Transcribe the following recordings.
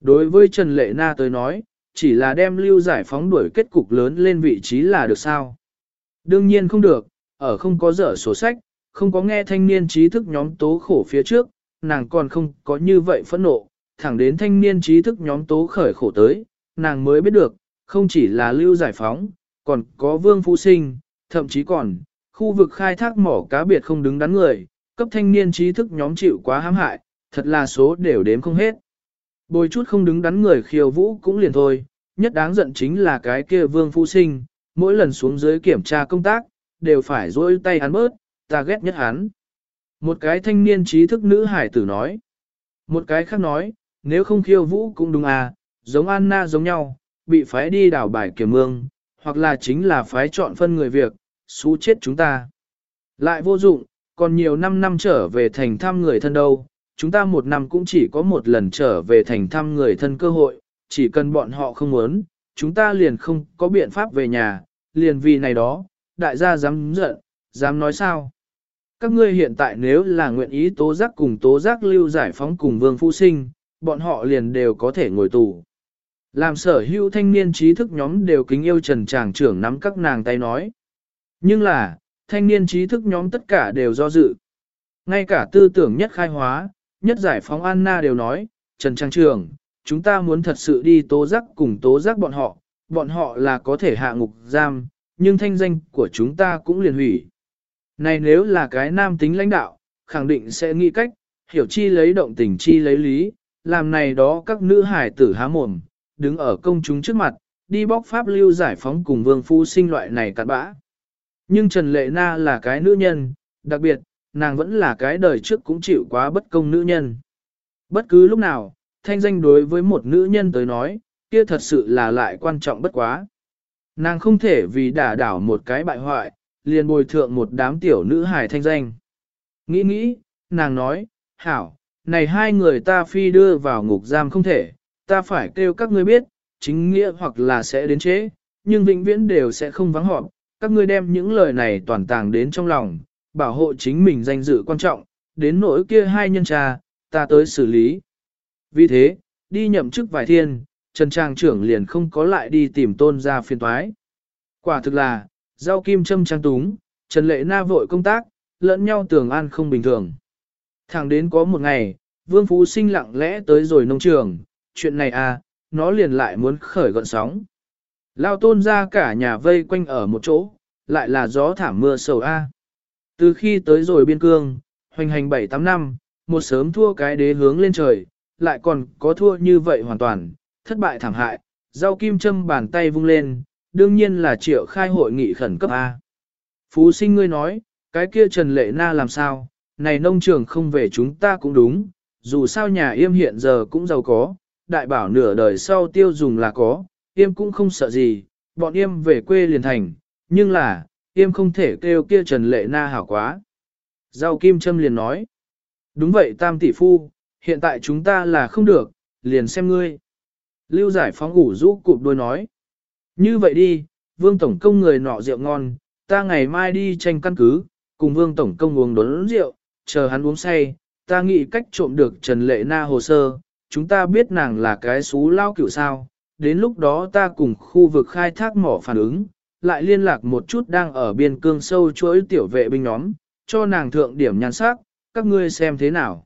Đối với Trần Lệ Na tới nói, chỉ là đem lưu giải phóng đuổi kết cục lớn lên vị trí là được sao. Đương nhiên không được, ở không có dở sổ sách, không có nghe thanh niên trí thức nhóm tố khổ phía trước, nàng còn không có như vậy phẫn nộ, thẳng đến thanh niên trí thức nhóm tố khởi khổ tới, nàng mới biết được, không chỉ là lưu giải phóng, còn có vương phụ sinh, thậm chí còn, khu vực khai thác mỏ cá biệt không đứng đắn người, cấp thanh niên trí thức nhóm chịu quá hãm hại, thật là số đều đếm không hết. Bồi chút không đứng đắn người khiêu vũ cũng liền thôi, nhất đáng giận chính là cái kia vương phu sinh, mỗi lần xuống dưới kiểm tra công tác, đều phải rối tay hắn bớt, ta ghét nhất hắn. Một cái thanh niên trí thức nữ hải tử nói. Một cái khác nói, nếu không khiêu vũ cũng đúng à, giống Anna giống nhau, bị phái đi đảo bài kiểm mương, hoặc là chính là phái chọn phân người việc, xú chết chúng ta. Lại vô dụng, còn nhiều năm năm trở về thành thăm người thân đâu, chúng ta một năm cũng chỉ có một lần trở về thành thăm người thân cơ hội, chỉ cần bọn họ không muốn, chúng ta liền không có biện pháp về nhà, liền vì này đó, đại gia dám giận, dám nói sao. Các ngươi hiện tại nếu là nguyện ý tố giác cùng tố giác lưu giải phóng cùng vương phu sinh, bọn họ liền đều có thể ngồi tù. Làm sở hữu thanh niên trí thức nhóm đều kính yêu trần tràng trưởng nắm các nàng tay nói. Nhưng là, thanh niên trí thức nhóm tất cả đều do dự. Ngay cả tư tưởng nhất khai hóa, nhất giải phóng Anna đều nói, Trần Trang Trường, chúng ta muốn thật sự đi tố giác cùng tố giác bọn họ, bọn họ là có thể hạ ngục giam, nhưng thanh danh của chúng ta cũng liền hủy. Này nếu là cái nam tính lãnh đạo, khẳng định sẽ nghĩ cách, hiểu chi lấy động tình chi lấy lý, làm này đó các nữ hải tử há mồm, đứng ở công chúng trước mặt, đi bóc pháp lưu giải phóng cùng vương phu sinh loại này cặn bã. Nhưng Trần Lệ Na là cái nữ nhân, đặc biệt, nàng vẫn là cái đời trước cũng chịu quá bất công nữ nhân. Bất cứ lúc nào, thanh danh đối với một nữ nhân tới nói, kia thật sự là lại quan trọng bất quá. Nàng không thể vì đả đảo một cái bại hoại, liền bồi thượng một đám tiểu nữ hài thanh danh. Nghĩ nghĩ, nàng nói, hảo, này hai người ta phi đưa vào ngục giam không thể, ta phải kêu các ngươi biết, chính nghĩa hoặc là sẽ đến chế, nhưng vĩnh viễn đều sẽ không vắng họp, các ngươi đem những lời này toàn tàng đến trong lòng, bảo hộ chính mình danh dự quan trọng, đến nỗi kia hai nhân trà, ta tới xử lý. Vì thế, đi nhậm chức vài thiên, Trần Trang trưởng liền không có lại đi tìm tôn ra phiên toái. Quả thực là, rau kim châm trang túng, Trần Lệ Na vội công tác, lẫn nhau tưởng an không bình thường. Thẳng đến có một ngày, Vương Phú Sinh lặng lẽ tới rồi nông trường, chuyện này à, nó liền lại muốn khởi gọn sóng. Lao tôn ra cả nhà vây quanh ở một chỗ, lại là gió thảm mưa sầu a. Từ khi tới rồi biên cương, hoành hành 7-8 năm, một sớm thua cái đế hướng lên trời, lại còn có thua như vậy hoàn toàn, thất bại thảm hại, rau kim châm bàn tay vung lên, đương nhiên là triệu khai hội nghị khẩn cấp A. Phú sinh ngươi nói, cái kia Trần Lệ Na làm sao, này nông trường không về chúng ta cũng đúng, dù sao nhà yêm hiện giờ cũng giàu có, đại bảo nửa đời sau tiêu dùng là có, yêm cũng không sợ gì, bọn yêm về quê liền thành, nhưng là, yêm không thể kêu kia Trần Lệ Na hảo quá. Giao Kim Trâm liền nói, đúng vậy tam tỷ phu, hiện tại chúng ta là không được, liền xem ngươi. Lưu giải phóng ủ rũ cụp đôi nói, như vậy đi, vương tổng công người nọ rượu ngon, ta ngày mai đi tranh căn cứ, cùng vương tổng công uống đốn rượu, chờ hắn uống say, ta nghĩ cách trộm được Trần Lệ Na hồ sơ, chúng ta biết nàng là cái xú lao cửu sao, đến lúc đó ta cùng khu vực khai thác mỏ phản ứng, lại liên lạc một chút đang ở biên cương sâu chuỗi tiểu vệ binh nhóm, cho nàng thượng điểm nhan sắc, các ngươi xem thế nào.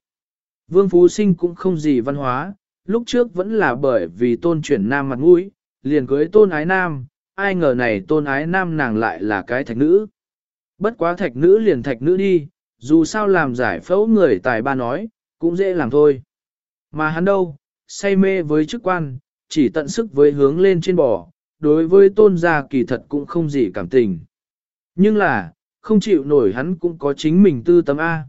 Vương Phú Sinh cũng không gì văn hóa, lúc trước vẫn là bởi vì tôn chuyển nam mặt mũi, liền cưới tôn ái nam, ai ngờ này tôn ái nam nàng lại là cái thạch nữ. Bất quá thạch nữ liền thạch nữ đi, dù sao làm giải phẫu người tài ba nói, cũng dễ làm thôi. Mà hắn đâu, say mê với chức quan, chỉ tận sức với hướng lên trên bò, đối với tôn gia kỳ thật cũng không gì cảm tình. Nhưng là, không chịu nổi hắn cũng có chính mình tư tấm A.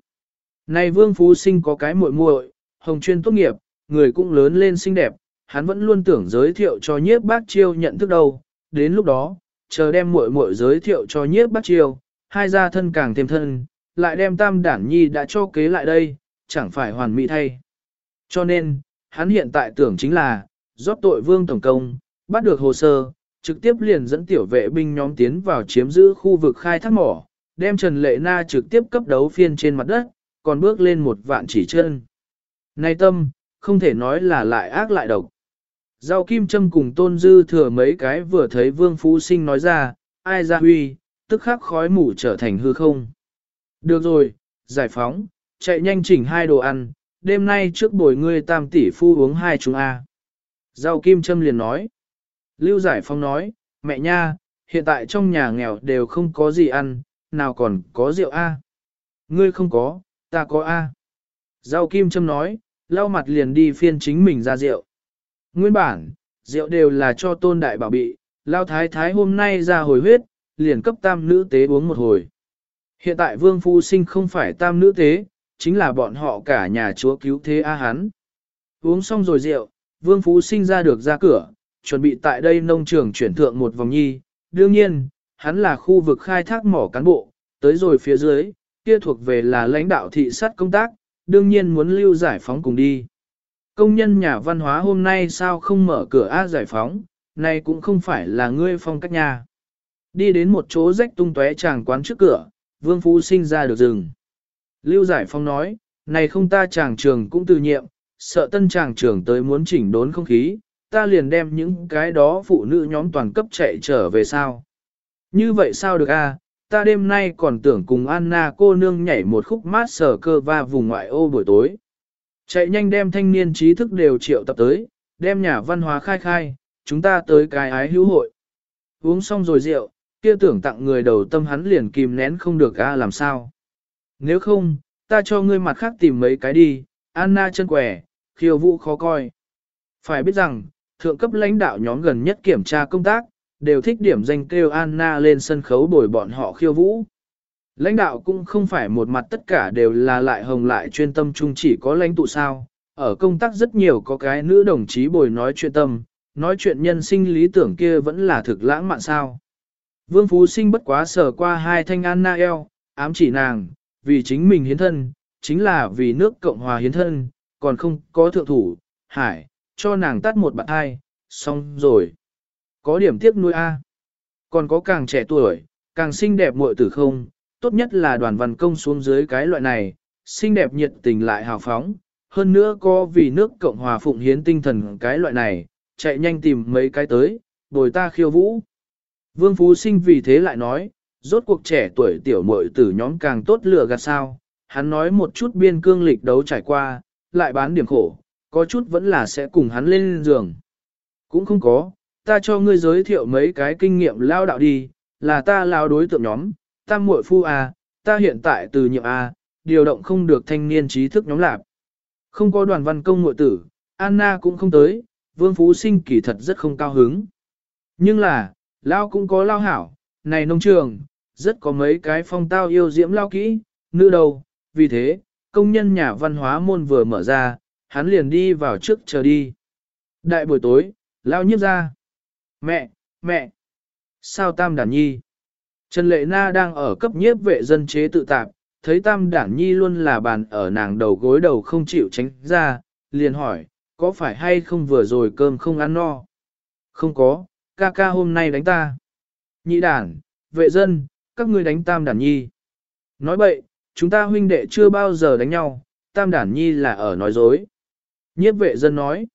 Này vương phú sinh có cái muội muội, hồng chuyên tốt nghiệp, người cũng lớn lên xinh đẹp, hắn vẫn luôn tưởng giới thiệu cho nhiếp bác chiêu nhận thức đâu, đến lúc đó, chờ đem muội muội giới thiệu cho nhiếp bác chiêu, hai gia thân càng thêm thân, lại đem tam đản nhi đã cho kế lại đây, chẳng phải hoàn mỹ thay. Cho nên, hắn hiện tại tưởng chính là, rót tội vương tổng công, bắt được hồ sơ, trực tiếp liền dẫn tiểu vệ binh nhóm tiến vào chiếm giữ khu vực khai thác mỏ, đem Trần Lệ Na trực tiếp cấp đấu phiên trên mặt đất, còn bước lên một vạn chỉ chân. Nay tâm, không thể nói là lại ác lại độc. Giao kim Trâm cùng tôn dư thừa mấy cái vừa thấy vương phú sinh nói ra, ai ra huy, tức khắc khói mù trở thành hư không. Được rồi, giải phóng, chạy nhanh chỉnh hai đồ ăn, đêm nay trước buổi ngươi tam tỷ phu uống hai chúng A. Giao kim Trâm liền nói. Lưu giải Phong nói, mẹ nha, hiện tại trong nhà nghèo đều không có gì ăn, nào còn có rượu A. Ngươi không có, ta có A. Giao kim Trâm nói, lau mặt liền đi phiên chính mình ra rượu. Nguyên bản, rượu đều là cho tôn đại bảo bị, lao thái thái hôm nay ra hồi huyết, liền cấp tam nữ tế uống một hồi. Hiện tại vương phu sinh không phải tam nữ tế, chính là bọn họ cả nhà chúa cứu thế A hắn. Uống xong rồi rượu, vương Phu sinh ra được ra cửa, chuẩn bị tại đây nông trường chuyển thượng một vòng nhi. Đương nhiên, hắn là khu vực khai thác mỏ cán bộ, tới rồi phía dưới, kia thuộc về là lãnh đạo thị sát công tác, đương nhiên muốn lưu giải phóng cùng đi. Công nhân nhà văn hóa hôm nay sao không mở cửa A giải phóng, này cũng không phải là ngươi phong cách nhà. Đi đến một chỗ rách tung tóe chàng quán trước cửa, Vương Phú sinh ra được rừng. Lưu Giải Phong nói, này không ta chàng trường cũng từ nhiệm, sợ tân chàng trường tới muốn chỉnh đốn không khí, ta liền đem những cái đó phụ nữ nhóm toàn cấp chạy trở về sao. Như vậy sao được a? ta đêm nay còn tưởng cùng Anna cô nương nhảy một khúc mát sở cơ va vùng ngoại ô buổi tối. Chạy nhanh đem thanh niên trí thức đều triệu tập tới, đem nhà văn hóa khai khai, chúng ta tới cái ái hữu hội. Uống xong rồi rượu, kia tưởng tặng người đầu tâm hắn liền kìm nén không được a làm sao. Nếu không, ta cho ngươi mặt khác tìm mấy cái đi, Anna chân quẻ, khiêu vũ khó coi. Phải biết rằng, thượng cấp lãnh đạo nhóm gần nhất kiểm tra công tác, đều thích điểm danh kêu Anna lên sân khấu bồi bọn họ khiêu vũ. Lãnh đạo cũng không phải một mặt tất cả đều là lại hồng lại chuyên tâm chung chỉ có lãnh tụ sao. Ở công tác rất nhiều có cái nữ đồng chí bồi nói chuyện tâm, nói chuyện nhân sinh lý tưởng kia vẫn là thực lãng mạn sao. Vương Phú Sinh bất quá sở qua hai thanh Anna eo, ám chỉ nàng, vì chính mình hiến thân, chính là vì nước Cộng hòa hiến thân, còn không có thượng thủ, hải, cho nàng tắt một bạn hai, xong rồi. Có điểm tiếc nuôi A. Còn có càng trẻ tuổi, càng xinh đẹp muội tử không, tốt nhất là đoàn văn công xuống dưới cái loại này, xinh đẹp nhiệt tình lại hào phóng, hơn nữa có vì nước Cộng hòa phụng hiến tinh thần cái loại này, chạy nhanh tìm mấy cái tới, bồi ta khiêu vũ. Vương Phú Sinh vì thế lại nói, rốt cuộc trẻ tuổi tiểu muội tử nhóm càng tốt lựa gạt sao, hắn nói một chút biên cương lịch đấu trải qua, lại bán điểm khổ, có chút vẫn là sẽ cùng hắn lên giường. Cũng không có, ta cho ngươi giới thiệu mấy cái kinh nghiệm lao đạo đi, là ta lao đối tượng nhóm, tam muội phu A, ta hiện tại từ nhiệm A, điều động không được thanh niên trí thức nhóm lạp. Không có đoàn văn công muội tử, Anna cũng không tới, vương phú sinh kỳ thật rất không cao hứng. Nhưng là, lao cũng có lao hảo, này nông trường, rất có mấy cái phong tao yêu diễm lao kỹ, nữ đầu, vì thế, công nhân nhà văn hóa môn vừa mở ra, hắn liền đi vào trước chờ đi. Đại buổi tối, lao nhiếp ra. Mẹ, mẹ, sao tam đản nhi? Trần Lệ Na đang ở cấp nhiếp vệ dân chế tự tạp, thấy tam đản nhi luôn là bàn ở nàng đầu gối đầu không chịu tránh ra, liền hỏi, có phải hay không vừa rồi cơm không ăn no? Không có, ca ca hôm nay đánh ta. Nhị đản, vệ dân, các ngươi đánh tam đản nhi. Nói bậy, chúng ta huynh đệ chưa bao giờ đánh nhau, tam đản nhi là ở nói dối. Nhiếp vệ dân nói.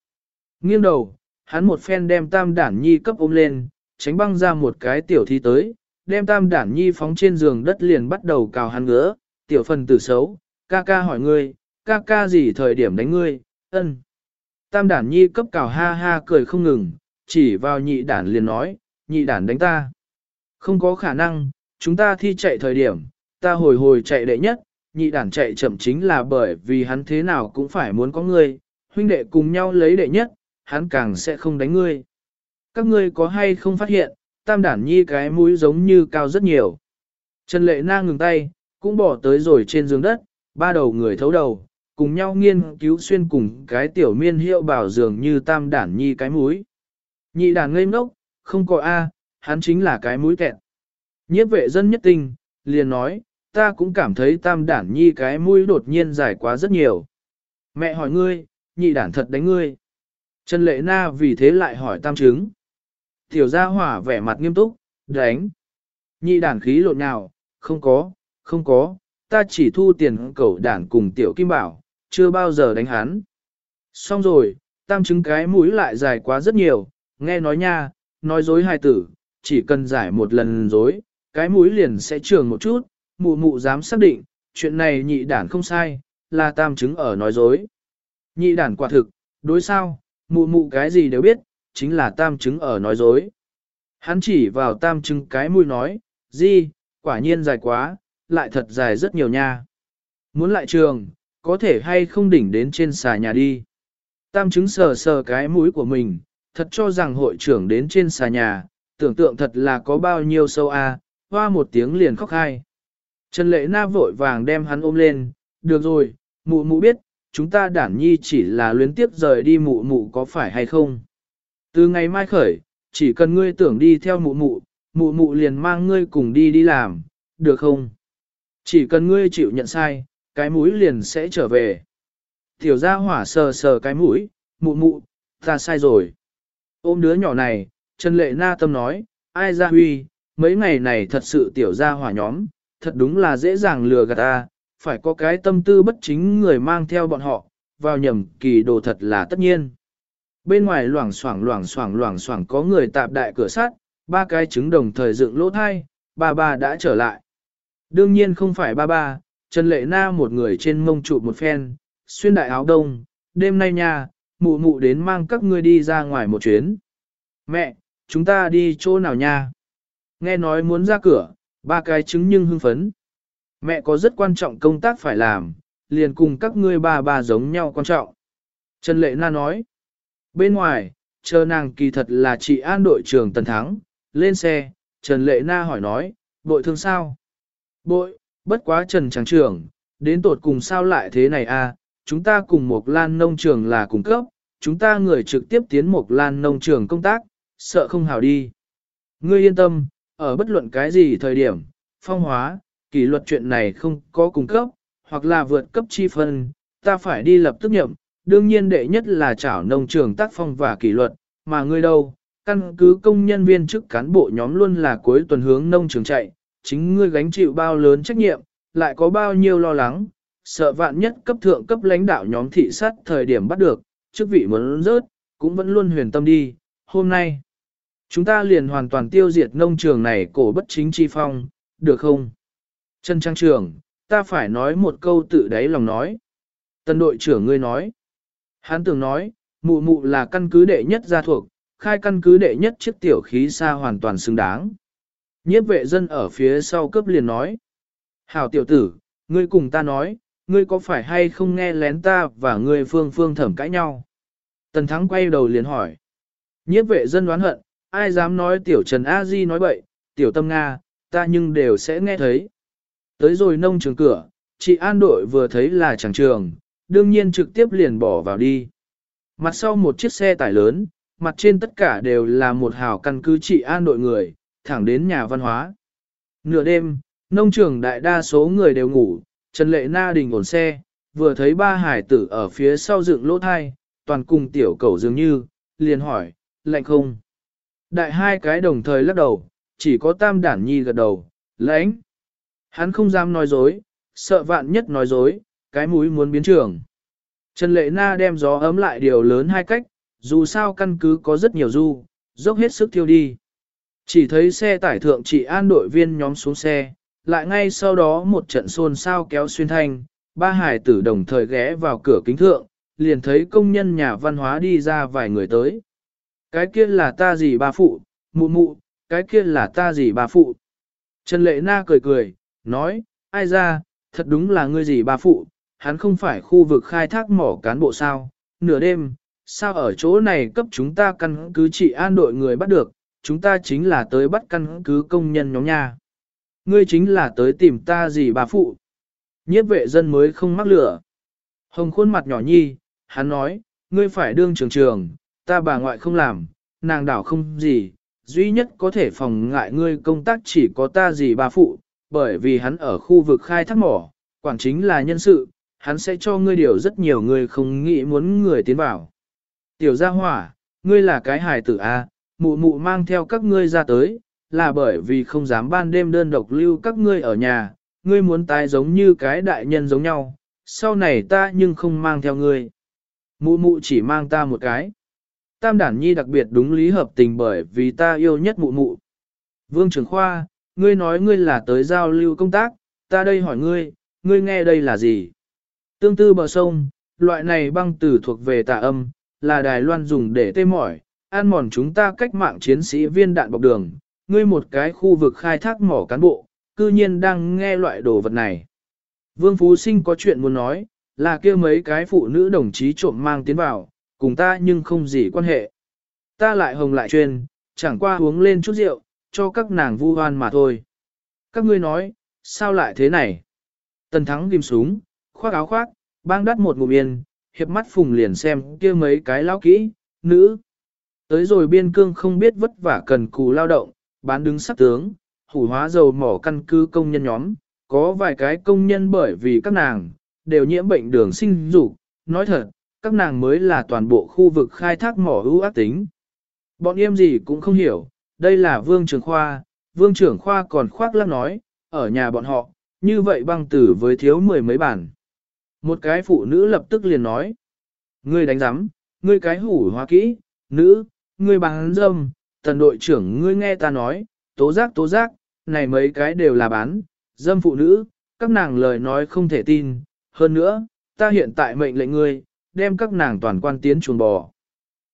Nghiêng đầu, hắn một phen đem tam đản nhi cấp ôm lên, tránh băng ra một cái tiểu thi tới, đem tam đản nhi phóng trên giường đất liền bắt đầu cào hắn ngứa, tiểu phần tử xấu, ca ca hỏi ngươi, ca ca gì thời điểm đánh ngươi, ân. Tam đản nhi cấp cào ha ha cười không ngừng, chỉ vào nhị đản liền nói, nhị đản đánh ta. Không có khả năng, chúng ta thi chạy thời điểm, ta hồi hồi chạy đệ nhất, nhị đản chạy chậm chính là bởi vì hắn thế nào cũng phải muốn có ngươi, huynh đệ cùng nhau lấy đệ nhất, hắn càng sẽ không đánh ngươi. Các ngươi có hay không phát hiện, tam đản nhi cái mũi giống như cao rất nhiều. Trần lệ na ngừng tay, cũng bỏ tới rồi trên giường đất, ba đầu người thấu đầu, cùng nhau nghiên cứu xuyên cùng cái tiểu miên hiệu bảo dường như tam đản nhi cái mũi. Nhị đản ngây ngốc, không có A, hắn chính là cái mũi kẹt. Nhiếp vệ dân nhất tinh, liền nói, ta cũng cảm thấy tam đản nhi cái mũi đột nhiên dài quá rất nhiều. Mẹ hỏi ngươi, nhị đản thật đánh ngươi. Trần lệ na vì thế lại hỏi tam chứng. Tiểu gia hỏa vẻ mặt nghiêm túc, đánh. Nhị đản khí lộn nào, không có, không có, ta chỉ thu tiền cẩu đản cùng tiểu kim bảo, chưa bao giờ đánh hắn. Xong rồi, tam chứng cái mũi lại dài quá rất nhiều, nghe nói nha, nói dối hai tử, chỉ cần giải một lần dối, cái mũi liền sẽ trường một chút, mụ mụ dám xác định, chuyện này nhị đản không sai, là tam chứng ở nói dối. Nhị đản quả thực, đối sao, mụ mụ cái gì đều biết, chính là tam chứng ở nói dối. Hắn chỉ vào tam chứng cái mũi nói, gì, quả nhiên dài quá, lại thật dài rất nhiều nha. Muốn lại trường, có thể hay không đỉnh đến trên xà nhà đi. Tam chứng sờ sờ cái mũi của mình, thật cho rằng hội trưởng đến trên xà nhà, tưởng tượng thật là có bao nhiêu sâu a, hoa một tiếng liền khóc hai. Trần Lệ Na vội vàng đem hắn ôm lên, được rồi, mụ mụ biết, chúng ta đản nhi chỉ là luyến tiếp rời đi mụ mụ có phải hay không. Từ ngày mai khởi, chỉ cần ngươi tưởng đi theo mụ mụ, mụ mụ liền mang ngươi cùng đi đi làm, được không? Chỉ cần ngươi chịu nhận sai, cái mũi liền sẽ trở về. Tiểu gia hỏa sờ sờ cái mũi, mụ mụ, ta sai rồi. Ôm đứa nhỏ này, Trần Lệ Na tâm nói, ai ra huy, mấy ngày này thật sự tiểu gia hỏa nhóm, thật đúng là dễ dàng lừa gạt ta, phải có cái tâm tư bất chính người mang theo bọn họ, vào nhầm kỳ đồ thật là tất nhiên. Bên ngoài loảng xoảng loảng xoảng loảng xoảng có người tạp đại cửa sắt, ba cái trứng đồng thời dựng lỗ thai, ba ba đã trở lại. Đương nhiên không phải ba ba, Trần Lệ Na một người trên mông trụ một phen, xuyên đại áo đông, đêm nay nha, mụ mụ đến mang các ngươi đi ra ngoài một chuyến. Mẹ, chúng ta đi chỗ nào nha? Nghe nói muốn ra cửa, ba cái trứng nhưng hưng phấn. Mẹ có rất quan trọng công tác phải làm, liền cùng các ngươi ba ba giống nhau quan trọng. Trần Lệ Na nói, bên ngoài, chờ nàng kỳ thật là chị an đội trưởng Tần Thắng, lên xe, Trần Lệ Na hỏi nói, bội thương sao? Bội, bất quá Trần Tràng trưởng, đến tột cùng sao lại thế này? À? chúng ta cùng một lan nông trường là cùng cấp, chúng ta người trực tiếp tiến một lan nông trường công tác, sợ không hào đi. Ngươi yên tâm, ở bất luận cái gì thời điểm, phong hóa, kỷ luật chuyện này không có cung cấp, hoặc là vượt cấp chi phân, ta phải đi lập tức nhậm, đương nhiên đệ nhất là trảo nông trường tác phong và kỷ luật, mà ngươi đâu, căn cứ công nhân viên chức cán bộ nhóm luôn là cuối tuần hướng nông trường chạy, chính ngươi gánh chịu bao lớn trách nhiệm, lại có bao nhiêu lo lắng, sợ vạn nhất cấp thượng cấp lãnh đạo nhóm thị sát thời điểm bắt được, chức vị muốn rớt, cũng vẫn luôn huyền tâm đi, hôm nay. Chúng ta liền hoàn toàn tiêu diệt nông trường này cổ bất chính chi phong, được không? Trần Trang trưởng, ta phải nói một câu tự đáy lòng nói. Tân đội trưởng ngươi nói. Hán tưởng nói, mụ mụ là căn cứ đệ nhất gia thuộc, khai căn cứ đệ nhất chiếc tiểu khí xa hoàn toàn xứng đáng. Nhiếp vệ dân ở phía sau cấp liền nói. Hảo tiểu tử, ngươi cùng ta nói, ngươi có phải hay không nghe lén ta và ngươi phương phương thẩm cãi nhau? Tần Thắng quay đầu liền hỏi. Nhiếp vệ dân đoán hận, ai dám nói tiểu Trần A Di nói bậy, tiểu tâm Nga, ta nhưng đều sẽ nghe thấy. Tới rồi nông trường cửa, chị an đội vừa thấy là chẳng trường, đương nhiên trực tiếp liền bỏ vào đi. Mặt sau một chiếc xe tải lớn, mặt trên tất cả đều là một hào căn cứ chị an đội người, thẳng đến nhà văn hóa. Nửa đêm, nông trường đại đa số người đều ngủ, Trần Lệ Na đình ổn xe, vừa thấy ba hải tử ở phía sau dựng lỗ thai, toàn cùng tiểu cầu dường như, liền hỏi, lạnh không? Đại hai cái đồng thời lắc đầu, chỉ có tam đản nhi gật đầu, lãnh. Hắn không dám nói dối, sợ vạn nhất nói dối, cái mũi muốn biến trường. Trần Lệ Na đem gió ấm lại điều lớn hai cách, dù sao căn cứ có rất nhiều du, dốc hết sức thiêu đi. Chỉ thấy xe tải thượng chỉ an đội viên nhóm xuống xe, lại ngay sau đó một trận xôn xao kéo xuyên thanh, ba hải tử đồng thời ghé vào cửa kính thượng, liền thấy công nhân nhà văn hóa đi ra vài người tới. Cái kia là ta gì bà phụ, mụ mụ, cái kia là ta gì bà phụ. Trần Lệ Na cười cười, nói, ai ra, thật đúng là ngươi gì bà phụ, hắn không phải khu vực khai thác mỏ cán bộ sao, nửa đêm, sao ở chỗ này cấp chúng ta căn cứ trị an đội người bắt được, chúng ta chính là tới bắt căn cứ công nhân nhóm nha. Ngươi chính là tới tìm ta gì bà phụ. Nhiếp vệ dân mới không mắc lửa. Hồng khuôn mặt nhỏ nhi, hắn nói, ngươi phải đương trường trường, ta bà ngoại không làm, nàng đảo không gì, duy nhất có thể phòng ngại ngươi công tác chỉ có ta gì bà phụ, bởi vì hắn ở khu vực khai thác mỏ, quản chính là nhân sự, hắn sẽ cho ngươi điều rất nhiều người không nghĩ muốn người tiến vào. Tiểu gia hỏa, ngươi là cái hài tử A, mụ mụ mang theo các ngươi ra tới, là bởi vì không dám ban đêm đơn độc lưu các ngươi ở nhà, ngươi muốn tái giống như cái đại nhân giống nhau, sau này ta nhưng không mang theo ngươi. Mụ mụ chỉ mang ta một cái. Tam đản nhi đặc biệt đúng lý hợp tình bởi vì ta yêu nhất mụ mụ. Vương Trường khoa, ngươi nói ngươi là tới giao lưu công tác, ta đây hỏi ngươi, ngươi nghe đây là gì? Tương tư bờ sông, loại này băng tử thuộc về tà âm, là Đài Loan dùng để tê mỏi, an mòn chúng ta cách mạng chiến sĩ viên đạn bọc đường. Ngươi một cái khu vực khai thác mỏ cán bộ, cư nhiên đang nghe loại đồ vật này. Vương Phú Sinh có chuyện muốn nói, là kia mấy cái phụ nữ đồng chí trộm mang tiến vào, cùng ta nhưng không gì quan hệ. Ta lại hồng lại truyền, chẳng qua uống lên chút rượu, cho các nàng vu hoan mà thôi. Các ngươi nói, sao lại thế này? Tần Thắng ghim súng, khoác áo khoác, bang đắt một ngụm yên, hiệp mắt phùng liền xem kia mấy cái lao kỹ, nữ. Tới rồi biên cương không biết vất vả cần cù lao động, bán đứng sắc tướng, hủ hóa dầu mỏ căn cứ công nhân nhóm, có vài cái công nhân bởi vì các nàng, đều nhiễm bệnh đường sinh dục nói thật, các nàng mới là toàn bộ khu vực khai thác mỏ ưu ác tính. Bọn em gì cũng không hiểu, đây là vương trưởng khoa, vương trưởng khoa còn khoác lắc nói, ở nhà bọn họ, như vậy băng tử với thiếu mười mấy bản. Một cái phụ nữ lập tức liền nói, ngươi đánh giám, ngươi cái hủ hoa kỹ, nữ, ngươi bán dâm, tần đội trưởng ngươi nghe ta nói, tố giác tố giác, này mấy cái đều là bán, dâm phụ nữ, các nàng lời nói không thể tin, hơn nữa, ta hiện tại mệnh lệnh ngươi, đem các nàng toàn quan tiến chuồng bò.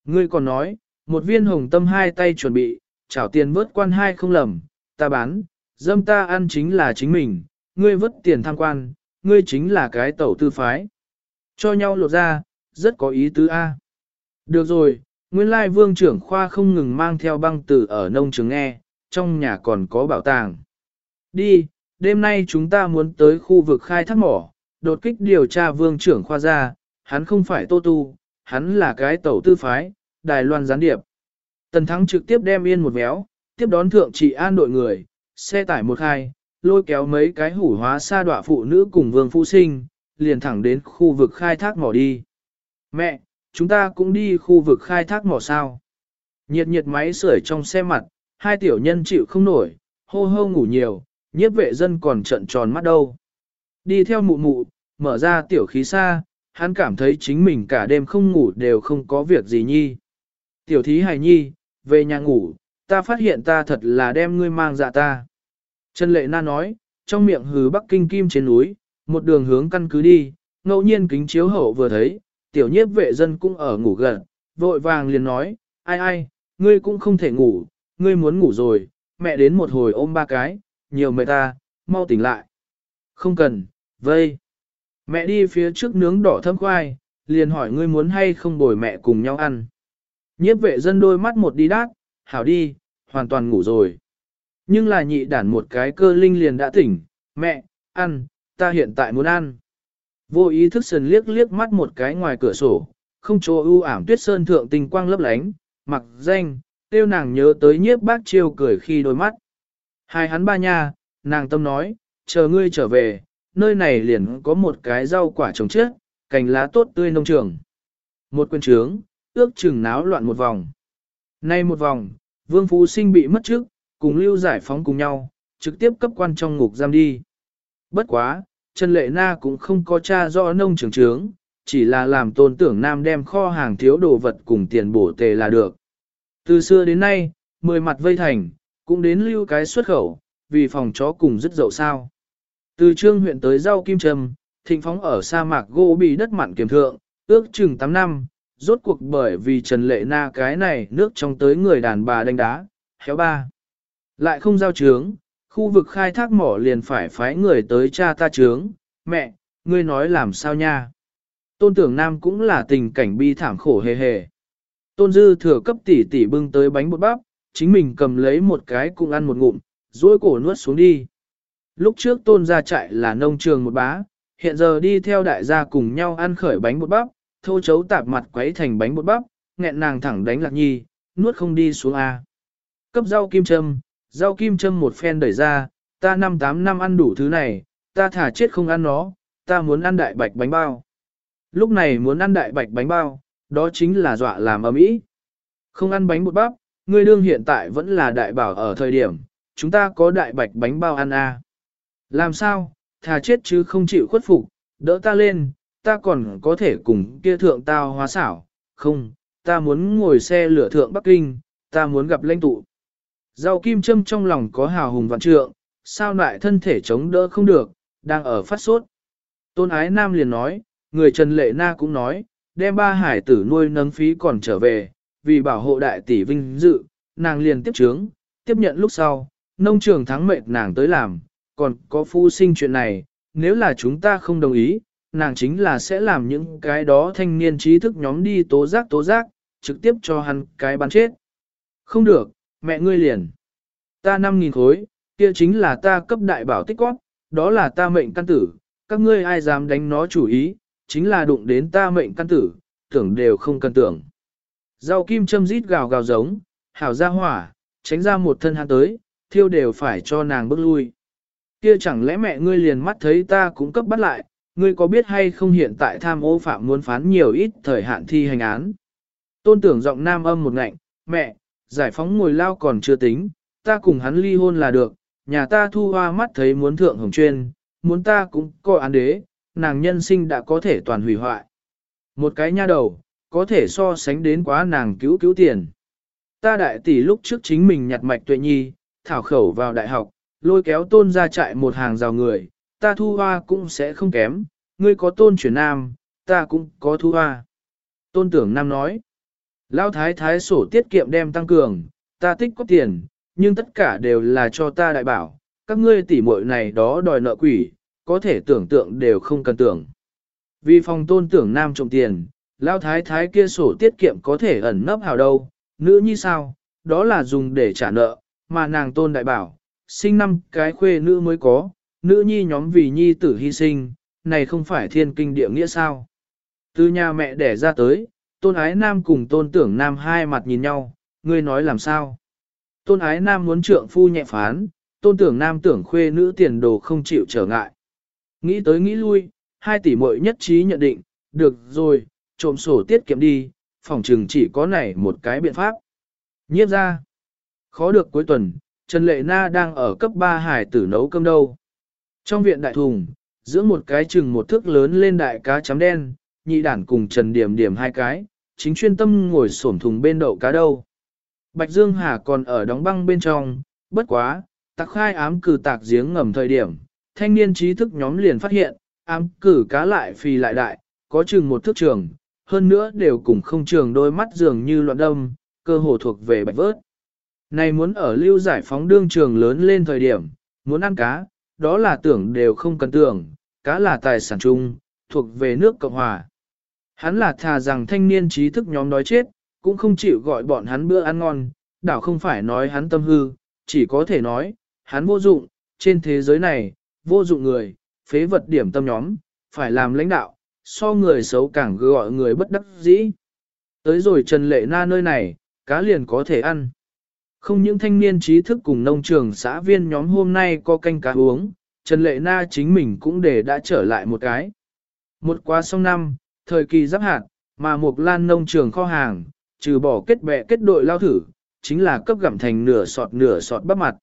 Ngươi còn nói, một viên hồng tâm hai tay chuẩn bị, chảo tiền vớt quan hai không lầm, ta bán, dâm ta ăn chính là chính mình, ngươi vớt tiền tham quan, ngươi chính là cái tẩu tư phái. Cho nhau lột ra, rất có ý tứ A. Được rồi, nguyên lai vương trưởng khoa không ngừng mang theo băng tử ở nông trường nghe, trong nhà còn có bảo tàng. Đi, đêm nay chúng ta muốn tới khu vực khai thác mỏ, đột kích điều tra vương trưởng khoa ra, hắn không phải tô tu, hắn là cái tẩu tư phái, Đài Loan gián điệp. Tần Thắng trực tiếp đem yên một véo, tiếp đón thượng trị an đội người, xe tải một khai, lôi kéo mấy cái hủ hóa sa đọa phụ nữ cùng vương phu sinh, liền thẳng đến khu vực khai thác mỏ đi. Mẹ, chúng ta cũng đi khu vực khai thác mỏ sao. Nhiệt nhiệt máy sưởi trong xe mặt, hai tiểu nhân chịu không nổi, hô hô ngủ nhiều, nhiếp vệ dân còn trận tròn mắt đâu. Đi theo mụ mụ, mở ra tiểu khí xa, hắn cảm thấy chính mình cả đêm không ngủ đều không có việc gì nhi. Tiểu thí hài nhi, về nhà ngủ, ta phát hiện ta thật là đem ngươi mang dạ ta. Trần Lệ Na nói, trong miệng hứ Bắc Kinh Kim trên núi, một đường hướng căn cứ đi, ngẫu nhiên kính chiếu hậu vừa thấy, tiểu nhiếp vệ dân cũng ở ngủ gần, vội vàng liền nói, ai ai, ngươi cũng không thể ngủ, ngươi muốn ngủ rồi, mẹ đến một hồi ôm ba cái, nhiều mẹ ta, mau tỉnh lại. Không cần, vây. Mẹ đi phía trước nướng đỏ thâm khoai, liền hỏi ngươi muốn hay không bồi mẹ cùng nhau ăn. Nhiếp vệ dân đôi mắt một đi đát, hảo đi, hoàn toàn ngủ rồi. Nhưng là nhị đản một cái cơ linh liền đã tỉnh, mẹ, ăn, ta hiện tại muốn ăn. Vô ý thức sần liếc liếc mắt một cái ngoài cửa sổ, không chỗ ưu ảm tuyết sơn thượng tình quang lấp lánh, mặc danh, tiêu nàng nhớ tới nhiếp bác chiêu cười khi đôi mắt. Hai hắn ba nha, nàng tâm nói, chờ ngươi trở về, nơi này liền có một cái rau quả trồng chết, cành lá tốt tươi nông trường. Một quân trướng, ước chừng náo loạn một vòng. Nay một vòng, Vương Phú Sinh bị mất trước, cùng lưu giải phóng cùng nhau, trực tiếp cấp quan trong ngục giam đi. Bất quá, Trần Lệ Na cũng không có cha rõ nông trường trướng, chỉ là làm tôn tưởng nam đem kho hàng thiếu đồ vật cùng tiền bổ tề là được. Từ xưa đến nay, mười mặt vây thành, cũng đến lưu cái xuất khẩu, vì phòng chó cùng rất dậu sao. Từ trương huyện tới rau kim trầm, thịnh phóng ở sa mạc gỗ bị đất mặn kiểm thượng, ước chừng 8 năm, rốt cuộc bởi vì Trần Lệ Na cái này nước trong tới người đàn bà đánh đá, héo ba. Lại không giao trướng, khu vực khai thác mỏ liền phải phái người tới cha ta trướng, mẹ, ngươi nói làm sao nha. Tôn tưởng nam cũng là tình cảnh bi thảm khổ hề hề. Tôn dư thừa cấp tỷ tỷ bưng tới bánh bột bắp, chính mình cầm lấy một cái cũng ăn một ngụm, duỗi cổ nuốt xuống đi. Lúc trước tôn gia trại là nông trường một bá, hiện giờ đi theo đại gia cùng nhau ăn khởi bánh bột bắp, thô chấu tạp mặt quấy thành bánh bột bắp, nghẹn nàng thẳng đánh lạc nhi, nuốt không đi xuống A. Cấp rau kim châm, rau kim châm một phen đẩy ra, ta năm tám năm ăn đủ thứ này, ta thả chết không ăn nó, ta muốn ăn đại bạch bánh bao. Lúc này muốn ăn đại bạch bánh bao, đó chính là dọa làm ấm ý. Không ăn bánh bột bắp, ngươi đương hiện tại vẫn là đại bảo ở thời điểm, chúng ta có đại bạch bánh bao ăn a. Làm sao, thà chết chứ không chịu khuất phục, đỡ ta lên, ta còn có thể cùng kia thượng tao hóa xảo, không, ta muốn ngồi xe lửa thượng Bắc Kinh, ta muốn gặp lãnh tụ. Rau kim châm trong lòng có hào hùng vạn trượng, sao lại thân thể chống đỡ không được, đang ở phát sốt. Tôn ái nam liền nói, người Trần Lệ Na cũng nói, đem ba hải tử nuôi nâng phí còn trở về, vì bảo hộ đại tỷ vinh dự, nàng liền tiếp trướng, tiếp nhận lúc sau, nông trường thắng mệnh nàng tới làm, còn có phu sinh chuyện này, nếu là chúng ta không đồng ý, nàng chính là sẽ làm những cái đó thanh niên trí thức nhóm đi tố giác tố giác, trực tiếp cho hắn cái bắn chết. Không được, mẹ ngươi liền. Ta 5.000 khối, kia chính là ta cấp đại bảo tích quát đó là ta mệnh căn tử, các ngươi ai dám đánh nó chủ ý, chính là đụng đến ta mệnh căn tử, tưởng đều không cần tưởng. Rau kim châm rít gào gào giống, hảo ra hỏa, tránh ra một thân hắn tới, thiêu đều phải cho nàng bước lui. Kia chẳng lẽ mẹ ngươi liền mắt thấy ta cũng cấp bắt lại, ngươi có biết hay không hiện tại tham ô phạm muốn phán nhiều ít thời hạn thi hành án. Tôn tưởng giọng nam âm một ngạnh, mẹ, giải phóng ngồi lao còn chưa tính, ta cùng hắn ly hôn là được, nhà ta thu hoa mắt thấy muốn thượng hồng chuyên, muốn ta cũng coi án đế, nàng nhân sinh đã có thể toàn hủy hoại. Một cái nha đầu, có thể so sánh đến quá nàng cứu cứu tiền. Ta đại tỷ lúc trước chính mình nhặt mạch tuệ nhi, thảo khẩu vào đại học, lôi kéo tôn ra chạy một hàng rào người, ta thu hoa cũng sẽ không kém, ngươi có tôn chuyển nam, ta cũng có thu hoa. Tôn tưởng nam nói, Lão thái thái sổ tiết kiệm đem tăng cường, ta tích có tiền, nhưng tất cả đều là cho ta đại bảo, các ngươi tỷ muội này đó đòi nợ quỷ, có thể tưởng tượng đều không cần tưởng. Vì phòng tôn tưởng nam trộm tiền, Lão thái thái kia sổ tiết kiệm có thể ẩn nấp hào đâu, nữ như sao, đó là dùng để trả nợ, mà nàng tôn đại bảo, sinh năm cái khuê nữ mới có, nữ nhi nhóm vì nhi tử hy sinh, này không phải thiên kinh địa nghĩa sao. Từ nhà mẹ đẻ ra tới, tôn ái nam cùng tôn tưởng nam hai mặt nhìn nhau, ngươi nói làm sao. Tôn ái nam muốn trượng phu nhẹ phán, tôn tưởng nam tưởng khuê nữ tiền đồ không chịu trở ngại. Nghĩ tới nghĩ lui, hai tỷ muội nhất trí nhận định, được rồi, trộm sổ tiết kiệm đi, phòng trừng chỉ có này một cái biện pháp. Nhiếp ra, khó được cuối tuần, Trần Lệ Na đang ở cấp 3 hải tử nấu cơm đâu. Trong viện đại thùng, giữa một cái chừng một thước lớn lên đại cá chấm đen, nhị đản cùng Trần Điểm Điểm hai cái, chính chuyên tâm ngồi xổm thùng bên đậu cá đâu. Bạch Dương Hà còn ở đóng băng bên trong, bất quá, tạc khai ám cử tạc giếng ngầm thời điểm, thanh niên trí thức nhóm liền phát hiện, ám cử cá lại phì lại đại, có chừng một thước trường, hơn nữa đều cùng không trường đôi mắt dường như loạn đâm, cơ hồ thuộc về bạch vớt. Này muốn ở lưu giải phóng đương trường lớn lên thời điểm, muốn ăn cá, đó là tưởng đều không cần tưởng, cá là tài sản chung, thuộc về nước Cộng Hòa. Hắn là thà rằng thanh niên trí thức nhóm đói chết, cũng không chịu gọi bọn hắn bữa ăn ngon, đảo không phải nói hắn tâm hư, chỉ có thể nói, hắn vô dụng, trên thế giới này, vô dụng người, phế vật điểm tâm nhóm, phải làm lãnh đạo, so người xấu càng gọi người bất đắc dĩ. Tới rồi Trần Lệ Na nơi này, cá liền có thể ăn. Không những thanh niên trí thức cùng nông trường xã viên nhóm hôm nay có canh cá uống, Trần Lệ Na chính mình cũng để đã trở lại một cái. Một quá xong năm, thời kỳ giáp hạt, mà một lan nông trường kho hàng, trừ bỏ kết bè kết đội lao thử, chính là cấp gặm thành nửa sọt nửa sọt bắp mặt.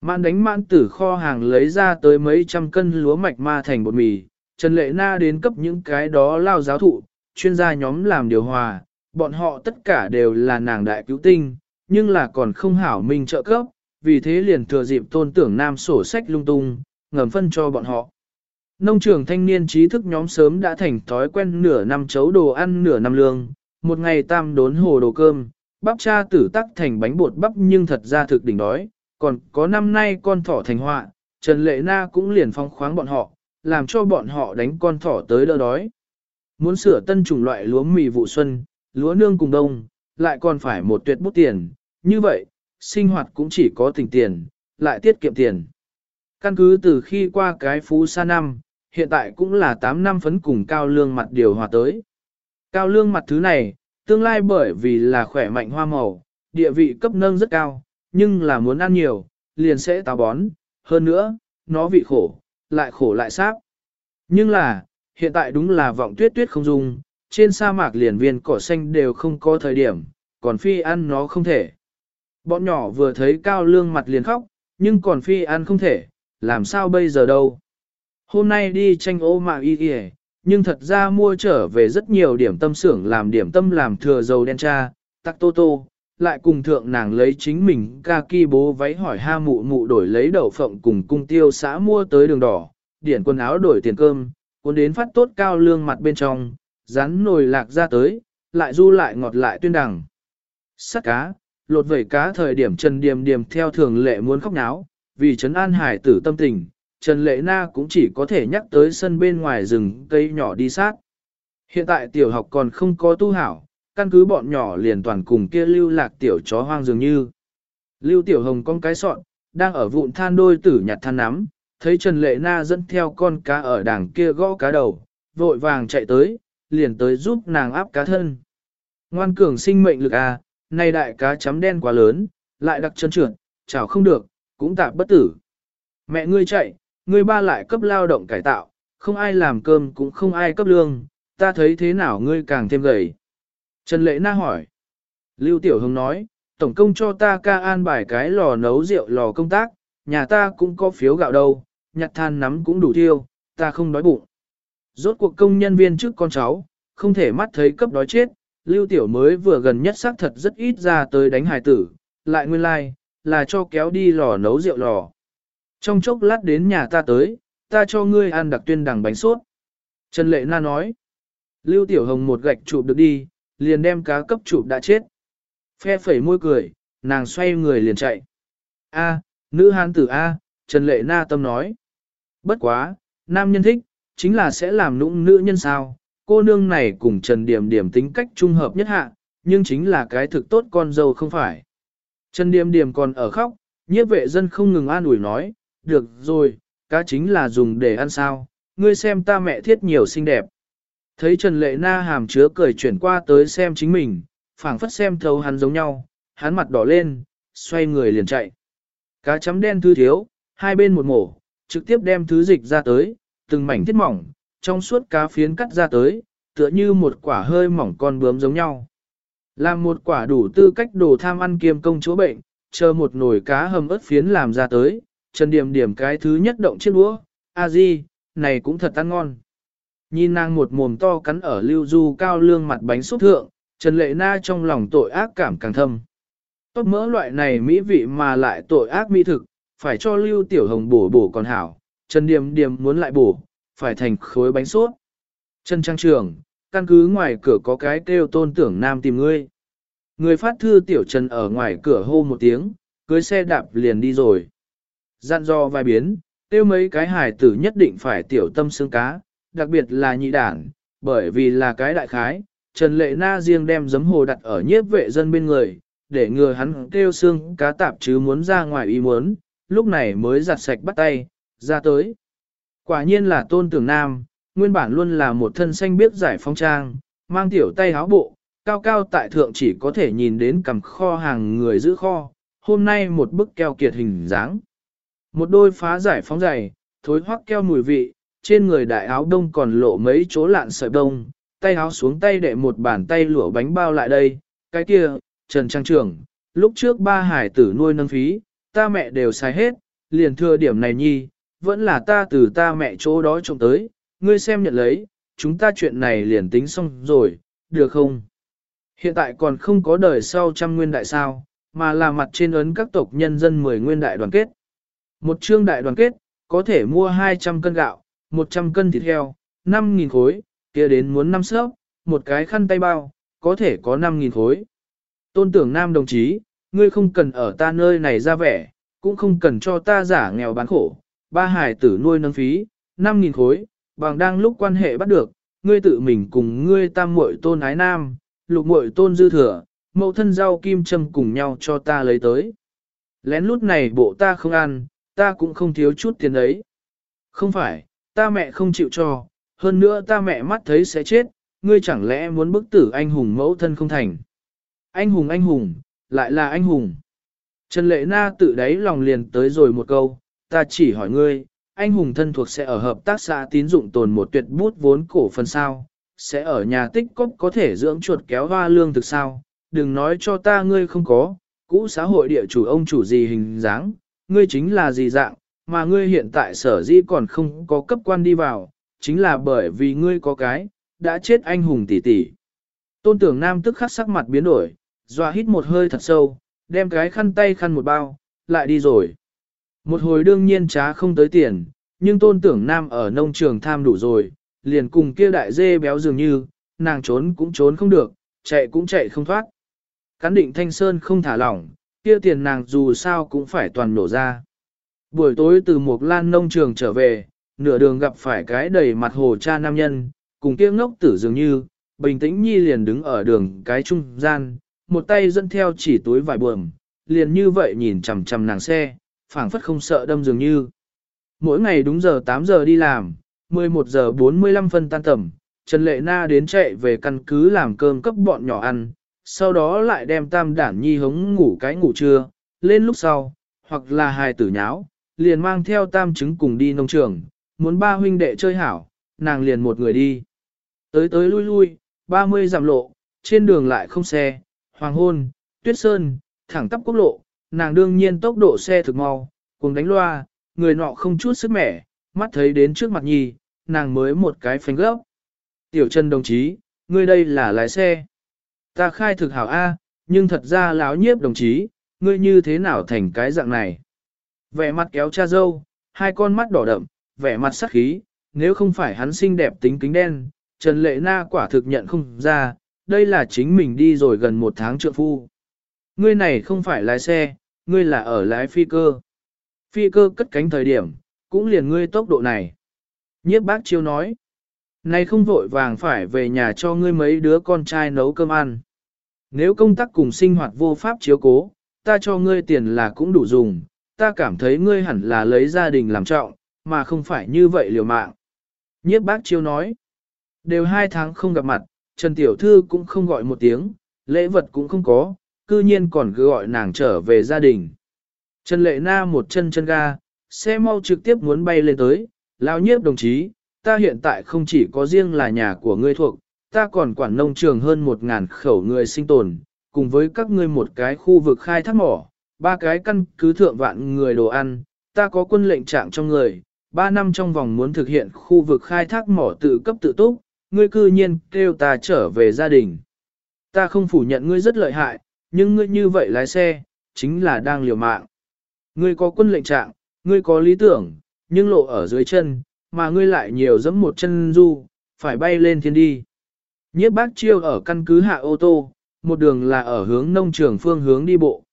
Mạn đánh mạn tử kho hàng lấy ra tới mấy trăm cân lúa mạch ma thành bột mì, Trần Lệ Na đến cấp những cái đó lao giáo thụ, chuyên gia nhóm làm điều hòa, bọn họ tất cả đều là nàng đại cứu tinh, nhưng là còn không hảo mình trợ cấp, vì thế liền thừa dịp tôn tưởng nam sổ sách lung tung, ngầm phân cho bọn họ. Nông trường thanh niên trí thức nhóm sớm đã thành thói quen nửa năm chấu đồ ăn nửa năm lương, một ngày tam đốn hồ đồ cơm, bắp cha tử tắc thành bánh bột bắp nhưng thật ra thực đỉnh đói, còn có năm nay con thỏ thành họa, Trần Lệ Na cũng liền phong khoáng bọn họ, làm cho bọn họ đánh con thỏ tới đỡ đói. Muốn sửa tân chủng loại lúa mì vụ xuân, lúa nương cùng đông, lại còn phải một tuyệt bút tiền, như vậy, sinh hoạt cũng chỉ có tình tiền, lại tiết kiệm tiền. Căn cứ từ khi qua cái phú sa năm, hiện tại cũng là 8 năm phấn cùng cao lương mặt điều hòa tới. Cao lương mặt thứ này, tương lai bởi vì là khỏe mạnh hoa màu, địa vị cấp nâng rất cao, nhưng là muốn ăn nhiều, liền sẽ táo bón, hơn nữa, nó vị khổ, lại khổ lại sáp. Nhưng là, hiện tại đúng là vọng tuyết tuyết không dùng, trên sa mạc liền viên cỏ xanh đều không có thời điểm, còn phi ăn nó không thể. Bọn nhỏ vừa thấy cao lương mặt liền khóc, nhưng còn phi ăn không thể, làm sao bây giờ đâu. Hôm nay đi tranh ô mạng y kìa, nhưng thật ra mua trở về rất nhiều điểm tâm xưởng làm điểm tâm làm thừa dầu đen cha, tắc tô tô, lại cùng thượng nàng lấy chính mình ca ki bố váy hỏi ha mụ mụ đổi lấy đậu phộng cùng cung tiêu xã mua tới đường đỏ, điển quần áo đổi tiền cơm, cuốn đến phát tốt cao lương mặt bên trong, rắn nồi lạc ra tới, lại du lại ngọt lại tuyên đằng. Sắt cá, lột vẩy cá thời điểm Trần Điềm Điềm theo thường lệ muốn khóc náo, vì Trấn An Hải tử tâm tình, Trần Lệ Na cũng chỉ có thể nhắc tới sân bên ngoài rừng cây nhỏ đi sát. Hiện tại tiểu học còn không có tu hảo, căn cứ bọn nhỏ liền toàn cùng kia lưu lạc tiểu chó hoang dường như. Lưu tiểu hồng con cái sọn, đang ở vụn than đôi tử nhặt than nắm, thấy Trần Lệ Na dẫn theo con cá ở đàng kia gõ cá đầu, vội vàng chạy tới, liền tới giúp nàng áp cá thân. Ngoan cường sinh mệnh lực à, này đại cá chấm đen quá lớn, lại đặc chân trượt, chảo không được, cũng tạp bất tử. Mẹ ngươi chạy, ngươi ba lại cấp lao động cải tạo, không ai làm cơm cũng không ai cấp lương, ta thấy thế nào ngươi càng thêm gầy. Trần Lệ Na hỏi. Lưu Tiểu Hồng nói, tổng công cho ta ca an bài cái lò nấu rượu lò công tác, nhà ta cũng có phiếu gạo đâu, nhặt than nắm cũng đủ tiêu, ta không đói bụng. Rốt cuộc công nhân viên trước con cháu, không thể mắt thấy cấp đói chết, Lưu Tiểu mới vừa gần nhất xác thật rất ít ra tới đánh hài tử, lại nguyên lai, like, là cho kéo đi lò nấu rượu lò. Trong chốc lát đến nhà ta tới, ta cho ngươi ăn đặc tuyên đằng bánh sốt. Trần Lệ Na nói, Lưu Tiểu Hồng một gạch chụp được đi, liền đem cá cấp chụp đã chết. Phe phẩy môi cười, nàng xoay người liền chạy. A, nữ hán tử A, Trần Lệ Na tâm nói. Bất quá, nam nhân thích, chính là sẽ làm nũng nữ nhân sao. Cô nương này cùng Trần Điểm Điểm tính cách trung hợp nhất hạ, nhưng chính là cái thực tốt con dâu không phải. Trần Điểm Điểm còn ở khóc, nhiếp vệ dân không ngừng an ủi nói, được rồi, cá chính là dùng để ăn sao, ngươi xem ta mẹ thiết nhiều xinh đẹp. Thấy Trần Lệ Na hàm chứa cười chuyển qua tới xem chính mình, phảng phất xem thấu hắn giống nhau, hắn mặt đỏ lên, xoay người liền chạy. Cá chấm đen thư thiếu, hai bên một mổ, trực tiếp đem thứ dịch ra tới, từng mảnh thiết mỏng, trong suốt cá phiến cắt ra tới, tựa như một quả hơi mỏng con bướm giống nhau. Làm một quả đủ tư cách đồ tham ăn kiêm công chúa bệnh, chờ một nồi cá hầm ớt phiến làm ra tới, Trần Điểm điểm cái thứ nhất động chiếc đũa, a di, này cũng thật ăn ngon. Nhìn nàng một mồm to cắn ở lưu du cao lương mặt bánh xúc thượng, Trần Lệ Na trong lòng tội ác cảm càng thâm. Tốt mỡ loại này mỹ vị mà lại tội ác mỹ thực, phải cho lưu tiểu hồng bổ bổ còn hảo, Trần Điềm Điềm muốn lại bổ, phải thành khối bánh suốt Trần Trang Trường, căn cứ ngoài cửa có cái kêu tôn tưởng nam tìm ngươi. Người phát thư tiểu Trần ở ngoài cửa hô một tiếng, cưới xe đạp liền đi rồi. Dặn do vài biến, tiêu mấy cái hải tử nhất định phải tiểu tâm xương cá, đặc biệt là nhị đản, bởi vì là cái đại khái, Trần Lệ Na riêng đem giấm hồ đặt ở nhiếp vệ dân bên người, để ngừa hắn kêu xương cá tạp chứ muốn ra ngoài ý muốn, lúc này mới giặt sạch bắt tay, ra tới. Quả nhiên là tôn tưởng nam, nguyên bản luôn là một thân xanh biết giải phong trang, mang tiểu tay áo bộ, cao cao tại thượng chỉ có thể nhìn đến cầm kho hàng người giữ kho, hôm nay một bức keo kiệt hình dáng. Một đôi phá giải phóng dày, thối hoắc keo mùi vị, trên người đại áo đông còn lộ mấy chỗ lạn sợi đông, tay áo xuống tay để một bàn tay lụa bánh bao lại đây, cái kia, Trần Trang trưởng, lúc trước ba hải tử nuôi nâng phí, ta mẹ đều xài hết, liền thừa điểm này nhi, vẫn là ta từ ta mẹ chỗ đó trông tới, ngươi xem nhận lấy, chúng ta chuyện này liền tính xong rồi, được không? Hiện tại còn không có đời sau trăm nguyên đại sao, mà là mặt trên ấn các tộc nhân dân mười nguyên đại đoàn kết. Một chương đại đoàn kết, có thể mua 200 cân gạo, 100 cân thịt heo, 5.000 khối, kia đến muốn năm sớp, một cái khăn tay bao, có thể có 5.000 khối. Tôn tưởng nam đồng chí, ngươi không cần ở ta nơi này ra vẻ, cũng không cần cho ta giả nghèo bán khổ, ba hải tử nuôi nâng phí, 5.000 khối, bằng đang lúc quan hệ bắt được, ngươi tự mình cùng ngươi tam muội tôn ái nam, lục muội tôn dư thừa, mẫu thân rau kim châm cùng nhau cho ta lấy tới. Lén lút này bộ ta không ăn, ta cũng không thiếu chút tiền đấy. Không phải, ta mẹ không chịu cho, hơn nữa ta mẹ mắt thấy sẽ chết, ngươi chẳng lẽ muốn bức tử anh hùng mẫu thân không thành. Anh hùng anh hùng, lại là anh hùng. Trần Lệ Na tự đáy lòng liền tới rồi một câu, ta chỉ hỏi ngươi, anh hùng thân thuộc sẽ ở hợp tác xã tín dụng tồn một tuyệt bút vốn cổ phần sao, sẽ ở nhà tích cốc có thể dưỡng chuột kéo hoa lương thực sao, đừng nói cho ta ngươi không có, cũ xã hội địa chủ ông chủ gì hình dáng, ngươi chính là gì dạng, mà ngươi hiện tại sở dĩ còn không có cấp quan đi vào, chính là bởi vì ngươi có cái, đã chết anh hùng tỷ tỷ. Tôn tưởng nam tức khắc sắc mặt biến đổi, dọa hít một hơi thật sâu, đem cái khăn tay khăn một bao, lại đi rồi. Một hồi đương nhiên trá không tới tiền, nhưng tôn tưởng nam ở nông trường tham đủ rồi, liền cùng kia đại dê béo dường như, nàng trốn cũng trốn không được, chạy cũng chạy không thoát. Cán định thanh sơn không thả lỏng, kia tiền nàng dù sao cũng phải toàn nổ ra. Buổi tối từ một lan nông trường trở về, nửa đường gặp phải cái đầy mặt hồ cha nam nhân, cùng kia ngốc tử dường như, bình tĩnh nhi liền đứng ở đường cái trung gian, một tay dẫn theo chỉ túi vải buồm, liền như vậy nhìn chằm chằm nàng xe, phảng phất không sợ đâm dường như. Mỗi ngày đúng giờ 8 giờ đi làm, 11 giờ 45 phân tan tầm, Trần Lệ Na đến chạy về căn cứ làm cơm cấp bọn nhỏ ăn, sau đó lại đem tam đản nhi hống ngủ cái ngủ trưa, lên lúc sau, hoặc là hài tử nháo, liền mang theo tam chứng cùng đi nông trường, muốn ba huynh đệ chơi hảo, nàng liền một người đi. Tới tới lui lui, 30 giảm lộ, trên đường lại không xe, hoàng hôn, tuyết sơn, thẳng tắp quốc lộ, nàng đương nhiên tốc độ xe thực mau, cùng đánh loa, người nọ không chút sức mẻ, mắt thấy đến trước mặt nhi, nàng mới một cái phanh gấp. Tiểu Trần đồng chí, ngươi đây là lái xe. Ta khai thực hảo A, nhưng thật ra láo nhiếp đồng chí, ngươi như thế nào thành cái dạng này. Vẻ mặt kéo cha dâu, hai con mắt đỏ đậm, vẻ mặt sắc khí, nếu không phải hắn xinh đẹp tính kính đen, Trần Lệ Na quả thực nhận không ra, đây là chính mình đi rồi gần một tháng trượng phu. Ngươi này không phải lái xe, ngươi là ở lái phi cơ. Phi cơ cất cánh thời điểm, cũng liền ngươi tốc độ này. Nhiếp bác chiêu nói, này không vội vàng phải về nhà cho ngươi mấy đứa con trai nấu cơm ăn. Nếu công tác cùng sinh hoạt vô pháp chiếu cố, ta cho ngươi tiền là cũng đủ dùng, ta cảm thấy ngươi hẳn là lấy gia đình làm trọng, mà không phải như vậy liều mạng. Nhiếp bác chiêu nói, đều hai tháng không gặp mặt, Trần Tiểu Thư cũng không gọi một tiếng, lễ vật cũng không có, cư nhiên còn cứ gọi nàng trở về gia đình. Trần Lệ Na một chân chân ga, xe mau trực tiếp muốn bay lên tới, lao nhiếp đồng chí, ta hiện tại không chỉ có riêng là nhà của ngươi thuộc, ta còn quản nông trường hơn một ngàn khẩu người sinh tồn, cùng với các ngươi một cái khu vực khai thác mỏ, ba cái căn cứ thượng vạn người đồ ăn, ta có quân lệnh trạng trong người, ba năm trong vòng muốn thực hiện khu vực khai thác mỏ tự cấp tự túc, ngươi cư nhiên kêu ta trở về gia đình. Ta không phủ nhận ngươi rất lợi hại, nhưng ngươi như vậy lái xe, chính là đang liều mạng. Ngươi có quân lệnh trạng, ngươi có lý tưởng, nhưng lộ ở dưới chân, mà ngươi lại nhiều dẫm một chân du, phải bay lên thiên đi. Nhiếp bác chiêu ở căn cứ hạ ô tô, một đường là ở hướng nông trường phương hướng đi bộ.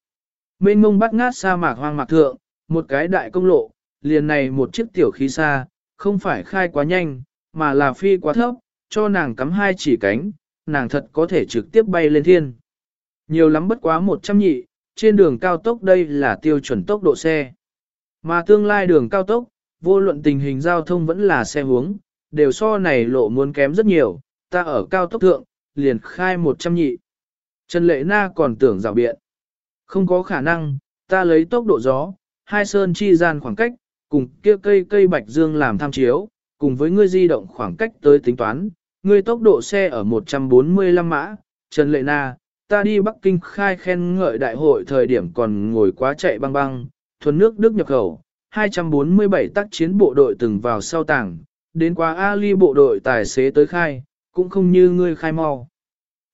Mênh mông bắt ngát sa mạc hoang mạc thượng, một cái đại công lộ, liền này một chiếc tiểu khí xa, không phải khai quá nhanh, mà là phi quá thấp, cho nàng cắm hai chỉ cánh, nàng thật có thể trực tiếp bay lên thiên. Nhiều lắm bất quá 100 nhị, trên đường cao tốc đây là tiêu chuẩn tốc độ xe. Mà tương lai đường cao tốc, vô luận tình hình giao thông vẫn là xe hướng, đều so này lộ muốn kém rất nhiều, ta ở cao tốc thượng, liền khai 100 nhị. Trần Lệ Na còn tưởng rào biện. Không có khả năng, ta lấy tốc độ gió, hai sơn chi gian khoảng cách, cùng kia cây cây bạch dương làm tham chiếu, cùng với ngươi di động khoảng cách tới tính toán, ngươi tốc độ xe ở 145 mã, Trần Lệ Na, ta đi Bắc Kinh khai khen ngợi đại hội thời điểm còn ngồi quá chạy băng băng, thuần nước Đức nhập khẩu, 247 tác chiến bộ đội từng vào sau tảng, đến qua Ali bộ đội tài xế tới khai, cũng không như ngươi khai mau.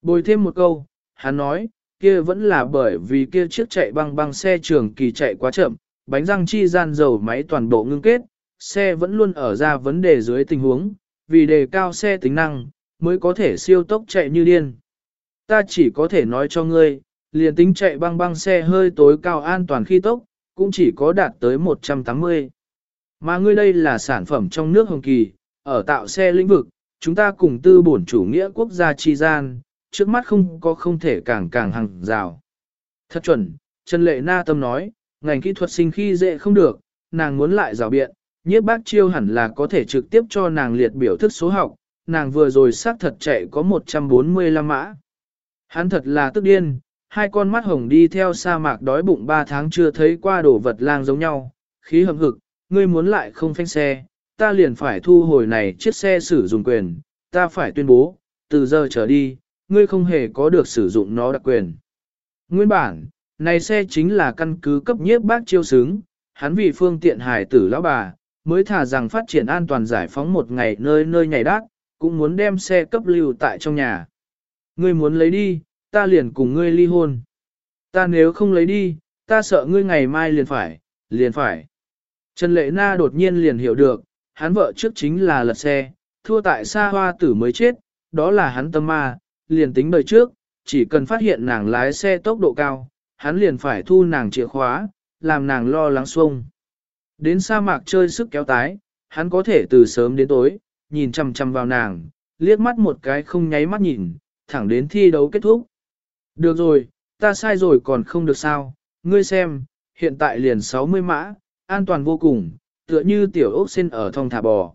Bồi thêm một câu, hắn nói, kia vẫn là bởi vì kia chiếc chạy băng băng xe trường kỳ chạy quá chậm, bánh răng chi gian dầu máy toàn bộ ngưng kết, xe vẫn luôn ở ra vấn đề dưới tình huống, vì đề cao xe tính năng, mới có thể siêu tốc chạy như điên. Ta chỉ có thể nói cho ngươi, liền tính chạy băng băng xe hơi tối cao an toàn khi tốc, cũng chỉ có đạt tới 180. Mà ngươi đây là sản phẩm trong nước Hồng Kỳ, ở tạo xe lĩnh vực, chúng ta cùng tư bổn chủ nghĩa quốc gia chi gian, trước mắt không có không thể càng càng hàng rào. Thật chuẩn, Trần Lệ Na Tâm nói, ngành kỹ thuật sinh khi dễ không được, nàng muốn lại rào biện, nhiếp bác chiêu hẳn là có thể trực tiếp cho nàng liệt biểu thức số học, nàng vừa rồi xác thật chạy có 145 mã. Hắn thật là tức điên, hai con mắt hồng đi theo sa mạc đói bụng ba tháng chưa thấy qua đồ vật lang giống nhau, khí hầm hực, ngươi muốn lại không phanh xe, ta liền phải thu hồi này chiếc xe sử dụng quyền, ta phải tuyên bố, từ giờ trở đi, ngươi không hề có được sử dụng nó đặc quyền. Nguyên bản, này xe chính là căn cứ cấp nhiếp bác chiêu xứng, hắn vì phương tiện hải tử lão bà, mới thả rằng phát triển an toàn giải phóng một ngày nơi nơi nhảy đác, cũng muốn đem xe cấp lưu tại trong nhà. Ngươi muốn lấy đi, ta liền cùng ngươi ly hôn. Ta nếu không lấy đi, ta sợ ngươi ngày mai liền phải, liền phải. Trần Lệ Na đột nhiên liền hiểu được, hắn vợ trước chính là lật xe, thua tại xa hoa tử mới chết, đó là hắn tâm ma, liền tính đời trước, chỉ cần phát hiện nàng lái xe tốc độ cao, hắn liền phải thu nàng chìa khóa, làm nàng lo lắng xuông. Đến sa mạc chơi sức kéo tái, hắn có thể từ sớm đến tối, nhìn chăm chăm vào nàng, liếc mắt một cái không nháy mắt nhìn, thẳng đến thi đấu kết thúc. Được rồi, ta sai rồi còn không được sao, ngươi xem, hiện tại liền 60 mã, an toàn vô cùng, tựa như tiểu ốc xin ở thong thả bò.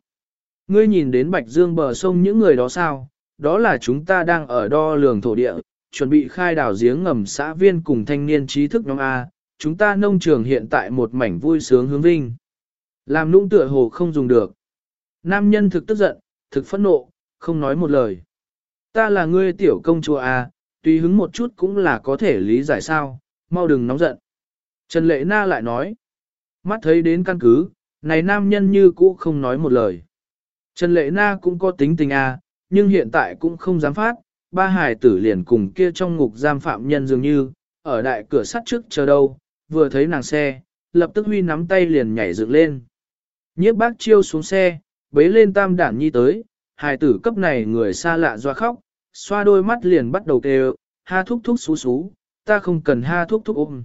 Ngươi nhìn đến Bạch Dương bờ sông những người đó sao, đó là chúng ta đang ở đo lường thổ địa, chuẩn bị khai đảo giếng ngầm xã viên cùng thanh niên trí thức nhóm A, chúng ta nông trường hiện tại một mảnh vui sướng hướng vinh. Làm nũng tựa hồ không dùng được. Nam nhân thực tức giận, thực phẫn nộ, không nói một lời. Ta là ngươi tiểu công chúa A, tùy hứng một chút cũng là có thể lý giải sao, mau đừng nóng giận. Trần Lệ Na lại nói, mắt thấy đến căn cứ, này nam nhân như cũ không nói một lời. Trần Lệ Na cũng có tính tình A, nhưng hiện tại cũng không dám phát, ba hải tử liền cùng kia trong ngục giam phạm nhân dường như, ở đại cửa sắt trước chờ đâu, vừa thấy nàng xe, lập tức huy nắm tay liền nhảy dựng lên. Nhiếp bác chiêu xuống xe, bế lên tam đản nhi tới, hải tử cấp này người xa lạ doa khóc, xoa đôi mắt liền bắt đầu kêu, ha thúc thúc xú xú, ta không cần ha thúc thúc ôm.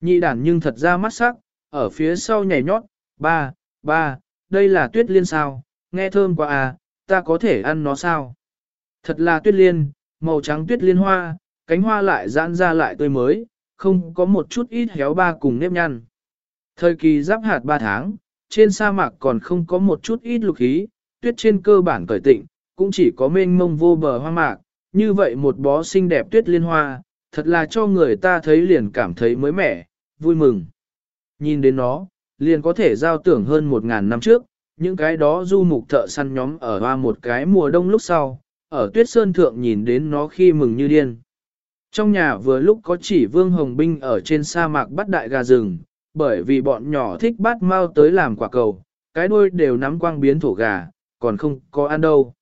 Nhị đản nhưng thật ra mắt sắc, ở phía sau nhảy nhót, ba, ba, đây là tuyết liên sao, nghe thơm quá à, ta có thể ăn nó sao? Thật là tuyết liên, màu trắng tuyết liên hoa, cánh hoa lại giãn ra lại tươi mới, không có một chút ít héo ba cùng nếp nhăn. Thời kỳ giáp hạt 3 tháng, trên sa mạc còn không có một chút ít lục khí, tuyết trên cơ bản cởi tịnh, cũng chỉ có mênh mông vô bờ hoa mạc, như vậy một bó xinh đẹp tuyết liên hoa, thật là cho người ta thấy liền cảm thấy mới mẻ, vui mừng. Nhìn đến nó, liền có thể giao tưởng hơn một ngàn năm trước, những cái đó du mục thợ săn nhóm ở hoa một cái mùa đông lúc sau, ở tuyết sơn thượng nhìn đến nó khi mừng như điên. Trong nhà vừa lúc có chỉ vương hồng binh ở trên sa mạc bắt đại gà rừng, bởi vì bọn nhỏ thích bắt mau tới làm quả cầu, cái đuôi đều nắm quang biến thổ gà, còn không có ăn đâu.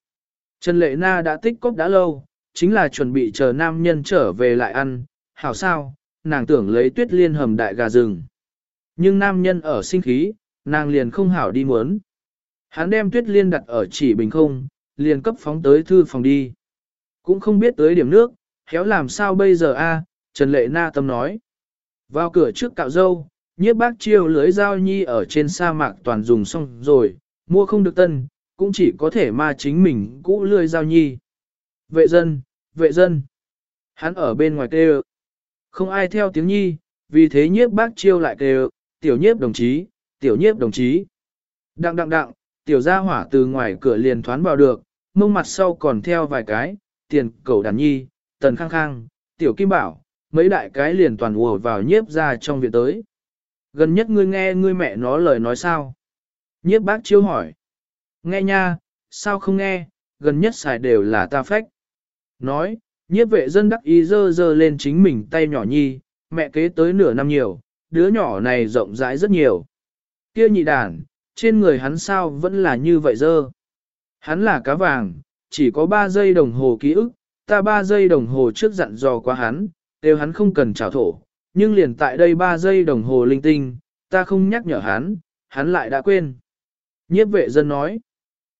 Trần Lệ Na đã tích cốc đã lâu, chính là chuẩn bị chờ nam nhân trở về lại ăn, hảo sao, nàng tưởng lấy tuyết liên hầm đại gà rừng. Nhưng nam nhân ở sinh khí, nàng liền không hảo đi muốn. Hắn đem tuyết liên đặt ở chỉ bình không, liền cấp phóng tới thư phòng đi. Cũng không biết tới điểm nước, khéo làm sao bây giờ a? Trần Lệ Na tâm nói. Vào cửa trước cạo dâu, nhiếp bác chiêu lưới dao nhi ở trên sa mạc toàn dùng xong rồi, mua không được tân, cũng chỉ có thể ma chính mình cũ lươi giao nhi. Vệ dân, vệ dân. Hắn ở bên ngoài kêu. Không ai theo tiếng nhi, vì thế nhiếp bác chiêu lại kêu, tiểu nhiếp đồng chí, tiểu nhiếp đồng chí. Đặng đặng đặng, tiểu gia hỏa từ ngoài cửa liền thoán vào được, mông mặt sau còn theo vài cái, tiền cầu đàn nhi, tần khang khang, tiểu kim bảo, mấy đại cái liền toàn ùa vào nhiếp ra trong viện tới. Gần nhất ngươi nghe ngươi mẹ nó lời nói sao? Nhiếp bác chiêu hỏi. Nghe nha, sao không nghe, gần nhất xài đều là ta phách. Nói, nhiếp vệ dân đắc ý dơ dơ lên chính mình tay nhỏ nhi, mẹ kế tới nửa năm nhiều, đứa nhỏ này rộng rãi rất nhiều. Kia nhị đàn, trên người hắn sao vẫn là như vậy dơ. Hắn là cá vàng, chỉ có 3 giây đồng hồ ký ức, ta 3 giây đồng hồ trước dặn dò qua hắn, đều hắn không cần trào thổ, nhưng liền tại đây 3 giây đồng hồ linh tinh, ta không nhắc nhở hắn, hắn lại đã quên. Nhiếp vệ dân nói,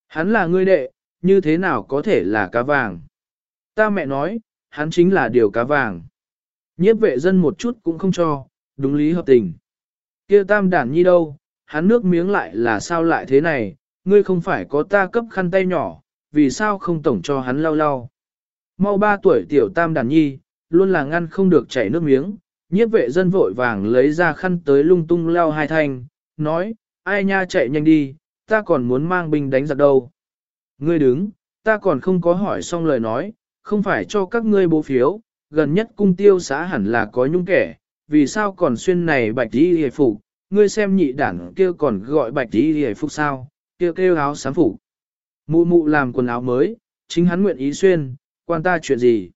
hắn là ngươi đệ, như thế nào có thể là cá vàng? Ta mẹ nói, hắn chính là điều cá vàng. Nhiếp vệ dân một chút cũng không cho, đúng lý hợp tình. kia tam đản nhi đâu, hắn nước miếng lại là sao lại thế này, ngươi không phải có ta cấp khăn tay nhỏ, vì sao không tổng cho hắn lau lau. Mau ba tuổi tiểu tam đàn nhi, luôn là ngăn không được chảy nước miếng, nhiếp vệ dân vội vàng lấy ra khăn tới lung tung lau hai thanh, nói, ai nha chạy nhanh đi, ta còn muốn mang binh đánh giặc đâu. Ngươi đứng, ta còn không có hỏi xong lời nói, không phải cho các ngươi bố phiếu, gần nhất cung tiêu xã hẳn là có nhung kẻ, vì sao còn xuyên này bạch đi hề phục, ngươi xem nhị đảng kia còn gọi bạch đi hề phục sao, kia kêu áo sám phục. Mụ mụ làm quần áo mới, chính hắn nguyện ý xuyên, quan ta chuyện gì.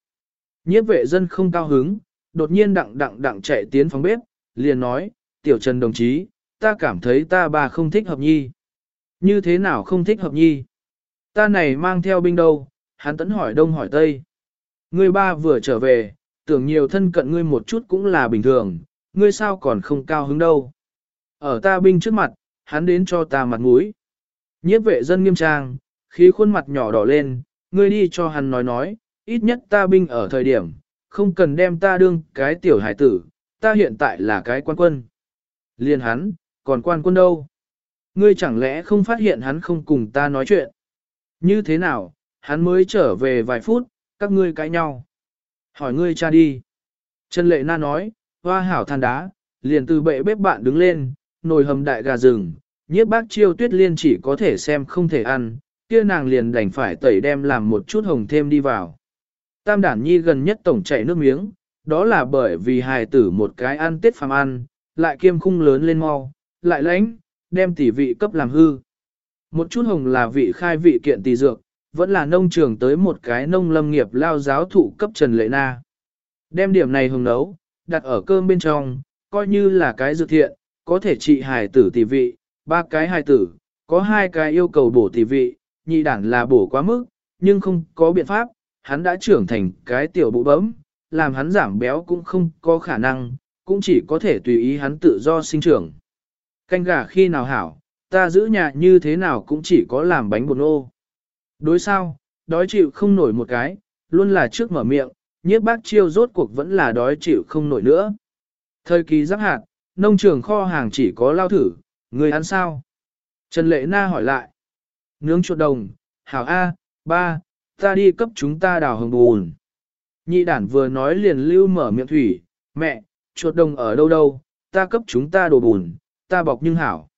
Nhiếp vệ dân không cao hứng, đột nhiên đặng đặng đặng chạy tiến phòng bếp, liền nói, tiểu trần đồng chí, ta cảm thấy ta bà không thích hợp nhi. Như thế nào không thích hợp nhi? Ta này mang theo binh đâu, hắn tẫn hỏi đông hỏi tây. Ngươi ba vừa trở về, tưởng nhiều thân cận ngươi một chút cũng là bình thường, ngươi sao còn không cao hứng đâu. Ở ta binh trước mặt, hắn đến cho ta mặt mũi. Nhiếp vệ dân nghiêm trang, khí khuôn mặt nhỏ đỏ lên, ngươi đi cho hắn nói nói, ít nhất ta binh ở thời điểm, không cần đem ta đương cái tiểu hải tử, ta hiện tại là cái quan quân. Liên hắn, còn quan quân đâu? Ngươi chẳng lẽ không phát hiện hắn không cùng ta nói chuyện? Như thế nào, hắn mới trở về vài phút, các ngươi cãi nhau. Hỏi ngươi cha đi. Trần Lệ Na nói, hoa hảo than đá, liền từ bệ bếp bạn đứng lên, nồi hầm đại gà rừng, nhiếp bác chiêu tuyết liên chỉ có thể xem không thể ăn, kia nàng liền đành phải tẩy đem làm một chút hồng thêm đi vào. Tam đản nhi gần nhất tổng chảy nước miếng, đó là bởi vì hài tử một cái ăn tết phàm ăn, lại kiêm khung lớn lên mau, lại lãnh, đem tỷ vị cấp làm hư. Một chút hồng là vị khai vị kiện tỷ dược, vẫn là nông trường tới một cái nông lâm nghiệp lao giáo thụ cấp Trần Lệ Na. Đem điểm này hồng nấu, đặt ở cơm bên trong, coi như là cái dược thiện, có thể trị hài tử tỷ vị, ba cái hài tử, có hai cái yêu cầu bổ tỷ vị, nhị đản là bổ quá mức, nhưng không có biện pháp, hắn đã trưởng thành cái tiểu bụ bấm, làm hắn giảm béo cũng không có khả năng, cũng chỉ có thể tùy ý hắn tự do sinh trưởng. Canh gà khi nào hảo, ta giữ nhà như thế nào cũng chỉ có làm bánh bột nô. Đối sao, đói chịu không nổi một cái, luôn là trước mở miệng, nhiếp bác chiêu rốt cuộc vẫn là đói chịu không nổi nữa. Thời kỳ giáp hạt, nông trường kho hàng chỉ có lao thử, người ăn sao? Trần Lệ Na hỏi lại. Nướng chuột đồng, hảo A, ba, ta đi cấp chúng ta đào hồng bùn. Nhị đản vừa nói liền lưu mở miệng thủy, mẹ, chuột đồng ở đâu đâu, ta cấp chúng ta đồ bùn, ta bọc nhưng hảo.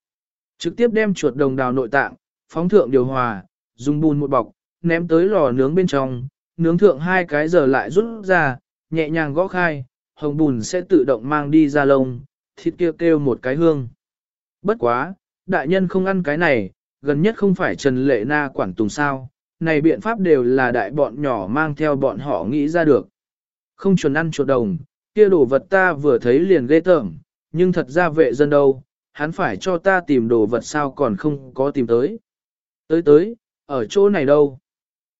Trực tiếp đem chuột đồng đào nội tạng, phóng thượng điều hòa, dùng bùn một bọc, ném tới lò nướng bên trong, nướng thượng hai cái giờ lại rút ra, nhẹ nhàng gõ khai, hồng bùn sẽ tự động mang đi ra lông, thịt kêu kêu một cái hương. Bất quá, đại nhân không ăn cái này, gần nhất không phải Trần Lệ Na quản tùng sao, này biện pháp đều là đại bọn nhỏ mang theo bọn họ nghĩ ra được. Không chuẩn ăn chuột đồng, kia đồ vật ta vừa thấy liền ghê tởm, nhưng thật ra vệ dân đâu, hắn phải cho ta tìm đồ vật sao còn không có tìm tới. Tới tới, ở chỗ này đâu?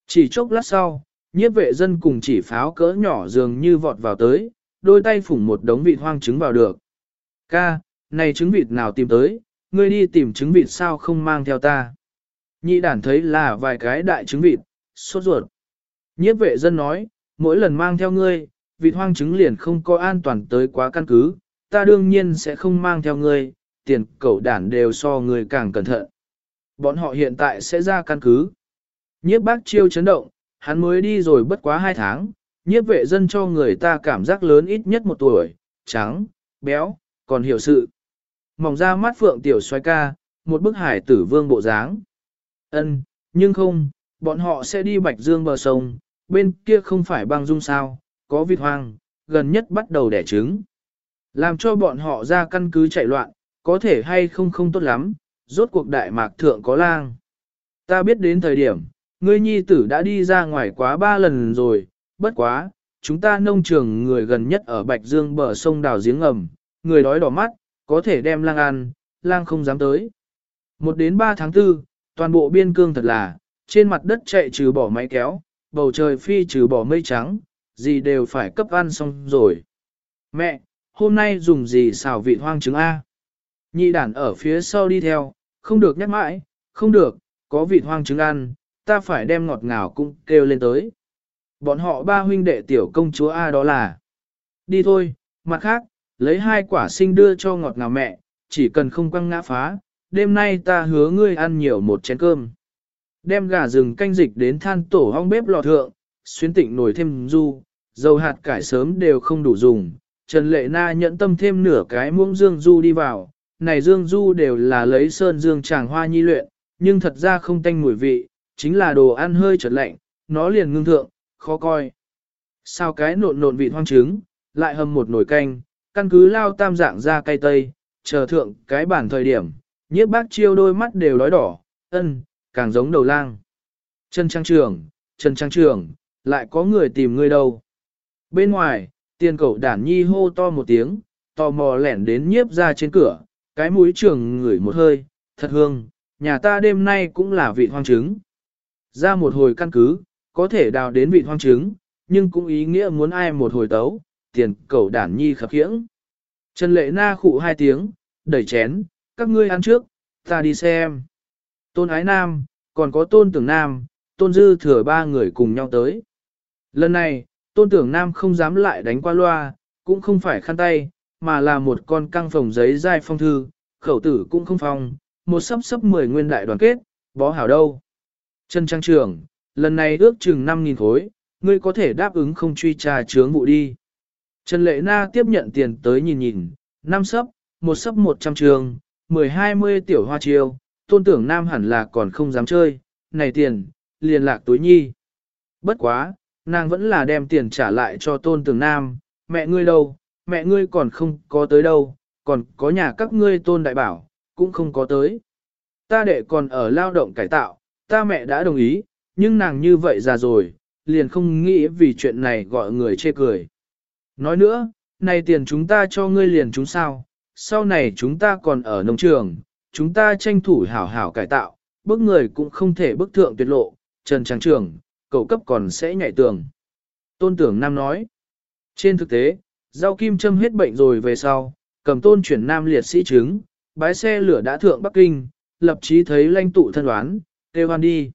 Chỉ chốc lát sau, nhiếp vệ dân cùng chỉ pháo cỡ nhỏ dường như vọt vào tới, đôi tay phủng một đống vịt hoang trứng vào được. Ca, này trứng vịt nào tìm tới, ngươi đi tìm trứng vịt sao không mang theo ta? Nhị đản thấy là vài cái đại trứng vịt, sốt ruột. Nhiếp vệ dân nói, mỗi lần mang theo ngươi, vịt hoang trứng liền không có an toàn tới quá căn cứ, ta đương nhiên sẽ không mang theo ngươi, tiền cẩu đản đều so người càng cẩn thận. Bọn họ hiện tại sẽ ra căn cứ. Nhiếp bác chiêu chấn động, hắn mới đi rồi bất quá hai tháng, nhiếp vệ dân cho người ta cảm giác lớn ít nhất một tuổi, trắng, béo, còn hiểu sự. Mỏng ra mắt phượng tiểu xoay ca, một bức hải tử vương bộ dáng. Ân, nhưng không, bọn họ sẽ đi bạch dương bờ sông, bên kia không phải băng dung sao, có vịt hoang, gần nhất bắt đầu đẻ trứng. Làm cho bọn họ ra căn cứ chạy loạn, có thể hay không không tốt lắm, rốt cuộc đại mạc thượng có lang. Ta biết đến thời điểm, ngươi nhi tử đã đi ra ngoài quá ba lần rồi, bất quá, chúng ta nông trường người gần nhất ở Bạch Dương bờ sông đào giếng ngầm, người đói đỏ mắt, có thể đem lang ăn, lang không dám tới. Một đến ba tháng tư, toàn bộ biên cương thật là, trên mặt đất chạy trừ bỏ máy kéo, bầu trời phi trừ bỏ mây trắng, gì đều phải cấp ăn xong rồi. Mẹ, hôm nay dùng gì xào vị hoang trứng A? Nhị đản ở phía sau đi theo, không được nhắc mãi, không được, có vịt hoang trứng ăn, ta phải đem ngọt ngào cũng kêu lên tới. Bọn họ ba huynh đệ tiểu công chúa A đó là. Đi thôi, mặt khác, lấy hai quả sinh đưa cho ngọt ngào mẹ, chỉ cần không quăng ngã phá, đêm nay ta hứa ngươi ăn nhiều một chén cơm. Đem gà rừng canh dịch đến than tổ hong bếp lò thượng, xuyến tịnh nổi thêm du, dầu hạt cải sớm đều không đủ dùng. Trần Lệ Na nhẫn tâm thêm nửa cái muỗng dương du đi vào, này dương du đều là lấy sơn dương tràng hoa nhi luyện, nhưng thật ra không tanh mùi vị, chính là đồ ăn hơi chợt lạnh, nó liền ngưng thượng, khó coi. Sao cái nộn nộn vị hoang trứng, lại hầm một nồi canh, căn cứ lao tam dạng ra cay tây, chờ thượng cái bản thời điểm, nhiếp bác chiêu đôi mắt đều đói đỏ, ân, càng giống đầu lang. Trần Trang Trường, Trần Trang Trường, lại có người tìm ngươi đâu. Bên ngoài, tiền cậu đản nhi hô to một tiếng, tò mò lẻn đến nhiếp ra trên cửa, cái mũi trường ngửi một hơi, thật hương, nhà ta đêm nay cũng là vị hoang trứng. Ra một hồi căn cứ, có thể đào đến vị hoang trứng, nhưng cũng ý nghĩa muốn ai một hồi tấu, tiền cầu đản nhi khập khiễng. Trần Lệ Na khụ hai tiếng, đẩy chén, các ngươi ăn trước, ta đi xem. Tôn Ái Nam, còn có Tôn Tưởng Nam, Tôn Dư thừa ba người cùng nhau tới. Lần này, Tôn Tưởng Nam không dám lại đánh qua loa, cũng không phải khăn tay, mà là một con căng phòng giấy dai phong thư, khẩu tử cũng không phong, một sắp sắp mười nguyên đại đoàn kết, bó hảo đâu. Trần Trang trưởng, lần này ước chừng 5.000 khối, ngươi có thể đáp ứng không truy trà chướng vụ đi. Trần Lệ Na tiếp nhận tiền tới nhìn nhìn, năm sấp, một sấp 100 trường, 10-20 tiểu hoa chiêu, tôn tưởng nam hẳn là còn không dám chơi, này tiền, liền lạc túi nhi. Bất quá, nàng vẫn là đem tiền trả lại cho tôn tưởng nam, mẹ ngươi đâu, mẹ ngươi còn không có tới đâu, còn có nhà các ngươi tôn đại bảo, cũng không có tới. Ta đệ còn ở lao động cải tạo, ta mẹ đã đồng ý, nhưng nàng như vậy già rồi, liền không nghĩ vì chuyện này gọi người chê cười. Nói nữa, này tiền chúng ta cho ngươi liền chúng sao, sau này chúng ta còn ở nông trường, chúng ta tranh thủ hảo hảo cải tạo, bước người cũng không thể bức thượng tuyệt lộ, Trần Trang Trường, cầu cấp còn sẽ nhảy tường. Tôn Tưởng Nam nói, trên thực tế, rau kim châm hết bệnh rồi về sau, cầm tôn chuyển Nam liệt sĩ chứng, bái xe lửa đã thượng Bắc Kinh, lập chí thấy lãnh tụ thân đoán, kêu hoan đi.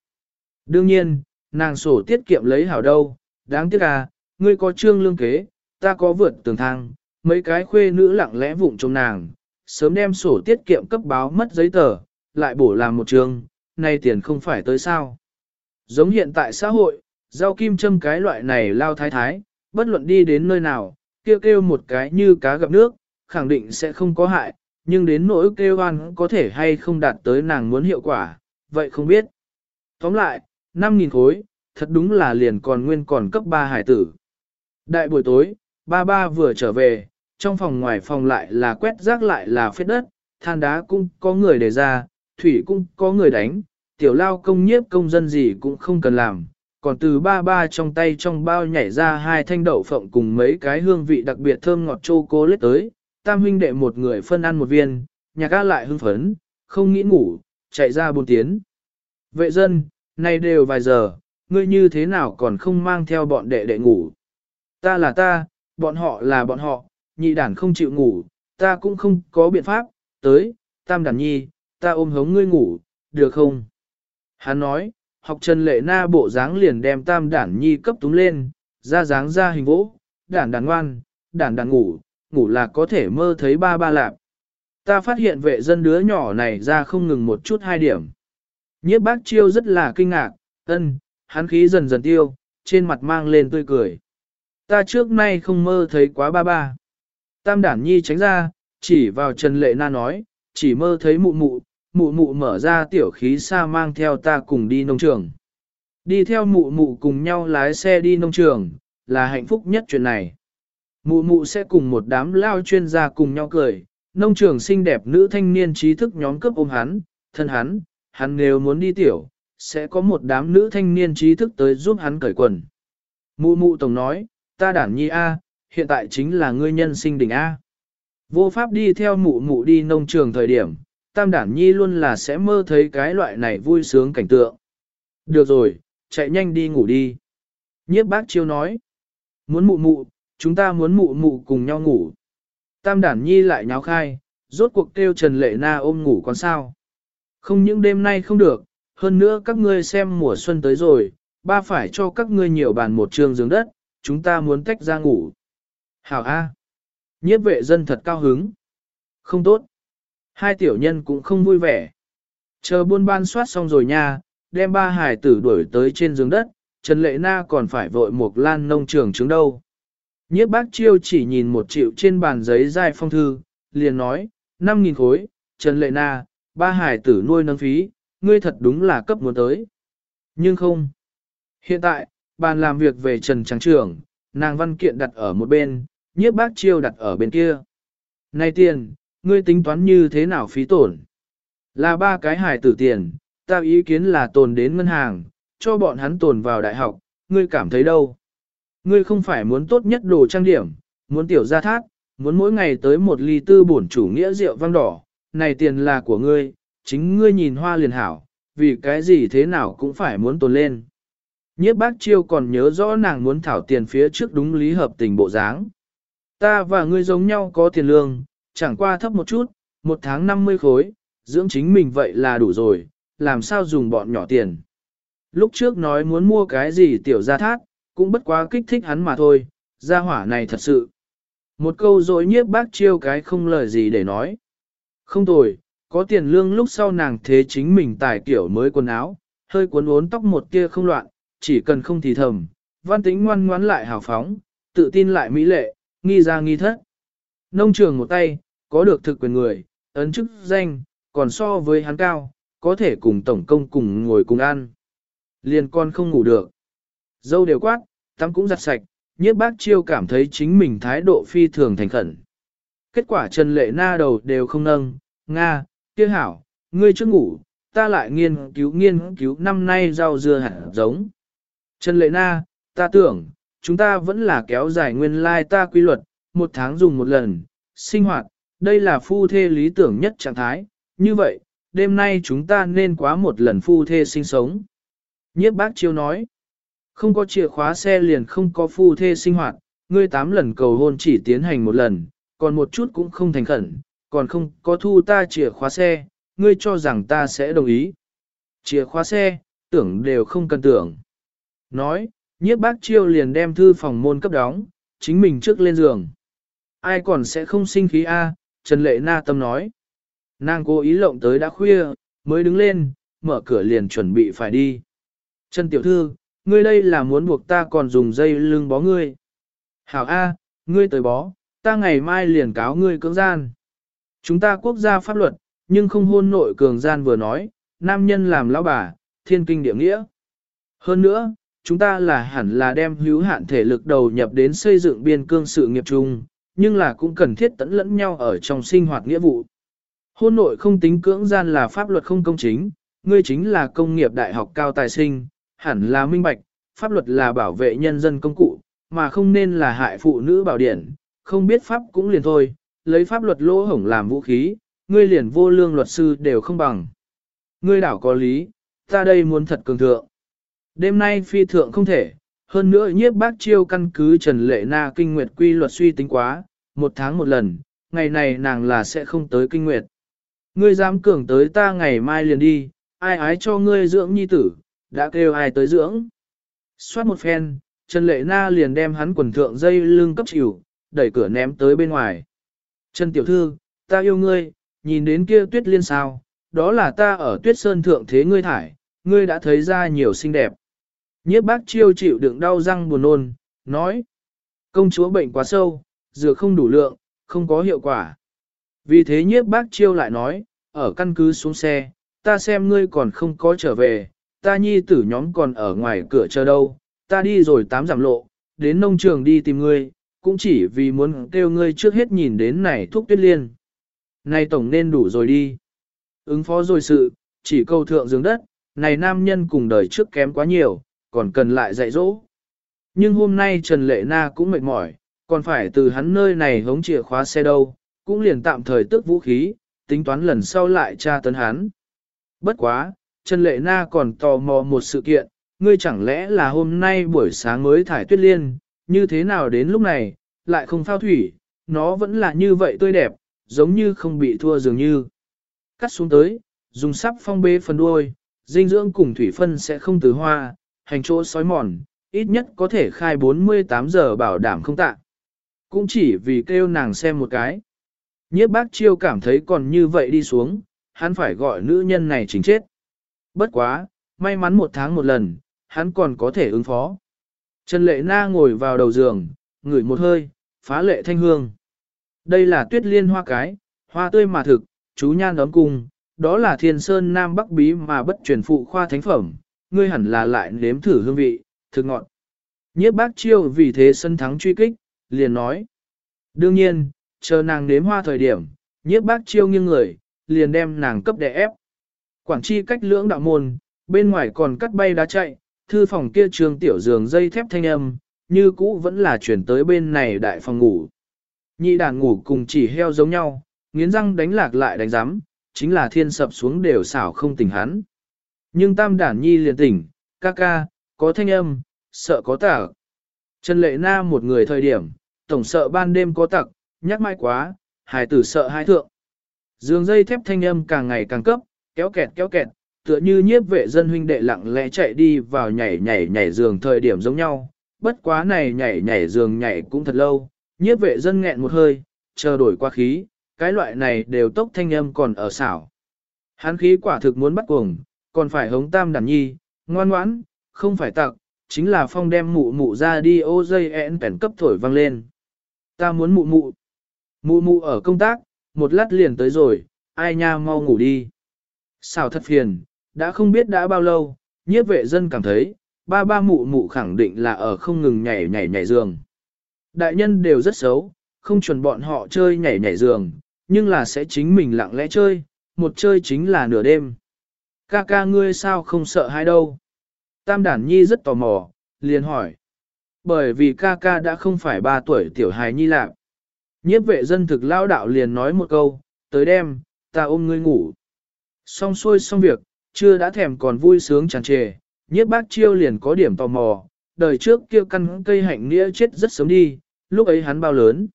Đương nhiên, nàng sổ tiết kiệm lấy hảo đâu, đáng tiếc à, ngươi có trương lương kế, ta có vượt tường thang, mấy cái khuê nữ lặng lẽ vụng trong nàng, sớm đem sổ tiết kiệm cấp báo mất giấy tờ, lại bổ làm một trường, nay tiền không phải tới sao. Giống hiện tại xã hội, rau kim châm cái loại này lao thái thái, bất luận đi đến nơi nào, kêu kêu một cái như cá gặp nước, khẳng định sẽ không có hại, nhưng đến nỗi kêu oan có thể hay không đạt tới nàng muốn hiệu quả, vậy không biết. Tóm lại, 5.000 khối, thật đúng là liền còn nguyên còn cấp 3 hải tử. Đại buổi tối, ba ba vừa trở về, trong phòng ngoài phòng lại là quét rác lại là phết đất, than đá cũng có người để ra, thủy cũng có người đánh, tiểu lao công nhiếp công dân gì cũng không cần làm. Còn từ ba ba trong tay trong bao nhảy ra hai thanh đậu phộng cùng mấy cái hương vị đặc biệt thơm ngọt chô cô lết tới, tam huynh đệ một người phân ăn một viên, nhà ca lại hưng phấn, không nghĩ ngủ, chạy ra buôn tiến. Vệ dân, nay đều vài giờ, ngươi như thế nào còn không mang theo bọn đệ đệ ngủ. Ta là ta, bọn họ là bọn họ, nhị đản không chịu ngủ, ta cũng không có biện pháp, tới, tam đản nhi, ta ôm hống ngươi ngủ, được không? Hắn nói, học Trần Lệ Na bộ dáng liền đem tam đản nhi cấp túng lên, ra dáng ra hình vỗ, đản đản ngoan, đản đản ngủ, ngủ là có thể mơ thấy ba ba lạp. Ta phát hiện vệ dân đứa nhỏ này ra không ngừng một chút hai điểm. Nhiếp bác chiêu rất là kinh ngạc, ân, hắn khí dần dần tiêu, trên mặt mang lên tươi cười. Ta trước nay không mơ thấy quá ba ba. Tam đản nhi tránh ra, chỉ vào Trần Lệ Na nói, chỉ mơ thấy mụ mụ, mụ mụ mở ra tiểu khí xa mang theo ta cùng đi nông trường. Đi theo mụ mụ cùng nhau lái xe đi nông trường, là hạnh phúc nhất chuyện này. Mụ mụ sẽ cùng một đám lao chuyên gia cùng nhau cười, nông trường xinh đẹp nữ thanh niên trí thức nhóm cấp ôm hắn, thân hắn, hắn nếu muốn đi tiểu, sẽ có một đám nữ thanh niên trí thức tới giúp hắn cởi quần. Mụ mụ tổng nói, ta đản nhi A, hiện tại chính là ngươi nhân sinh đỉnh A. Vô pháp đi theo mụ mụ đi nông trường thời điểm, tam đản nhi luôn là sẽ mơ thấy cái loại này vui sướng cảnh tượng. Được rồi, chạy nhanh đi ngủ đi. Nhiếp bác chiêu nói, muốn mụ mụ, chúng ta muốn mụ mụ cùng nhau ngủ. Tam đản nhi lại nháo khai, rốt cuộc kêu Trần Lệ Na ôm ngủ con sao. Không những đêm nay không được, hơn nữa các ngươi xem mùa xuân tới rồi, ba phải cho các ngươi nhiều bàn một trường giường đất, chúng ta muốn tách ra ngủ. Hảo A. Nhiếp vệ dân thật cao hứng. Không tốt. Hai tiểu nhân cũng không vui vẻ. Chờ buôn ban soát xong rồi nha, đem ba hải tử đuổi tới trên giường đất, Trần Lệ Na còn phải vội một lan nông trường trứng đâu. Nhiếp bác chiêu chỉ nhìn một triệu trên bàn giấy dài phong thư, liền nói, 5.000 khối, Trần Lệ Na, ba hải tử nuôi nâng phí, ngươi thật đúng là cấp muốn tới. Nhưng không. Hiện tại, bàn làm việc về Trần Trắng Trường, nàng văn kiện đặt ở một bên, nhiếp bác chiêu đặt ở bên kia. Này tiền, ngươi tính toán như thế nào phí tổn? Là ba cái hài tử tiền, ta ý kiến là tồn đến ngân hàng, cho bọn hắn tồn vào đại học, ngươi cảm thấy đâu? Ngươi không phải muốn tốt nhất đồ trang điểm, muốn tiểu gia thác, muốn mỗi ngày tới một ly tư bổn chủ nghĩa rượu vang đỏ, này tiền là của ngươi, chính ngươi nhìn hoa liền hảo, vì cái gì thế nào cũng phải muốn tồn lên. Nhiếp bác chiêu còn nhớ rõ nàng muốn thảo tiền phía trước đúng lý hợp tình bộ dáng. Ta và ngươi giống nhau có tiền lương, chẳng qua thấp một chút, một tháng 50 khối, dưỡng chính mình vậy là đủ rồi, làm sao dùng bọn nhỏ tiền. Lúc trước nói muốn mua cái gì tiểu gia thác, cũng bất quá kích thích hắn mà thôi, gia hỏa này thật sự. Một câu rồi nhiếp bác chiêu cái không lời gì để nói. Không tồi, có tiền lương lúc sau nàng thế chính mình tài kiểu mới quần áo, hơi cuốn uốn tóc một tia không loạn, chỉ cần không thì thầm, văn tính ngoan ngoãn lại hào phóng, tự tin lại mỹ lệ, nghi ra nghi thất. Nông trường một tay, có được thực quyền người, ấn chức danh, còn so với hắn cao, có thể cùng tổng công cùng ngồi cùng ăn. Liền con không ngủ được. Dâu đều quát, tắm cũng giặt sạch, nhiếp bác chiêu cảm thấy chính mình thái độ phi thường thành khẩn. Kết quả Trần Lệ Na đầu đều không nâng, Nga, kia hảo, ngươi chưa ngủ, ta lại nghiên cứu nghiên cứu năm nay rau dưa hạt giống. Trần Lệ Na, ta tưởng, chúng ta vẫn là kéo dài nguyên lai ta quy luật, một tháng dùng một lần, sinh hoạt, đây là phu thê lý tưởng nhất trạng thái, như vậy, đêm nay chúng ta nên quá một lần phu thê sinh sống. Nhiếp bác chiêu nói, không có chìa khóa xe liền không có phu thê sinh hoạt, ngươi tám lần cầu hôn chỉ tiến hành một lần, còn một chút cũng không thành khẩn, còn không có thu ta chìa khóa xe, ngươi cho rằng ta sẽ đồng ý. Chìa khóa xe, tưởng đều không cần tưởng. Nói, nhiếp bác chiêu liền đem thư phòng môn cấp đóng, chính mình trước lên giường. Ai còn sẽ không sinh khí a? Trần Lệ Na tâm nói. Nàng cố ý lộng tới đã khuya, mới đứng lên, mở cửa liền chuẩn bị phải đi. Trần Tiểu Thư, ngươi đây là muốn buộc ta còn dùng dây lưng bó ngươi. Hảo A, ngươi tới bó, ta ngày mai liền cáo ngươi cưỡng gian. Chúng ta quốc gia pháp luật, nhưng không hôn nội cường gian vừa nói, nam nhân làm lão bà, thiên kinh địa nghĩa. Hơn nữa, chúng ta là hẳn là đem hữu hạn thể lực đầu nhập đến xây dựng biên cương sự nghiệp chung, nhưng là cũng cần thiết tẫn lẫn nhau ở trong sinh hoạt nghĩa vụ. Hôn nội không tính cưỡng gian là pháp luật không công chính, ngươi chính là công nghiệp đại học cao tài sinh, hẳn là minh bạch, pháp luật là bảo vệ nhân dân công cụ, mà không nên là hại phụ nữ bảo điển, không biết pháp cũng liền thôi, lấy pháp luật lỗ hổng làm vũ khí, ngươi liền vô lương luật sư đều không bằng. Ngươi đảo có lý, ta đây muốn thật cường thượng. Đêm nay phi thượng không thể, hơn nữa nhiếp bác chiêu căn cứ Trần Lệ Na kinh nguyệt quy luật suy tính quá, một tháng một lần, ngày này nàng là sẽ không tới kinh nguyệt. Ngươi dám cường tới ta ngày mai liền đi, ai ái cho ngươi dưỡng nhi tử, đã kêu ai tới dưỡng. Xoát một phen, Trần Lệ Na liền đem hắn quần thượng dây lưng cấp chịu, đẩy cửa ném tới bên ngoài. Trần Tiểu Thư, ta yêu ngươi, nhìn đến kia tuyết liên sao, đó là ta ở tuyết sơn thượng thế ngươi thải, ngươi đã thấy ra nhiều xinh đẹp. Nhiếp bác chiêu chịu đựng đau răng buồn nôn, nói. Công chúa bệnh quá sâu, dược không đủ lượng, không có hiệu quả. Vì thế nhiếp bác chiêu lại nói, ở căn cứ xuống xe, ta xem ngươi còn không có trở về, ta nhi tử nhóm còn ở ngoài cửa chờ đâu, ta đi rồi tám giảm lộ, đến nông trường đi tìm ngươi, cũng chỉ vì muốn kêu ngươi trước hết nhìn đến này thuốc tuyết liên. Này tổng nên đủ rồi đi. Ứng phó rồi sự, chỉ câu thượng dưỡng đất, này nam nhân cùng đời trước kém quá nhiều, còn cần lại dạy dỗ. Nhưng hôm nay Trần Lệ Na cũng mệt mỏi, còn phải từ hắn nơi này hống chìa khóa xe đâu, cũng liền tạm thời tước vũ khí, tính toán lần sau lại tra tấn hắn. Bất quá, Trần Lệ Na còn tò mò một sự kiện, ngươi chẳng lẽ là hôm nay buổi sáng mới thải tuyết liên, như thế nào đến lúc này, lại không phao thủy, nó vẫn là như vậy tươi đẹp, giống như không bị thua dường như. Cắt xuống tới, dùng sắp phong bế phần đuôi, dinh dưỡng cùng thủy phân sẽ không từ hoa, hành chỗ sói mòn, ít nhất có thể khai 48 giờ bảo đảm không tạ. Cũng chỉ vì kêu nàng xem một cái. Nhiếp bác chiêu cảm thấy còn như vậy đi xuống, hắn phải gọi nữ nhân này chính chết. Bất quá, may mắn một tháng một lần, hắn còn có thể ứng phó. Trần Lệ Na ngồi vào đầu giường, ngửi một hơi, phá lệ thanh hương. Đây là tuyết liên hoa cái, hoa tươi mà thực, chú nhan đón cung, đó là thiên sơn nam bắc bí mà bất truyền phụ khoa thánh phẩm, ngươi hẳn là lại nếm thử hương vị, thực ngọn. Nhiếp bác chiêu vì thế sân thắng truy kích, liền nói. Đương nhiên, chờ nàng đếm hoa thời điểm, nhiếp bác chiêu nghiêng người, liền đem nàng cấp đè ép. Quảng chi cách lưỡng đạo môn, bên ngoài còn cắt bay đá chạy, thư phòng kia trường tiểu giường dây thép thanh âm, như cũ vẫn là chuyển tới bên này đại phòng ngủ. Nhị đàn ngủ cùng chỉ heo giống nhau, nghiến răng đánh lạc lại đánh giám, chính là thiên sập xuống đều xảo không tỉnh hắn. Nhưng tam đản nhi liền tỉnh, ca ca, có thanh âm, sợ có tả Trần Lệ Na một người thời điểm, tổng sợ ban đêm có tặc, nhắc mai quá, hài tử sợ hai thượng. Dương dây thép thanh âm càng ngày càng cấp, kéo kẹt kéo kẹt, tựa như nhiếp vệ dân huynh đệ lặng lẽ chạy đi vào nhảy nhảy nhảy giường thời điểm giống nhau. Bất quá này nhảy nhảy giường nhảy cũng thật lâu, nhiếp vệ dân nghẹn một hơi, chờ đổi qua khí, cái loại này đều tốc thanh âm còn ở xảo. Hắn khí quả thực muốn bắt cuồng, còn phải hống tam đàn nhi, ngoan ngoãn, không phải tặc, chính là phong đem mụ mụ ra đi ô dây ẹn bèn cấp thổi vang lên. Ta muốn mụ mụ. Mụ mụ ở công tác, một lát liền tới rồi, ai nha mau ngủ đi. Xào thật phiền, đã không biết đã bao lâu, nhiếp vệ dân cảm thấy, ba ba mụ mụ khẳng định là ở không ngừng nhảy nhảy nhảy giường. Đại nhân đều rất xấu, không chuẩn bọn họ chơi nhảy nhảy giường, nhưng là sẽ chính mình lặng lẽ chơi, một chơi chính là nửa đêm. Ca ca ngươi sao không sợ hai đâu? Tam đản nhi rất tò mò, liền hỏi. Bởi vì ca ca đã không phải ba tuổi tiểu hài nhi lạc. Nhiếp vệ dân thực lao đạo liền nói một câu, tới đêm, ta ôm ngươi ngủ. Xong xuôi xong việc, chưa đã thèm còn vui sướng tràn trề, nhiếp bác chiêu liền có điểm tò mò, đời trước kia căn cây hạnh nghĩa chết rất sớm đi, lúc ấy hắn bao lớn.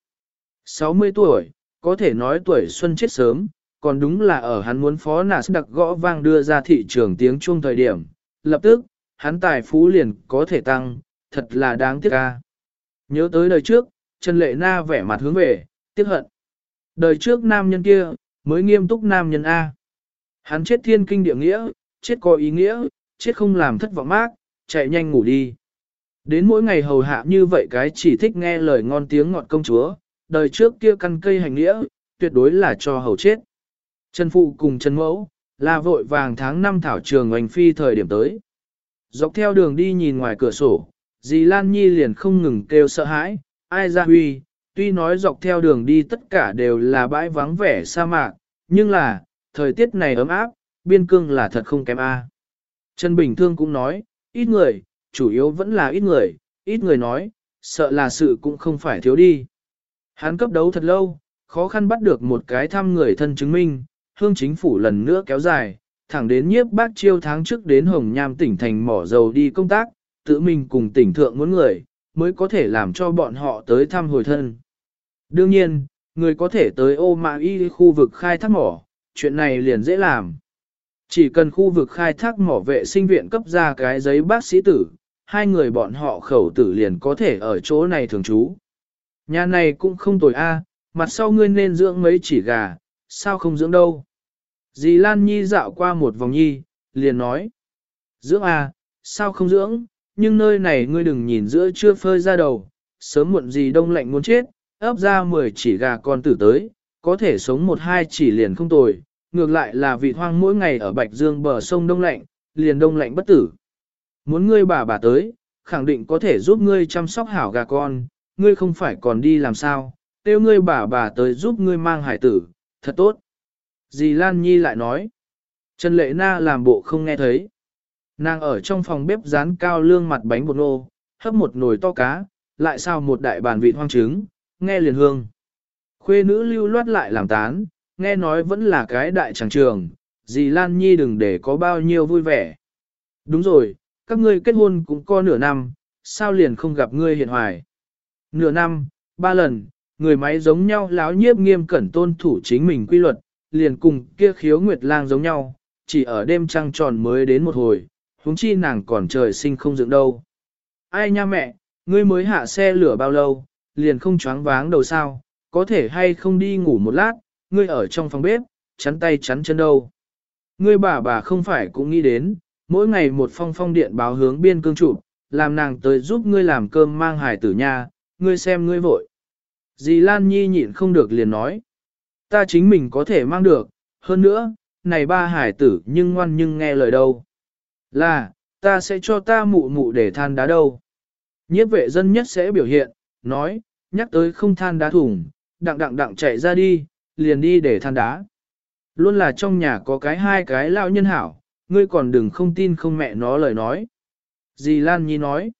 60 tuổi, có thể nói tuổi xuân chết sớm, còn đúng là ở hắn muốn phó nà đặc gõ vang đưa ra thị trường tiếng chuông thời điểm. Lập tức, hắn tài phú liền có thể tăng, thật là đáng tiếc ca. Nhớ tới đời trước, Trần Lệ Na vẻ mặt hướng về, tiếc hận. Đời trước nam nhân kia, mới nghiêm túc nam nhân A. Hắn chết thiên kinh địa nghĩa, chết có ý nghĩa, chết không làm thất vọng mát, chạy nhanh ngủ đi. Đến mỗi ngày hầu hạ như vậy cái chỉ thích nghe lời ngon tiếng ngọt công chúa, đời trước kia căn cây hành nghĩa, tuyệt đối là cho hầu chết. Trần Phụ cùng Trần Mẫu, là vội vàng tháng năm thảo trường oanh phi thời điểm tới. Dọc theo đường đi nhìn ngoài cửa sổ, dì Lan Nhi liền không ngừng kêu sợ hãi, ai ra huy, tuy nói dọc theo đường đi tất cả đều là bãi vắng vẻ sa mạc, nhưng là, thời tiết này ấm áp, biên cương là thật không kém a. Trần Bình Thương cũng nói, ít người, chủ yếu vẫn là ít người, ít người nói, sợ là sự cũng không phải thiếu đi. Hắn cấp đấu thật lâu, khó khăn bắt được một cái thăm người thân chứng minh, hương chính phủ lần nữa kéo dài, thẳng đến nhiếp bác chiêu tháng trước đến Hồng Nham tỉnh thành mỏ dầu đi công tác, tự mình cùng tỉnh thượng muốn người, mới có thể làm cho bọn họ tới thăm hồi thân. Đương nhiên, người có thể tới ô mã y khu vực khai thác mỏ, chuyện này liền dễ làm. Chỉ cần khu vực khai thác mỏ vệ sinh viện cấp ra cái giấy bác sĩ tử, hai người bọn họ khẩu tử liền có thể ở chỗ này thường trú. Nhà này cũng không tồi a, mặt sau ngươi nên dưỡng mấy chỉ gà, sao không dưỡng đâu. Dì Lan Nhi dạo qua một vòng nhi, liền nói. Dưỡng a, sao không dưỡng, nhưng nơi này ngươi đừng nhìn giữa chưa phơi ra đầu, sớm muộn gì đông lạnh muốn chết, ấp ra 10 chỉ gà con tử tới, có thể sống một hai chỉ liền không tồi, ngược lại là vị hoang mỗi ngày ở Bạch Dương bờ sông đông lạnh, liền đông lạnh bất tử. Muốn ngươi bà bà tới, khẳng định có thể giúp ngươi chăm sóc hảo gà con, ngươi không phải còn đi làm sao, tiêu ngươi bà bà tới giúp ngươi mang hải tử, thật tốt. Dì Lan Nhi lại nói, Trần Lệ Na làm bộ không nghe thấy. Nàng ở trong phòng bếp rán cao lương mặt bánh bột nô, hấp một nồi to cá, lại sao một đại bàn vị hoang trứng, nghe liền hương. Khuê nữ lưu loát lại làm tán, nghe nói vẫn là cái đại tràng trường, dì Lan Nhi đừng để có bao nhiêu vui vẻ. Đúng rồi, các ngươi kết hôn cũng có nửa năm, sao liền không gặp ngươi hiện hoài. Nửa năm, ba lần, người máy giống nhau láo nhiếp nghiêm cẩn tôn thủ chính mình quy luật, liền cùng kia khiếu nguyệt lang giống nhau, chỉ ở đêm trăng tròn mới đến một hồi, huống chi nàng còn trời sinh không dựng đâu. Ai nha mẹ, ngươi mới hạ xe lửa bao lâu, liền không choáng váng đầu sao, có thể hay không đi ngủ một lát, ngươi ở trong phòng bếp, chắn tay chắn chân đâu. Ngươi bà bà không phải cũng nghĩ đến, mỗi ngày một phong phong điện báo hướng biên cương trụ, làm nàng tới giúp ngươi làm cơm mang hải tử nha, ngươi xem ngươi vội. Dì Lan Nhi nhịn không được liền nói. Ta chính mình có thể mang được, hơn nữa, này ba hải tử nhưng ngoan nhưng nghe lời đâu. Là, ta sẽ cho ta mụ mụ để than đá đâu. Nhiếp vệ dân nhất sẽ biểu hiện, nói, nhắc tới không than đá thủng, đặng đặng đặng chạy ra đi, liền đi để than đá. Luôn là trong nhà có cái hai cái lão nhân hảo, ngươi còn đừng không tin không mẹ nó lời nói. Dì Lan Nhi nói,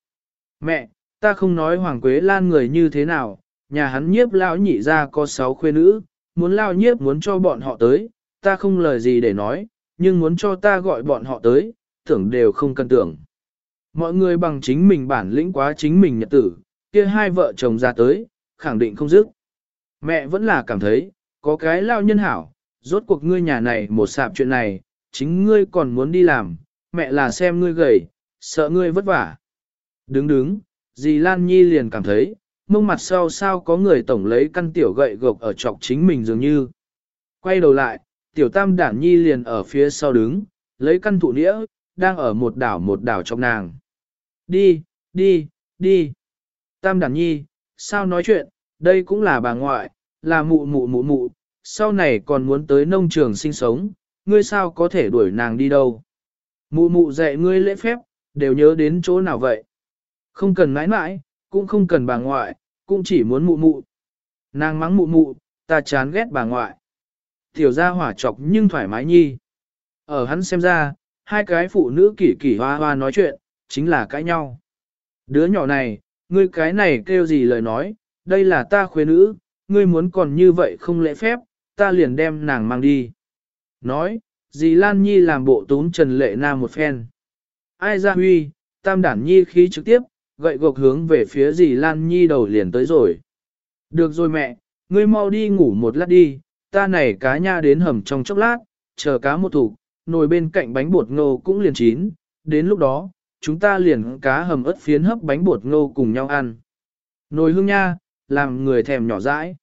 mẹ, ta không nói Hoàng Quế Lan người như thế nào, nhà hắn nhiếp lão nhị ra có sáu khuê nữ, muốn lao nhiếp muốn cho bọn họ tới, ta không lời gì để nói, nhưng muốn cho ta gọi bọn họ tới, tưởng đều không cần tưởng. Mọi người bằng chính mình bản lĩnh quá chính mình nhật tử, kia hai vợ chồng ra tới, khẳng định không dứt. Mẹ vẫn là cảm thấy, có cái lao nhân hảo, rốt cuộc ngươi nhà này một sạp chuyện này, chính ngươi còn muốn đi làm, mẹ là xem ngươi gầy, sợ ngươi vất vả. Đứng đứng, dì Lan Nhi liền cảm thấy, mông mặt sau sao có người tổng lấy căn tiểu gậy gộc ở chọc chính mình dường như. Quay đầu lại, tiểu tam đản nhi liền ở phía sau đứng, lấy căn thụ nĩa, đang ở một đảo một đảo trong nàng. Đi, đi, đi. Tam đản nhi, sao nói chuyện, đây cũng là bà ngoại, là mụ mụ mụ mụ, sau này còn muốn tới nông trường sinh sống, ngươi sao có thể đuổi nàng đi đâu. Mụ mụ dạy ngươi lễ phép, đều nhớ đến chỗ nào vậy. Không cần mãi mãi, cũng không cần bà ngoại, cũng chỉ muốn mụ mụ. Nàng mắng mụ mụ, ta chán ghét bà ngoại. Tiểu gia hỏa chọc nhưng thoải mái nhi. Ở hắn xem ra, hai cái phụ nữ kỳ kỳ hoa hoa nói chuyện, chính là cãi nhau. Đứa nhỏ này, ngươi cái này kêu gì lời nói, đây là ta khuê nữ, ngươi muốn còn như vậy không lễ phép, ta liền đem nàng mang đi. Nói, dì Lan Nhi làm bộ tún Trần Lệ Nam một phen. Ai ra huy, tam đản nhi khí trực tiếp, gậy gộc hướng về phía dì Lan Nhi đầu liền tới rồi. Được rồi mẹ, ngươi mau đi ngủ một lát đi, ta này cá nha đến hầm trong chốc lát, chờ cá một thủ, nồi bên cạnh bánh bột ngô cũng liền chín, đến lúc đó, chúng ta liền cá hầm ớt phiến hấp bánh bột ngô cùng nhau ăn. Nồi hương nha, làm người thèm nhỏ dãi.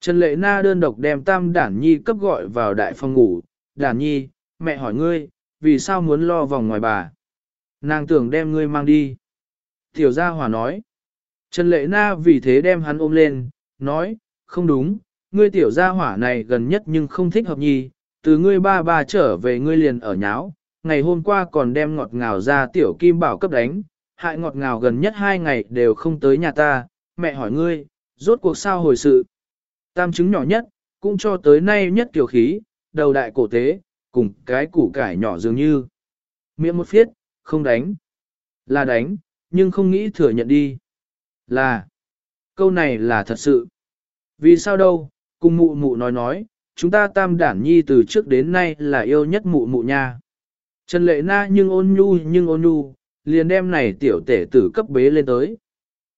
Trần Lệ Na đơn độc đem Tam Đản Nhi cấp gọi vào đại phòng ngủ, Đản Nhi, mẹ hỏi ngươi, vì sao muốn lo vòng ngoài bà? Nàng tưởng đem ngươi mang đi. Tiểu gia hòa nói. Trần Lệ Na vì thế đem hắn ôm lên, nói, không đúng, ngươi tiểu gia hỏa này gần nhất nhưng không thích hợp nhi, từ ngươi ba ba trở về ngươi liền ở nháo, ngày hôm qua còn đem ngọt ngào ra tiểu kim bảo cấp đánh, hại ngọt ngào gần nhất hai ngày đều không tới nhà ta, mẹ hỏi ngươi, rốt cuộc sao hồi sự. Tam chứng nhỏ nhất, cũng cho tới nay nhất tiểu khí, đầu đại cổ tế, cùng cái củ cải nhỏ dường như. Miệng một phiết, không đánh. Là đánh, nhưng không nghĩ thừa nhận đi. Là, câu này là thật sự. Vì sao đâu, cùng mụ mụ nói nói, chúng ta tam đản nhi từ trước đến nay là yêu nhất mụ mụ nha. Trần lệ na nhưng ôn nhu nhưng ôn nhu, liền đem này tiểu tể tử cấp bế lên tới.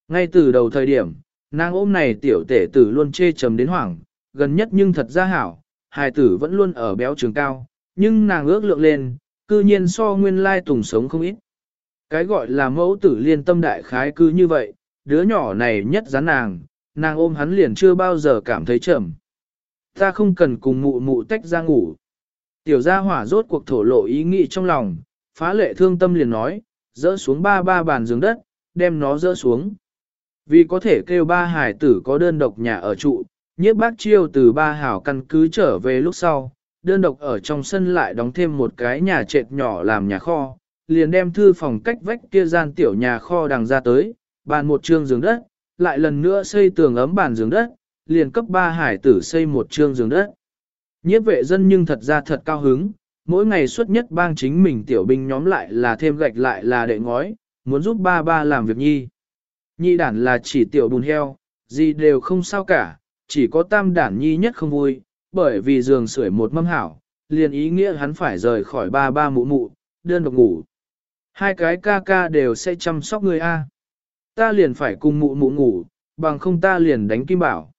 Ngay từ đầu thời điểm, nàng ôm này tiểu tể tử luôn chê trầm đến hoảng, gần nhất nhưng thật ra hảo, hài tử vẫn luôn ở béo trường cao, nhưng nàng ước lượng lên, cư nhiên so nguyên lai tùng sống không ít. Cái gọi là mẫu tử liên tâm đại khái cứ như vậy, đứa nhỏ này nhất rắn nàng, nàng ôm hắn liền chưa bao giờ cảm thấy chậm. Ta không cần cùng mụ mụ tách ra ngủ. Tiểu gia hỏa rốt cuộc thổ lộ ý nghĩ trong lòng, phá lệ thương tâm liền nói, dỡ xuống ba ba bàn giường đất, đem nó dỡ xuống. Vì có thể kêu ba hải tử có đơn độc nhà ở trụ, nhiếp bác chiêu từ ba hảo căn cứ trở về lúc sau, đơn độc ở trong sân lại đóng thêm một cái nhà trệt nhỏ làm nhà kho, liền đem thư phòng cách vách kia gian tiểu nhà kho đằng ra tới, bàn một trương giường đất, lại lần nữa xây tường ấm bàn giường đất, liền cấp ba hải tử xây một trương giường đất. Nhiếp vệ dân nhưng thật ra thật cao hứng, mỗi ngày suốt nhất bang chính mình tiểu binh nhóm lại là thêm gạch lại là đệ ngói, muốn giúp ba ba làm việc nhi. Nhi đản là chỉ tiểu bùn heo, gì đều không sao cả, chỉ có tam đản nhi nhất không vui, bởi vì giường sưởi một mâm hảo, liền ý nghĩa hắn phải rời khỏi ba ba mụ mụ, đơn độc ngủ. Hai cái ca ca đều sẽ chăm sóc người A. Ta liền phải cùng mụ mụ ngủ, bằng không ta liền đánh kim bảo.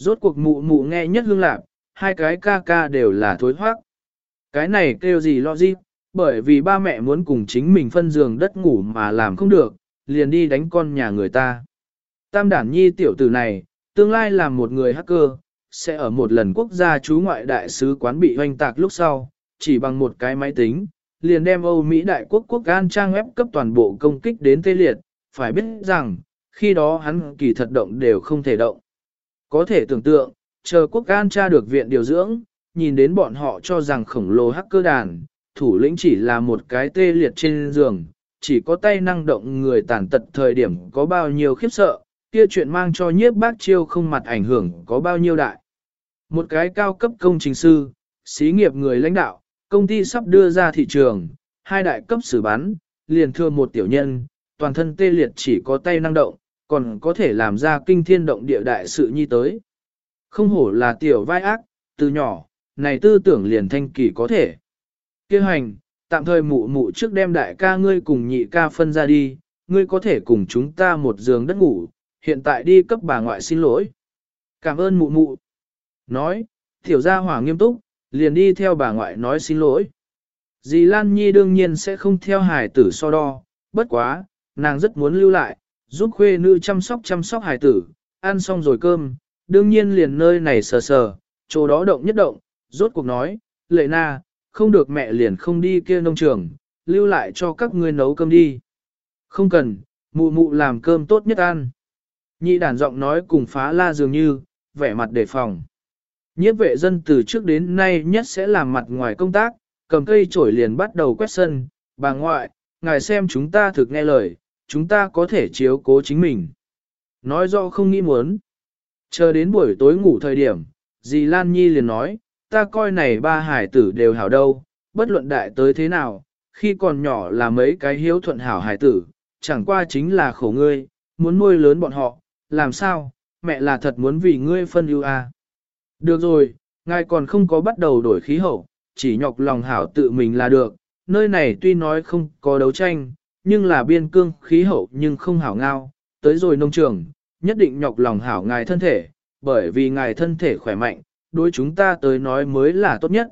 Rốt cuộc mụ mụ nghe nhất hương lạc, hai cái ca ca đều là thối hoác. Cái này kêu gì lo gì, bởi vì ba mẹ muốn cùng chính mình phân giường đất ngủ mà làm không được, liền đi đánh con nhà người ta. Tam đản nhi tiểu tử này, tương lai làm một người hacker, sẽ ở một lần quốc gia chú ngoại đại sứ quán bị hoành tạc lúc sau, chỉ bằng một cái máy tính, liền đem Âu Mỹ đại quốc quốc gan trang web cấp toàn bộ công kích đến tê liệt, phải biết rằng, khi đó hắn kỳ thật động đều không thể động. Có thể tưởng tượng, chờ quốc can tra được viện điều dưỡng, nhìn đến bọn họ cho rằng khổng lồ hacker đàn, thủ lĩnh chỉ là một cái tê liệt trên giường, chỉ có tay năng động người tàn tật thời điểm có bao nhiêu khiếp sợ, kia chuyện mang cho nhiếp bác chiêu không mặt ảnh hưởng có bao nhiêu đại. Một cái cao cấp công trình sư, xí nghiệp người lãnh đạo, công ty sắp đưa ra thị trường, hai đại cấp xử bán, liền thưa một tiểu nhân, toàn thân tê liệt chỉ có tay năng động, còn có thể làm ra kinh thiên động địa đại sự nhi tới. Không hổ là tiểu vai ác, từ nhỏ, này tư tưởng liền thanh kỳ có thể. Kêu hành, tạm thời mụ mụ trước đem đại ca ngươi cùng nhị ca phân ra đi, ngươi có thể cùng chúng ta một giường đất ngủ, hiện tại đi cấp bà ngoại xin lỗi. Cảm ơn mụ mụ. Nói, tiểu gia hỏa nghiêm túc, liền đi theo bà ngoại nói xin lỗi. Dì Lan Nhi đương nhiên sẽ không theo hài tử so đo, bất quá, nàng rất muốn lưu lại, giúp khuê nữ chăm sóc chăm sóc hài tử, ăn xong rồi cơm, đương nhiên liền nơi này sờ sờ, chỗ đó động nhất động, rốt cuộc nói, lệ na, không được mẹ liền không đi kia nông trường, lưu lại cho các ngươi nấu cơm đi. Không cần, mụ mụ làm cơm tốt nhất ăn. Nhị đàn giọng nói cùng phá la dường như, vẻ mặt đề phòng. Nhiếp vệ dân từ trước đến nay nhất sẽ làm mặt ngoài công tác, cầm cây chổi liền bắt đầu quét sân, bà ngoại, ngài xem chúng ta thực nghe lời, chúng ta có thể chiếu cố chính mình. Nói rõ không nghĩ muốn. Chờ đến buổi tối ngủ thời điểm, dì Lan Nhi liền nói, ta coi này ba hải tử đều hảo đâu, bất luận đại tới thế nào, khi còn nhỏ là mấy cái hiếu thuận hảo hải tử, chẳng qua chính là khổ ngươi, muốn nuôi lớn bọn họ, làm sao, mẹ là thật muốn vì ngươi phân ưu à. Được rồi, ngài còn không có bắt đầu đổi khí hậu, chỉ nhọc lòng hảo tự mình là được, nơi này tuy nói không có đấu tranh, nhưng là biên cương khí hậu nhưng không hảo ngao, tới rồi nông trường, nhất định nhọc lòng hảo ngài thân thể, bởi vì ngài thân thể khỏe mạnh, đối chúng ta tới nói mới là tốt nhất.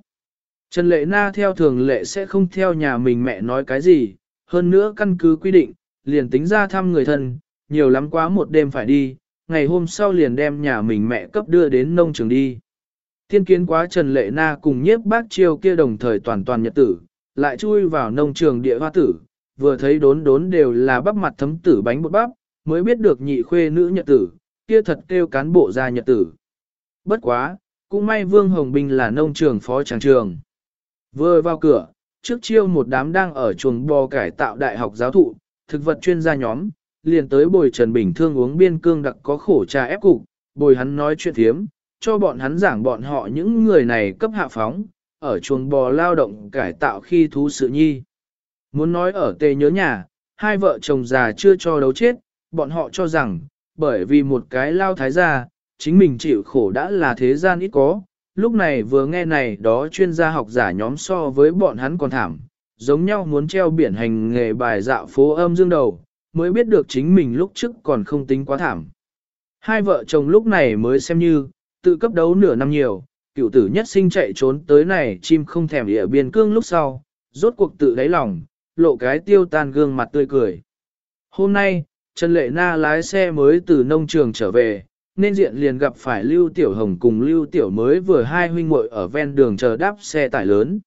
Trần Lệ Na theo thường lệ sẽ không theo nhà mình mẹ nói cái gì, hơn nữa căn cứ quy định, liền tính ra thăm người thân, nhiều lắm quá một đêm phải đi, ngày hôm sau liền đem nhà mình mẹ cấp đưa đến nông trường đi. Thiên kiến quá Trần Lệ Na cùng nhiếp bác chiêu kia đồng thời toàn toàn nhật tử, lại chui vào nông trường địa hoa tử, vừa thấy đốn đốn đều là bắp mặt thấm tử bánh bột bắp, mới biết được nhị khuê nữ nhật tử, kia thật kêu cán bộ ra nhật tử. Bất quá, cũng may Vương Hồng Bình là nông trường phó tràng trường. Vừa vào cửa, trước chiêu một đám đang ở chuồng bò cải tạo đại học giáo thụ, thực vật chuyên gia nhóm, liền tới bồi Trần Bình Thương uống biên cương đặc có khổ trà ép cục, bồi hắn nói chuyện thiếm, cho bọn hắn giảng bọn họ những người này cấp hạ phóng, ở chuồng bò lao động cải tạo khi thú sự nhi. Muốn nói ở tề nhớ nhà, hai vợ chồng già chưa cho đấu chết, bọn họ cho rằng, bởi vì một cái lao thái gia, chính mình chịu khổ đã là thế gian ít có, lúc này vừa nghe này đó chuyên gia học giả nhóm so với bọn hắn còn thảm, giống nhau muốn treo biển hành nghề bài dạo phố âm dương đầu, mới biết được chính mình lúc trước còn không tính quá thảm. Hai vợ chồng lúc này mới xem như, tự cấp đấu nửa năm nhiều, cựu tử nhất sinh chạy trốn tới này chim không thèm địa biên cương lúc sau, rốt cuộc tự đáy lòng, lộ cái tiêu tan gương mặt tươi cười. Hôm nay, Trần Lệ Na lái xe mới từ nông trường trở về, nên diện liền gặp phải Lưu Tiểu Hồng cùng Lưu Tiểu mới vừa hai huynh muội ở ven đường chờ đáp xe tải lớn.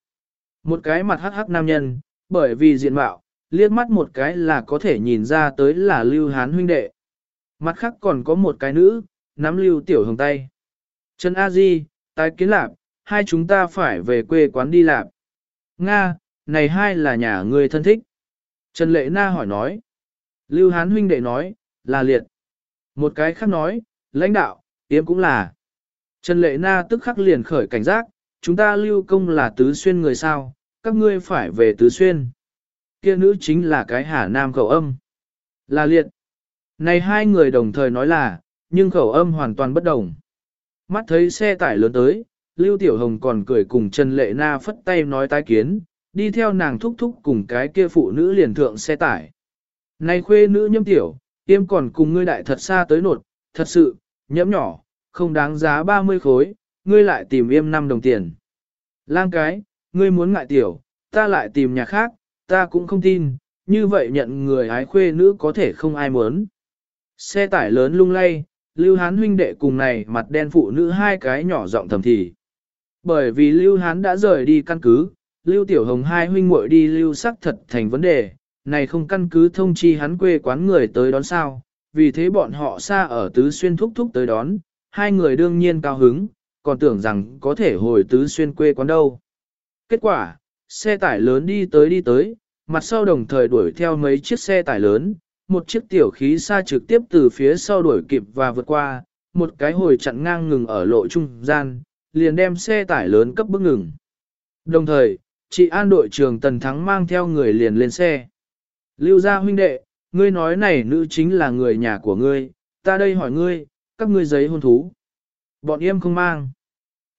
Một cái mặt hắc hắc nam nhân, bởi vì diện mạo, liếc mắt một cái là có thể nhìn ra tới là Lưu Hán huynh đệ. Mặt khác còn có một cái nữ, nắm Lưu Tiểu Hồng tay. Trần A Di, tái kiến lạp, hai chúng ta phải về quê quán đi lạp. Nga, này hai là nhà người thân thích. Trần Lệ Na hỏi nói. Lưu Hán huynh đệ nói, là liệt. Một cái khác nói, lãnh đạo, yếm cũng là. Trần Lệ Na tức khắc liền khởi cảnh giác, chúng ta lưu công là tứ xuyên người sao, các ngươi phải về tứ xuyên. Kia nữ chính là cái hà nam khẩu âm. Là liệt. Này hai người đồng thời nói là, nhưng khẩu âm hoàn toàn bất đồng. Mắt thấy xe tải lớn tới, Lưu Tiểu Hồng còn cười cùng Trần Lệ Na phất tay nói tái kiến, đi theo nàng thúc thúc cùng cái kia phụ nữ liền thượng xe tải. Này khuê nữ nhâm tiểu, tiêm còn cùng ngươi đại thật xa tới nột, thật sự, nhẫm nhỏ, không đáng giá 30 khối, ngươi lại tìm yêm 5 đồng tiền. Lang cái, ngươi muốn ngại tiểu, ta lại tìm nhà khác, ta cũng không tin, như vậy nhận người ái khuê nữ có thể không ai muốn. Xe tải lớn lung lay, Lưu Hán huynh đệ cùng này mặt đen phụ nữ hai cái nhỏ giọng thầm thì. Bởi vì Lưu Hán đã rời đi căn cứ, Lưu Tiểu Hồng hai huynh muội đi Lưu sắc thật thành vấn đề, này không căn cứ thông chi hắn quê quán người tới đón sao, vì thế bọn họ xa ở Tứ Xuyên thúc thúc tới đón, hai người đương nhiên cao hứng, còn tưởng rằng có thể hồi Tứ Xuyên quê quán đâu. Kết quả, xe tải lớn đi tới đi tới, mặt sau đồng thời đuổi theo mấy chiếc xe tải lớn, một chiếc tiểu khí xa trực tiếp từ phía sau đuổi kịp và vượt qua, một cái hồi chặn ngang ngừng ở lộ trung gian, liền đem xe tải lớn cấp bước ngừng. Đồng thời, chị an đội trưởng Tần Thắng mang theo người liền lên xe. Lưu gia huynh đệ, ngươi nói này nữ chính là người nhà của ngươi, ta đây hỏi ngươi, các ngươi giấy hôn thú. Bọn em không mang.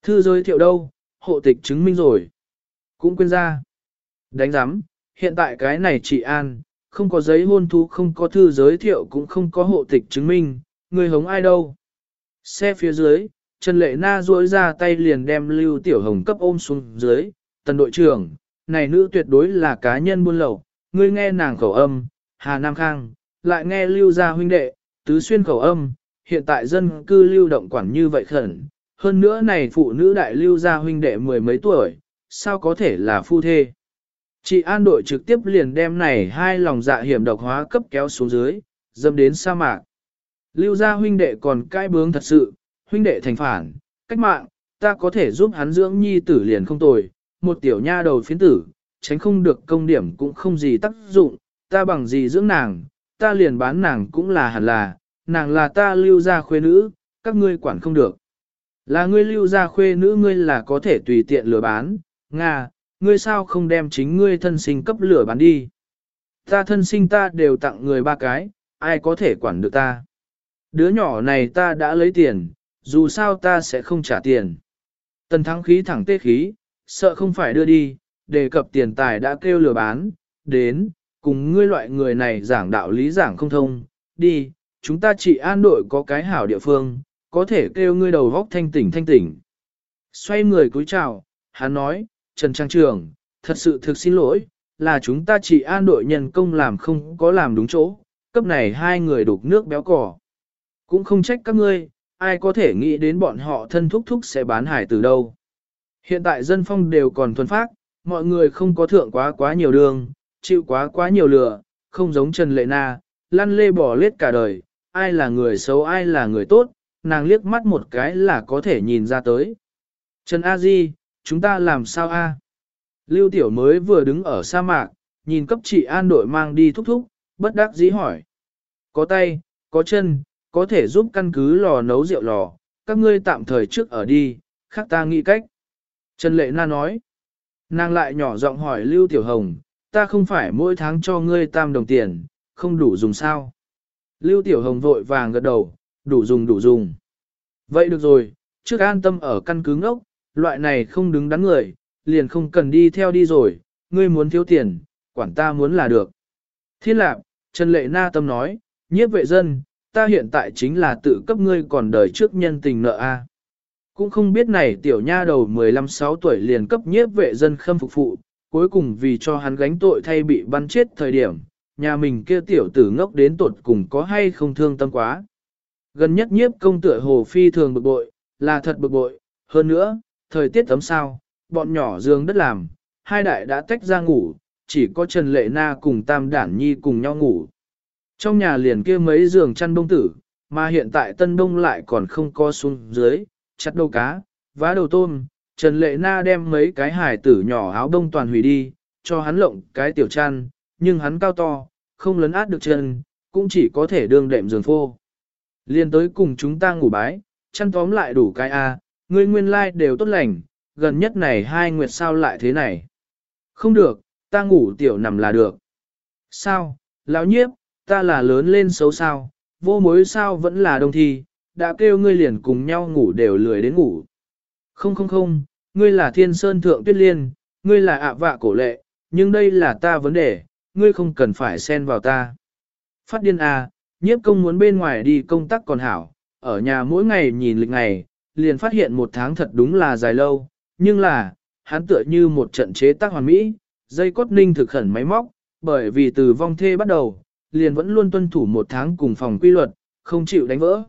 Thư giới thiệu đâu, hộ tịch chứng minh rồi. Cũng quên ra. Đánh giám, hiện tại cái này chị An, không có giấy hôn thú không có thư giới thiệu cũng không có hộ tịch chứng minh, người hống ai đâu. Xe phía dưới, Trần Lệ Na duỗi ra tay liền đem Lưu Tiểu Hồng cấp ôm xuống dưới, tần đội trưởng, này nữ tuyệt đối là cá nhân buôn lậu, ngươi nghe nàng khẩu âm, Hà Nam Khang, lại nghe Lưu gia huynh đệ, tứ xuyên khẩu âm, hiện tại dân cư lưu động quản như vậy khẩn, hơn nữa này phụ nữ đại lưu gia huynh đệ mười mấy tuổi, sao có thể là phu thê. Chị an đội trực tiếp liền đem này hai lòng dạ hiểm độc hóa cấp kéo xuống dưới, dâm đến sa mạc. Lưu gia huynh đệ còn cai bướng thật sự, huynh đệ thành phản, cách mạng, ta có thể giúp hắn dưỡng nhi tử liền không tồi, một tiểu nha đầu phiến tử, tránh không được công điểm cũng không gì tác dụng, ta bằng gì dưỡng nàng, ta liền bán nàng cũng là hẳn là, nàng là ta lưu gia khuê nữ, các ngươi quản không được. Là ngươi lưu gia khuê nữ ngươi là có thể tùy tiện lừa bán, Nga, ngươi sao không đem chính ngươi thân sinh cấp lửa bán đi. Ta thân sinh ta đều tặng người ba cái, ai có thể quản được ta. Đứa nhỏ này ta đã lấy tiền, dù sao ta sẽ không trả tiền. Tần thắng khí thẳng tê khí, sợ không phải đưa đi, đề cập tiền tài đã kêu lừa bán, đến, cùng ngươi loại người này giảng đạo lý giảng không thông, đi, chúng ta chỉ an đội có cái hảo địa phương, có thể kêu ngươi đầu vóc thanh tỉnh thanh tỉnh. Xoay người cúi chào, hắn nói, Trần Trang Trường, thật sự thực xin lỗi, là chúng ta chỉ an đội nhân công làm không có làm đúng chỗ, cấp này hai người đục nước béo cỏ. Cũng không trách các ngươi, ai có thể nghĩ đến bọn họ thân thúc thúc sẽ bán hải từ đâu. Hiện tại dân phong đều còn thuần phát, mọi người không có thượng quá quá nhiều đường, chịu quá quá nhiều lửa, không giống Trần Lệ Na, lăn lê bỏ lết cả đời, ai là người xấu ai là người tốt, nàng liếc mắt một cái là có thể nhìn ra tới. Trần A Di, chúng ta làm sao a? Lưu Tiểu mới vừa đứng ở sa mạc, nhìn cấp trị an đội mang đi thúc thúc, bất đắc dĩ hỏi. Có tay, có chân, có thể giúp căn cứ lò nấu rượu lò, các ngươi tạm thời trước ở đi, khác ta nghĩ cách. Trần Lệ Na nói. Nàng lại nhỏ giọng hỏi Lưu Tiểu Hồng, ta không phải mỗi tháng cho ngươi tam đồng tiền, không đủ dùng sao. Lưu Tiểu Hồng vội vàng gật đầu, đủ dùng đủ dùng. Vậy được rồi, trước an tâm ở căn cứ ngốc, loại này không đứng đắn người, liền không cần đi theo đi rồi, ngươi muốn thiếu tiền, quản ta muốn là được. Thiên lạc, Trần Lệ Na Tâm nói, nhiếp vệ dân, ta hiện tại chính là tự cấp ngươi còn đời trước nhân tình nợ a. Cũng không biết này tiểu nha đầu 15-6 tuổi liền cấp nhiếp vệ dân khâm phục phụ, cuối cùng vì cho hắn gánh tội thay bị bắn chết thời điểm, nhà mình kia tiểu tử ngốc đến tột cùng có hay không thương tâm quá. Gần nhất nhiếp công tựa hồ phi thường bực bội, là thật bực bội, hơn nữa, thời tiết tấm sao, bọn nhỏ dương đất làm, hai đại đã tách ra ngủ, chỉ có Trần Lệ Na cùng Tam Đản Nhi cùng nhau ngủ. Trong nhà liền kia mấy giường chăn đông tử, mà hiện tại tân đông lại còn không co xuống dưới, chặt đầu cá, vá đầu tôm, Trần Lệ Na đem mấy cái hải tử nhỏ áo đông toàn hủy đi, cho hắn lộng cái tiểu chăn, nhưng hắn cao to, không lấn át được chân, cũng chỉ có thể đương đệm giường phô. Liên tới cùng chúng ta ngủ bái, chăn tóm lại đủ cái A, ngươi nguyên lai like đều tốt lành, gần nhất này hai nguyệt sao lại thế này. Không được, ta ngủ tiểu nằm là được. Sao, lão nhiếp, ta là lớn lên xấu sao, vô mối sao vẫn là đông thi, đã kêu ngươi liền cùng nhau ngủ đều lười đến ngủ. Không không không, ngươi là thiên sơn thượng tuyết liên, ngươi là ạ vạ cổ lệ, nhưng đây là ta vấn đề, ngươi không cần phải xen vào ta. Phát điên à, nhiếp công muốn bên ngoài đi công tác còn hảo, ở nhà mỗi ngày nhìn lịch ngày, liền phát hiện một tháng thật đúng là dài lâu, nhưng là, hắn tựa như một trận chế tác hoàn mỹ, dây cốt ninh thực khẩn máy móc, bởi vì từ vong thê bắt đầu, liền vẫn luôn tuân thủ một tháng cùng phòng quy luật, không chịu đánh vỡ.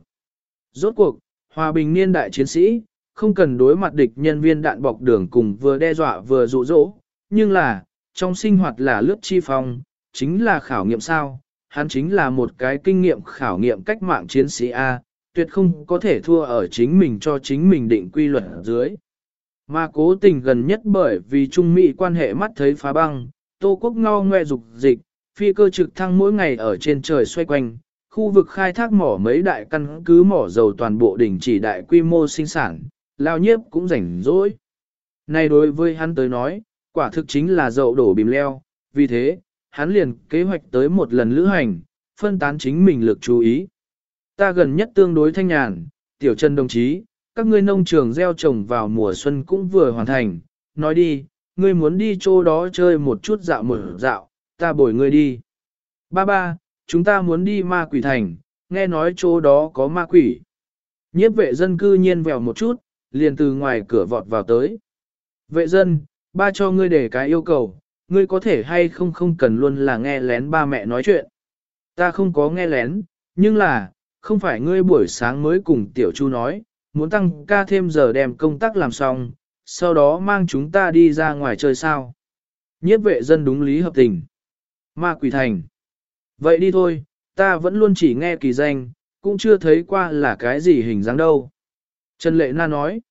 Rốt cuộc, hòa bình niên đại chiến sĩ, không cần đối mặt địch nhân viên đạn bọc đường cùng vừa đe dọa vừa dụ dỗ, nhưng là, trong sinh hoạt là lướt chi phong, chính là khảo nghiệm sao, hắn chính là một cái kinh nghiệm khảo nghiệm cách mạng chiến sĩ A, tuyệt không có thể thua ở chính mình cho chính mình định quy luật ở dưới. Mà cố tình gần nhất bởi vì Trung Mỹ quan hệ mắt thấy phá băng, Tô Quốc ngao ngoe dục dịch, phi cơ trực thăng mỗi ngày ở trên trời xoay quanh, khu vực khai thác mỏ mấy đại căn cứ mỏ dầu toàn bộ đỉnh chỉ đại quy mô sinh sản, lao nhiếp cũng rảnh rỗi. Này đối với hắn tới nói, quả thực chính là dậu đổ bìm leo, vì thế, hắn liền kế hoạch tới một lần lữ hành, phân tán chính mình lực chú ý. Ta gần nhất tương đối thanh nhàn, tiểu chân đồng chí, các ngươi nông trường gieo trồng vào mùa xuân cũng vừa hoàn thành, nói đi, ngươi muốn đi chỗ đó chơi một chút dạo một dạo, ta bồi ngươi đi. Ba ba, chúng ta muốn đi ma quỷ thành, nghe nói chỗ đó có ma quỷ. Nhiếp vệ dân cư nhiên vèo một chút, liền từ ngoài cửa vọt vào tới. Vệ dân, ba cho ngươi để cái yêu cầu, ngươi có thể hay không không cần luôn là nghe lén ba mẹ nói chuyện. Ta không có nghe lén, nhưng là, không phải ngươi buổi sáng mới cùng tiểu chu nói, muốn tăng ca thêm giờ đem công tác làm xong, sau đó mang chúng ta đi ra ngoài chơi sao. Nhiếp vệ dân đúng lý hợp tình. Ma quỷ thành. Vậy đi thôi, ta vẫn luôn chỉ nghe kỳ danh, cũng chưa thấy qua là cái gì hình dáng đâu. Trần Lệ Na nói.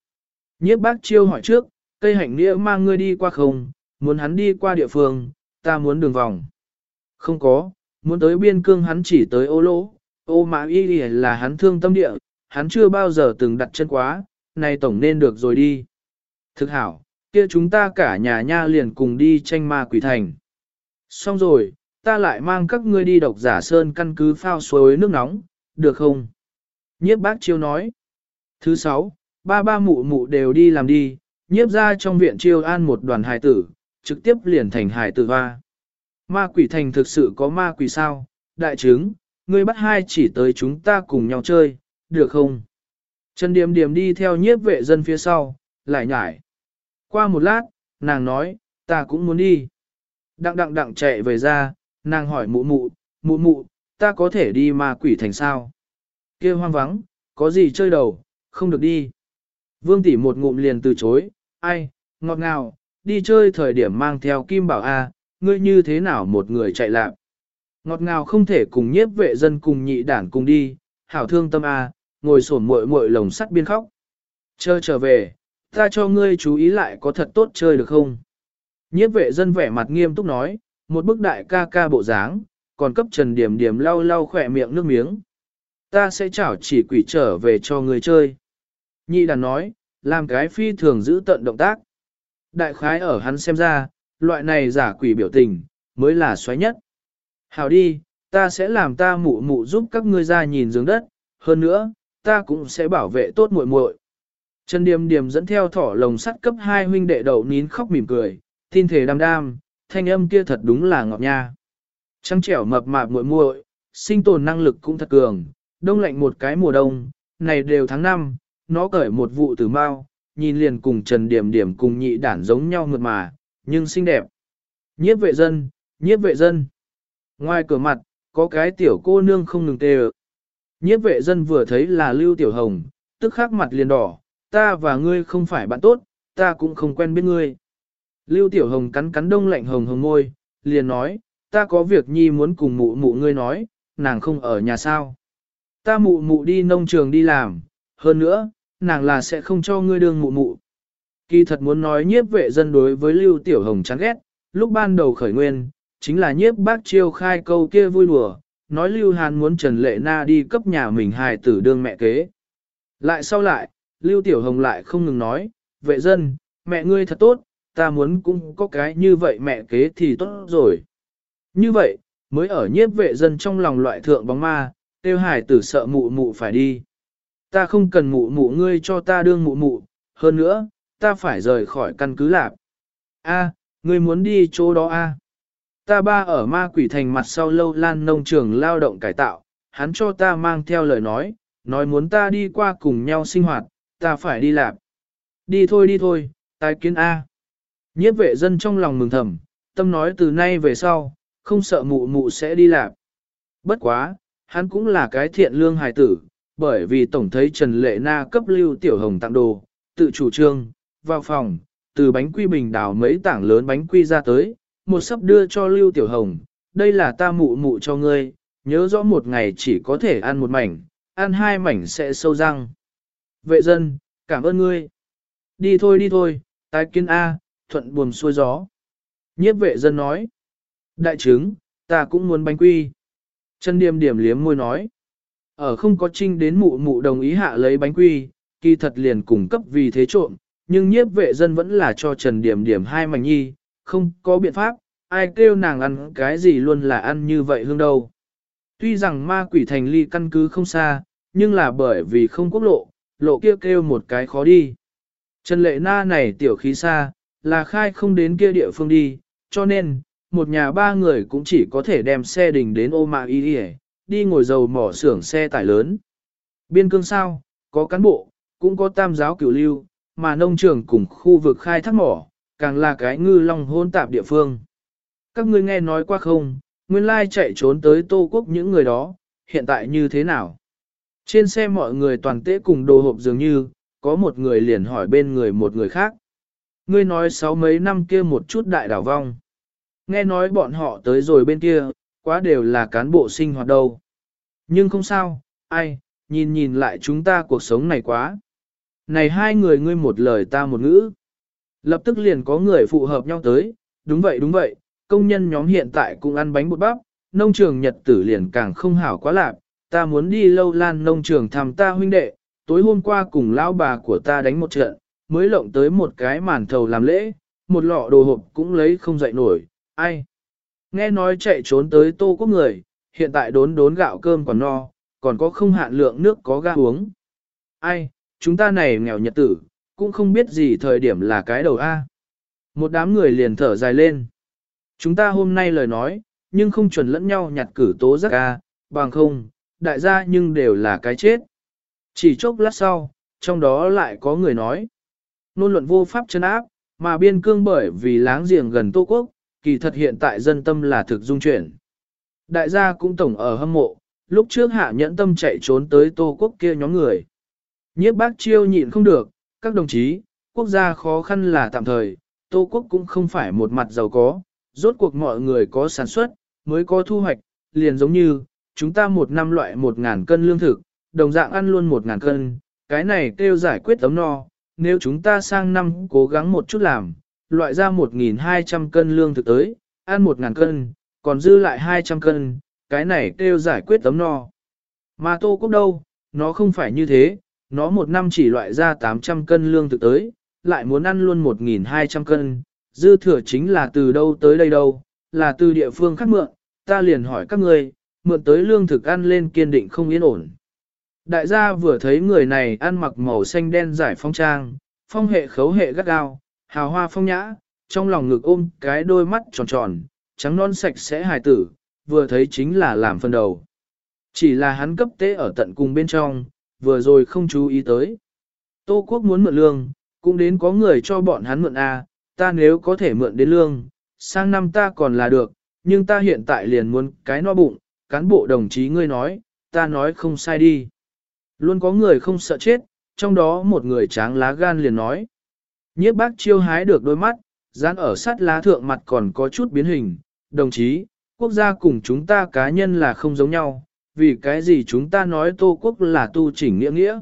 Nhiếp bác chiêu hỏi trước, cây hạnh nghĩa mang ngươi đi qua không, muốn hắn đi qua địa phương, ta muốn đường vòng. Không có, muốn tới biên cương hắn chỉ tới ô lỗ, ô mã y là hắn thương tâm địa, hắn chưa bao giờ từng đặt chân quá, này tổng nên được rồi đi. Thực hảo, kia chúng ta cả nhà nha liền cùng đi tranh ma quỷ thành. Xong rồi, ta lại mang các ngươi đi độc giả sơn căn cứ phao suối nước nóng, được không? Nhiếp bác chiêu nói. Thứ sáu, ba ba mụ mụ đều đi làm đi, nhiếp ra trong viện chiêu an một đoàn hài tử, trực tiếp liền thành hài tử hoa. Ma quỷ thành thực sự có ma quỷ sao? Đại chứng, ngươi bắt hai chỉ tới chúng ta cùng nhau chơi, được không? Trần Điềm Điềm đi theo nhiếp vệ dân phía sau, lại nhải. Qua một lát, nàng nói, ta cũng muốn đi. Đặng đặng đặng chạy về ra, nàng hỏi mụ mụ, mụ mụ, ta có thể đi ma quỷ thành sao? kia hoang vắng, có gì chơi đầu, không được đi. Vương tỷ một ngụm liền từ chối, ai, ngọt ngào, đi chơi thời điểm mang theo kim bảo A, ngươi như thế nào một người chạy lạc. Ngọt ngào không thể cùng nhiếp vệ dân cùng nhị đản cùng đi, hảo thương tâm A, ngồi sổn muội muội lồng sắt biên khóc. Chờ trở về, ta cho ngươi chú ý lại có thật tốt chơi được không? Nhiếp vệ dân vẻ mặt nghiêm túc nói, một bức đại ca ca bộ dáng, còn cấp trần điểm điểm lau lau khỏe miệng nước miếng. Ta sẽ chảo chỉ quỷ trở về cho người chơi. Nhị đàn nói, làm cái phi thường giữ tận động tác. Đại khái ở hắn xem ra, loại này giả quỷ biểu tình, mới là xoáy nhất. Hảo đi, ta sẽ làm ta mụ mụ giúp các ngươi ra nhìn giường đất, hơn nữa, ta cũng sẽ bảo vệ tốt muội muội. Trần Điềm Điềm dẫn theo thỏ lồng sắt cấp hai huynh đệ đầu nín khóc mỉm cười, tin thể đam đam, thanh âm kia thật đúng là ngọt nha. Trăng trẻo mập mạp muội muội, sinh tồn năng lực cũng thật cường, đông lạnh một cái mùa đông, này đều tháng năm, nó cởi một vụ từ mau, nhìn liền cùng Trần Điểm Điểm cùng nhị đản giống nhau mượt mà, nhưng xinh đẹp. Nhiếp vệ dân, nhiếp vệ dân. Ngoài cửa mặt, có cái tiểu cô nương không ngừng tê ợ. Nhiếp vệ dân vừa thấy là Lưu Tiểu Hồng, tức khắc mặt liền đỏ, ta và ngươi không phải bạn tốt, ta cũng không quen biết ngươi. Lưu Tiểu Hồng cắn cắn đông lạnh hồng hồng môi, liền nói, ta có việc nhi muốn cùng mụ mụ ngươi nói, nàng không ở nhà sao. Ta mụ mụ đi nông trường đi làm, hơn nữa, nàng là sẽ không cho ngươi đương mụ mụ. Kỳ thật muốn nói nhiếp vệ dân đối với Lưu Tiểu Hồng chán ghét, lúc ban đầu khởi nguyên, chính là nhiếp bác chiêu khai câu kia vui đùa, nói Lưu Hàn muốn Trần Lệ Na đi cấp nhà mình hài tử đương mẹ kế. Lại sau lại, Lưu Tiểu Hồng lại không ngừng nói, vệ dân, mẹ ngươi thật tốt, ta muốn cũng có cái như vậy mẹ kế thì tốt rồi. Như vậy, mới ở nhiếp vệ dân trong lòng loại thượng bóng ma, tiêu hải tử sợ mụ mụ phải đi. Ta không cần mụ mụ ngươi cho ta đương mụ mụ, hơn nữa, ta phải rời khỏi căn cứ lạp. A, ngươi muốn đi chỗ đó a? Ta ba ở ma quỷ thành mặt sau lâu lan nông trường lao động cải tạo, hắn cho ta mang theo lời nói, nói muốn ta đi qua cùng nhau sinh hoạt, ta phải đi lạp. Đi thôi đi thôi, tái kiến A. Nhiếp vệ dân trong lòng mừng thầm, tâm nói từ nay về sau, không sợ mụ mụ sẽ đi lạc. Bất quá, hắn cũng là cái thiện lương hài tử, bởi vì tổng thấy Trần Lệ Na cấp lưu tiểu hồng tặng đồ, tự chủ trương, vào phòng, từ bánh quy bình đào mấy tảng lớn bánh quy ra tới, một sắp đưa cho lưu tiểu hồng, đây là ta mụ mụ cho ngươi, nhớ rõ một ngày chỉ có thể ăn một mảnh, ăn hai mảnh sẽ sâu răng. Vệ dân, cảm ơn ngươi. Đi thôi đi thôi, tái kiến A, thuận buồm xuôi gió. Nhiếp vệ dân nói. Đại trứng, ta cũng muốn bánh quy. Chân điềm điểm liếm môi nói. Ở không có trinh đến mụ mụ đồng ý hạ lấy bánh quy, kỳ thật liền cung cấp vì thế trộm, nhưng nhiếp vệ dân vẫn là cho Trần Điểm Điểm hai mảnh nhi, không có biện pháp, ai kêu nàng ăn cái gì luôn là ăn như vậy hương đâu. Tuy rằng ma quỷ thành ly căn cứ không xa, nhưng là bởi vì không quốc lộ, lộ kia kêu, kêu một cái khó đi. Trần Lệ Na này tiểu khí xa, là khai không đến kia địa phương đi, cho nên, một nhà ba người cũng chỉ có thể đem xe đình đến ô mạ y đi, đi ngồi dầu mỏ xưởng xe tải lớn. Biên cương sao, có cán bộ, cũng có tam giáo cửu lưu, mà nông trường cùng khu vực khai thác mỏ, càng là cái ngư long hôn tạp địa phương. Các ngươi nghe nói qua không, nguyên lai chạy trốn tới Tô Quốc những người đó, hiện tại như thế nào? Trên xe mọi người toàn tế cùng đồ hộp dường như, có một người liền hỏi bên người một người khác. Ngươi nói sáu mấy năm kia một chút đại đảo vong. Nghe nói bọn họ tới rồi bên kia, quá đều là cán bộ sinh hoạt đâu. Nhưng không sao, ai, nhìn nhìn lại chúng ta cuộc sống này quá. Này hai người ngươi một lời ta một ngữ. Lập tức liền có người phụ hợp nhau tới, đúng vậy đúng vậy, công nhân nhóm hiện tại cũng ăn bánh bột bắp, nông trường nhật tử liền càng không hảo quá lạc, ta muốn đi lâu lan nông trường thăm ta huynh đệ, tối hôm qua cùng lão bà của ta đánh một trận, mới lộng tới một cái màn thầu làm lễ, một lọ đồ hộp cũng lấy không dậy nổi, ai. Nghe nói chạy trốn tới tô quốc người, hiện tại đốn đốn gạo cơm còn no, còn có không hạn lượng nước có ga uống. Ai, chúng ta này nghèo nhật tử, cũng không biết gì thời điểm là cái đầu A. Một đám người liền thở dài lên. Chúng ta hôm nay lời nói, nhưng không chuẩn lẫn nhau nhặt cử tố giác A, bằng không, đại gia nhưng đều là cái chết. Chỉ chốc lát sau, trong đó lại có người nói. Nôn luận vô pháp chân áp, mà biên cương bởi vì láng giềng gần Tô Quốc, kỳ thật hiện tại dân tâm là thực dung chuyển. Đại gia cũng tổng ở hâm mộ, lúc trước hạ nhẫn tâm chạy trốn tới Tô Quốc kia nhóm người. Nhiếp bác chiêu nhịn không được, các đồng chí, quốc gia khó khăn là tạm thời, Tô Quốc cũng không phải một mặt giàu có, rốt cuộc mọi người có sản xuất, mới có thu hoạch, liền giống như, chúng ta một năm loại một ngàn cân lương thực, đồng dạng ăn luôn một ngàn cân, cái này kêu giải quyết tấm no, nếu chúng ta sang năm cố gắng một chút làm, loại ra 1.200 cân lương thực tới, ăn 1.000 cân, còn dư lại 200 cân, cái này kêu giải quyết tấm no. Mà Tô Quốc đâu, nó không phải như thế, nó một năm chỉ loại ra 800 cân lương thực tới, lại muốn ăn luôn 1.200 cân, dư thừa chính là từ đâu tới đây đâu, là từ địa phương khác mượn, ta liền hỏi các ngươi, mượn tới lương thực ăn lên kiên định không yên ổn. Đại gia vừa thấy người này ăn mặc màu xanh đen giải phong trang, phong hệ khấu hệ gắt gao, hào hoa phong nhã, trong lòng ngực ôm cái đôi mắt tròn tròn, trắng non sạch sẽ hài tử, vừa thấy chính là làm phân đầu. Chỉ là hắn cấp tế ở tận cùng bên trong, vừa rồi không chú ý tới. Tô Quốc muốn mượn lương, cũng đến có người cho bọn hắn mượn A, ta nếu có thể mượn đến lương, sang năm ta còn là được, nhưng ta hiện tại liền muốn cái no bụng, cán bộ đồng chí ngươi nói, ta nói không sai đi. Luôn có người không sợ chết, trong đó một người tráng lá gan liền nói. Nhiếp bác chiêu hái được đôi mắt, dán ở sát lá thượng mặt còn có chút biến hình. Đồng chí, quốc gia cùng chúng ta cá nhân là không giống nhau, vì cái gì chúng ta nói Tô Quốc là tu chỉnh nghĩa nghĩa.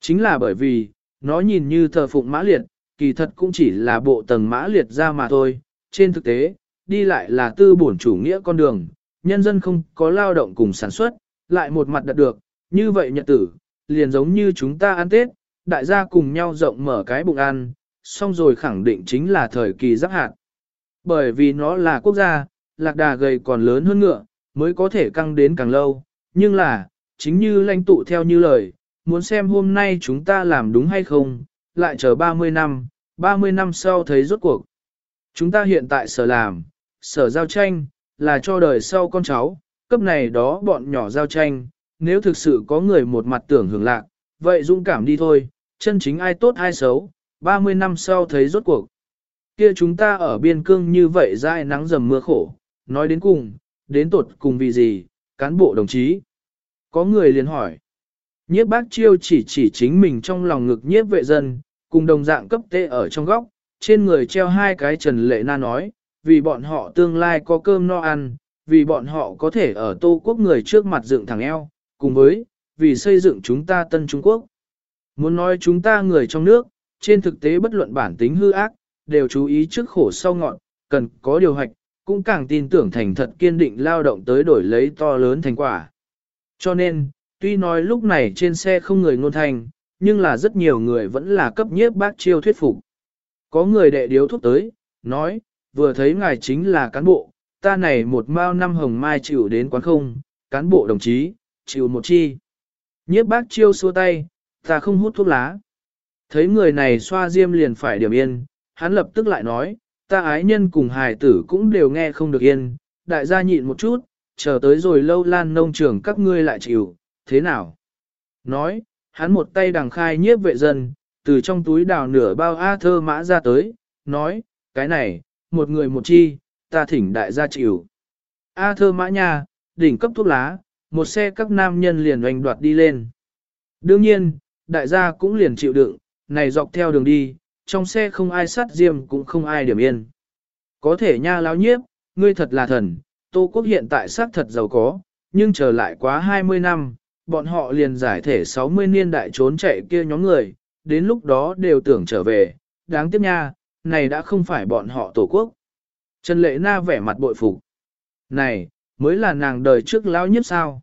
Chính là bởi vì, nó nhìn như thờ phụng mã liệt, kỳ thật cũng chỉ là bộ tầng mã liệt ra mà thôi. Trên thực tế, đi lại là tư bổn chủ nghĩa con đường, nhân dân không có lao động cùng sản xuất, lại một mặt đạt được, như vậy nhật tử, liền giống như chúng ta ăn Tết, đại gia cùng nhau rộng mở cái bụng ăn, xong rồi khẳng định chính là thời kỳ giáp hạt. Bởi vì nó là quốc gia, lạc đà gầy còn lớn hơn ngựa, mới có thể căng đến càng lâu, nhưng là, chính như lãnh tụ theo như lời, muốn xem hôm nay chúng ta làm đúng hay không, lại chờ 30 năm, 30 năm sau thấy rốt cuộc. Chúng ta hiện tại sở làm, sở giao tranh, là cho đời sau con cháu, cấp này đó bọn nhỏ giao tranh, nếu thực sự có người một mặt tưởng hưởng lạc, vậy dũng cảm đi thôi, chân chính ai tốt ai xấu, 30 năm sau thấy rốt cuộc. Kia chúng ta ở biên cương như vậy dai nắng dầm mưa khổ, nói đến cùng, đến tột cùng vì gì, cán bộ đồng chí. Có người liền hỏi. Nhiếp bác chiêu chỉ chỉ chính mình trong lòng ngực nhiếp vệ dân, cùng đồng dạng cấp tê ở trong góc, trên người treo hai cái trần lệ na nói, vì bọn họ tương lai có cơm no ăn, vì bọn họ có thể ở tô quốc người trước mặt dựng thẳng eo, cùng với, vì xây dựng chúng ta tân Trung Quốc. Muốn nói chúng ta người trong nước, trên thực tế bất luận bản tính hư ác, đều chú ý trước khổ sau ngọn, cần có điều hoạch, cũng càng tin tưởng thành thật kiên định lao động tới đổi lấy to lớn thành quả. Cho nên, tuy nói lúc này trên xe không người ngôn thành, nhưng là rất nhiều người vẫn là cấp nhiếp bác chiêu thuyết phục. Có người đệ điếu thuốc tới, nói, vừa thấy ngài chính là cán bộ, ta này một mao năm hồng mai chịu đến quán không, cán bộ đồng chí, chịu một chi. Nhiếp bác chiêu xua tay, Ta không hút thuốc lá. Thấy người này xoa diêm liền phải điểm yên, hắn lập tức lại nói, ta ái nhân cùng hài tử cũng đều nghe không được yên, đại gia nhịn một chút, chờ tới rồi lâu lan nông trường các ngươi lại chịu, thế nào? Nói, hắn một tay đằng khai nhiếp vệ dân, từ trong túi đào nửa bao A thơ mã ra tới, nói, cái này, một người một chi, ta thỉnh đại gia chịu. A thơ mã nha, đỉnh cấp thuốc lá, một xe các nam nhân liền oanh đoạt đi lên. Đương nhiên, đại gia cũng liền chịu đựng, này dọc theo đường đi, trong xe không ai sát diêm cũng không ai điểm yên. Có thể nha láo nhiếp, ngươi thật là thần, Tô Quốc hiện tại xác thật giàu có, nhưng trở lại quá 20 năm, bọn họ liền giải thể 60 niên đại trốn chạy kia nhóm người, đến lúc đó đều tưởng trở về, đáng tiếc nha, này đã không phải bọn họ tổ quốc. Trần Lệ Na vẻ mặt bội phục. Này, mới là nàng đời trước lão nhiếp sao.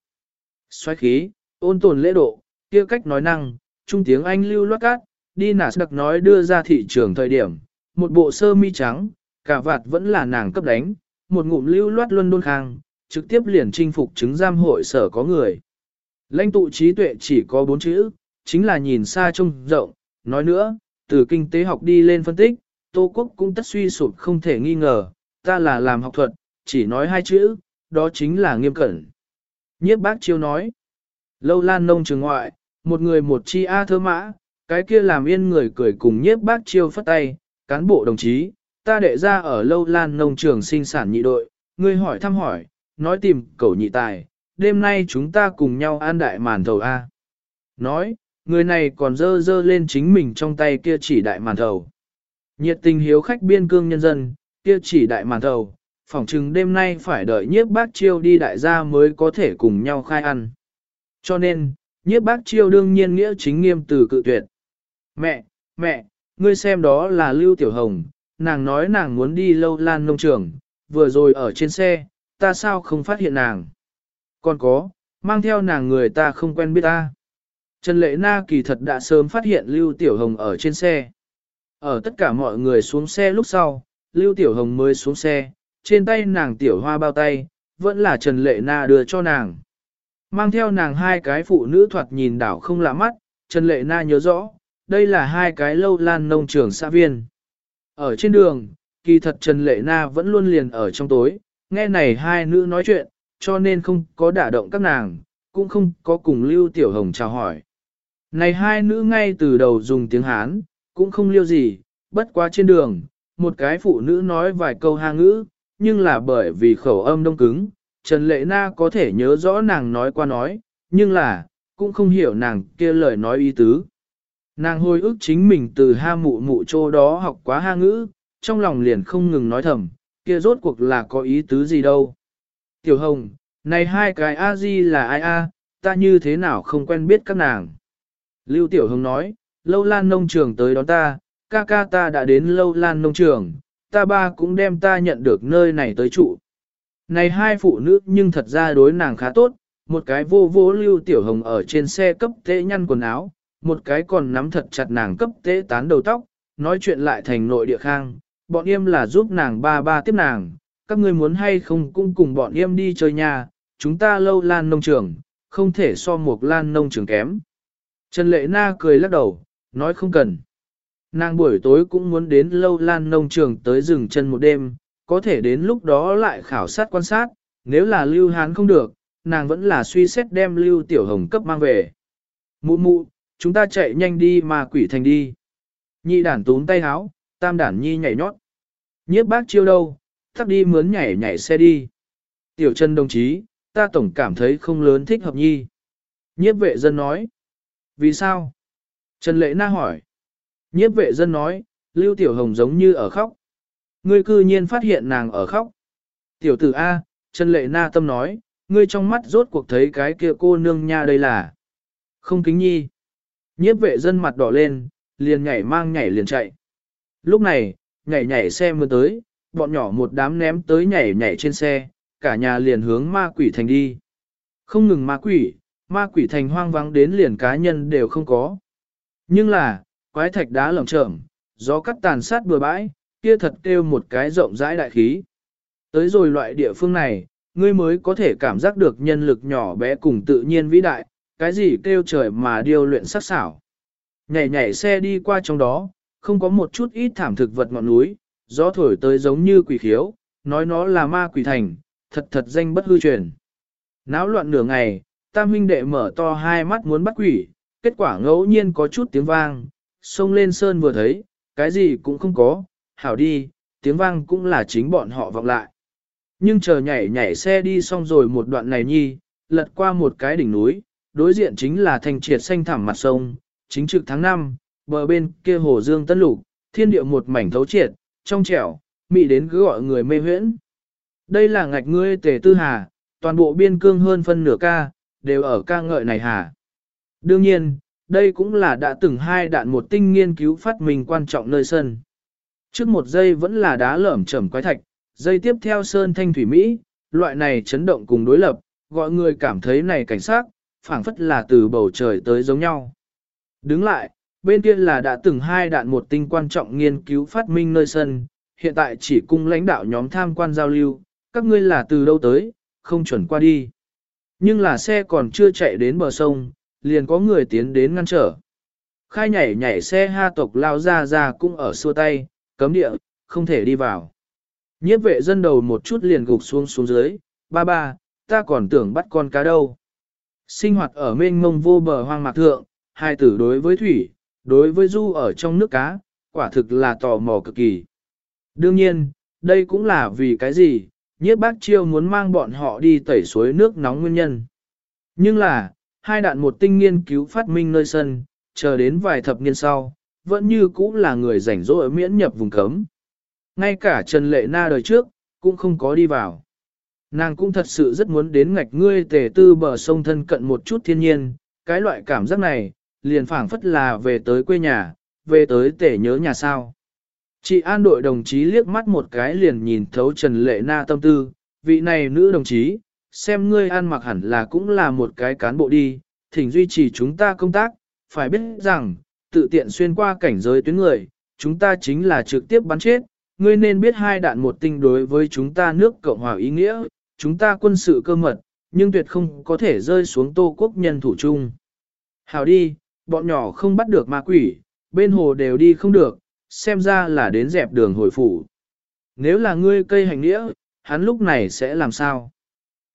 Xoay khí, ôn tồn lễ độ, kia cách nói năng, trung tiếng Anh lưu loát cát, đi nả đặc nói đưa ra thị trường thời điểm, một bộ sơ mi trắng, cả vạt vẫn là nàng cấp đánh, một ngụm lưu loát luân đôn khang, trực tiếp liền chinh phục chứng giam hội sở có người. Lãnh tụ trí tuệ chỉ có bốn chữ, chính là nhìn xa trông rộng, nói nữa, từ kinh tế học đi lên phân tích, Tô Quốc cũng tất suy sụp không thể nghi ngờ, ta là làm học thuật, chỉ nói hai chữ, đó chính là nghiêm cẩn. Nhiếp bác chiêu nói, lâu lan nông trường ngoại, một người một chi A thơ mã, cái kia làm yên người cười cùng nhiếp bác chiêu phất tay, cán bộ đồng chí, ta đệ ra ở lâu lan nông trường sinh sản nhị đội, ngươi hỏi thăm hỏi, nói tìm cầu nhị tài, đêm nay chúng ta cùng nhau an đại màn thầu A. Nói, người này còn dơ dơ lên chính mình trong tay kia chỉ đại màn thầu. Nhiệt tình hiếu khách biên cương nhân dân, kia chỉ đại màn thầu, phỏng chừng đêm nay phải đợi nhiếp bác chiêu đi đại gia mới có thể cùng nhau khai ăn. Cho nên, nhiếp bác chiêu đương nhiên nghĩa chính nghiêm từ cự tuyệt. Mẹ, mẹ, ngươi xem đó là Lưu Tiểu Hồng, nàng nói nàng muốn đi lâu lan nông trường, vừa rồi ở trên xe, ta sao không phát hiện nàng. Còn có, mang theo nàng người ta không quen biết ta. Trần Lệ Na kỳ thật đã sớm phát hiện Lưu Tiểu Hồng ở trên xe. Ở tất cả mọi người xuống xe lúc sau, Lưu Tiểu Hồng mới xuống xe, trên tay nàng tiểu hoa bao tay, vẫn là Trần Lệ Na đưa cho nàng. Mang theo nàng hai cái phụ nữ thoạt nhìn đảo không lạ mắt, Trần Lệ Na nhớ rõ, đây là hai cái lâu lan nông trường xã viên. Ở trên đường, kỳ thật Trần Lệ Na vẫn luôn liền ở trong tối, nghe này hai nữ nói chuyện, cho nên không có đả động các nàng, cũng không có cùng Lưu Tiểu Hồng chào hỏi. Này hai nữ ngay từ đầu dùng tiếng Hán, cũng không liêu gì, bất quá trên đường, một cái phụ nữ nói vài câu Hà ngữ, nhưng là bởi vì khẩu âm đông cứng, Trần Lệ Na có thể nhớ rõ nàng nói qua nói, nhưng là, cũng không hiểu nàng kia lời nói ý tứ. Nàng hồi ức chính mình từ ha mụ mụ chỗ đó học quá ha ngữ, trong lòng liền không ngừng nói thầm, kia rốt cuộc là có ý tứ gì đâu. Tiểu Hồng, này hai cái A-di là ai a? ta như thế nào không quen biết các nàng. Lưu Tiểu Hồng nói, lâu lan nông trường tới đón ta, ca ca ta đã đến lâu lan nông trường, ta ba cũng đem ta nhận được nơi này tới trụ. Này hai phụ nữ nhưng thật ra đối nàng khá tốt, một cái vô vô Lưu Tiểu Hồng ở trên xe cấp tế nhăn quần áo, một cái còn nắm thật chặt nàng cấp tế tán đầu tóc, nói chuyện lại thành nội địa khang, bọn em là giúp nàng ba ba tiếp nàng, các ngươi muốn hay không cũng cùng bọn em đi chơi nhà, chúng ta lâu lan nông trường, không thể so một lan nông trường kém. Trần Lệ Na cười lắc đầu, nói không cần. Nàng buổi tối cũng muốn đến lâu lan nông trường tới rừng chân một đêm, có thể đến lúc đó lại khảo sát quan sát, nếu là lưu hán không được, nàng vẫn là suy xét đem lưu tiểu hồng cấp mang về. Mụ mụ, chúng ta chạy nhanh đi mà quỷ thành đi. Nhị đản tún tay háo, tam đản nhi nhảy nhót. Nhiếp bác chiêu đâu, thắc đi mướn nhảy nhảy xe đi. Tiểu chân đồng chí, ta tổng cảm thấy không lớn thích hợp nhi. Nhiếp vệ dân nói. Vì sao? Trần Lệ Na hỏi. Nhiếp vệ dân nói, Lưu Tiểu Hồng giống như ở khóc. Ngươi cư nhiên phát hiện nàng ở khóc. Tiểu tử A, Trần Lệ Na tâm nói, ngươi trong mắt rốt cuộc thấy cái kia cô nương nha đây là. Không kính nhi. Nhiếp vệ dân mặt đỏ lên, liền nhảy mang nhảy liền chạy. Lúc này, nhảy nhảy xe mưa tới, bọn nhỏ một đám ném tới nhảy nhảy trên xe, cả nhà liền hướng ma quỷ thành đi. Không ngừng ma quỷ, ma quỷ thành hoang vắng đến liền cá nhân đều không có. Nhưng là, quái thạch đá lởm chởm, gió cắt tàn sát bừa bãi, kia thật kêu một cái rộng rãi đại khí. Tới rồi loại địa phương này, ngươi mới có thể cảm giác được nhân lực nhỏ bé cùng tự nhiên vĩ đại, cái gì kêu trời mà điêu luyện sắc xảo. nhảy nhảy xe đi qua trong đó, không có một chút ít thảm thực vật ngọn núi, gió thổi tới giống như quỷ khiếu, nói nó là ma quỷ thành, thật thật danh bất hư truyền. Náo loạn nửa ngày, tam huynh đệ mở to hai mắt muốn bắt quỷ, kết quả ngẫu nhiên có chút tiếng vang, xông lên sơn vừa thấy, cái gì cũng không có, hảo đi, tiếng vang cũng là chính bọn họ vọng lại. Nhưng chờ nhảy nhảy xe đi xong rồi một đoạn này nhi, lật qua một cái đỉnh núi, đối diện chính là thành triệt xanh thẳm mặt sông, chính trực tháng 5, bờ bên kia hồ dương tân lục, thiên địa một mảnh thấu triệt, trong trẻo, mị đến cứ gọi người mê huyễn. Đây là ngạch ngươi tề tư hà, toàn bộ biên cương hơn phân nửa ca, đều ở ca ngợi này hà. Đương nhiên, đây cũng là đã từng hai đạn một tinh nghiên cứu phát minh quan trọng nơi sân. Trước một giây vẫn là đá lởm chởm quái thạch, giây tiếp theo sơn thanh thủy Mỹ, loại này chấn động cùng đối lập, gọi người cảm thấy này cảnh sát, phảng phất là từ bầu trời tới giống nhau. Đứng lại, bên kia là đã từng hai đạn một tinh quan trọng nghiên cứu phát minh nơi sân, hiện tại chỉ cung lãnh đạo nhóm tham quan giao lưu, các ngươi là từ đâu tới, không chuẩn qua đi. Nhưng là xe còn chưa chạy đến bờ sông, liền có người tiến đến ngăn trở. Khai nhảy nhảy xe ha tộc lao ra ra cũng ở xua tay, cấm địa, không thể đi vào. Nhiếp vệ dân đầu một chút liền gục xuống xuống dưới, ba ba, ta còn tưởng bắt con cá đâu. Sinh hoạt ở mênh mông vô bờ hoang mạc thượng, hai tử đối với thủy, đối với du ở trong nước cá, quả thực là tò mò cực kỳ. Đương nhiên, đây cũng là vì cái gì, nhiếp bác chiêu muốn mang bọn họ đi tẩy suối nước nóng nguyên nhân. Nhưng là, hai đạn một tinh nghiên cứu phát minh nơi sân, chờ đến vài thập niên sau, vẫn như cũ là người rảnh rỗi miễn nhập vùng cấm. Ngay cả Trần Lệ Na đời trước, cũng không có đi vào. Nàng cũng thật sự rất muốn đến ngạch ngươi tề tư bờ sông thân cận một chút thiên nhiên, cái loại cảm giác này, liền phảng phất là về tới quê nhà, về tới tề nhớ nhà sao. Chị an đội đồng chí liếc mắt một cái liền nhìn thấu Trần Lệ Na tâm tư, vị này nữ đồng chí, xem ngươi ăn mặc hẳn là cũng là một cái cán bộ đi, thỉnh duy trì chúng ta công tác, phải biết rằng, tự tiện xuyên qua cảnh giới tuyến người, chúng ta chính là trực tiếp bắn chết, ngươi nên biết hai đạn một tinh đối với chúng ta nước Cộng hòa ý nghĩa, chúng ta quân sự cơ mật, nhưng tuyệt không có thể rơi xuống tô quốc nhân thủ chung. Hào đi, bọn nhỏ không bắt được ma quỷ, bên hồ đều đi không được, xem ra là đến dẹp đường hồi phủ. Nếu là ngươi cây hành nghĩa, hắn lúc này sẽ làm sao?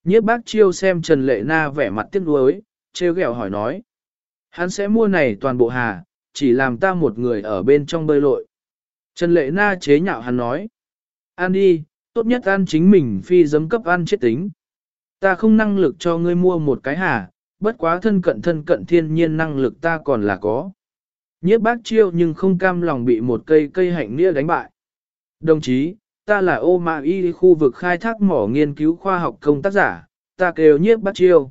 Nhiếp bác chiêu xem Trần Lệ Na vẻ mặt tiếc nuối, trêu ghẹo hỏi nói. Hắn sẽ mua này toàn bộ hà, chỉ làm ta một người ở bên trong bơi lội. Trần Lệ Na chế nhạo hắn nói. Ăn đi, tốt nhất ăn chính mình phi giấm cấp ăn chết tính. Ta không năng lực cho ngươi mua một cái hà, bất quá thân cận thân cận thiên nhiên năng lực ta còn là có. Nhiếp bác chiêu nhưng không cam lòng bị một cây cây hạnh nghĩa đánh bại. Đồng chí, ta là ô mạ y khu vực khai thác mỏ nghiên cứu khoa học công tác giả, ta kêu nhiếp bắt chiêu.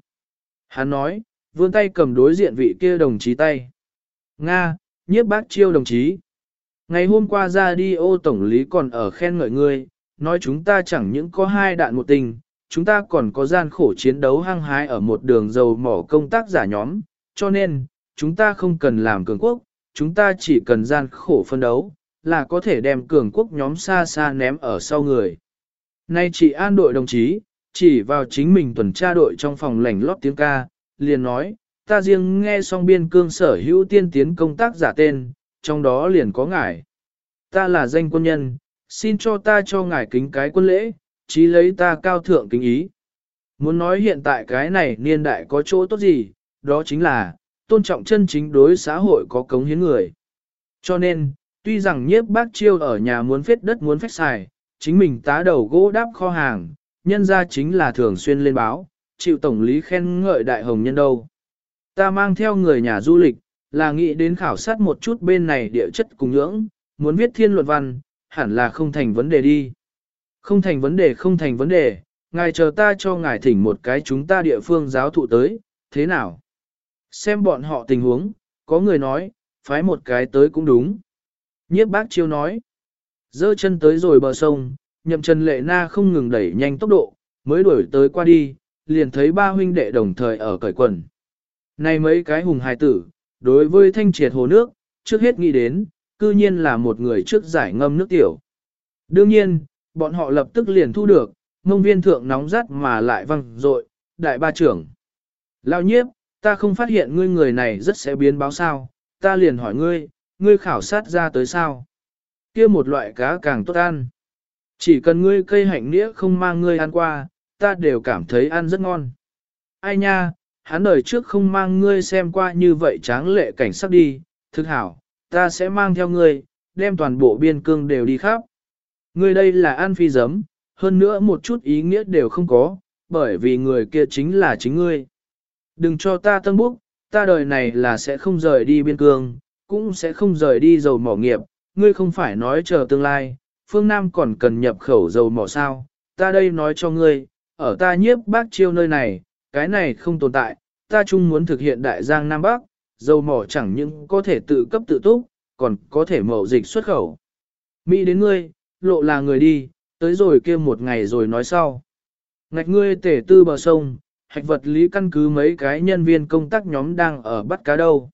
Hắn nói, vươn tay cầm đối diện vị kia đồng chí tay. Nga, nhiếp bác chiêu đồng chí. Ngày hôm qua ra đi ô tổng lý còn ở khen ngợi ngươi, nói chúng ta chẳng những có hai đạn một tình, chúng ta còn có gian khổ chiến đấu hăng hái ở một đường dầu mỏ công tác giả nhóm, cho nên, chúng ta không cần làm cường quốc, chúng ta chỉ cần gian khổ phân đấu, là có thể đem cường quốc nhóm xa xa ném ở sau người. Nay chị an đội đồng chí, chỉ vào chính mình tuần tra đội trong phòng lảnh lót tiếng ca, liền nói, ta riêng nghe xong biên cương sở hữu tiên tiến công tác giả tên, trong đó liền có ngài. Ta là danh quân nhân, xin cho ta cho ngài kính cái quân lễ, chí lấy ta cao thượng kính ý. Muốn nói hiện tại cái này niên đại có chỗ tốt gì, đó chính là, tôn trọng chân chính đối xã hội có cống hiến người. Cho nên, tuy rằng nhiếp bác chiêu ở nhà muốn phết đất muốn phách xài, chính mình tá đầu gỗ đáp kho hàng, nhân ra chính là thường xuyên lên báo, chịu tổng lý khen ngợi đại hồng nhân đâu. Ta mang theo người nhà du lịch, là nghĩ đến khảo sát một chút bên này địa chất cùng ngưỡng, muốn viết thiên luận văn, hẳn là không thành vấn đề đi. Không thành vấn đề không thành vấn đề, ngài chờ ta cho ngài thỉnh một cái chúng ta địa phương giáo thụ tới, thế nào? Xem bọn họ tình huống, có người nói, phái một cái tới cũng đúng. Nhiếp bác chiêu nói, dơ chân tới rồi bờ sông, nhậm trần lệ na không ngừng đẩy nhanh tốc độ, mới đuổi tới qua đi, liền thấy ba huynh đệ đồng thời ở cởi quần. Này mấy cái hùng hài tử, đối với thanh triệt hồ nước, trước hết nghĩ đến, cư nhiên là một người trước giải ngâm nước tiểu. Đương nhiên, bọn họ lập tức liền thu được, mông viên thượng nóng rát mà lại văng rội, đại ba trưởng. Lao nhiếp, ta không phát hiện ngươi người này rất sẽ biến báo sao, ta liền hỏi ngươi, ngươi khảo sát ra tới sao? Kia một loại cá càng tốt ăn. Chỉ cần ngươi cây hạnh nĩa không mang ngươi ăn qua, ta đều cảm thấy ăn rất ngon. Ai nha, hắn đời trước không mang ngươi xem qua như vậy tráng lệ cảnh sắc đi, thực hảo, ta sẽ mang theo ngươi, đem toàn bộ biên cương đều đi khắp. Ngươi đây là ăn phi giấm, hơn nữa một chút ý nghĩa đều không có, bởi vì người kia chính là chính ngươi. Đừng cho ta tân búc, ta đời này là sẽ không rời đi biên cương, cũng sẽ không rời đi dầu mỏ nghiệp, ngươi không phải nói chờ tương lai, phương Nam còn cần nhập khẩu dầu mỏ sao, ta đây nói cho ngươi, ở ta nhiếp bác chiêu nơi này, cái này không tồn tại, ta chung muốn thực hiện đại giang Nam Bắc, dầu mỏ chẳng những có thể tự cấp tự túc, còn có thể mậu dịch xuất khẩu. Mỹ đến ngươi, lộ là người đi, tới rồi kia một ngày rồi nói sau. Ngạch ngươi tể tư bờ sông, hạch vật lý căn cứ mấy cái nhân viên công tác nhóm đang ở bắt cá đâu.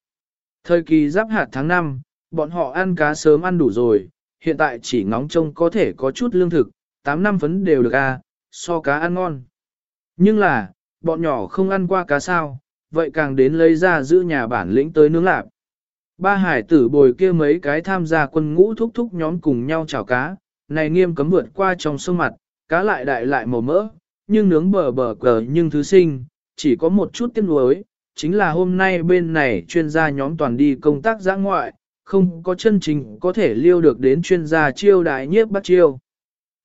Thời kỳ giáp hạt tháng 5, bọn họ ăn cá sớm ăn đủ rồi, hiện tại chỉ ngóng trông có thể có chút lương thực, 8 năm phấn đều được à, so cá ăn ngon. Nhưng là, bọn nhỏ không ăn qua cá sao, vậy càng đến lấy ra giữ nhà bản lĩnh tới nướng lạp. Ba hải tử bồi kia mấy cái tham gia quân ngũ thúc thúc nhóm cùng nhau chảo cá, này nghiêm cấm vượt qua trong sông mặt, cá lại đại lại màu mỡ, nhưng nướng bờ bờ cờ nhưng thứ sinh, chỉ có một chút tiếc nuối, chính là hôm nay bên này chuyên gia nhóm toàn đi công tác giã ngoại, không có chân chính có thể liêu được đến chuyên gia chiêu đại nhiếp bắt chiêu.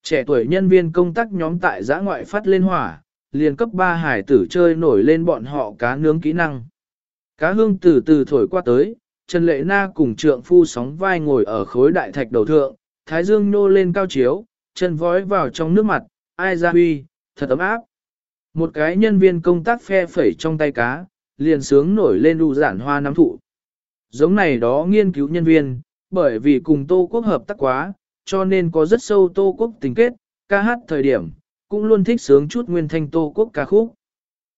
Trẻ tuổi nhân viên công tác nhóm tại giã ngoại phát lên hỏa, liền cấp 3 hải tử chơi nổi lên bọn họ cá nướng kỹ năng. Cá hương từ từ thổi qua tới, Trần Lệ Na cùng trượng phu sóng vai ngồi ở khối đại thạch đầu thượng, thái dương nô lên cao chiếu, chân vói vào trong nước mặt, ai ra huy, thật ấm áp. Một cái nhân viên công tác phe phẩy trong tay cá, liền sướng nổi lên đu giản hoa nắm thụ. Giống này đó nghiên cứu nhân viên, bởi vì cùng Tô Quốc hợp tác quá, cho nên có rất sâu Tô Quốc tình kết, ca hát thời điểm, cũng luôn thích sướng chút nguyên thanh Tô Quốc ca khúc.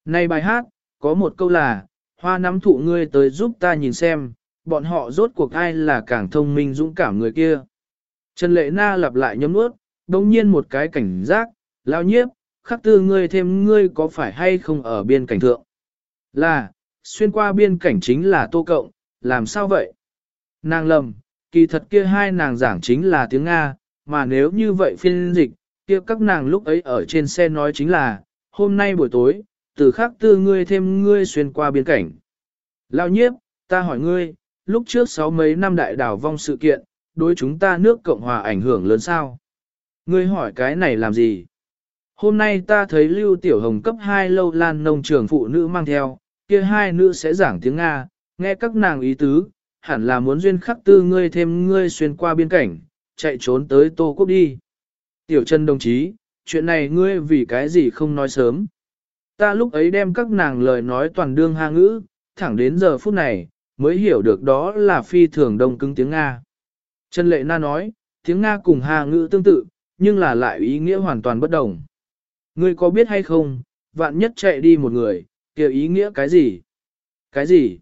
Này bài hát, có một câu là, hoa nắm thụ ngươi tới giúp ta nhìn xem, bọn họ rốt cuộc ai là càng thông minh dũng cảm người kia. Trần Lệ Na lặp lại nhấm nuốt, đồng nhiên một cái cảnh giác, lao nhiếp, khắc tư ngươi thêm ngươi có phải hay không ở biên cảnh thượng. Là, xuyên qua biên cảnh chính là tô cộng, làm sao vậy? Nàng lầm, kỳ thật kia hai nàng giảng chính là tiếng Nga, mà nếu như vậy phiên dịch, kia các nàng lúc ấy ở trên xe nói chính là, hôm nay buổi tối, từ khác tư ngươi thêm ngươi xuyên qua biên cảnh. Lao nhiếp, ta hỏi ngươi, lúc trước sáu mấy năm đại đảo vong sự kiện, đối chúng ta nước Cộng Hòa ảnh hưởng lớn sao? Ngươi hỏi cái này làm gì? Hôm nay ta thấy Lưu Tiểu Hồng cấp 2 lâu lan nông trường phụ nữ mang theo, kia hai nữ sẽ giảng tiếng Nga, nghe các nàng ý tứ, hẳn là muốn duyên khắc tư ngươi thêm ngươi xuyên qua biên cảnh, chạy trốn tới Tô Quốc đi. Tiểu Trần đồng chí, chuyện này ngươi vì cái gì không nói sớm. Ta lúc ấy đem các nàng lời nói toàn đương hạ ngữ, thẳng đến giờ phút này, mới hiểu được đó là phi thường đông cứng tiếng Nga. Trần Lệ Na nói, tiếng Nga cùng hà ngữ tương tự, nhưng là lại ý nghĩa hoàn toàn bất đồng. Ngươi có biết hay không, vạn nhất chạy đi một người, kia ý nghĩa cái gì? Cái gì?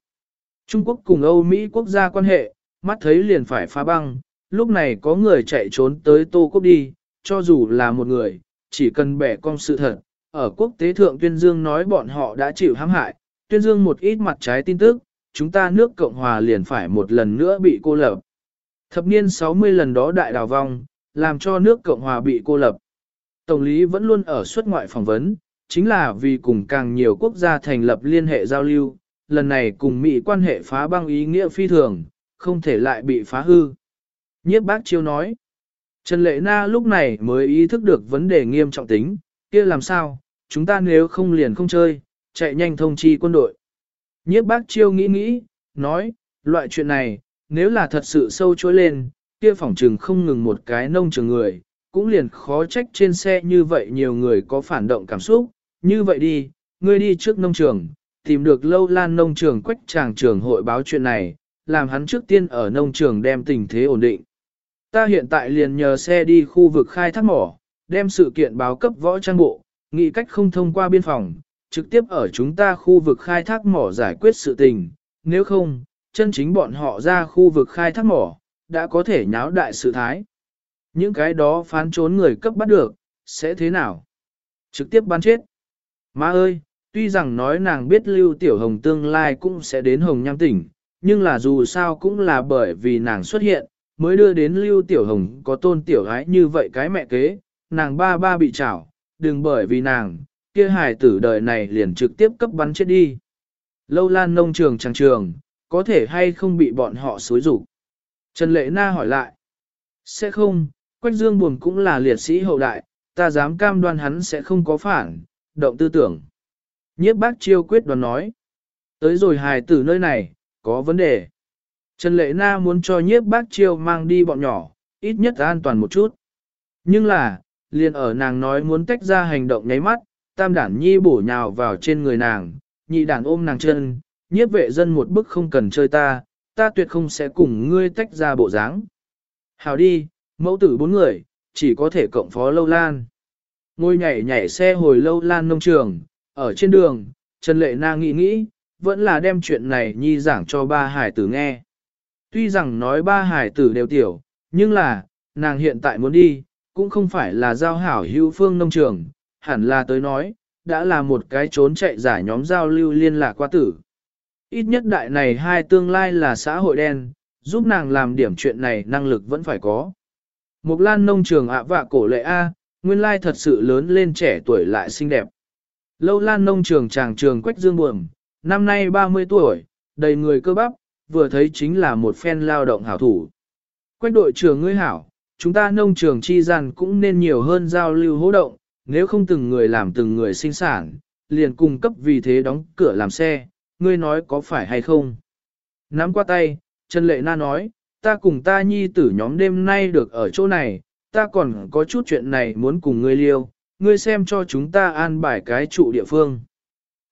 Trung Quốc cùng Âu Mỹ quốc gia quan hệ, mắt thấy liền phải phá băng, lúc này có người chạy trốn tới Tô Quốc đi, cho dù là một người, chỉ cần bẻ cong sự thật. Ở quốc tế thượng tuyên dương nói bọn họ đã chịu hãm hại, tuyên dương một ít mặt trái tin tức, chúng ta nước Cộng Hòa liền phải một lần nữa bị cô lập. Thập niên 60 lần đó đại đào vong, làm cho nước Cộng Hòa bị cô lập. Tổng lý vẫn luôn ở xuất ngoại phỏng vấn, chính là vì cùng càng nhiều quốc gia thành lập liên hệ giao lưu, lần này cùng Mỹ quan hệ phá băng ý nghĩa phi thường, không thể lại bị phá hư. Nhiếp bác chiêu nói, Trần Lệ Na lúc này mới ý thức được vấn đề nghiêm trọng tính, kia làm sao, chúng ta nếu không liền không chơi, chạy nhanh thông chi quân đội. Nhiếp bác chiêu nghĩ nghĩ, nói, loại chuyện này, nếu là thật sự sâu trôi lên, kia phỏng trừng không ngừng một cái nông trường người, cũng liền khó trách trên xe như vậy nhiều người có phản động cảm xúc, như vậy đi, ngươi đi trước nông trường, tìm được lâu lan nông trường quách tràng trường hội báo chuyện này, làm hắn trước tiên ở nông trường đem tình thế ổn định. Ta hiện tại liền nhờ xe đi khu vực khai thác mỏ, đem sự kiện báo cấp võ trang bộ, nghị cách không thông qua biên phòng, trực tiếp ở chúng ta khu vực khai thác mỏ giải quyết sự tình, nếu không, chân chính bọn họ ra khu vực khai thác mỏ, đã có thể nháo đại sự thái. Những cái đó phán trốn người cấp bắt được, sẽ thế nào? Trực tiếp ban chết. Má ơi, tuy rằng nói nàng biết Lưu Tiểu Hồng tương lai cũng sẽ đến Hồng Nham tỉnh, nhưng là dù sao cũng là bởi vì nàng xuất hiện, mới đưa đến Lưu Tiểu Hồng có tôn tiểu gái như vậy cái mẹ kế, nàng ba ba bị chảo, đừng bởi vì nàng, kia hài tử đời này liền trực tiếp cấp bắn chết đi. Lâu lan nông trường chẳng trường, có thể hay không bị bọn họ xối rủ. Trần Lệ Na hỏi lại. Sẽ không, Quách Dương Buồn cũng là liệt sĩ hậu đại, ta dám cam đoan hắn sẽ không có phản, động tư tưởng. Nhiếp bác chiêu quyết đoán nói. Tới rồi hài tử nơi này, có vấn đề. Trần Lệ Na muốn cho nhiếp bác chiêu mang đi bọn nhỏ, ít nhất an toàn một chút. Nhưng là, liền ở nàng nói muốn tách ra hành động nháy mắt, tam đản nhi bổ nhào vào trên người nàng, nhị đản ôm nàng chân, nhiếp vệ dân một bức không cần chơi ta, ta tuyệt không sẽ cùng ngươi tách ra bộ dáng. Hào đi, mẫu tử bốn người, chỉ có thể cộng phó lâu lan. Ngôi nhảy nhảy xe hồi lâu lan nông trường, ở trên đường, Trần Lệ Na nghĩ nghĩ, vẫn là đem chuyện này nhi giảng cho ba hải tử nghe. Tuy rằng nói ba hải tử đều tiểu, nhưng là, nàng hiện tại muốn đi, cũng không phải là giao hảo hữu phương nông trường, hẳn là tới nói, đã là một cái trốn chạy giải nhóm giao lưu liên lạc qua tử. Ít nhất đại này hai tương lai là xã hội đen, giúp nàng làm điểm chuyện này năng lực vẫn phải có. Mộc lan nông trường ạ vạ cổ lệ A, nguyên lai thật sự lớn lên trẻ tuổi lại xinh đẹp. Lâu lan nông trường chàng trường quách dương buồm, năm nay 30 tuổi, đầy người cơ bắp, vừa thấy chính là một phen lao động hảo thủ. Quách đội trưởng ngươi hảo, chúng ta nông trường chi gian cũng nên nhiều hơn giao lưu hỗ động, nếu không từng người làm từng người sinh sản, liền cung cấp vì thế đóng cửa làm xe, ngươi nói có phải hay không? Nắm qua tay, Trần Lệ Na nói, ta cùng ta nhi tử nhóm đêm nay được ở chỗ này, ta còn có chút chuyện này muốn cùng ngươi liêu, ngươi xem cho chúng ta an bài cái trụ địa phương.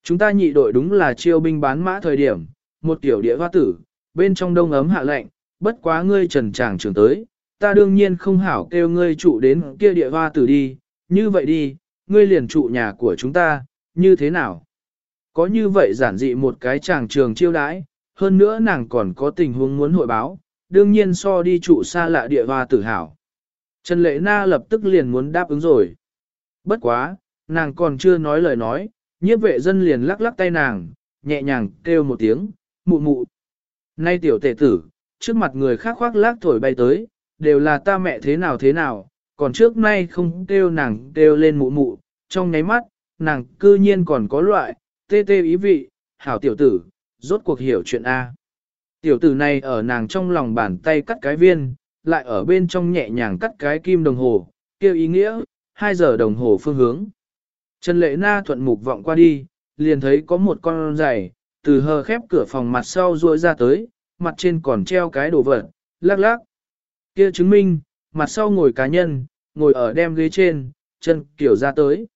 Chúng ta nhị đội đúng là chiêu binh bán mã thời điểm, một tiểu địa hoa tử, bên trong đông ấm hạ lạnh, bất quá ngươi trần tràng trường tới, ta đương nhiên không hảo kêu ngươi trụ đến kia địa hoa tử đi, như vậy đi, ngươi liền trụ nhà của chúng ta, như thế nào? Có như vậy giản dị một cái chàng trường chiêu đãi, hơn nữa nàng còn có tình huống muốn hội báo, đương nhiên so đi trụ xa lạ địa hoa tử hảo. Trần Lệ Na lập tức liền muốn đáp ứng rồi. Bất quá, nàng còn chưa nói lời nói, nhiếp vệ dân liền lắc lắc tay nàng, nhẹ nhàng kêu một tiếng, mụ mụ. Nay tiểu tể tử, trước mặt người khác khoác lác thổi bay tới, đều là ta mẹ thế nào thế nào, còn trước nay không kêu nàng kêu lên mụ mụ, trong nháy mắt, nàng cư nhiên còn có loại, tê tê ý vị, hảo tiểu tử, rốt cuộc hiểu chuyện A. Tiểu tử này ở nàng trong lòng bàn tay cắt cái viên, lại ở bên trong nhẹ nhàng cắt cái kim đồng hồ, kêu ý nghĩa, 2 giờ đồng hồ phương hướng. Trần Lệ Na thuận mục vọng qua đi, liền thấy có một con giày, từ hờ khép cửa phòng mặt sau ruôi ra tới, mặt trên còn treo cái đồ vật, lắc lắc. Kia chứng minh, mặt sau ngồi cá nhân, ngồi ở đem ghế trên, chân kiểu ra tới.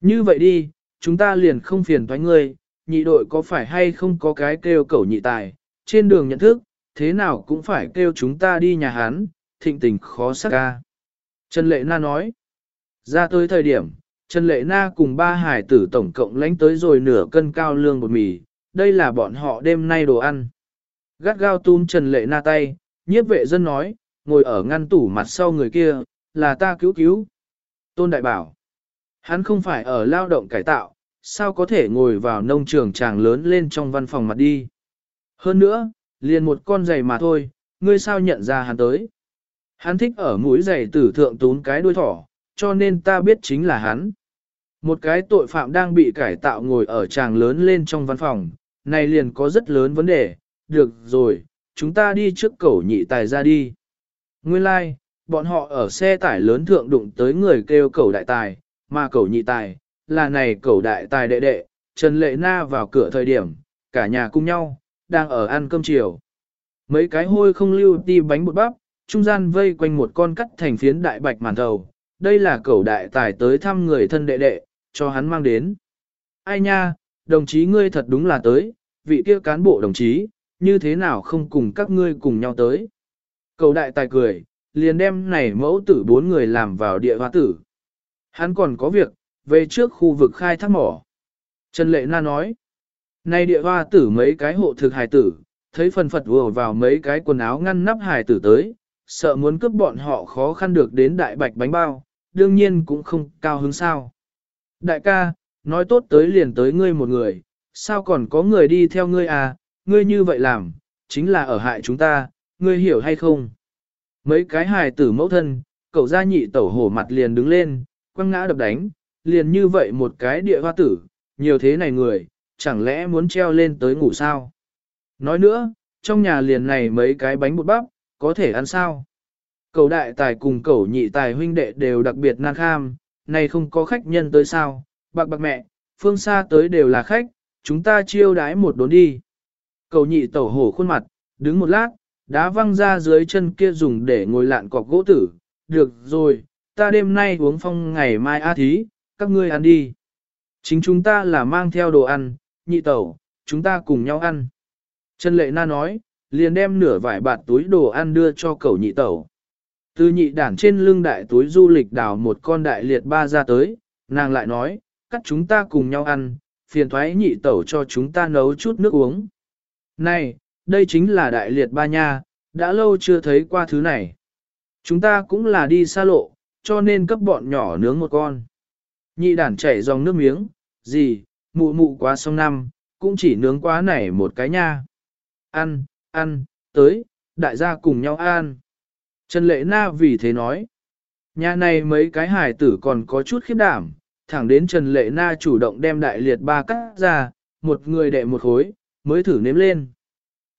Như vậy đi, chúng ta liền không phiền thoái ngươi, nhị đội có phải hay không có cái kêu cẩu nhị tài, trên đường nhận thức, thế nào cũng phải kêu chúng ta đi nhà hán, thịnh tình khó sắc ca. Trần Lệ Na nói, ra tới thời điểm, Trần Lệ Na cùng ba hải tử tổng cộng lánh tới rồi nửa cân cao lương bột mì, đây là bọn họ đêm nay đồ ăn. Gắt gao túm Trần Lệ Na tay, nhiếp vệ dân nói, ngồi ở ngăn tủ mặt sau người kia, là ta cứu cứu. Tôn Đại Bảo, hắn không phải ở lao động cải tạo, sao có thể ngồi vào nông trường tràng lớn lên trong văn phòng mặt đi. Hơn nữa, liền một con giày mà thôi, ngươi sao nhận ra hắn tới. Hắn thích ở mũi giày tử thượng tún cái đuôi thỏ, cho nên ta biết chính là hắn. Một cái tội phạm đang bị cải tạo ngồi ở tràng lớn lên trong văn phòng, này liền có rất lớn vấn đề, được rồi, chúng ta đi trước cầu nhị tài ra đi. Nguyên lai, like, bọn họ ở xe tải lớn thượng đụng tới người kêu cầu đại tài, mà cầu nhị tài, là này cầu đại tài đệ đệ, Trần Lệ Na vào cửa thời điểm, cả nhà cùng nhau, đang ở ăn cơm chiều. Mấy cái hôi không lưu đi bánh bột bắp, trung gian vây quanh một con cắt thành phiến đại bạch màn thầu. Đây là cầu đại tài tới thăm người thân đệ đệ, cho hắn mang đến. Ai nha, đồng chí ngươi thật đúng là tới, vị kia cán bộ đồng chí, như thế nào không cùng các ngươi cùng nhau tới. Cầu đại tài cười, liền đem này mẫu tử bốn người làm vào địa hoa tử. Hắn còn có việc, về trước khu vực khai thác mỏ. Trần Lệ Na nói, nay địa hoa tử mấy cái hộ thực hài tử, thấy phần phật vừa vào mấy cái quần áo ngăn nắp hài tử tới, sợ muốn cướp bọn họ khó khăn được đến đại bạch bánh bao, đương nhiên cũng không cao hứng sao. Đại ca, nói tốt tới liền tới ngươi một người, sao còn có người đi theo ngươi à, ngươi như vậy làm, chính là ở hại chúng ta, ngươi hiểu hay không? Mấy cái hài tử mẫu thân, cậu gia nhị tẩu hổ mặt liền đứng lên, quăng ngã đập đánh, liền như vậy một cái địa hoa tử, nhiều thế này người, chẳng lẽ muốn treo lên tới ngủ sao? Nói nữa, trong nhà liền này mấy cái bánh bột bắp, có thể ăn sao? Cầu đại tài cùng cầu nhị tài huynh đệ đều đặc biệt nan kham, này không có khách nhân tới sao? Bạc bạc mẹ, phương xa tới đều là khách, chúng ta chiêu đái một đốn đi. Cầu nhị tẩu hổ khuôn mặt, đứng một lát, đá văng ra dưới chân kia dùng để ngồi lạn cọc gỗ tử. Được rồi, ta đêm nay uống phong ngày mai a thí, các ngươi ăn đi. Chính chúng ta là mang theo đồ ăn, nhị tẩu, chúng ta cùng nhau ăn. Trần Lệ Na nói, liền đem nửa vải bạt túi đồ ăn đưa cho cậu nhị tẩu. Từ nhị đản trên lưng đại túi du lịch đào một con đại liệt ba ra tới, nàng lại nói, cắt chúng ta cùng nhau ăn, phiền thoái nhị tẩu cho chúng ta nấu chút nước uống. Này, đây chính là đại liệt ba nha, đã lâu chưa thấy qua thứ này. Chúng ta cũng là đi xa lộ, cho nên cấp bọn nhỏ nướng một con. Nhị đản chảy dòng nước miếng, gì, mụ mụ quá xong năm, cũng chỉ nướng quá này một cái nha. Ăn, ăn, tới, đại gia cùng nhau ăn. Trần Lệ Na vì thế nói, nhà này mấy cái hải tử còn có chút khiếp đảm, thẳng đến Trần Lệ Na chủ động đem đại liệt ba cắt ra, một người đệ một khối, mới thử nếm lên.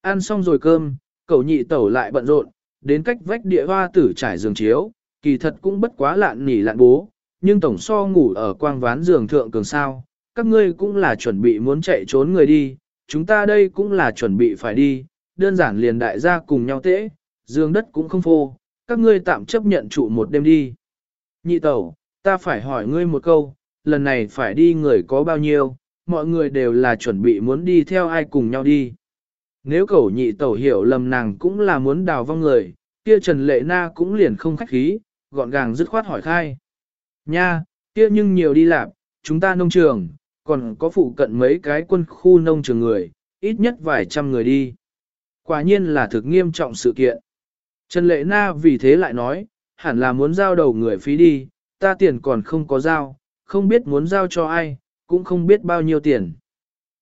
Ăn xong rồi cơm, cậu nhị tẩu lại bận rộn, đến cách vách địa hoa tử trải giường chiếu, kỳ thật cũng bất quá lạn nỉ lạn bố, nhưng tổng so ngủ ở quang ván giường thượng cường sao, các ngươi cũng là chuẩn bị muốn chạy trốn người đi, chúng ta đây cũng là chuẩn bị phải đi, đơn giản liền đại gia cùng nhau tễ, dương đất cũng không phô, các ngươi tạm chấp nhận trụ một đêm đi. Nhị tẩu, ta phải hỏi ngươi một câu, lần này phải đi người có bao nhiêu, mọi người đều là chuẩn bị muốn đi theo ai cùng nhau đi. Nếu cậu nhị tẩu hiểu lầm nàng cũng là muốn đào vong người, kia Trần Lệ Na cũng liền không khách khí, gọn gàng dứt khoát hỏi khai. Nha, kia nhưng nhiều đi lạp, chúng ta nông trường, còn có phụ cận mấy cái quân khu nông trường người, ít nhất vài trăm người đi. Quả nhiên là thực nghiêm trọng sự kiện. Trần Lệ Na vì thế lại nói, hẳn là muốn giao đầu người phí đi, ta tiền còn không có giao, không biết muốn giao cho ai, cũng không biết bao nhiêu tiền.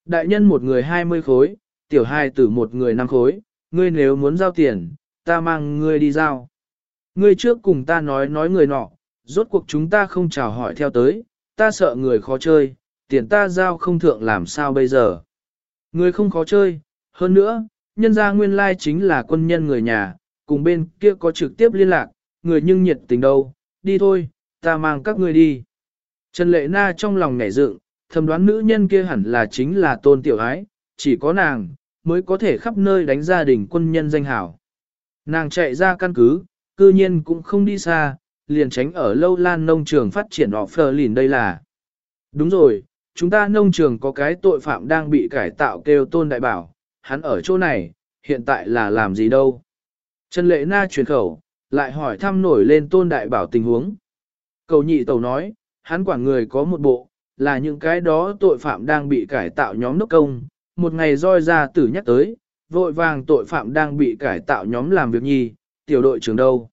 Đại nhân một người 20 khối, tiểu hai tử một người 5 khối, ngươi nếu muốn giao tiền, ta mang ngươi đi giao. Ngươi trước cùng ta nói nói người nọ, rốt cuộc chúng ta không chào hỏi theo tới, ta sợ người khó chơi, tiền ta giao không thượng làm sao bây giờ. Người không khó chơi, hơn nữa, nhân gia nguyên lai chính là quân nhân người nhà, cùng bên kia có trực tiếp liên lạc, người nhưng nhiệt tình đâu, đi thôi, ta mang các ngươi đi. Trần Lệ Na trong lòng nhảy dựng, thầm đoán nữ nhân kia hẳn là chính là tôn tiểu ái, chỉ có nàng, mới có thể khắp nơi đánh gia đình quân nhân danh hảo. Nàng chạy ra căn cứ, cư nhiên cũng không đi xa, liền tránh ở lâu lan nông trường phát triển họ phờ lìn đây là. Đúng rồi, chúng ta nông trường có cái tội phạm đang bị cải tạo kêu tôn đại bảo, hắn ở chỗ này, hiện tại là làm gì đâu. Trần Lệ Na truyền khẩu, lại hỏi thăm nổi lên tôn đại bảo tình huống. Cầu nhị tàu nói, hắn quản người có một bộ, là những cái đó tội phạm đang bị cải tạo nhóm đốc công, một ngày roi ra tử nhắc tới, vội vàng tội phạm đang bị cải tạo nhóm làm việc nhi, tiểu đội trưởng đâu.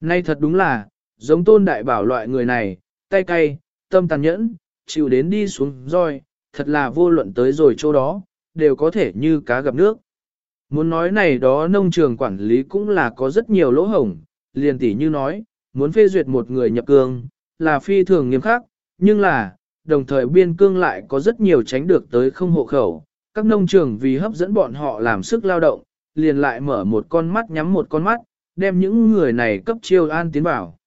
Nay thật đúng là, giống tôn đại bảo loại người này, tay cay, tâm tàn nhẫn, chịu đến đi xuống roi, thật là vô luận tới rồi chỗ đó, đều có thể như cá gặp nước. Muốn nói này đó nông trường quản lý cũng là có rất nhiều lỗ hổng, liền tỉ như nói, muốn phê duyệt một người nhập cương, là phi thường nghiêm khắc, nhưng là, đồng thời biên cương lại có rất nhiều tránh được tới không hộ khẩu. Các nông trường vì hấp dẫn bọn họ làm sức lao động, liền lại mở một con mắt nhắm một con mắt, đem những người này cấp chiêu an tiến bảo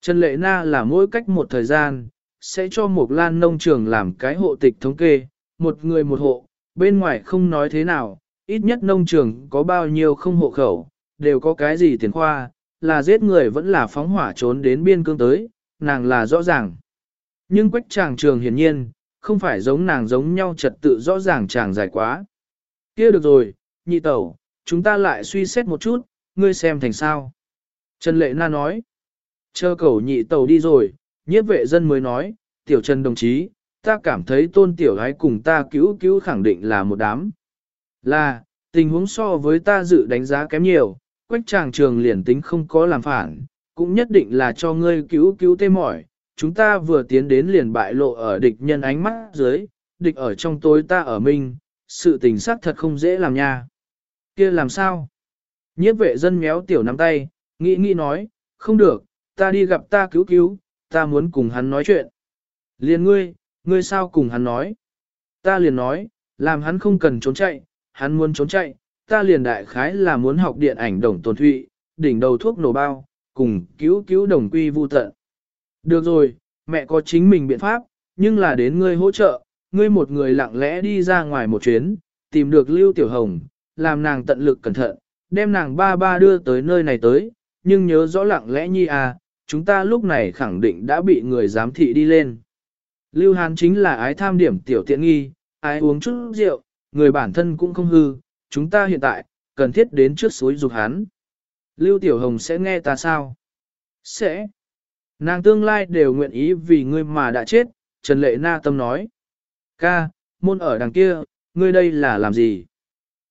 Trần Lệ Na là mỗi cách một thời gian, sẽ cho một lan nông trường làm cái hộ tịch thống kê, một người một hộ, bên ngoài không nói thế nào, ít nhất nông trường có bao nhiêu không hộ khẩu, đều có cái gì tiền khoa, là giết người vẫn là phóng hỏa trốn đến biên cương tới, nàng là rõ ràng. Nhưng quách chàng trường hiển nhiên, không phải giống nàng giống nhau trật tự rõ ràng chàng dài quá. kia được rồi, nhị tẩu, chúng ta lại suy xét một chút, ngươi xem thành sao. Trần Lệ Na nói, chờ cầu nhị tẩu đi rồi, nhiếp vệ dân mới nói, tiểu trần đồng chí, ta cảm thấy tôn tiểu gái cùng ta cứu cứu khẳng định là một đám. Là, tình huống so với ta dự đánh giá kém nhiều, quách tràng trường liền tính không có làm phản, cũng nhất định là cho ngươi cứu cứu tê mỏi. Chúng ta vừa tiến đến liền bại lộ ở địch nhân ánh mắt dưới, địch ở trong tối ta ở mình, sự tình xác thật không dễ làm nha. kia làm sao? Nhiếp vệ dân méo tiểu nắm tay, nghĩ nghĩ nói, không được, ta đi gặp ta cứu cứu, ta muốn cùng hắn nói chuyện. Liền ngươi, ngươi sao cùng hắn nói? Ta liền nói, làm hắn không cần trốn chạy, hắn muốn trốn chạy, ta liền đại khái là muốn học điện ảnh đồng tồn thụy, đỉnh đầu thuốc nổ bao, cùng cứu cứu đồng quy vu tận. Được rồi, mẹ có chính mình biện pháp, nhưng là đến ngươi hỗ trợ, ngươi một người lặng lẽ đi ra ngoài một chuyến, tìm được Lưu Tiểu Hồng, làm nàng tận lực cẩn thận, đem nàng ba ba đưa tới nơi này tới, nhưng nhớ rõ lặng lẽ nhi à, chúng ta lúc này khẳng định đã bị người giám thị đi lên. Lưu Hán chính là ái tham điểm tiểu tiện nghi, ái uống chút rượu, người bản thân cũng không hư, chúng ta hiện tại, cần thiết đến trước suối dục hắn. Lưu Tiểu Hồng sẽ nghe ta sao? Sẽ. Nàng tương lai đều nguyện ý vì ngươi mà đã chết, Trần Lệ Na tâm nói. Ca, môn ở đằng kia, ngươi đây là làm gì?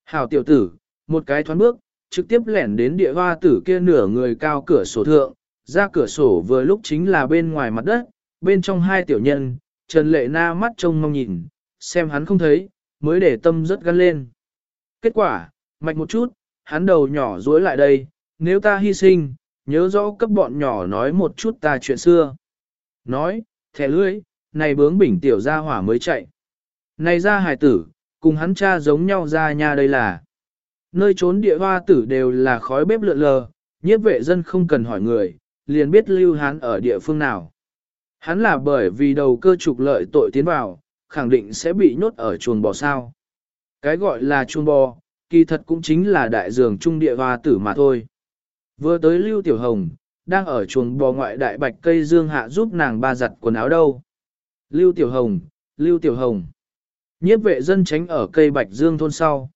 Hảo tiểu tử, một cái thoáng bước, trực tiếp lẻn đến địa hoa tử kia nửa người cao cửa sổ thượng, ra cửa sổ vừa lúc chính là bên ngoài mặt đất, bên trong hai tiểu nhân, Trần Lệ Na mắt trông mong nhìn, xem hắn không thấy, mới để tâm rất gắn lên. Kết quả, mạch một chút, hắn đầu nhỏ duỗi lại đây, nếu ta hy sinh, nhớ rõ cấp bọn nhỏ nói một chút ta chuyện xưa. Nói, thẻ lưỡi, này bướng bỉnh tiểu ra hỏa mới chạy. Này ra hải tử, cùng hắn cha giống nhau ra nhà đây là. Nơi trốn địa hoa tử đều là khói bếp lượn lờ, nhiếp vệ dân không cần hỏi người, liền biết lưu hắn ở địa phương nào. Hắn là bởi vì đầu cơ trục lợi tội tiến vào, khẳng định sẽ bị nhốt ở chuồng bò sao. Cái gọi là chuồng bò, kỳ thật cũng chính là đại dường trung địa hoa tử mà thôi. Vừa tới Lưu Tiểu Hồng, đang ở chuồng bò ngoại đại bạch cây dương hạ giúp nàng ba giặt quần áo đâu. Lưu Tiểu Hồng, Lưu Tiểu Hồng. Nhiếp vệ dân tránh ở cây bạch dương thôn sau.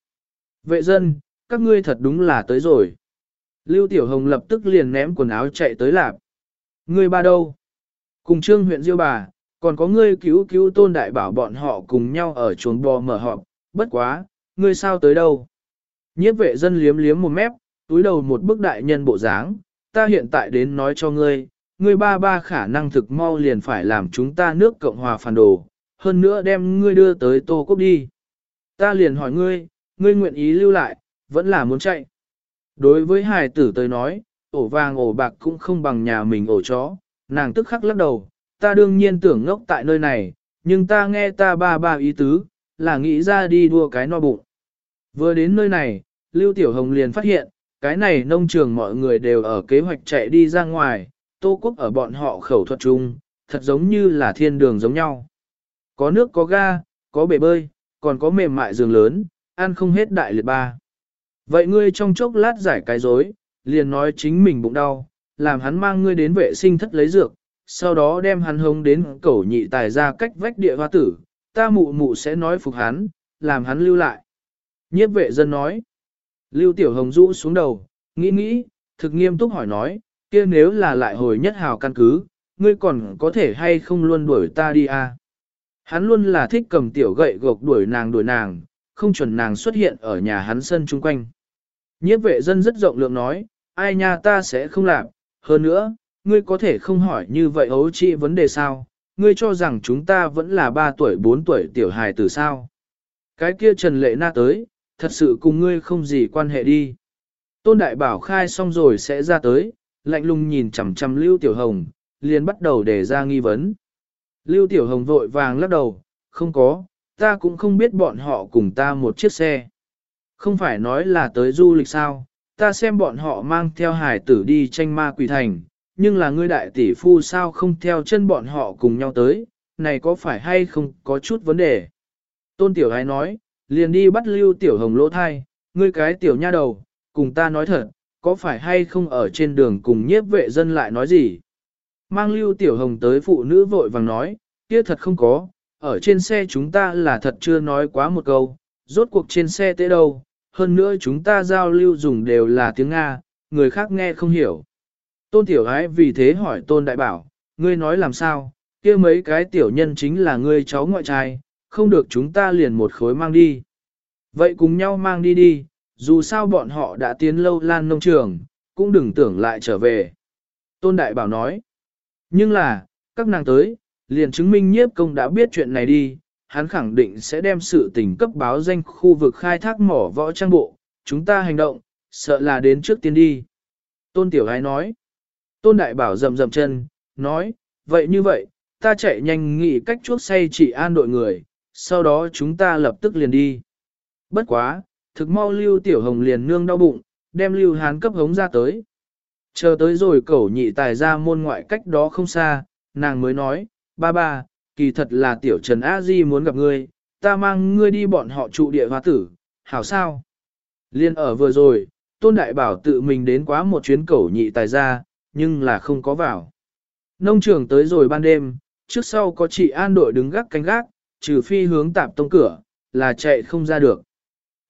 Vệ dân, các ngươi thật đúng là tới rồi. Lưu Tiểu Hồng lập tức liền ném quần áo chạy tới lạp. Ngươi ba đâu? Cùng trương huyện diêu bà, còn có ngươi cứu cứu tôn đại bảo bọn họ cùng nhau ở chuồng bò mở họp, bất quá, ngươi sao tới đâu? Nhiếp vệ dân liếm liếm một mép, túi đầu một bức đại nhân bộ dáng, ta hiện tại đến nói cho ngươi, ngươi ba ba khả năng thực mau liền phải làm chúng ta nước Cộng hòa phản đồ, hơn nữa đem ngươi đưa tới Tô Cốc đi. Ta liền hỏi ngươi, ngươi nguyện ý lưu lại, vẫn là muốn chạy. Đối với hài tử tới nói, ổ vàng ổ bạc cũng không bằng nhà mình ổ chó, nàng tức khắc lắc đầu, ta đương nhiên tưởng ngốc tại nơi này, nhưng ta nghe ta ba ba ý tứ, là nghĩ ra đi đua cái no bụng. Vừa đến nơi này, Lưu Tiểu Hồng liền phát hiện, cái này nông trường mọi người đều ở kế hoạch chạy đi ra ngoài, Tô Quốc ở bọn họ khẩu thuật chung, thật giống như là thiên đường giống nhau. Có nước có ga, có bể bơi, còn có mềm mại giường lớn, ăn không hết đại liệt ba. Vậy ngươi trong chốc lát giải cái dối, liền nói chính mình bụng đau, làm hắn mang ngươi đến vệ sinh thất lấy dược, sau đó đem hắn hống đến cẩu nhị tài ra cách vách địa hoa tử, ta mụ mụ sẽ nói phục hắn, làm hắn lưu lại. Nhiếp vệ dân nói, Lưu Tiểu Hồng rũ xuống đầu, nghĩ nghĩ, thực nghiêm túc hỏi nói, kia nếu là lại hồi nhất hào căn cứ, ngươi còn có thể hay không luôn đuổi ta đi à? Hắn luôn là thích cầm tiểu gậy gộc đuổi nàng đuổi nàng, không chuẩn nàng xuất hiện ở nhà hắn sân chung quanh. Nhiếp vệ dân rất rộng lượng nói, ai nha ta sẽ không làm, hơn nữa, ngươi có thể không hỏi như vậy ấu trị vấn đề sao, ngươi cho rằng chúng ta vẫn là 3 tuổi 4 tuổi tiểu hài từ sao. Cái kia Trần Lệ Na tới, thật sự cùng ngươi không gì quan hệ đi. Tôn Đại Bảo khai xong rồi sẽ ra tới, lạnh lùng nhìn chằm chằm Lưu Tiểu Hồng, liền bắt đầu để ra nghi vấn. Lưu Tiểu Hồng vội vàng lắc đầu, không có, ta cũng không biết bọn họ cùng ta một chiếc xe. Không phải nói là tới du lịch sao, ta xem bọn họ mang theo hải tử đi tranh ma quỷ thành, nhưng là ngươi đại tỷ phu sao không theo chân bọn họ cùng nhau tới, này có phải hay không có chút vấn đề. Tôn Tiểu hái nói, liền đi bắt Lưu Tiểu Hồng lỗ thai, ngươi cái tiểu nha đầu, cùng ta nói thật, có phải hay không ở trên đường cùng nhiếp vệ dân lại nói gì. Mang Lưu Tiểu Hồng tới phụ nữ vội vàng nói, kia thật không có, ở trên xe chúng ta là thật chưa nói quá một câu, rốt cuộc trên xe tế đâu, hơn nữa chúng ta giao lưu dùng đều là tiếng Nga, người khác nghe không hiểu. Tôn Tiểu Ái vì thế hỏi Tôn Đại Bảo, ngươi nói làm sao, kia mấy cái tiểu nhân chính là ngươi cháu ngoại trai, không được chúng ta liền một khối mang đi. Vậy cùng nhau mang đi đi, dù sao bọn họ đã tiến lâu lan nông trường, cũng đừng tưởng lại trở về. Tôn Đại Bảo nói, nhưng là, các nàng tới, liền chứng minh nhiếp công đã biết chuyện này đi, hắn khẳng định sẽ đem sự tình cấp báo danh khu vực khai thác mỏ võ trang bộ, chúng ta hành động, sợ là đến trước tiên đi. Tôn Tiểu Ái nói. Tôn Đại Bảo rầm rầm chân, nói, vậy như vậy, ta chạy nhanh nghĩ cách chuốc say chỉ an đội người, sau đó chúng ta lập tức liền đi. Bất quá, thực mau Lưu Tiểu Hồng liền nương đau bụng, đem Lưu Hán cấp hống ra tới. Chờ tới rồi cẩu nhị tài ra môn ngoại cách đó không xa, nàng mới nói, ba ba, kỳ thật là Tiểu Trần A Di muốn gặp ngươi, ta mang ngươi đi bọn họ trụ địa hoa tử, hảo sao? Liên ở vừa rồi, Tôn Đại Bảo tự mình đến quá một chuyến cẩu nhị tài ra, nhưng là không có vào. Nông trường tới rồi ban đêm, trước sau có chị an đội đứng gác canh gác, trừ phi hướng tạp tông cửa, là chạy không ra được.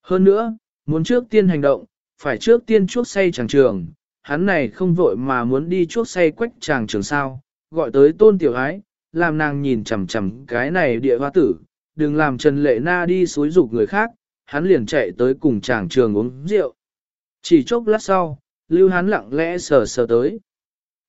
Hơn nữa, muốn trước tiên hành động, phải trước tiên chuốc say chàng trường, hắn này không vội mà muốn đi chuốc say quách chàng trường sao, gọi tới tôn tiểu ái, làm nàng nhìn chằm chằm cái này địa hoa tử, đừng làm Trần Lệ Na đi xối dục người khác, hắn liền chạy tới cùng chàng trường uống rượu. Chỉ chốc lát sau, lưu hắn lặng lẽ sờ sờ tới.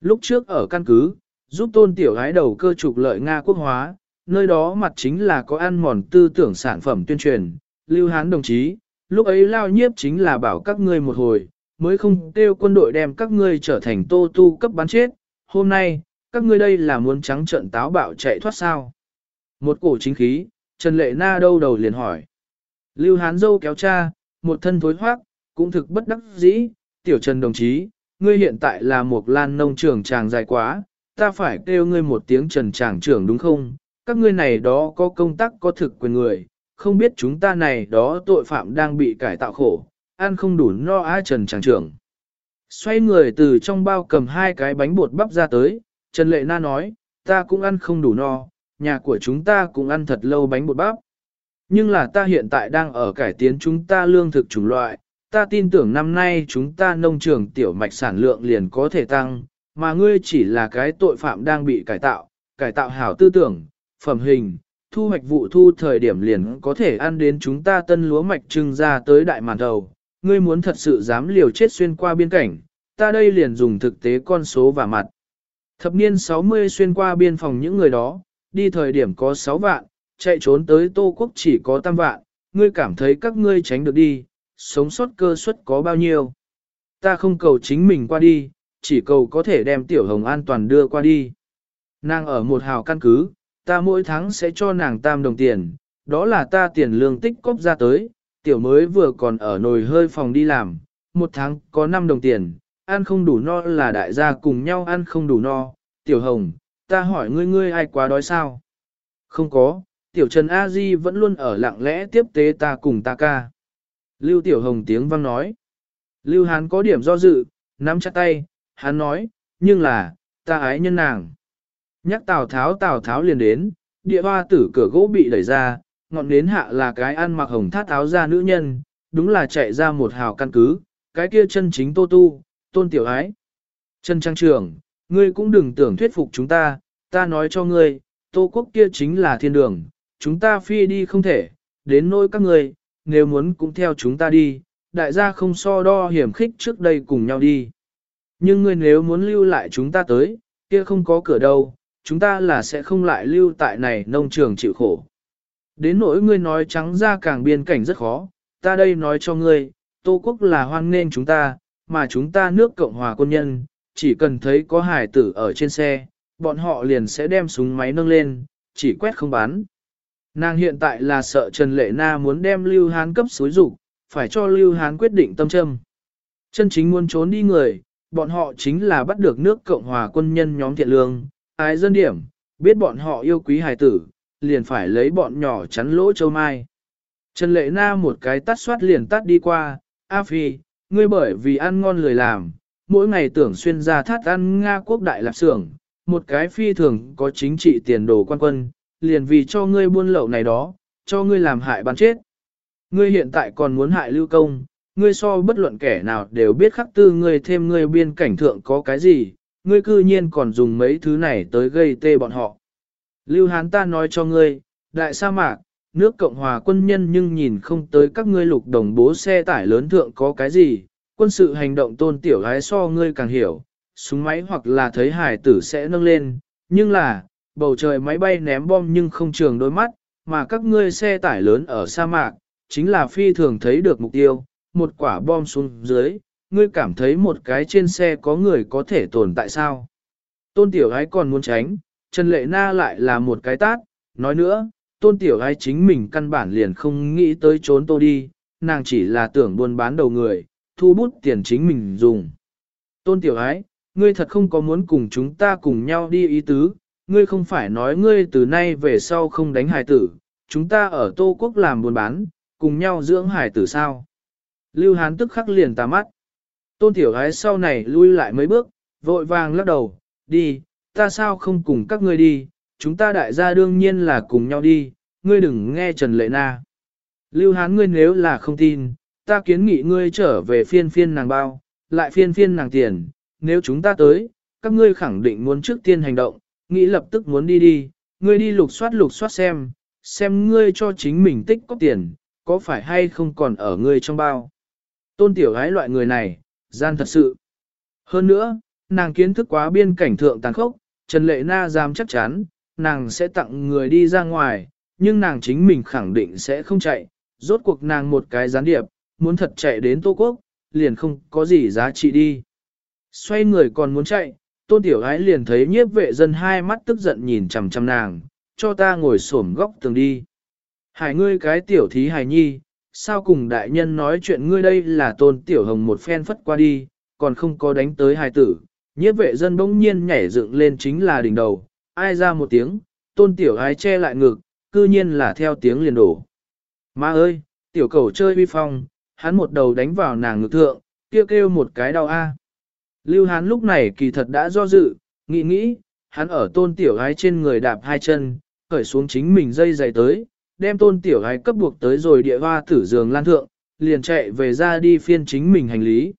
Lúc trước ở căn cứ, giúp tôn tiểu gái đầu cơ trục lợi Nga quốc hóa, nơi đó mặt chính là có ăn mòn tư tưởng sản phẩm tuyên truyền. Lưu Hán đồng chí, lúc ấy lao nhiếp chính là bảo các ngươi một hồi, mới không kêu quân đội đem các ngươi trở thành tô tu cấp bán chết. Hôm nay, các ngươi đây là muốn trắng trợn táo bạo chạy thoát sao. Một cổ chính khí, Trần Lệ Na đâu đầu liền hỏi. Lưu Hán dâu kéo cha, một thân thối hoác, cũng thực bất đắc dĩ, tiểu Trần đồng chí, ngươi hiện tại là một lan nông trường tràng dài quá, ta phải kêu ngươi một tiếng trần tràng trưởng đúng không? Các ngươi này đó có công tác có thực quyền người, không biết chúng ta này đó tội phạm đang bị cải tạo khổ, ăn không đủ no á trần tràng trưởng. Xoay người từ trong bao cầm hai cái bánh bột bắp ra tới, Trần Lệ Na nói, ta cũng ăn không đủ no, nhà của chúng ta cũng ăn thật lâu bánh bột bắp. Nhưng là ta hiện tại đang ở cải tiến chúng ta lương thực chủng loại, ta tin tưởng năm nay chúng ta nông trường tiểu mạch sản lượng liền có thể tăng, mà ngươi chỉ là cái tội phạm đang bị cải tạo, cải tạo hảo tư tưởng, phẩm hình, thu hoạch vụ thu thời điểm liền có thể ăn đến chúng ta tân lúa mạch trưng ra tới đại màn đầu. Ngươi muốn thật sự dám liều chết xuyên qua biên cảnh, ta đây liền dùng thực tế con số và mặt. Thập niên 60 xuyên qua biên phòng những người đó, đi thời điểm có 6 vạn, chạy trốn tới Tô Quốc chỉ có tam vạn, ngươi cảm thấy các ngươi tránh được đi, sống sót cơ suất có bao nhiêu. Ta không cầu chính mình qua đi, chỉ cầu có thể đem Tiểu Hồng an toàn đưa qua đi. Nàng ở một hào căn cứ, ta mỗi tháng sẽ cho nàng tam đồng tiền, đó là ta tiền lương tích cóp ra tới, Tiểu mới vừa còn ở nồi hơi phòng đi làm, một tháng có 5 đồng tiền, ăn không đủ no là đại gia cùng nhau ăn không đủ no. Tiểu Hồng, ta hỏi ngươi ngươi ai quá đói sao? Không có, Tiểu Trần A Di vẫn luôn ở lặng lẽ tiếp tế ta cùng ta ca. Lưu Tiểu Hồng tiếng vang nói. Lưu Hán có điểm do dự, nắm chặt tay, hắn nói, nhưng là, ta ái nhân nàng. Nhắc Tào Tháo Tào Tháo liền đến, địa hoa tử cửa gỗ bị đẩy ra, ngọn nến hạ là cái ăn mặc hồng thát áo ra nữ nhân, đúng là chạy ra một hào căn cứ, cái kia chân chính tô tu, tôn tiểu ái. Trần trang Trường, ngươi cũng đừng tưởng thuyết phục chúng ta, ta nói cho ngươi, tô quốc kia chính là thiên đường, chúng ta phi đi không thể, đến nỗi các ngươi, nếu muốn cũng theo chúng ta đi, đại gia không so đo hiểm khích trước đây cùng nhau đi. Nhưng ngươi nếu muốn lưu lại chúng ta tới, kia không có cửa đâu, chúng ta là sẽ không lại lưu tại này nông trường chịu khổ. Đến nỗi ngươi nói trắng ra càng biên cảnh rất khó, ta đây nói cho ngươi, Tô Quốc là hoan nên chúng ta, mà chúng ta nước Cộng hòa quân nhân, chỉ cần thấy có hải tử ở trên xe, bọn họ liền sẽ đem súng máy nâng lên, chỉ quét không bắn. Nàng hiện tại là sợ Trần Lệ Na muốn đem Lưu Hán cấp xối rủ, phải cho Lưu Hán quyết định tâm châm. Chân chính muốn trốn đi người, bọn họ chính là bắt được nước Cộng hòa quân nhân nhóm thiện lương, ái dân điểm, biết bọn họ yêu quý hài tử, liền phải lấy bọn nhỏ chắn lỗ châu mai. Trần Lệ Na một cái tắt xoát liền tắt đi qua, A Phi, ngươi bởi vì ăn ngon lười làm, mỗi ngày tưởng xuyên ra thát ăn Nga quốc đại lạp xưởng, một cái phi thường có chính trị tiền đồ quan quân, liền vì cho ngươi buôn lậu này đó, cho ngươi làm hại bán chết. Ngươi hiện tại còn muốn hại lưu công, ngươi so bất luận kẻ nào đều biết khắc tư ngươi thêm ngươi biên cảnh thượng có cái gì, ngươi cư nhiên còn dùng mấy thứ này tới gây tê bọn họ. Lưu Hán ta nói cho ngươi, đại sa mạc, nước Cộng hòa quân nhân nhưng nhìn không tới các ngươi lục đồng bố xe tải lớn thượng có cái gì, quân sự hành động tôn tiểu gái so ngươi càng hiểu, súng máy hoặc là thấy hải tử sẽ nâng lên, nhưng là, bầu trời máy bay ném bom nhưng không trường đôi mắt, mà các ngươi xe tải lớn ở sa mạc, chính là phi thường thấy được mục tiêu, một quả bom xuống dưới, ngươi cảm thấy một cái trên xe có người có thể tồn tại sao? Tôn tiểu gái còn muốn tránh, Trần Lệ Na lại là một cái tát, nói nữa, tôn tiểu ái chính mình căn bản liền không nghĩ tới trốn tô đi, nàng chỉ là tưởng buôn bán đầu người, thu bút tiền chính mình dùng. Tôn tiểu ái, ngươi thật không có muốn cùng chúng ta cùng nhau đi ý tứ, ngươi không phải nói ngươi từ nay về sau không đánh hài tử, chúng ta ở Tô Quốc làm buôn bán, cùng nhau dưỡng hài tử sao. Lưu Hán tức khắc liền tà mắt. Tôn tiểu ái sau này lui lại mấy bước, vội vàng lắc đầu, đi, ta sao không cùng các ngươi đi, chúng ta đại gia đương nhiên là cùng nhau đi, ngươi đừng nghe Trần Lệ Na. Lưu Hán ngươi nếu là không tin, ta kiến nghị ngươi trở về phiên phiên nàng bao, lại phiên phiên nàng tiền, nếu chúng ta tới, các ngươi khẳng định muốn trước tiên hành động, nghĩ lập tức muốn đi đi, ngươi đi lục soát lục soát xem, xem ngươi cho chính mình tích có tiền, có phải hay không còn ở ngươi trong bao. Tôn tiểu gái loại người này, gian thật sự. Hơn nữa, nàng kiến thức quá biên cảnh thượng tàn khốc, Trần Lệ Na dám chắc chắn, nàng sẽ tặng người đi ra ngoài, nhưng nàng chính mình khẳng định sẽ không chạy, rốt cuộc nàng một cái gián điệp, muốn thật chạy đến Tô Quốc, liền không có gì giá trị đi. Xoay người còn muốn chạy, tôn tiểu ái liền thấy nhiếp vệ dân hai mắt tức giận nhìn chằm chằm nàng, cho ta ngồi xổm góc tường đi. Hải ngươi cái tiểu thí hài nhi, sao cùng đại nhân nói chuyện ngươi đây là tôn tiểu hồng một phen phất qua đi, còn không có đánh tới hài tử. Nhiếp vệ dân bỗng nhiên nhảy dựng lên chính là đỉnh đầu, ai ra một tiếng, tôn tiểu ái che lại ngực, cư nhiên là theo tiếng liền đổ. Má ơi, tiểu cầu chơi uy phong, hắn một đầu đánh vào nàng ngực thượng, kêu kêu một cái đau a. Lưu Hán lúc này kỳ thật đã do dự, nghĩ nghĩ, hắn ở tôn tiểu gái trên người đạp hai chân, khởi xuống chính mình dây dày tới, đem tôn tiểu gái cấp buộc tới rồi địa hoa tử giường lan thượng, liền chạy về ra đi phiên chính mình hành lý.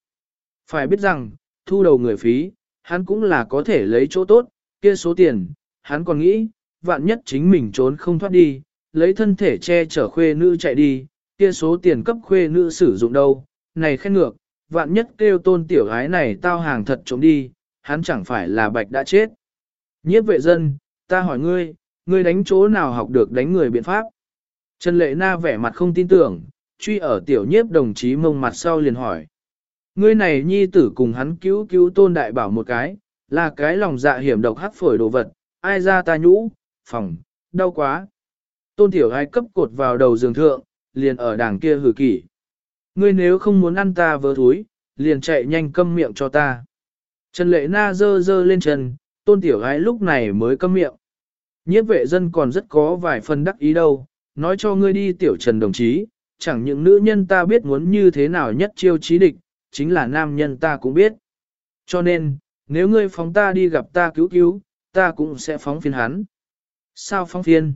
Phải biết rằng, thu đầu người phí, hắn cũng là có thể lấy chỗ tốt, kia số tiền, hắn còn nghĩ, vạn nhất chính mình trốn không thoát đi, lấy thân thể che chở khuê nữ chạy đi, kia số tiền cấp khuê nữ sử dụng đâu, này khen ngược, vạn nhất kêu tôn tiểu gái này tao hàng thật trộm đi, hắn chẳng phải là bạch đã chết. Nhiếp vệ dân, ta hỏi ngươi, ngươi đánh chỗ nào học được đánh người biện pháp? Trần Lệ Na vẻ mặt không tin tưởng, truy ở tiểu nhiếp đồng chí mông mặt sau liền hỏi. Ngươi này nhi tử cùng hắn cứu cứu tôn đại bảo một cái, là cái lòng dạ hiểm độc hắc phổi đồ vật, ai ra ta nhũ, phòng, đau quá. Tôn tiểu ai cấp cột vào đầu giường thượng, liền ở đàng kia hử kỷ. Ngươi nếu không muốn ăn ta vớ thúi, liền chạy nhanh câm miệng cho ta. Trần Lệ Na dơ dơ lên chân, tôn tiểu gái lúc này mới câm miệng. Nhiếp vệ dân còn rất có vài phần đắc ý đâu, nói cho ngươi đi tiểu trần đồng chí, chẳng những nữ nhân ta biết muốn như thế nào nhất chiêu trí địch, chính là nam nhân ta cũng biết. Cho nên, nếu ngươi phóng ta đi gặp ta cứu cứu, ta cũng sẽ phóng phiên hắn. Sao phóng phiên?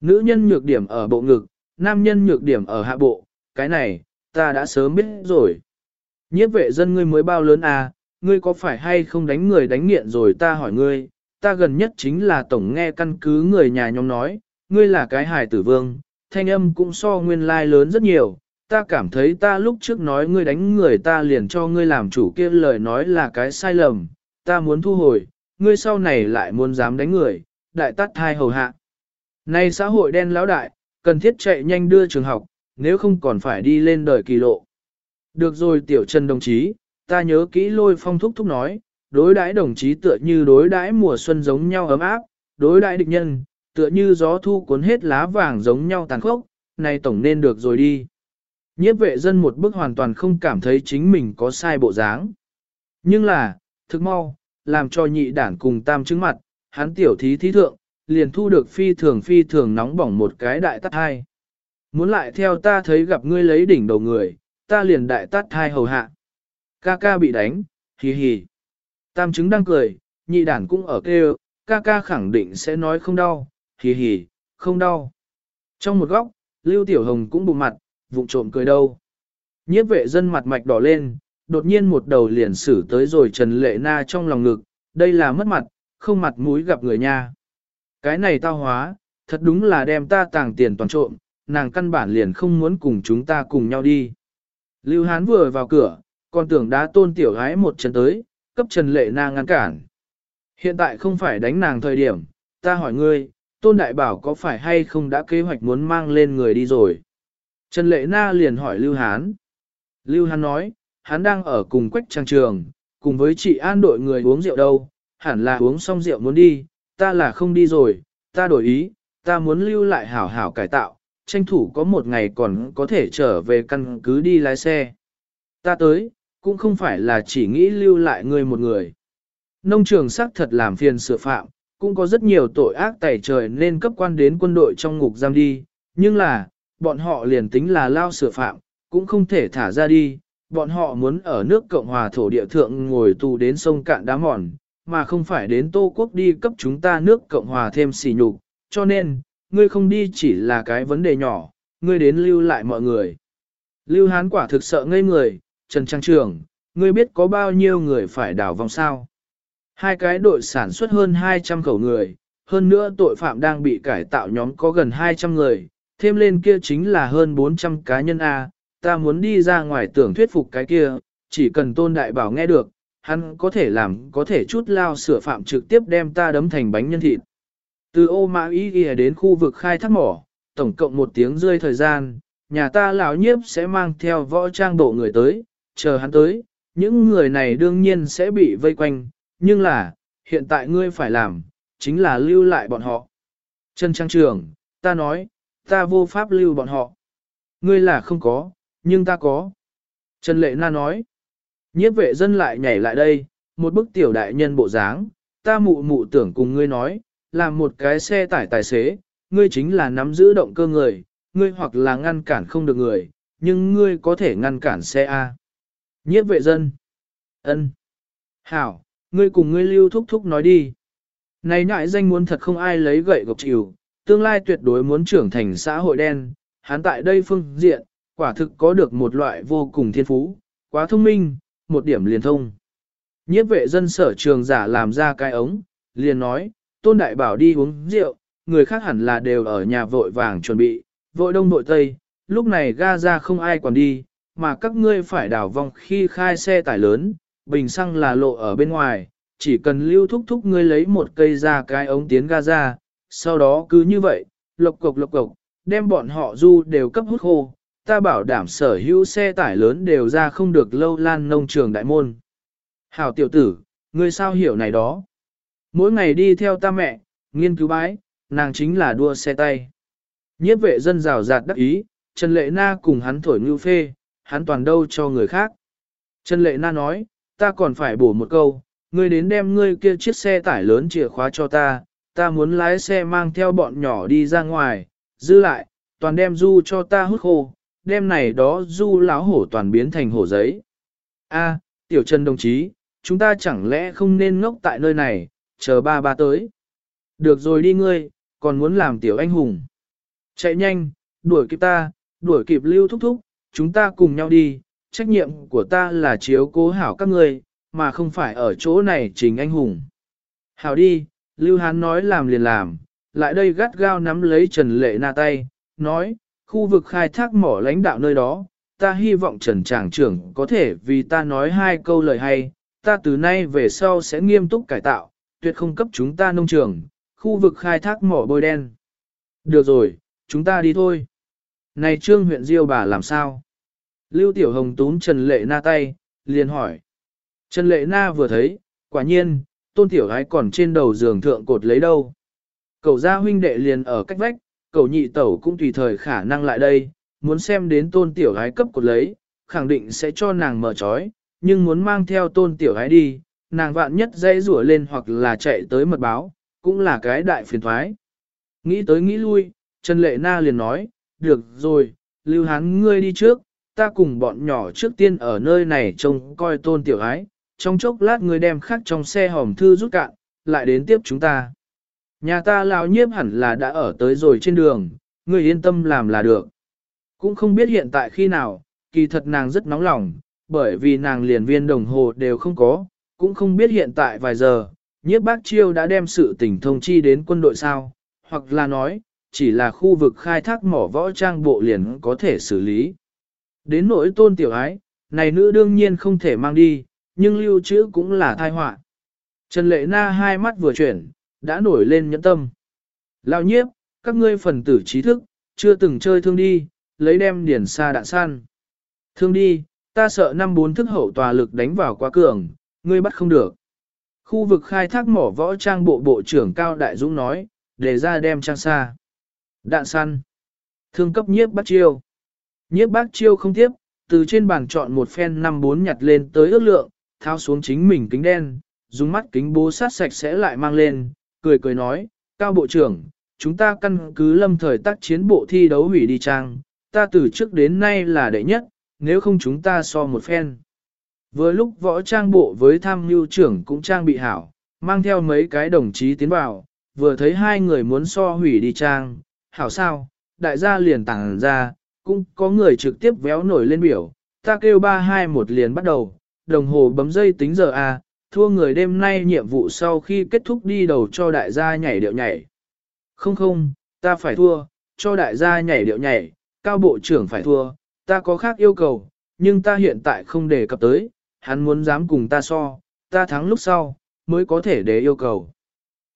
Nữ nhân nhược điểm ở bộ ngực, nam nhân nhược điểm ở hạ bộ, cái này, ta đã sớm biết rồi. Nhiếp vệ dân ngươi mới bao lớn à, ngươi có phải hay không đánh người đánh nghiện rồi ta hỏi ngươi, ta gần nhất chính là tổng nghe căn cứ người nhà nhóm nói, ngươi là cái hài tử vương, thanh âm cũng so nguyên lai lớn rất nhiều, ta cảm thấy ta lúc trước nói ngươi đánh người ta liền cho ngươi làm chủ kia lời nói là cái sai lầm, ta muốn thu hồi, ngươi sau này lại muốn dám đánh người, đại tắt thai hầu hạ. Này xã hội đen lão đại, cần thiết chạy nhanh đưa trường học, nếu không còn phải đi lên đời kỳ lộ. Được rồi tiểu trần đồng chí, ta nhớ kỹ lôi phong thúc thúc nói, đối đãi đồng chí tựa như đối đãi mùa xuân giống nhau ấm áp, đối đãi địch nhân, tựa như gió thu cuốn hết lá vàng giống nhau tàn khốc, này tổng nên được rồi đi. Nhiếp vệ dân một bước hoàn toàn không cảm thấy chính mình có sai bộ dáng. Nhưng là, thực mau, làm cho nhị đản cùng tam chứng mặt, hắn tiểu thí thí thượng, liền thu được phi thường phi thường nóng bỏng một cái đại tắt hai. Muốn lại theo ta thấy gặp ngươi lấy đỉnh đầu người, ta liền đại tắt hai hầu hạ. Ca ca bị đánh, hì hì. Tam chứng đang cười, nhị đản cũng ở kêu, ca ca khẳng định sẽ nói không đau, hì hì, không đau. Trong một góc, Lưu Tiểu Hồng cũng bụng mặt, vụng trộm cười đâu. Nhiếp vệ dân mặt mạch đỏ lên, đột nhiên một đầu liền xử tới rồi Trần Lệ Na trong lòng ngực, đây là mất mặt, không mặt mũi gặp người nha. Cái này tao hóa, thật đúng là đem ta tàng tiền toàn trộm, nàng căn bản liền không muốn cùng chúng ta cùng nhau đi. Lưu Hán vừa vào cửa, còn tưởng đã tôn tiểu gái một chân tới, cấp Trần Lệ Na ngăn cản. Hiện tại không phải đánh nàng thời điểm, ta hỏi ngươi, tôn đại bảo có phải hay không đã kế hoạch muốn mang lên người đi rồi. Trần Lệ Na liền hỏi Lưu Hán. Lưu Hán nói, hắn đang ở cùng quách trang trường, cùng với chị an đội người uống rượu đâu, hẳn là uống xong rượu muốn đi, ta là không đi rồi, ta đổi ý, ta muốn lưu lại hảo hảo cải tạo, tranh thủ có một ngày còn có thể trở về căn cứ đi lái xe. Ta tới, cũng không phải là chỉ nghĩ lưu lại người một người. Nông trường xác thật làm phiền sửa phạm, cũng có rất nhiều tội ác tẩy trời nên cấp quan đến quân đội trong ngục giam đi, nhưng là, bọn họ liền tính là lao sửa phạm, cũng không thể thả ra đi, bọn họ muốn ở nước Cộng hòa thổ địa thượng ngồi tù đến sông cạn đá mòn, mà không phải đến Tô Quốc đi cấp chúng ta nước Cộng hòa thêm xỉ nhục, cho nên, ngươi không đi chỉ là cái vấn đề nhỏ, ngươi đến lưu lại mọi người. Lưu Hán quả thực sợ ngây người, Trần Trang Trường, ngươi biết có bao nhiêu người phải đảo vòng sao. Hai cái đội sản xuất hơn 200 khẩu người, hơn nữa tội phạm đang bị cải tạo nhóm có gần 200 người, thêm lên kia chính là hơn 400 cá nhân A, ta muốn đi ra ngoài tưởng thuyết phục cái kia, chỉ cần tôn đại bảo nghe được, hắn có thể làm, có thể chút lao sửa phạm trực tiếp đem ta đấm thành bánh nhân thịt. Từ ô mã ý ghi đến khu vực khai thác mỏ, tổng cộng một tiếng rơi thời gian, nhà ta lão nhiếp sẽ mang theo võ trang bộ người tới, chờ hắn tới, những người này đương nhiên sẽ bị vây quanh, nhưng là, hiện tại ngươi phải làm, chính là lưu lại bọn họ. Trần Trang Trường, ta nói, ta vô pháp lưu bọn họ. Ngươi là không có, nhưng ta có. Trần Lệ Na nói, nhiếp vệ dân lại nhảy lại đây, một bức tiểu đại nhân bộ dáng, ta mụ mụ tưởng cùng ngươi nói, làm một cái xe tải tài xế, ngươi chính là nắm giữ động cơ người, ngươi hoặc là ngăn cản không được người, nhưng ngươi có thể ngăn cản xe A. Nhiếp vệ dân. ân, Hảo, ngươi cùng ngươi lưu thúc thúc nói đi. Này nhại danh muốn thật không ai lấy gậy gộc chịu, tương lai tuyệt đối muốn trưởng thành xã hội đen, hắn tại đây phương diện, quả thực có được một loại vô cùng thiên phú, quá thông minh, một điểm liền thông. Nhiếp vệ dân sở trường giả làm ra cái ống, liền nói, tôn đại bảo đi uống rượu, người khác hẳn là đều ở nhà vội vàng chuẩn bị, vội đông vội tây, lúc này ga ra không ai còn đi, mà các ngươi phải đảo vòng khi khai xe tải lớn, bình xăng là lộ ở bên ngoài, chỉ cần lưu thúc thúc ngươi lấy một cây ra cái ống tiến ga ra, sau đó cứ như vậy, lộc cộc lộc cộc, đem bọn họ du đều cấp hút khô, ta bảo đảm sở hữu xe tải lớn đều ra không được lâu lan nông trường đại môn. Hảo tiểu tử, ngươi sao hiểu này đó? Mỗi ngày đi theo ta mẹ, nghiên cứu bái, nàng chính là đua xe tay. Nhiếp vệ dân rào rạt đắc ý, Trần Lệ Na cùng hắn thổi ngưu phê, hắn toàn đâu cho người khác. Trần Lệ Na nói, ta còn phải bổ một câu, ngươi đến đem ngươi kia chiếc xe tải lớn chìa khóa cho ta, ta muốn lái xe mang theo bọn nhỏ đi ra ngoài, giữ lại, toàn đem du cho ta hút khô, đêm này đó du láo hổ toàn biến thành hổ giấy. A, tiểu Trần đồng chí, chúng ta chẳng lẽ không nên ngốc tại nơi này, chờ ba ba tới. Được rồi đi ngươi, còn muốn làm tiểu anh hùng. Chạy nhanh, đuổi kịp ta, đuổi kịp lưu thúc thúc, chúng ta cùng nhau đi, trách nhiệm của ta là chiếu cố hảo các ngươi, mà không phải ở chỗ này trình anh hùng. Hảo đi, Lưu Hán nói làm liền làm, lại đây gắt gao nắm lấy Trần Lệ Na tay, nói, khu vực khai thác mỏ lãnh đạo nơi đó, ta hy vọng Trần Tràng trưởng có thể vì ta nói hai câu lời hay, ta từ nay về sau sẽ nghiêm túc cải tạo, tuyệt không cấp chúng ta nông trường, khu vực khai thác mỏ bôi đen. Được rồi, chúng ta đi thôi. Này trương huyện Diêu bà làm sao? Lưu Tiểu Hồng túm Trần Lệ Na tay, liền hỏi. Trần Lệ Na vừa thấy, quả nhiên, tôn tiểu gái còn trên đầu giường thượng cột lấy đâu. Cậu gia huynh đệ liền ở cách vách, cậu nhị tẩu cũng tùy thời khả năng lại đây, muốn xem đến tôn tiểu gái cấp cột lấy, khẳng định sẽ cho nàng mở trói, nhưng muốn mang theo tôn tiểu gái đi, nàng vạn nhất dây rủa lên hoặc là chạy tới mật báo, cũng là cái đại phiền thoái. Nghĩ tới nghĩ lui, Trần Lệ Na liền nói, được rồi, Lưu Hán ngươi đi trước, ta cùng bọn nhỏ trước tiên ở nơi này trông coi tôn tiểu ái, trong chốc lát ngươi đem khắc trong xe hòm thư rút cạn, lại đến tiếp chúng ta. Nhà ta lão nhiếp hẳn là đã ở tới rồi trên đường, ngươi yên tâm làm là được. Cũng không biết hiện tại khi nào, kỳ thật nàng rất nóng lòng, bởi vì nàng liền viên đồng hồ đều không có, cũng không biết hiện tại vài giờ, nhiếp bác chiêu đã đem sự tình thông chi đến quân đội sao, hoặc là nói, chỉ là khu vực khai thác mỏ võ trang bộ liền có thể xử lý. Đến nỗi tôn tiểu ái, này nữ đương nhiên không thể mang đi, nhưng lưu trữ cũng là thai họa. Trần Lệ Na hai mắt vừa chuyển, đã nổi lên nhẫn tâm. Lão nhiếp, các ngươi phần tử trí thức, chưa từng chơi thương đi, lấy đem điển xa đạn săn. Thương đi, Ta sợ năm bốn thức hậu tòa lực đánh vào quá cường, ngươi bắt không được. Khu vực khai thác mỏ võ trang bộ bộ trưởng Cao Đại Dũng nói, để ra đem trang xa. Đạn săn. Thương cấp nhiếp bắt chiêu. Nhiếp bác chiêu không tiếp, từ trên bàn chọn một phen năm bốn nhặt lên tới ước lượng, thao xuống chính mình kính đen, dùng mắt kính bố sát sạch sẽ lại mang lên, cười cười nói, Cao Bộ trưởng, chúng ta căn cứ lâm thời tác chiến bộ thi đấu hủy đi trang, ta từ trước đến nay là đệ nhất, nếu không chúng ta so một phen. Vừa lúc võ trang bộ với tham mưu trưởng cũng trang bị hảo, mang theo mấy cái đồng chí tiến vào, vừa thấy hai người muốn so hủy đi trang, hảo sao, đại gia liền tảng ra, cũng có người trực tiếp véo nổi lên biểu, ta kêu 321 liền bắt đầu, đồng hồ bấm dây tính giờ a, thua người đêm nay nhiệm vụ sau khi kết thúc đi đầu cho đại gia nhảy điệu nhảy. Không không, ta phải thua, cho đại gia nhảy điệu nhảy, cao bộ trưởng phải thua, ta có khác yêu cầu, nhưng ta hiện tại không đề cập tới, hắn muốn dám cùng ta so, ta thắng lúc sau, mới có thể để yêu cầu.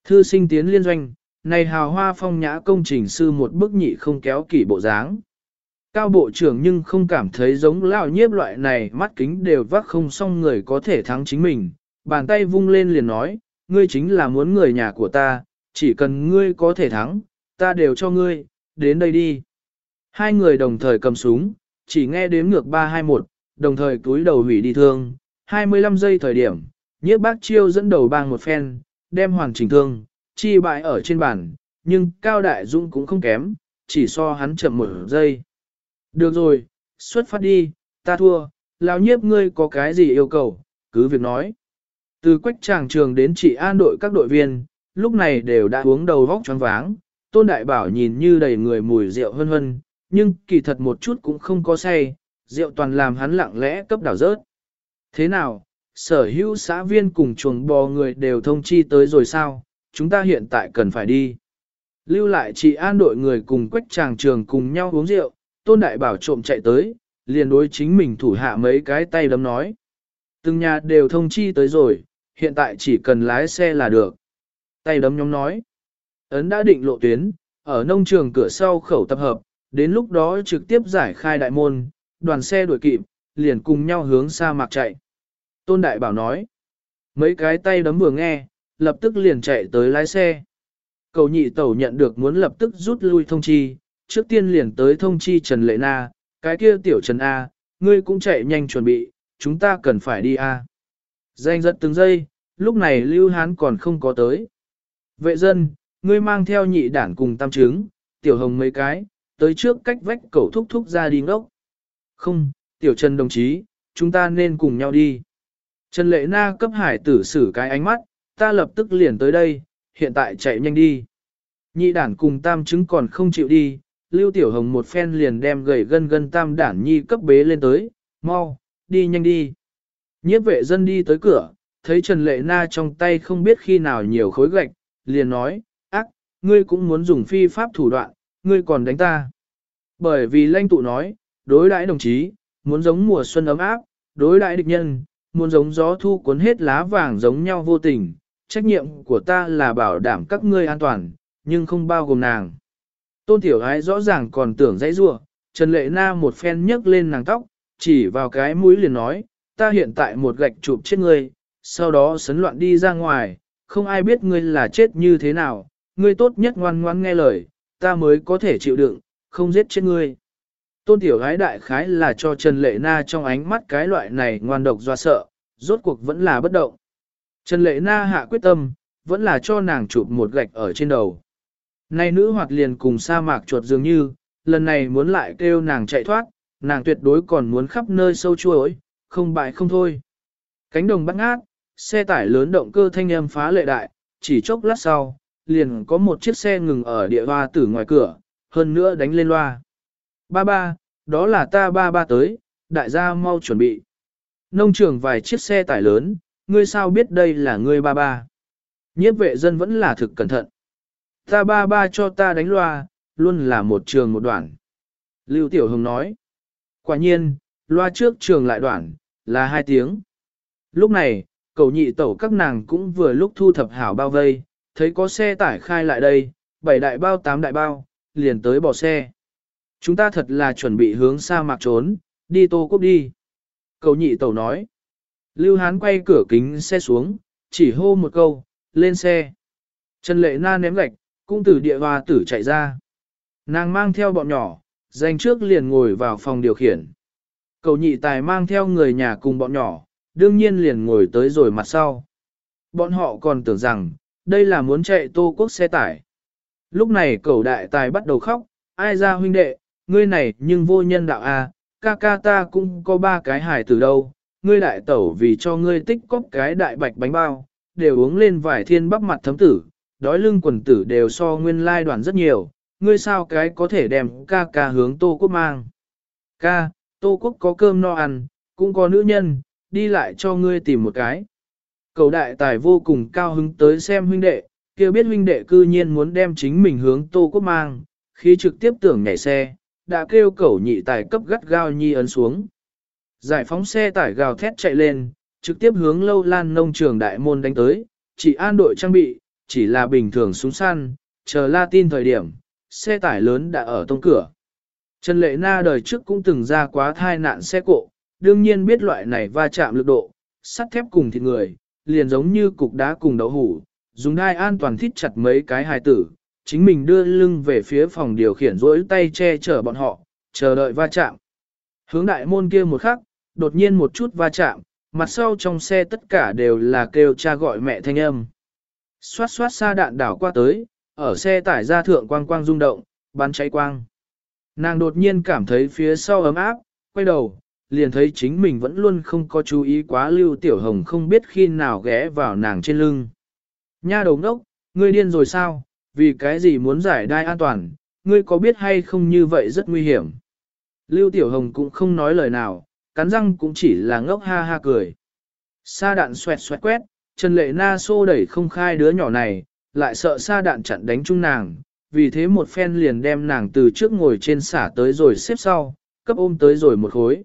Thư sinh tiến liên doanh, này hào hoa phong nhã công trình sư một bức nhị không kéo kỷ bộ dáng. Cao bộ trưởng nhưng không cảm thấy giống lão nhiếp loại này mắt kính đều vác không xong người có thể thắng chính mình, bàn tay vung lên liền nói, ngươi chính là muốn người nhà của ta, chỉ cần ngươi có thể thắng, ta đều cho ngươi, đến đây đi. Hai người đồng thời cầm súng, chỉ nghe đếm ngược 321, đồng thời túi đầu hủy đi thương, 25 giây thời điểm, nhiếp bác chiêu dẫn đầu bang một phen, đem hoàn chỉnh thương, chi bại ở trên bàn, nhưng Cao Đại Dũng cũng không kém, chỉ so hắn chậm một giây. Được rồi, xuất phát đi, ta thua, lão nhiếp ngươi có cái gì yêu cầu, cứ việc nói. Từ quách tràng trường đến chỉ an đội các đội viên, lúc này đều đã uống đầu vóc choáng váng, tôn đại bảo nhìn như đầy người mùi rượu hân hân, nhưng kỳ thật một chút cũng không có say, rượu toàn làm hắn lặng lẽ cấp đảo rớt. Thế nào, sở hữu xã viên cùng chuồng bò người đều thông chi tới rồi sao, chúng ta hiện tại cần phải đi. Lưu lại chị an đội người cùng quách tràng trường cùng nhau uống rượu, tôn đại bảo trộm chạy tới, liền đối chính mình thủ hạ mấy cái tay đấm nói. Từng nhà đều thông chi tới rồi, hiện tại chỉ cần lái xe là được. Tay đấm nhóm nói. Ấn đã định lộ tuyến, ở nông trường cửa sau khẩu tập hợp, đến lúc đó trực tiếp giải khai đại môn, đoàn xe đuổi kịp, liền cùng nhau hướng sa mạc chạy. Tôn Đại Bảo nói. Mấy cái tay đấm vừa nghe, lập tức liền chạy tới lái xe. Cầu nhị tẩu nhận được muốn lập tức rút lui thông chi, trước tiên liền tới thông chi Trần Lệ Na, cái kia tiểu Trần A, ngươi cũng chạy nhanh chuẩn bị, chúng ta cần phải đi A. Danh giật từng giây, lúc này Lưu Hán còn không có tới. Vệ dân, ngươi mang theo nhị đản cùng tam trứng, tiểu hồng mấy cái, tới trước cách vách cầu thúc thúc ra đi ngốc. Không, tiểu Trần đồng chí, chúng ta nên cùng nhau đi. Trần Lệ Na cấp hải tử xử cái ánh mắt, ta lập tức liền tới đây, hiện tại chạy nhanh đi. Nhị đản cùng tam trứng còn không chịu đi, Lưu Tiểu Hồng một phen liền đem gầy gân gân tam đản nhi cấp bế lên tới, mau, đi nhanh đi. Nhiếp vệ dân đi tới cửa, thấy Trần Lệ Na trong tay không biết khi nào nhiều khối gạch, liền nói, ác, ngươi cũng muốn dùng phi pháp thủ đoạn, ngươi còn đánh ta. Bởi vì lãnh tụ nói, đối đãi đồng chí, muốn giống mùa xuân ấm áp, đối đãi địch nhân, muốn giống gió thu cuốn hết lá vàng giống nhau vô tình, trách nhiệm của ta là bảo đảm các ngươi an toàn, nhưng không bao gồm nàng. Tôn Tiểu Ái rõ ràng còn tưởng dãy rua, Trần Lệ Na một phen nhấc lên nàng tóc, chỉ vào cái mũi liền nói, ta hiện tại một gạch chụp chết ngươi, sau đó sấn loạn đi ra ngoài, không ai biết ngươi là chết như thế nào, ngươi tốt nhất ngoan ngoan nghe lời, ta mới có thể chịu đựng, không giết chết ngươi. Tôn tiểu gái đại khái là cho Trần Lệ Na trong ánh mắt cái loại này ngoan độc do sợ, rốt cuộc vẫn là bất động. Trần Lệ Na hạ quyết tâm, vẫn là cho nàng chụp một gạch ở trên đầu. Nay nữ hoạt liền cùng sa mạc chuột dường như, lần này muốn lại kêu nàng chạy thoát, nàng tuyệt đối còn muốn khắp nơi sâu chuối, không bại không thôi. Cánh đồng bắt ngát, xe tải lớn động cơ thanh âm phá lệ đại, chỉ chốc lát sau, liền có một chiếc xe ngừng ở địa hoa tử ngoài cửa, hơn nữa đánh lên loa. Ba ba, đó là ta ba ba tới, đại gia mau chuẩn bị. Nông trường vài chiếc xe tải lớn, ngươi sao biết đây là ngươi ba ba. Nhiếp vệ dân vẫn là thực cẩn thận. Ta ba ba cho ta đánh loa, luôn là một trường một đoạn. Lưu Tiểu Hồng nói. Quả nhiên, loa trước trường lại đoạn, là hai tiếng. Lúc này, cầu nhị tẩu các nàng cũng vừa lúc thu thập hảo bao vây, thấy có xe tải khai lại đây, bảy đại bao tám đại bao, liền tới bỏ xe. Chúng ta thật là chuẩn bị hướng xa mạc trốn, đi tô cốc đi. Cầu nhị tẩu nói. Lưu Hán quay cửa kính xe xuống, chỉ hô một câu, lên xe. Trần Lệ Na ném gạch, cũng từ địa hoa tử chạy ra. Nàng mang theo bọn nhỏ, dành trước liền ngồi vào phòng điều khiển. Cầu nhị tài mang theo người nhà cùng bọn nhỏ, đương nhiên liền ngồi tới rồi mặt sau. Bọn họ còn tưởng rằng, đây là muốn chạy tô quốc xe tải. Lúc này cầu đại tài bắt đầu khóc, ai ra huynh đệ, ngươi này nhưng vô nhân đạo a, à, ca ca ta cũng có ba cái hài từ đâu, ngươi đại tẩu vì cho ngươi tích cóp cái đại bạch bánh bao, đều uống lên vài thiên bắp mặt thấm tử, đói lưng quần tử đều so nguyên lai đoàn rất nhiều, ngươi sao cái có thể đem ca ca hướng Tô Quốc mang. Ca, Tô Quốc có cơm no ăn, cũng có nữ nhân, đi lại cho ngươi tìm một cái. Cầu đại tài vô cùng cao hứng tới xem huynh đệ, kia biết huynh đệ cư nhiên muốn đem chính mình hướng Tô Quốc mang, khi trực tiếp tưởng nhảy xe, đã kêu cầu nhị tài cấp gắt gao nhi ấn xuống. Giải phóng xe tải gào thét chạy lên, trực tiếp hướng lâu lan nông trường đại môn đánh tới, chỉ an đội trang bị, chỉ là bình thường súng săn, chờ la tin thời điểm, xe tải lớn đã ở tông cửa. Trần Lệ Na đời trước cũng từng ra quá thai nạn xe cộ, đương nhiên biết loại này va chạm lực độ, sắt thép cùng thịt người, liền giống như cục đá cùng đậu hủ, dùng đai an toàn thít chặt mấy cái hài tử, chính mình đưa lưng về phía phòng điều khiển rỗi tay che chở bọn họ, chờ đợi va chạm. Hướng đại môn kia một khắc, đột nhiên một chút va chạm, mặt sau trong xe tất cả đều là kêu cha gọi mẹ thanh âm. Xoát xoát xa đạn đảo qua tới, ở xe tải ra thượng quang quang rung động, bắn cháy quang. Nàng đột nhiên cảm thấy phía sau ấm áp, quay đầu, liền thấy chính mình vẫn luôn không có chú ý quá lưu tiểu hồng không biết khi nào ghé vào nàng trên lưng. Nha đầu ngốc, ngươi điên rồi sao, vì cái gì muốn giải đai an toàn, ngươi có biết hay không như vậy rất nguy hiểm. Lưu tiểu hồng cũng không nói lời nào, cắn răng cũng chỉ là ngốc ha ha cười. Sa đạn xoẹt xoẹt quét, Trần Lệ Na xô đẩy không khai đứa nhỏ này, lại sợ xa đạn chặn đánh chung nàng, vì thế một phen liền đem nàng từ trước ngồi trên xả tới rồi xếp sau, cấp ôm tới rồi một khối.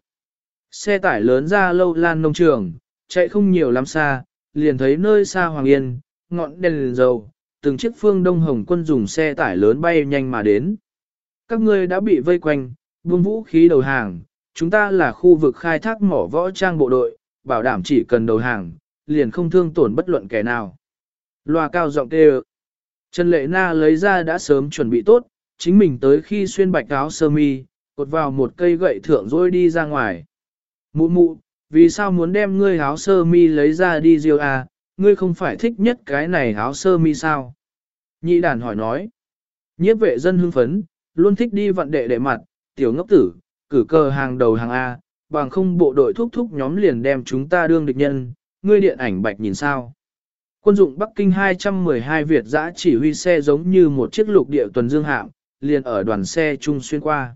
Xe tải lớn ra lâu lan nông trường, chạy không nhiều lắm xa, liền thấy nơi xa Hoàng Yên, ngọn đèn liền dầu, từng chiếc phương đông hồng quân dùng xe tải lớn bay nhanh mà đến. Các ngươi đã bị vây quanh, buông vũ khí đầu hàng, chúng ta là khu vực khai thác mỏ võ trang bộ đội, bảo đảm chỉ cần đầu hàng, liền không thương tổn bất luận kẻ nào. Loa cao giọng kêu. Trần Lệ Na lấy ra đã sớm chuẩn bị tốt, chính mình tới khi xuyên bạch áo sơ mi, cột vào một cây gậy thượng rồi đi ra ngoài. Mụ mụ, vì sao muốn đem ngươi áo sơ mi lấy ra đi diêu à, ngươi không phải thích nhất cái này áo sơ mi sao? Nhị đàn hỏi nói. Nhiếp vệ dân hưng phấn, luôn thích đi vận đệ đệ mặt, tiểu ngốc tử, cử cờ hàng đầu hàng A, bằng không bộ đội thúc thúc nhóm liền đem chúng ta đương địch nhân, ngươi điện ảnh bạch nhìn sao. Quân dụng Bắc Kinh 212 Việt giã chỉ huy xe giống như một chiếc lục địa tuần dương hạm, liền ở đoàn xe chung xuyên qua.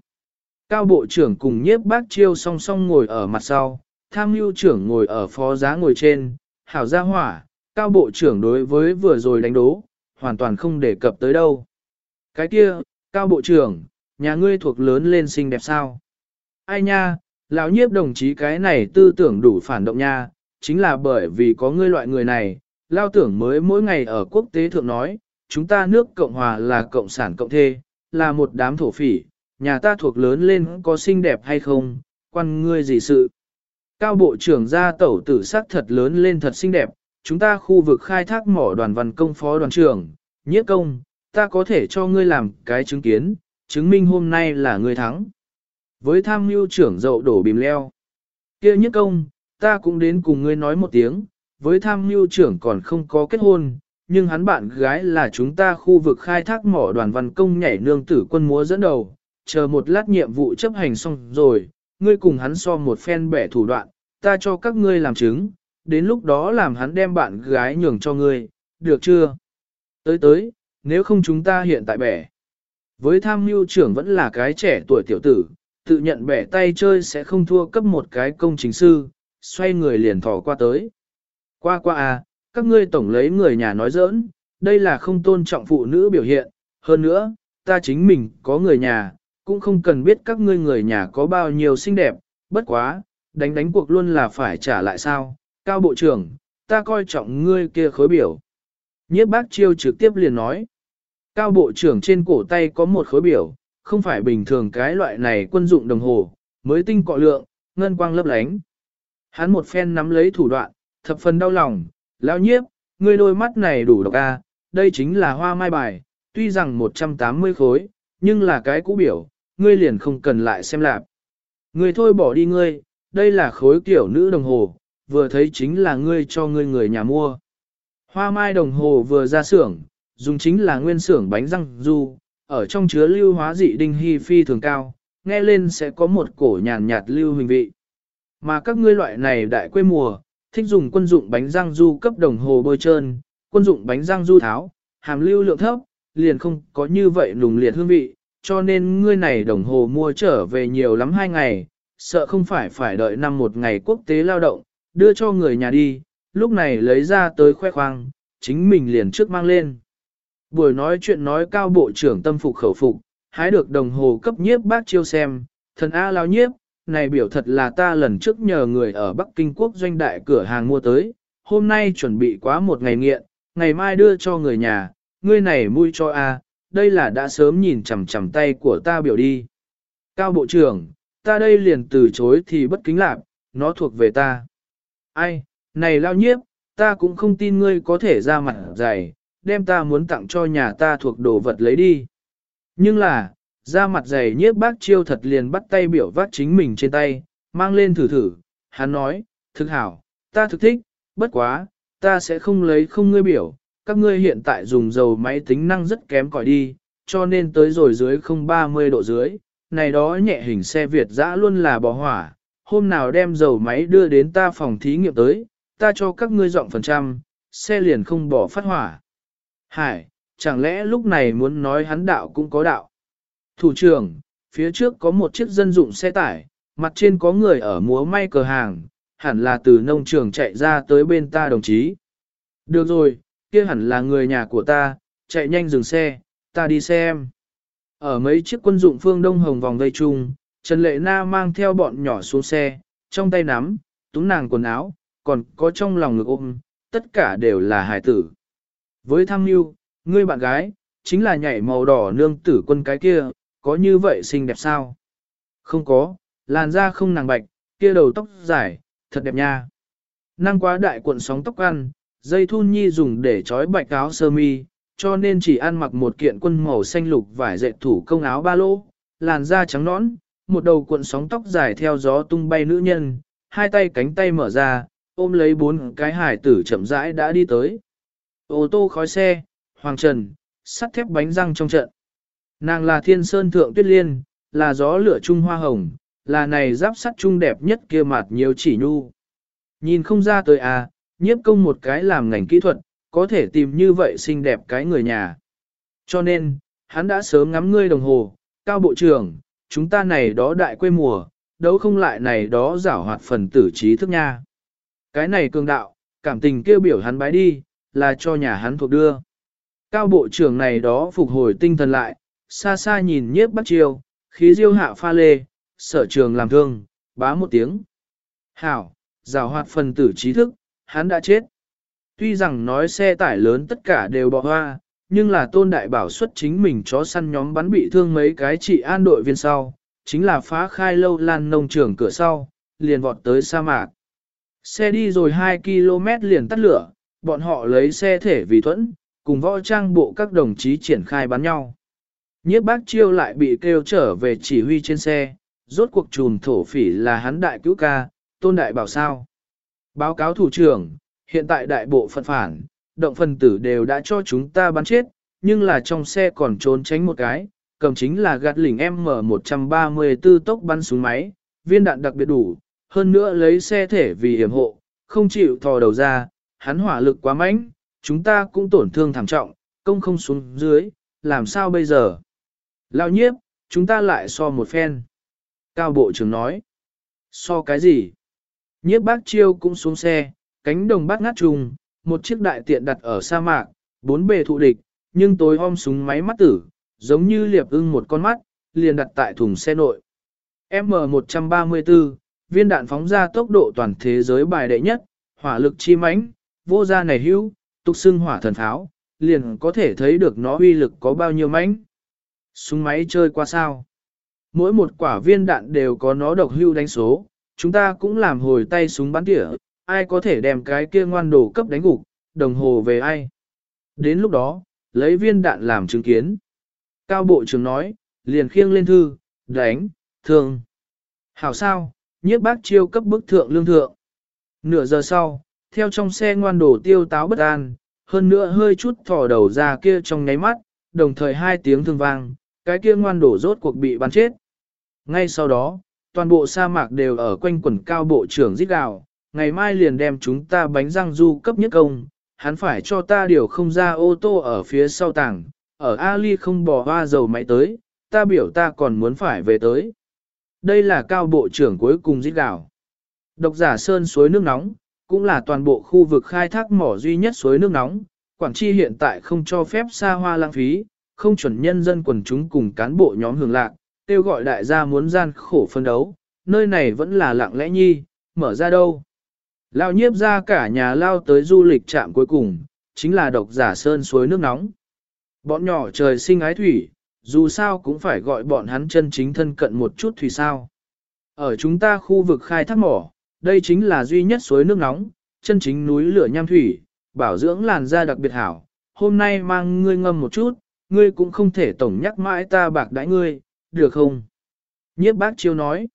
Cao bộ trưởng cùng nhiếp bác chiêu song song ngồi ở mặt sau, tham mưu trưởng ngồi ở phó giá ngồi trên, hảo gia hỏa, cao bộ trưởng đối với vừa rồi đánh đố, hoàn toàn không đề cập tới đâu. Cái kia, cao bộ trưởng, nhà ngươi thuộc lớn lên xinh đẹp sao? Ai nha, lão nhiếp đồng chí cái này tư tưởng đủ phản động nha, chính là bởi vì có ngươi loại người này, lao tưởng mới mỗi ngày ở quốc tế thượng nói, chúng ta nước Cộng Hòa là cộng sản cộng thê, là một đám thổ phỉ, nhà ta thuộc lớn lên có xinh đẹp hay không, quan ngươi gì sự. Cao bộ trưởng gia tẩu tử sắc thật lớn lên thật xinh đẹp, chúng ta khu vực khai thác mỏ đoàn văn công phó đoàn trưởng, nhiếp công, ta có thể cho ngươi làm cái chứng kiến, chứng minh hôm nay là ngươi thắng. Với tham mưu trưởng dậu đổ bìm leo. kia nhất công, ta cũng đến cùng ngươi nói một tiếng, với tham mưu trưởng còn không có kết hôn, nhưng hắn bạn gái là chúng ta khu vực khai thác mỏ đoàn văn công nhảy nương tử quân múa dẫn đầu, chờ một lát nhiệm vụ chấp hành xong rồi, ngươi cùng hắn so một phen bẻ thủ đoạn, ta cho các ngươi làm chứng, đến lúc đó làm hắn đem bạn gái nhường cho ngươi, được chưa? Tới tới, nếu không chúng ta hiện tại bẻ. Với tham mưu trưởng vẫn là cái trẻ tuổi tiểu tử, tự nhận bẻ tay chơi sẽ không thua cấp một cái công chính sư, xoay người liền thò qua tới. Qua qua à, các ngươi tổng lấy người nhà nói giỡn, đây là không tôn trọng phụ nữ biểu hiện, hơn nữa, ta chính mình có người nhà, cũng không cần biết các ngươi người nhà có bao nhiêu xinh đẹp, bất quá, đánh đánh cuộc luôn là phải trả lại sao, cao bộ trưởng, ta coi trọng ngươi kia khối biểu. Nhiếp bác chiêu trực tiếp liền nói, cao bộ trưởng trên cổ tay có một khối biểu, không phải bình thường cái loại này quân dụng đồng hồ, mới tinh cọ lượng, ngân quang lấp lánh. Hắn một phen nắm lấy thủ đoạn, thập phần đau lòng, lão nhiếp, ngươi đôi mắt này đủ độc a, đây chính là hoa mai bài, tuy rằng 180 khối, nhưng là cái cũ biểu, ngươi liền không cần lại xem lạp. Ngươi thôi bỏ đi ngươi, đây là khối kiểu nữ đồng hồ, vừa thấy chính là ngươi cho ngươi người nhà mua. Hoa mai đồng hồ vừa ra xưởng, dùng chính là nguyên xưởng bánh răng du, ở trong chứa lưu hóa dị đinh hy phi thường cao, nghe lên sẽ có một cổ nhàn nhạt lưu hình vị. Mà các ngươi loại này đại quê mùa, thích dùng quân dụng bánh răng du cấp đồng hồ bôi trơn, quân dụng bánh răng du tháo, hàm lưu lượng thấp, liền không có như vậy nùng liệt hương vị, cho nên ngươi này đồng hồ mua trở về nhiều lắm hai ngày, sợ không phải phải đợi năm một ngày quốc tế lao động, đưa cho người nhà đi, lúc này lấy ra tới khoe khoang, chính mình liền trước mang lên. Buổi nói chuyện nói cao bộ trưởng tâm phục khẩu phục, hái được đồng hồ cấp nhiếp bác chiêu xem, thần A lao nhiếp, này biểu thật là ta lần trước nhờ người ở Bắc Kinh quốc doanh đại cửa hàng mua tới, hôm nay chuẩn bị quá một ngày nghiện, ngày mai đưa cho người nhà, ngươi này mui cho A, đây là đã sớm nhìn chằm chằm tay của ta biểu đi. Cao bộ trưởng, ta đây liền từ chối thì bất kính lạc, nó thuộc về ta. Ai, này lao nhiếp, ta cũng không tin ngươi có thể ra mặt dày, đem ta muốn tặng cho nhà ta thuộc đồ vật lấy đi. Nhưng là, ra mặt dày nhiếp bác chiêu thật liền bắt tay biểu vác chính mình trên tay, mang lên thử thử, hắn nói, thực hảo, ta thực thích, bất quá, ta sẽ không lấy không ngươi biểu, các ngươi hiện tại dùng dầu máy tính năng rất kém cỏi đi, cho nên tới rồi dưới không 30 độ dưới, này đó nhẹ hình xe Việt dã luôn là bỏ hỏa, hôm nào đem dầu máy đưa đến ta phòng thí nghiệm tới, ta cho các ngươi dọn phần trăm, xe liền không bỏ phát hỏa. Hải, chẳng lẽ lúc này muốn nói hắn đạo cũng có đạo. Thủ trưởng, phía trước có một chiếc dân dụng xe tải, mặt trên có người ở múa may cờ hàng, hẳn là từ nông trường chạy ra tới bên ta đồng chí. Được rồi, kia hẳn là người nhà của ta, chạy nhanh dừng xe, ta đi xem. Ở mấy chiếc quân dụng phương đông hồng vòng vây chung, Trần Lệ Na mang theo bọn nhỏ xuống xe, trong tay nắm, túm nàng quần áo, còn có trong lòng ngực ôm, tất cả đều là hải tử. Với tham mưu, ngươi bạn gái, chính là nhảy màu đỏ nương tử quân cái kia, có như vậy xinh đẹp sao? Không có, làn da không nàng bạch, kia đầu tóc dài, thật đẹp nha. Năng quá đại cuộn sóng tóc ăn, dây thun nhi dùng để trói bạch áo sơ mi, cho nên chỉ ăn mặc một kiện quân màu xanh lục vải dệt thủ công áo ba lô, làn da trắng nõn, một đầu cuộn sóng tóc dài theo gió tung bay nữ nhân, hai tay cánh tay mở ra, ôm lấy bốn cái hải tử chậm rãi đã đi tới. Ô tô khói xe, hoàng trần, sắt thép bánh răng trong trận. Nàng là thiên sơn thượng tuyết liên, là gió lửa trung hoa hồng, là này giáp sắt trung đẹp nhất kia mặt nhiều chỉ nhu. Nhìn không ra tới à, nhiếp công một cái làm ngành kỹ thuật, có thể tìm như vậy xinh đẹp cái người nhà. Cho nên, hắn đã sớm ngắm ngươi đồng hồ, cao bộ trưởng, chúng ta này đó đại quê mùa, đấu không lại này đó giảo hoạt phần tử trí thức nha. Cái này cường đạo, cảm tình kêu biểu hắn bái đi, là cho nhà hắn thuộc đưa. Cao bộ trưởng này đó phục hồi tinh thần lại, xa xa nhìn nhiếp bắt chiêu, khí diêu hạ pha lê, sở trường làm thương, bá một tiếng. Hảo, rào hoạt phần tử trí thức, hắn đã chết. Tuy rằng nói xe tải lớn tất cả đều bỏ hoa, nhưng là tôn đại bảo xuất chính mình chó săn nhóm bắn bị thương mấy cái trị an đội viên sau, chính là phá khai lâu lan nông trường cửa sau, liền vọt tới sa mạc. Xe đi rồi 2 km liền tắt lửa, bọn họ lấy xe thể vì thuẫn, cùng võ trang bộ các đồng chí triển khai bắn nhau. Nhiếp bác chiêu lại bị kêu trở về chỉ huy trên xe, rốt cuộc trùm thổ phỉ là hắn đại cứu ca, tôn đại bảo sao. Báo cáo thủ trưởng, hiện tại đại bộ phận phản, động phần tử đều đã cho chúng ta bắn chết, nhưng là trong xe còn trốn tránh một cái, cầm chính là gạt lỉnh M134 tốc bắn súng máy, viên đạn đặc biệt đủ, hơn nữa lấy xe thể vì hiểm hộ, không chịu thò đầu ra, hắn hỏa lực quá mạnh, chúng ta cũng tổn thương thảm trọng, công không xuống dưới, làm sao bây giờ? Lão nhiếp, chúng ta lại so một phen. Cao bộ trưởng nói. So cái gì? Nhiếp bác chiêu cũng xuống xe, cánh đồng bát ngát trùng, một chiếc đại tiện đặt ở sa mạc, bốn bề thụ địch, nhưng tối om súng máy mắt tử, giống như liệp ưng một con mắt, liền đặt tại thùng xe nội. M134, viên đạn phóng ra tốc độ toàn thế giới bài đệ nhất, hỏa lực chi mãnh, vô gia này hữu, tục xưng hỏa thần tháo, liền có thể thấy được nó uy lực có bao nhiêu mãnh. Súng máy chơi qua sao? Mỗi một quả viên đạn đều có nó độc hưu đánh số, chúng ta cũng làm hồi tay súng bắn tỉa, ai có thể đem cái kia ngoan đồ cấp đánh gục, đồng hồ về ai. Đến lúc đó, lấy viên đạn làm chứng kiến. Cao bộ trưởng nói, liền khiêng lên thư, đánh, thương. Hảo sao, nhiếp bác chiêu cấp bức thượng lương thượng. Nửa giờ sau, theo trong xe ngoan đồ tiêu táo bất an, hơn nữa hơi chút thò đầu ra kia trong nháy mắt, đồng thời hai tiếng thương vang, cái kia ngoan đổ rốt cuộc bị bắn chết. Ngay sau đó, toàn bộ sa mạc đều ở quanh quần cao bộ trưởng giết gào, ngày mai liền đem chúng ta bánh răng du cấp nhất công, hắn phải cho ta điều không ra ô tô ở phía sau tảng, ở Ali không bỏ hoa dầu máy tới, ta biểu ta còn muốn phải về tới. Đây là cao bộ trưởng cuối cùng giết gào. Độc giả sơn suối nước nóng, cũng là toàn bộ khu vực khai thác mỏ duy nhất suối nước nóng. Quảng Chi hiện tại không cho phép xa hoa lãng phí, không chuẩn nhân dân quần chúng cùng cán bộ nhóm hưởng lạc, kêu gọi đại gia muốn gian khổ phân đấu, nơi này vẫn là lặng lẽ nhi, mở ra đâu. Lao nhiếp ra cả nhà lao tới du lịch trạm cuối cùng, chính là độc giả sơn suối nước nóng. Bọn nhỏ trời sinh ái thủy, dù sao cũng phải gọi bọn hắn chân chính thân cận một chút thủy sao. Ở chúng ta khu vực khai thác mỏ, đây chính là duy nhất suối nước nóng, chân chính núi lửa nham thủy, bảo dưỡng làn da đặc biệt hảo. Hôm nay mang ngươi ngâm một chút, ngươi cũng không thể tổng nhắc mãi ta bạc đãi ngươi, được không? Nhiếp bác chiêu nói.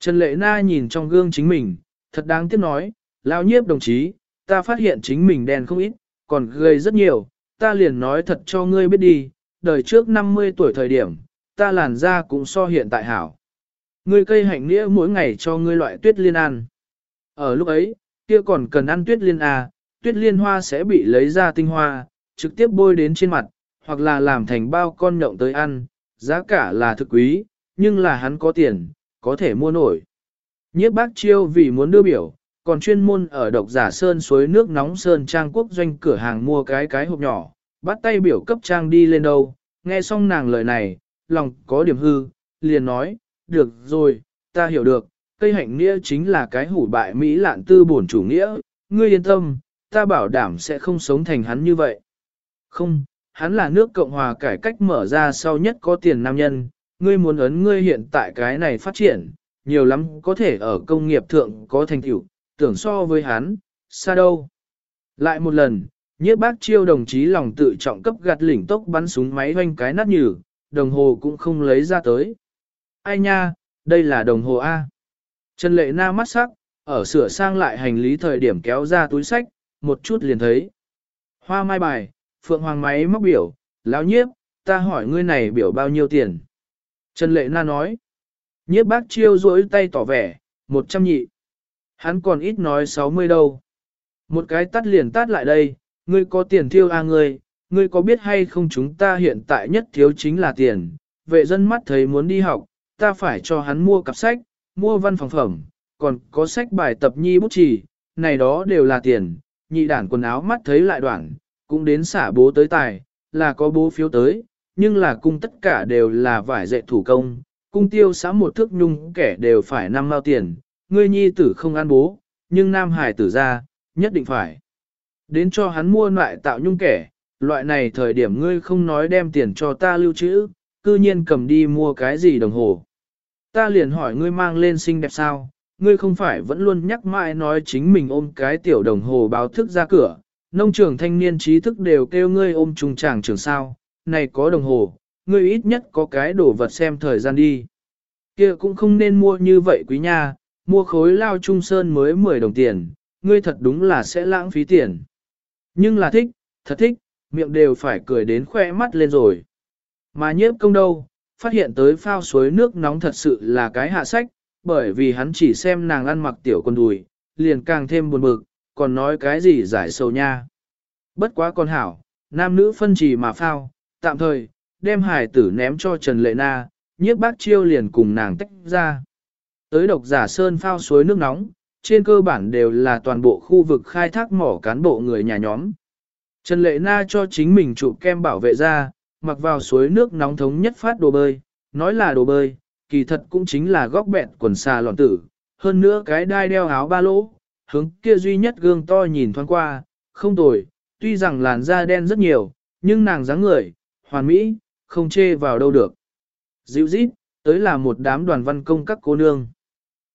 Trần Lệ Na nhìn trong gương chính mình, thật đáng tiếc nói, lão nhiếp đồng chí, ta phát hiện chính mình đen không ít, còn gầy rất nhiều, ta liền nói thật cho ngươi biết đi, đời trước 50 tuổi thời điểm, ta làn da cũng so hiện tại hảo. Ngươi cây hạnh nghĩa mỗi ngày cho ngươi loại tuyết liên ăn. Ở lúc ấy, kia còn cần ăn tuyết liên à, tuyết liên hoa sẽ bị lấy ra tinh hoa, trực tiếp bôi đến trên mặt, hoặc là làm thành bao con nhộng tới ăn, giá cả là thực quý, nhưng là hắn có tiền, có thể mua nổi. Nhiếp bác chiêu vì muốn đưa biểu, còn chuyên môn ở độc giả sơn suối nước nóng sơn trang quốc doanh cửa hàng mua cái cái hộp nhỏ, bắt tay biểu cấp trang đi lên đâu, nghe xong nàng lời này, lòng có điểm hư, liền nói, được rồi, ta hiểu được, cây hạnh nghĩa chính là cái hủ bại Mỹ lạn tư bổn chủ nghĩa, ngươi yên tâm, ta bảo đảm sẽ không sống thành hắn như vậy. Không, hắn là nước Cộng hòa cải cách mở ra sau nhất có tiền nam nhân, ngươi muốn ấn ngươi hiện tại cái này phát triển, nhiều lắm có thể ở công nghiệp thượng có thành tựu, tưởng so với hắn, xa đâu. Lại một lần, nhiếp bác chiêu đồng chí lòng tự trọng cấp gạt lỉnh tốc bắn súng máy hoanh cái nát nhừ, đồng hồ cũng không lấy ra tới. Ai nha, đây là đồng hồ A. Trần Lệ Na mắt sắc, ở sửa sang lại hành lý thời điểm kéo ra túi sách, một chút liền thấy. Hoa mai bài, phượng hoàng máy móc biểu, lão nhiếp, ta hỏi ngươi này biểu bao nhiêu tiền. Trần Lệ Na nói. Nhiếp bác chiêu rỗi tay tỏ vẻ, một trăm nhị. Hắn còn ít nói sáu mươi đâu. Một cái tắt liền tắt lại đây, ngươi có tiền thiêu à ngươi, ngươi có biết hay không chúng ta hiện tại nhất thiếu chính là tiền. Vệ dân mắt thấy muốn đi học, ta phải cho hắn mua cặp sách, mua văn phòng phẩm, còn có sách bài tập nhi bút trì, này đó đều là tiền, nhị đản quần áo mắt thấy lại đoạn, cũng đến xả bố tới tài, là có bố phiếu tới, nhưng là cung tất cả đều là vải dệt thủ công, cung tiêu xã một thước nhung kẻ đều phải năm mao tiền, ngươi nhi tử không ăn bố, nhưng nam hải tử ra, nhất định phải. Đến cho hắn mua loại tạo nhung kẻ, loại này thời điểm ngươi không nói đem tiền cho ta lưu trữ, cư nhiên cầm đi mua cái gì đồng hồ. Ta liền hỏi ngươi mang lên xinh đẹp sao, ngươi không phải vẫn luôn nhắc mãi nói chính mình ôm cái tiểu đồng hồ báo thức ra cửa, nông trường thanh niên trí thức đều kêu ngươi ôm trùng tràng trường sao, này có đồng hồ, ngươi ít nhất có cái đồ vật xem thời gian đi. kia cũng không nên mua như vậy quý nha, mua khối lao trung sơn mới 10 đồng tiền, ngươi thật đúng là sẽ lãng phí tiền. Nhưng là thích, thật thích, miệng đều phải cười đến khoe mắt lên rồi. Mà nhiếp công đâu, phát hiện tới phao suối nước nóng thật sự là cái hạ sách, bởi vì hắn chỉ xem nàng ăn mặc tiểu con đùi, liền càng thêm buồn bực, còn nói cái gì giải sầu nha. Bất quá con hảo, nam nữ phân trì mà phao, tạm thời, đem hải tử ném cho Trần Lệ Na, nhiếp bác chiêu liền cùng nàng tách ra. Tới độc giả sơn phao suối nước nóng, trên cơ bản đều là toàn bộ khu vực khai thác mỏ cán bộ người nhà nhóm. Trần Lệ Na cho chính mình trụ kem bảo vệ ra, mặc vào suối nước nóng thống nhất phát đồ bơi, nói là đồ bơi, kỳ thật cũng chính là góc bẹn quần xà lọn tử, hơn nữa cái đai đeo áo ba lỗ, hướng kia duy nhất gương to nhìn thoáng qua, không tồi, tuy rằng làn da đen rất nhiều, nhưng nàng dáng người, hoàn mỹ, không chê vào đâu được. Dịu dít, tới là một đám đoàn văn công các cô nương.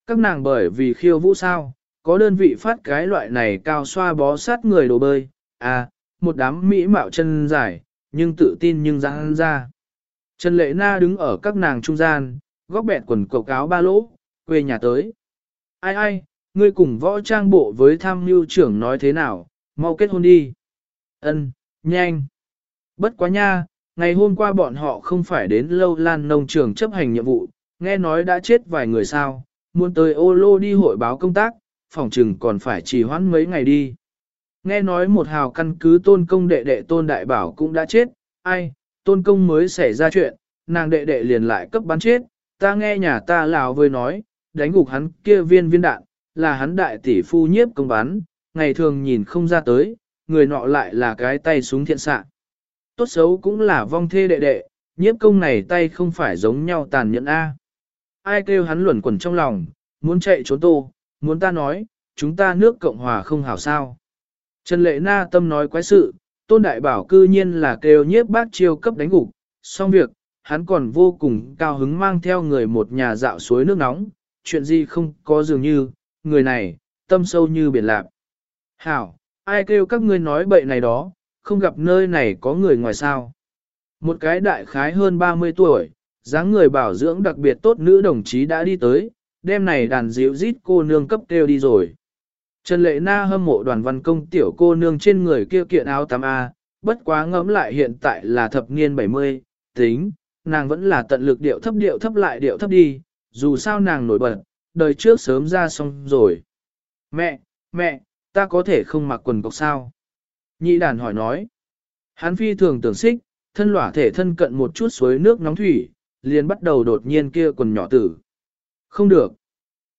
các nàng bởi vì khiêu vũ sao, có đơn vị phát cái loại này cao xoa bó sát người đồ bơi, à, một đám mỹ mạo chân dài, nhưng tự tin nhưng răng ra. Trần Lệ Na đứng ở các nàng trung gian, góc bẹn quần cộc cáo ba lỗ, quê nhà tới. Ai ai, ngươi cùng võ trang bộ với tham mưu trưởng nói thế nào, mau kết hôn đi. Ân, nhanh. Bất quá nha, ngày hôm qua bọn họ không phải đến lâu lan nông trường chấp hành nhiệm vụ, nghe nói đã chết vài người sao, muốn tới ô lô đi hội báo công tác, phòng trừng còn phải trì hoãn mấy ngày đi. Nghe nói một hào căn cứ tôn công đệ đệ tôn đại bảo cũng đã chết, ai, tôn công mới xảy ra chuyện, nàng đệ đệ liền lại cấp bắn chết, ta nghe nhà ta lào với nói, đánh gục hắn kia viên viên đạn, là hắn đại tỷ phu nhiếp công bán ngày thường nhìn không ra tới, người nọ lại là cái tay súng thiện xạ. Tốt xấu cũng là vong thê đệ đệ, nhiếp công này tay không phải giống nhau tàn nhẫn A. Ai kêu hắn luẩn quẩn trong lòng, muốn chạy trốn tô, muốn ta nói, chúng ta nước Cộng Hòa không hảo sao. Trần Lệ Na tâm nói quái sự, Tôn Đại Bảo cư nhiên là kêu nhiếp bác chiêu cấp đánh gục, xong việc, hắn còn vô cùng cao hứng mang theo người một nhà dạo suối nước nóng, chuyện gì không có dường như, người này, tâm sâu như biển lạc. Hảo, ai kêu các ngươi nói bậy này đó, không gặp nơi này có người ngoài sao. Một cái đại khái hơn 30 tuổi, dáng người bảo dưỡng đặc biệt tốt nữ đồng chí đã đi tới, đêm này đàn dịu rít cô nương cấp kêu đi rồi. Trần Lệ Na hâm mộ đoàn văn công tiểu cô nương trên người kia kiện áo 8A, bất quá ngẫm lại hiện tại là thập niên 70, tính, nàng vẫn là tận lực điệu thấp điệu thấp lại điệu thấp đi, dù sao nàng nổi bật, đời trước sớm ra xong rồi. Mẹ, mẹ, ta có thể không mặc quần cộc sao? Nhị đàn hỏi nói. Hắn phi thường tưởng xích, thân lỏa thể thân cận một chút suối nước nóng thủy, liền bắt đầu đột nhiên kia quần nhỏ tử. Không được.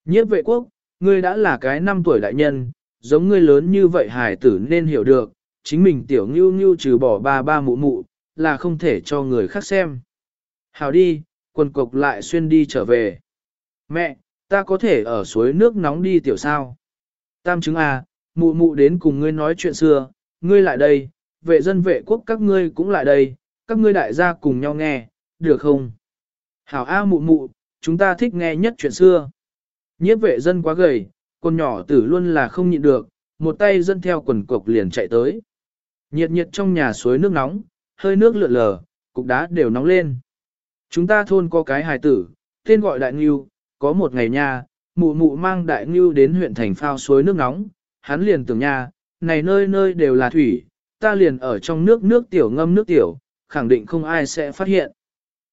Nhiếp vệ quốc, ngươi đã là cái năm tuổi đại nhân, giống ngươi lớn như vậy hải tử nên hiểu được, chính mình tiểu ngưu ngưu trừ bỏ ba ba mụ mụ, là không thể cho người khác xem. Hào đi, quần cộc lại xuyên đi trở về. Mẹ, ta có thể ở suối nước nóng đi tiểu sao? Tam chứng à, mụ mụ đến cùng ngươi nói chuyện xưa, ngươi lại đây, vệ dân vệ quốc các ngươi cũng lại đây, các ngươi đại gia cùng nhau nghe, được không? Hảo A mụ mụ, chúng ta thích nghe nhất chuyện xưa. Nhiếp vệ dân quá gầy, con nhỏ tử luôn là không nhịn được, một tay dân theo quần cộc liền chạy tới. Nhiệt nhiệt trong nhà suối nước nóng, hơi nước lượn lờ, cục đá đều nóng lên. Chúng ta thôn có cái hài tử, tên gọi Đại Nghiêu, có một ngày nha, mụ mụ mang Đại Ngưu đến huyện thành phao suối nước nóng, hắn liền tưởng nha, này nơi nơi đều là thủy, ta liền ở trong nước nước tiểu ngâm nước tiểu, khẳng định không ai sẽ phát hiện.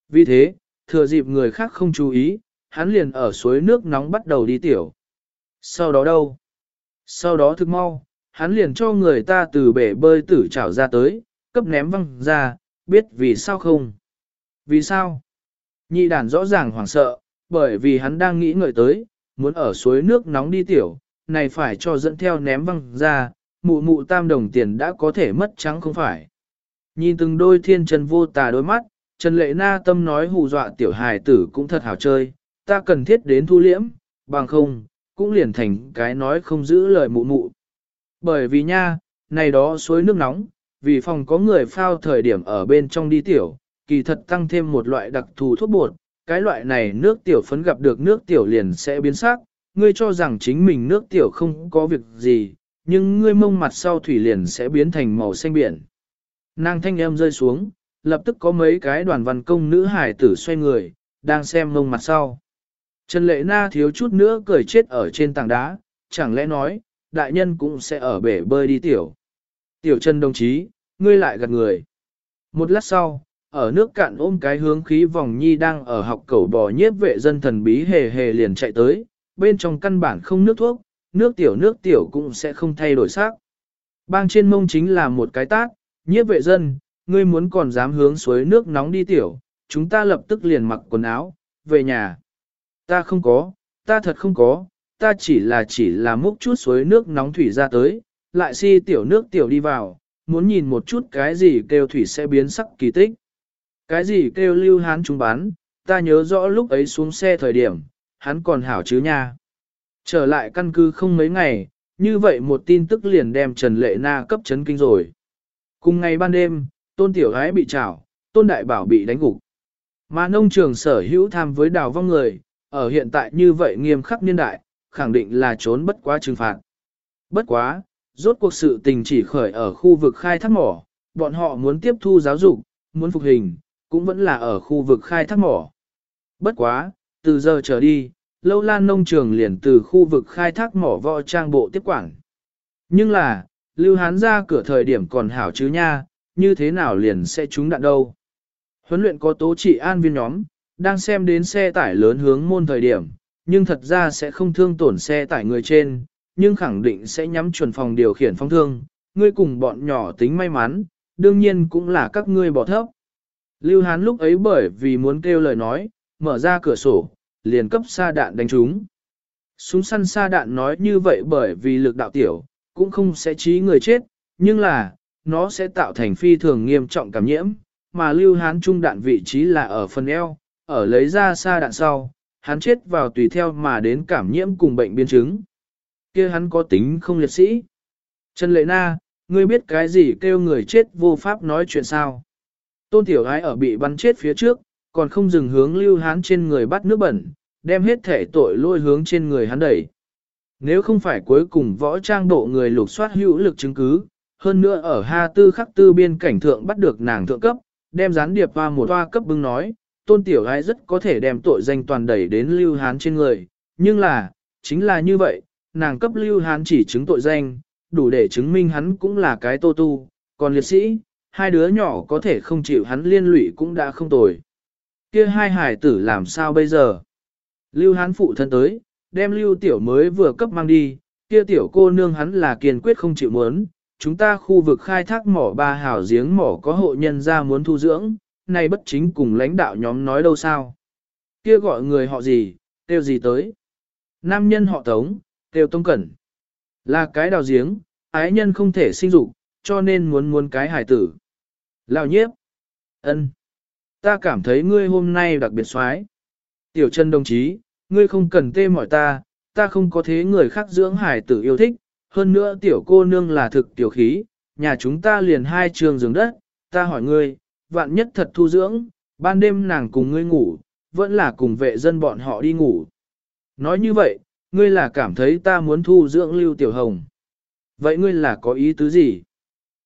Vì thế, thừa dịp người khác không chú ý, hắn liền ở suối nước nóng bắt đầu đi tiểu. Sau đó đâu? Sau đó thực mau, hắn liền cho người ta từ bể bơi tử trảo ra tới, cấp ném văng ra, biết vì sao không? Vì sao? Nhị đàn rõ ràng hoảng sợ, bởi vì hắn đang nghĩ ngợi tới, muốn ở suối nước nóng đi tiểu, này phải cho dẫn theo ném văng ra, mụ mụ tam đồng tiền đã có thể mất trắng không phải. Nhìn từng đôi thiên trần vô tà đôi mắt, Trần Lệ Na tâm nói hù dọa tiểu hài tử cũng thật hảo chơi, ta cần thiết đến thu liễm, bằng không, cũng liền thành cái nói không giữ lời mụ mụ. Bởi vì nha, này đó suối nước nóng, vì phòng có người phao thời điểm ở bên trong đi tiểu, kỳ thật tăng thêm một loại đặc thù thuốc bột, cái loại này nước tiểu phấn gặp được nước tiểu liền sẽ biến sắc, ngươi cho rằng chính mình nước tiểu không có việc gì, nhưng ngươi mông mặt sau thủy liền sẽ biến thành màu xanh biển. Nàng thanh em rơi xuống, lập tức có mấy cái đoàn văn công nữ hải tử xoay người, đang xem mông mặt sau. Trần Lệ Na thiếu chút nữa cười chết ở trên tảng đá, chẳng lẽ nói, đại nhân cũng sẽ ở bể bơi đi tiểu. Tiểu Trần đồng chí, ngươi lại gạt người. Một lát sau, ở nước cạn ôm cái hướng khí vòng nhi đang ở học cẩu bò nhiếp vệ dân thần bí hề hề liền chạy tới, bên trong căn bản không nước thuốc, nước tiểu nước tiểu cũng sẽ không thay đổi sắc. Bang trên mông chính là một cái tát, nhiếp vệ dân, ngươi muốn còn dám hướng suối nước nóng đi tiểu, chúng ta lập tức liền mặc quần áo, về nhà. Ta không có, ta thật không có, ta chỉ là chỉ là múc chút suối nước nóng thủy ra tới, lại si tiểu nước tiểu đi vào, muốn nhìn một chút cái gì kêu thủy sẽ biến sắc kỳ tích. Cái gì kêu lưu hán trung bán, ta nhớ rõ lúc ấy xuống xe thời điểm, hắn còn hảo chứ nha. Trở lại căn cứ không mấy ngày, như vậy một tin tức liền đem Trần Lệ Na cấp chấn kinh rồi. Cùng ngày ban đêm, tôn tiểu gái bị trảo, tôn đại bảo bị đánh gục. Mà nông trường sở hữu tham với đào vong người, ở hiện tại như vậy nghiêm khắc niên đại, khẳng định là trốn bất quá trừng phạt. Bất quá, rốt cuộc sự tình chỉ khởi ở khu vực khai thác mỏ, bọn họ muốn tiếp thu giáo dục, muốn phục hình, cũng vẫn là ở khu vực khai thác mỏ. Bất quá, từ giờ trở đi, lâu lan nông trường liền từ khu vực khai thác mỏ võ trang bộ tiếp quản. Nhưng là, Lưu Hán ra cửa thời điểm còn hảo chứ nha, như thế nào liền sẽ trúng đạn đâu. Huấn luyện có tố trị an viên nhóm, đang xem đến xe tải lớn hướng môn thời điểm, nhưng thật ra sẽ không thương tổn xe tải người trên, nhưng khẳng định sẽ nhắm chuẩn phòng điều khiển phong thương, ngươi cùng bọn nhỏ tính may mắn, đương nhiên cũng là các ngươi bỏ thấp. Lưu Hán lúc ấy bởi vì muốn kêu lời nói, mở ra cửa sổ, liền cấp sa đạn đánh trúng. Súng săn sa đạn nói như vậy bởi vì lực đạo tiểu, cũng không sẽ trí người chết, nhưng là, nó sẽ tạo thành phi thường nghiêm trọng cảm nhiễm, mà lưu hán trung đạn vị trí là ở phần eo, ở lấy ra sa đạn sau, hắn chết vào tùy theo mà đến cảm nhiễm cùng bệnh biến chứng. kia hắn có tính không liệt sĩ. Trần Lệ Na, ngươi biết cái gì kêu người chết vô pháp nói chuyện sao? Tôn Tiểu Ái ở bị bắn chết phía trước, còn không dừng hướng lưu hán trên người bắt nước bẩn, đem hết thể tội lôi hướng trên người hắn đẩy. Nếu không phải cuối cùng võ trang độ người lục soát hữu lực chứng cứ, hơn nữa ở Ha Tư khắc tư biên cảnh thượng bắt được nàng thượng cấp, đem gián điệp qua một toa cấp bưng nói, tôn tiểu gái rất có thể đem tội danh toàn đẩy đến lưu hán trên người, nhưng là, chính là như vậy, nàng cấp lưu hán chỉ chứng tội danh, đủ để chứng minh hắn cũng là cái tô tu, còn liệt sĩ, hai đứa nhỏ có thể không chịu hắn liên lụy cũng đã không tồi. Kia hai hải tử làm sao bây giờ? Lưu hắn phụ thân tới, đem lưu tiểu mới vừa cấp mang đi, kia tiểu cô nương hắn là kiên quyết không chịu muốn, chúng ta khu vực khai thác mỏ ba hào giếng mỏ có hộ nhân ra muốn thu dưỡng, này bất chính cùng lãnh đạo nhóm nói đâu sao. Kia gọi người họ gì, kêu gì tới. Nam nhân họ Tống, kêu Tông Cẩn. Là cái đào giếng, ái nhân không thể sinh dục, cho nên muốn muốn cái hải tử. Lao nhiếp. ân, Ta cảm thấy ngươi hôm nay đặc biệt xoái. Tiểu chân đồng chí, ngươi không cần tê mỏi ta, ta không có thế người khác dưỡng hải tử yêu thích, hơn nữa tiểu cô nương là thực tiểu khí, nhà chúng ta liền hai trường giường đất, ta hỏi ngươi, vạn nhất thật thu dưỡng, ban đêm nàng cùng ngươi ngủ, vẫn là cùng vệ dân bọn họ đi ngủ. Nói như vậy, ngươi là cảm thấy ta muốn thu dưỡng lưu tiểu hồng. Vậy ngươi là có ý tứ gì?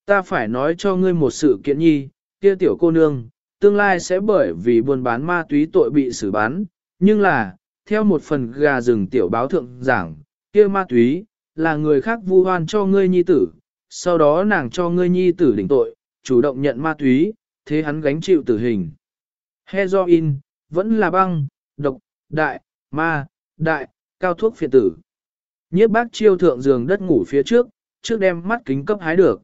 Ta phải nói cho ngươi một sự kiện nhi, kia tiểu cô nương, tương lai sẽ bởi vì buôn bán ma túy tội bị xử bán, nhưng là, theo một phần gà rừng tiểu báo thượng giảng, kia ma túy, là người khác vu hoan cho ngươi nhi tử, sau đó nàng cho ngươi nhi tử đỉnh tội, chủ động nhận ma túy, thế hắn gánh chịu tử hình. Heroin, vẫn là băng, độc, đại, ma, đại, cao thuốc phiện tử. Nhiếp bác chiêu thượng giường đất ngủ phía trước, trước đem mắt kính cấp hái được.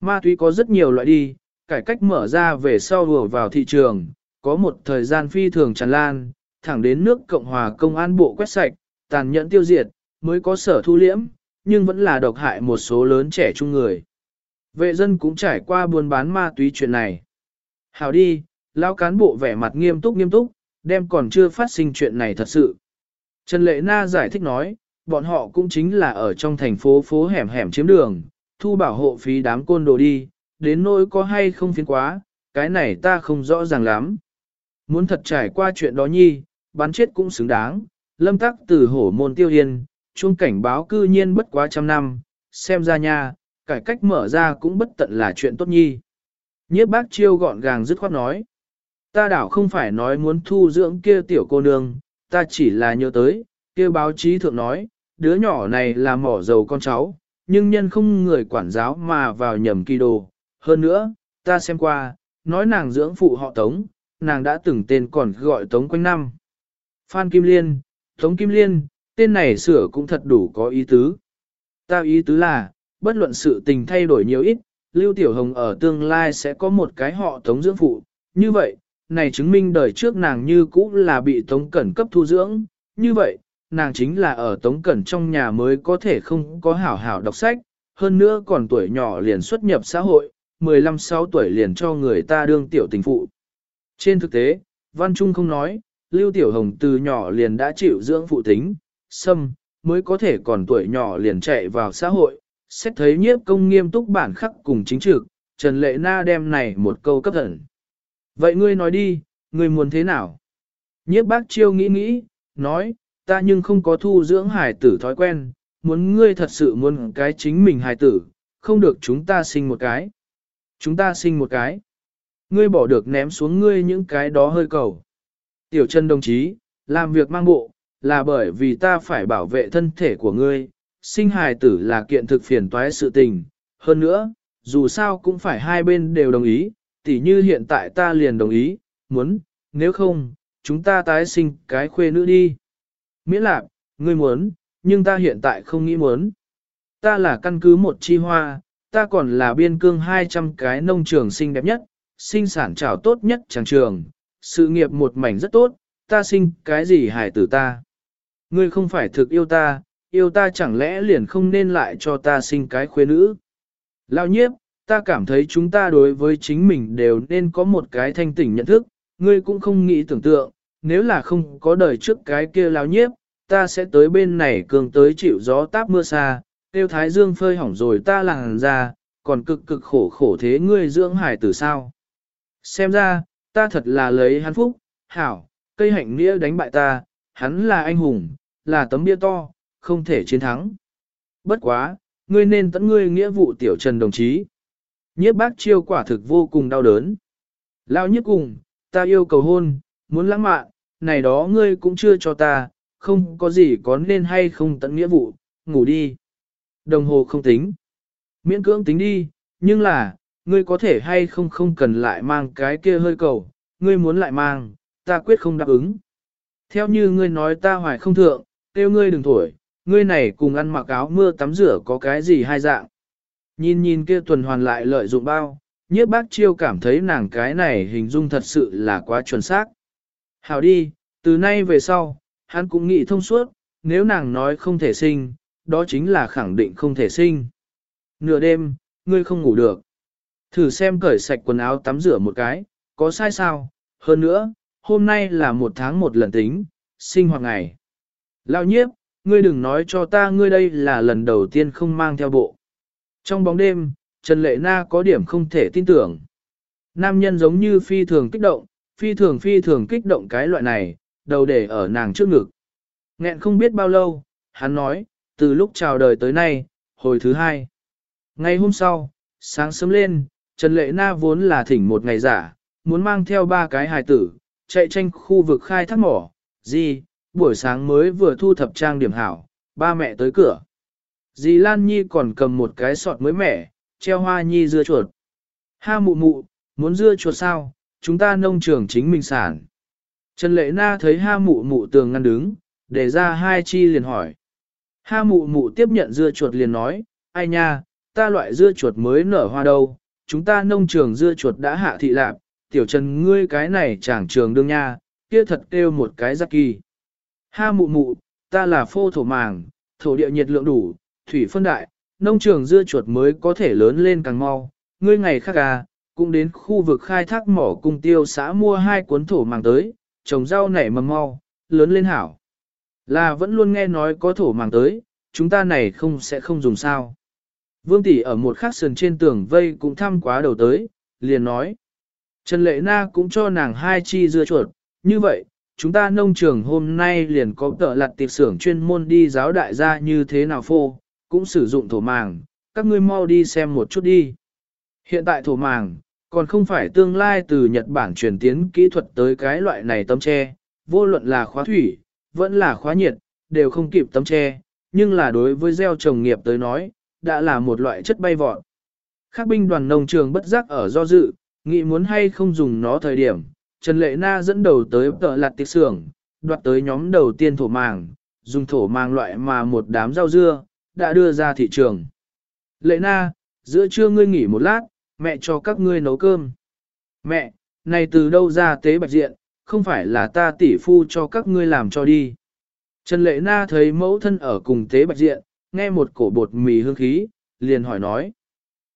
Ma túy có rất nhiều loại đi, cải cách mở ra về sau vừa vào thị trường, có một thời gian phi thường tràn lan, thẳng đến nước Cộng hòa Công an Bộ quét sạch, tàn nhẫn tiêu diệt, mới có sở thu liễm, nhưng vẫn là độc hại một số lớn trẻ trung người. Vệ dân cũng trải qua buôn bán ma túy chuyện này. Hào đi, lão cán bộ vẻ mặt nghiêm túc nghiêm túc, đem còn chưa phát sinh chuyện này thật sự. Trần Lệ Na giải thích nói, bọn họ cũng chính là ở trong thành phố phố hẻm hẻm chiếm đường, thu bảo hộ phí đám côn đồ đi, đến nỗi có hay không phiến quá, cái này ta không rõ ràng lắm. Muốn thật trải qua chuyện đó nhi, bắn chết cũng xứng đáng, lâm tắc từ hổ môn tiêu hiên, chuông cảnh báo cư nhiên bất quá trăm năm, xem ra nha, cải cách mở ra cũng bất tận là chuyện tốt nhi. Nhiếp bác chiêu gọn gàng dứt khoát nói, ta đảo không phải nói muốn thu dưỡng kia tiểu cô nương, ta chỉ là nhớ tới, kia báo chí thượng nói, đứa nhỏ này là mỏ dầu con cháu, nhưng nhân không người quản giáo mà vào nhầm kỳ đồ. Hơn nữa, ta xem qua, nói nàng dưỡng phụ họ Tống, nàng đã từng tên còn gọi Tống quanh năm. Phan Kim Liên, Tống Kim Liên, tên này sửa cũng thật đủ có ý tứ. Ta ý tứ là, bất luận sự tình thay đổi nhiều ít, Lưu Tiểu Hồng ở tương lai sẽ có một cái họ tống dưỡng phụ. Như vậy, này chứng minh đời trước nàng như cũ là bị tống cẩn cấp thu dưỡng. Như vậy, nàng chính là ở tống cẩn trong nhà mới có thể không có hảo hảo đọc sách, hơn nữa còn tuổi nhỏ liền xuất nhập xã hội, 15-6 tuổi liền cho người ta đương tiểu tình phụ. Trên thực tế, Văn Trung không nói, Lưu Tiểu Hồng từ nhỏ liền đã chịu dưỡng phụ tính, xâm, mới có thể còn tuổi nhỏ liền chạy vào xã hội, xét thấy nhiếp công nghiêm túc bản khắc cùng chính trực, Trần Lệ Na đem này một câu cấp thần. Vậy ngươi nói đi, ngươi muốn thế nào? Nhiếp bác chiêu nghĩ nghĩ, nói, ta nhưng không có thu dưỡng hài tử thói quen, muốn ngươi thật sự muốn cái chính mình hài tử, không được chúng ta sinh một cái. Chúng ta sinh một cái. Ngươi bỏ được ném xuống ngươi những cái đó hơi cầu. Tiểu chân đồng chí, làm việc mang bộ, là bởi vì ta phải bảo vệ thân thể của ngươi, sinh hài tử là kiện thực phiền toái sự tình. Hơn nữa, dù sao cũng phải hai bên đều đồng ý, tỉ như hiện tại ta liền đồng ý, muốn, nếu không, chúng ta tái sinh cái khuê nữ đi. Miễn lạc, ngươi muốn, nhưng ta hiện tại không nghĩ muốn. Ta là căn cứ một chi hoa, ta còn là biên cương 200 cái nông trường xinh đẹp nhất, sinh sản trào tốt nhất chẳng trường, sự nghiệp một mảnh rất tốt, ta sinh cái gì hải tử ta. Ngươi không phải thực yêu ta, yêu ta chẳng lẽ liền không nên lại cho ta sinh cái khuê nữ. Lao nhiếp, ta cảm thấy chúng ta đối với chính mình đều nên có một cái thanh tỉnh nhận thức, ngươi cũng không nghĩ tưởng tượng, nếu là không có đời trước cái kia lao nhiếp, ta sẽ tới bên này cường tới chịu gió táp mưa xa, tiêu thái dương phơi hỏng rồi ta làng ra, còn cực cực khổ khổ thế ngươi dưỡng hải tử sao. Xem ra, ta thật là lấy hắn phúc, hảo, cây hạnh nghĩa đánh bại ta, hắn là anh hùng, là tấm bia to, không thể chiến thắng. Bất quá, ngươi nên tận ngươi nghĩa vụ tiểu trần đồng chí. Nhiếp bác chiêu quả thực vô cùng đau đớn. Lao nhiếp cùng, ta yêu cầu hôn, muốn lãng mạn, này đó ngươi cũng chưa cho ta, không có gì có nên hay không tận nghĩa vụ, ngủ đi. Đồng hồ không tính. Miễn cưỡng tính đi, nhưng là, ngươi có thể hay không không cần lại mang cái kia hơi cầu, ngươi muốn lại mang, ta quyết không đáp ứng. Theo như ngươi nói ta hoài không thượng, kêu ngươi đừng thổi, ngươi này cùng ăn mặc áo mưa tắm rửa có cái gì hai dạng. Nhìn nhìn kia tuần hoàn lại lợi dụng bao, nhiếp bác chiêu cảm thấy nàng cái này hình dung thật sự là quá chuẩn xác. Hảo đi, từ nay về sau, hắn cũng nghĩ thông suốt, nếu nàng nói không thể sinh, đó chính là khẳng định không thể sinh. Nửa đêm, ngươi không ngủ được. Thử xem cởi sạch quần áo tắm rửa một cái, có sai sao? Hơn nữa, hôm nay là một tháng một lần tính, sinh hoạt ngày. Lão nhiếp, ngươi đừng nói cho ta ngươi đây là lần đầu tiên không mang theo bộ. Trong bóng đêm, Trần Lệ Na có điểm không thể tin tưởng. Nam nhân giống như phi thường kích động, phi thường phi thường kích động cái loại này, đầu để ở nàng trước ngực. Nghẹn không biết bao lâu, hắn nói, từ lúc chào đời tới nay, hồi thứ hai. Ngày hôm sau, sáng sớm lên, Trần Lệ Na vốn là thỉnh một ngày giả, muốn mang theo ba cái hài tử, chạy tranh khu vực khai thác mỏ, gì, buổi sáng mới vừa thu thập trang điểm hảo, ba mẹ tới cửa. Dì Lan Nhi còn cầm một cái sọt mới mẻ, treo hoa nhi dưa chuột. Ha mụ mụ, muốn dưa chuột sao, chúng ta nông trường chính mình sản. Trần Lệ Na thấy ha mụ mụ tường ngăn đứng, để ra hai chi liền hỏi. Ha mụ mụ tiếp nhận dưa chuột liền nói, ai nha, ta loại dưa chuột mới nở hoa đâu, chúng ta nông trường dưa chuột đã hạ thị lạp, tiểu trần ngươi cái này chẳng trường đương nha, kia thật kêu một cái giác kỳ. Ha mụ mụ, ta là phô thổ màng, thổ địa nhiệt lượng đủ, thủy phân đại, nông trường dưa chuột mới có thể lớn lên càng mau. Ngươi ngày khác à, cũng đến khu vực khai thác mỏ cung tiêu xã mua hai cuốn thổ màng tới, trồng rau nảy mầm mau, lớn lên hảo. Là vẫn luôn nghe nói có thổ màng tới, chúng ta này không sẽ không dùng sao. Vương tỷ ở một khắc sườn trên tường vây cũng thăm quá đầu tới, liền nói. Trần Lệ Na cũng cho nàng hai chi dưa chuột, như vậy, chúng ta nông trường hôm nay liền có tợ lặt tiệc xưởng chuyên môn đi giáo đại gia như thế nào phô, cũng sử dụng thổ màng, các ngươi mau đi xem một chút đi. Hiện tại thổ màng, còn không phải tương lai từ Nhật Bản truyền tiến kỹ thuật tới cái loại này tấm tre, vô luận là khóa thủy, vẫn là khóa nhiệt, đều không kịp tấm tre, nhưng là đối với gieo trồng nghiệp tới nói, đã là một loại chất bay vọt. Các binh đoàn nông trường bất giác ở do dự, nghĩ muốn hay không dùng nó thời điểm, Trần Lệ Na dẫn đầu tới tợ lạt tiệc xưởng, đoạt tới nhóm đầu tiên thổ màng, dùng thổ màng loại mà một đám rau dưa, đã đưa ra thị trường. Lệ Na, giữa trưa ngươi nghỉ một lát, mẹ cho các ngươi nấu cơm. Mẹ, này từ đâu ra tế bạch diện, không phải là ta tỷ phu cho các ngươi làm cho đi. Trần Lệ Na thấy mẫu thân ở cùng tế bạch diện, nghe một cổ bột mì hương khí, liền hỏi nói.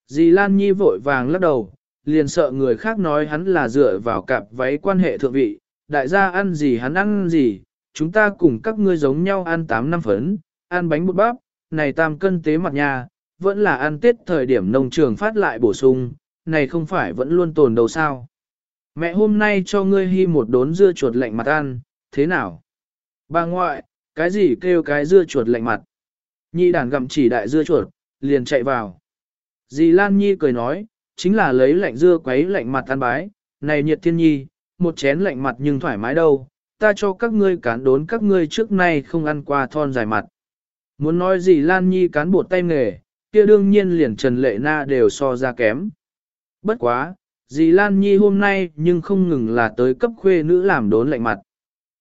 Dì Lan Nhi vội vàng lắc đầu, liền sợ người khác nói hắn là dựa vào cặp váy quan hệ thượng vị, đại gia ăn gì hắn ăn gì, chúng ta cùng các ngươi giống nhau ăn 8 năm phấn, ăn bánh bột bắp, này tam cân tế mặt nhà, vẫn là ăn tết thời điểm nông trường phát lại bổ sung, này không phải vẫn luôn tồn đầu sao. Mẹ hôm nay cho ngươi hy một đốn dưa chuột lạnh mặt ăn, thế nào? Bà ngoại, cái gì kêu cái dưa chuột lạnh mặt. Nhị đàn gặm chỉ đại dưa chuột, liền chạy vào. Dì Lan Nhi cười nói, chính là lấy lạnh dưa quấy lạnh mặt ăn bái, này nhiệt thiên nhi, một chén lạnh mặt nhưng thoải mái đâu, ta cho các ngươi cán đốn các ngươi trước nay không ăn qua thon dài mặt. Muốn nói gì Lan Nhi cán bột tay nghề, kia đương nhiên liền Trần Lệ Na đều so ra kém. Bất quá, dì Lan Nhi hôm nay nhưng không ngừng là tới cấp khuê nữ làm đốn lạnh mặt.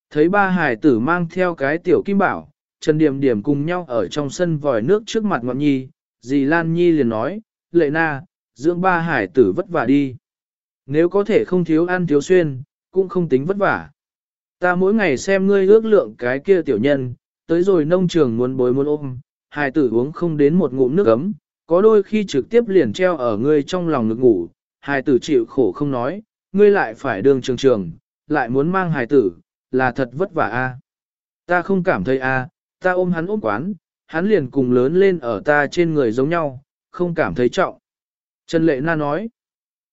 Thấy ba hải tử mang theo cái tiểu kim bảo, Trần Điểm Điểm cùng nhau ở trong sân vòi nước trước mặt ngọn nhi, dì Lan Nhi liền nói, Lệ Na, dưỡng ba hải tử vất vả đi. Nếu có thể không thiếu ăn thiếu xuyên, cũng không tính vất vả. Ta mỗi ngày xem ngươi ước lượng cái kia tiểu nhân, tới rồi nông trường muốn bối muốn ôm, hài tử uống không đến một ngụm nước ấm, có đôi khi trực tiếp liền treo ở ngươi trong lòng ngực ngủ, hài tử chịu khổ không nói, ngươi lại phải đường trường trường, lại muốn mang hài tử, là thật vất vả a. Ta không cảm thấy a, ta ôm hắn ôm quán, hắn liền cùng lớn lên ở ta trên người giống nhau, không cảm thấy trọng. Trần Lệ Na nói,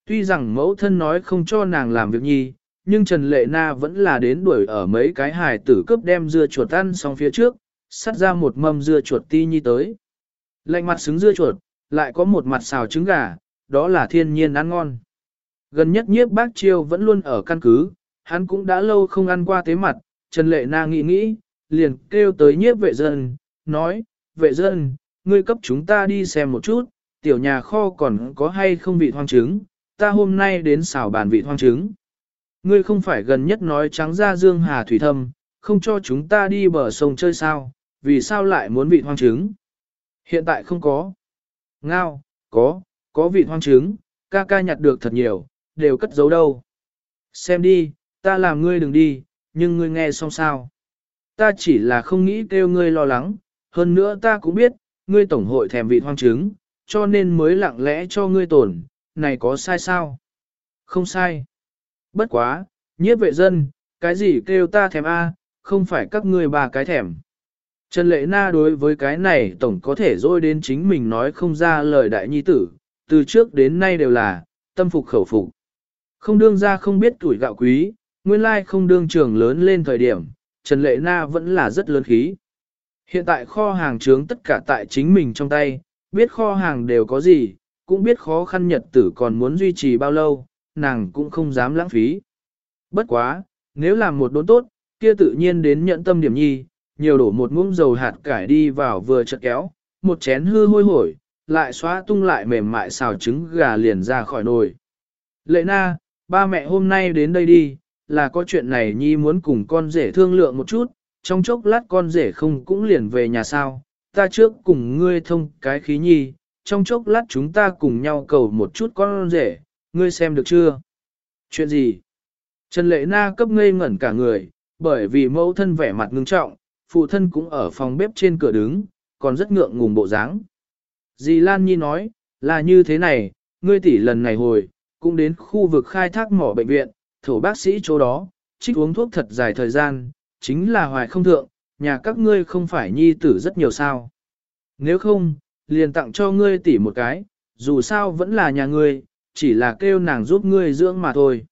tuy rằng mẫu thân nói không cho nàng làm việc nhi, nhưng Trần Lệ Na vẫn là đến đuổi ở mấy cái hài tử cướp đem dưa chuột ăn xong phía trước, sắt ra một mâm dưa chuột ti nhi tới. Lạnh mặt xứng dưa chuột, lại có một mặt xào trứng gà, đó là thiên nhiên ăn ngon. Gần nhất nhiếp bác chiêu vẫn luôn ở căn cứ, hắn cũng đã lâu không ăn qua tế mặt, Trần Lệ Na nghĩ nghĩ, liền kêu tới nhiếp vệ dân, nói, vệ dân, ngươi cấp chúng ta đi xem một chút, tiểu nhà kho còn có hay không vị hoang trứng, ta hôm nay đến xào bàn vị hoang trứng. Ngươi không phải gần nhất nói trắng ra Dương Hà Thủy Thâm, không cho chúng ta đi bờ sông chơi sao, vì sao lại muốn vị hoang trứng? Hiện tại không có. Ngao, có, có vị hoang trứng, ca ca nhặt được thật nhiều, đều cất giấu đâu. Xem đi, ta làm ngươi đừng đi, nhưng ngươi nghe xong sao. Ta chỉ là không nghĩ kêu ngươi lo lắng, hơn nữa ta cũng biết, ngươi tổng hội thèm vị hoang trứng, cho nên mới lặng lẽ cho ngươi tổn, này có sai sao? Không sai. Bất quá, nhiếp vệ dân, cái gì kêu ta thèm a, không phải các ngươi bà cái thèm. Trần Lệ Na đối với cái này tổng có thể dôi đến chính mình nói không ra lời đại nhi tử, từ trước đến nay đều là, tâm phục khẩu phục. Không đương ra không biết tuổi gạo quý, nguyên lai không đương trường lớn lên thời điểm, Trần Lệ Na vẫn là rất lớn khí. Hiện tại kho hàng trướng tất cả tại chính mình trong tay, biết kho hàng đều có gì, cũng biết khó khăn nhật tử còn muốn duy trì bao lâu, nàng cũng không dám lãng phí. Bất quá, nếu làm một đốn tốt, kia tự nhiên đến nhận tâm điểm nhi, nhiều đổ một muỗng dầu hạt cải đi vào vừa chật kéo, một chén hư hôi hổi, lại xóa tung lại mềm mại xào trứng gà liền ra khỏi nồi. Lệ na, ba mẹ hôm nay đến đây đi, là có chuyện này nhi muốn cùng con rể thương lượng một chút, trong chốc lát con rể không cũng liền về nhà sao, ta trước cùng ngươi thông cái khí nhi, trong chốc lát chúng ta cùng nhau cầu một chút con rể, ngươi xem được chưa? Chuyện gì? Trần Lệ Na cấp ngây ngẩn cả người, bởi vì mẫu thân vẻ mặt ngưng trọng, phụ thân cũng ở phòng bếp trên cửa đứng, còn rất ngượng ngùng bộ dáng. Dì Lan Nhi nói, là như thế này, ngươi tỷ lần này hồi, cũng đến khu vực khai thác mỏ bệnh viện, thổ bác sĩ chỗ đó, trích uống thuốc thật dài thời gian, chính là hoài không thượng, nhà các ngươi không phải nhi tử rất nhiều sao. Nếu không, liền tặng cho ngươi tỷ một cái, dù sao vẫn là nhà ngươi, chỉ là kêu nàng giúp ngươi dưỡng mà thôi.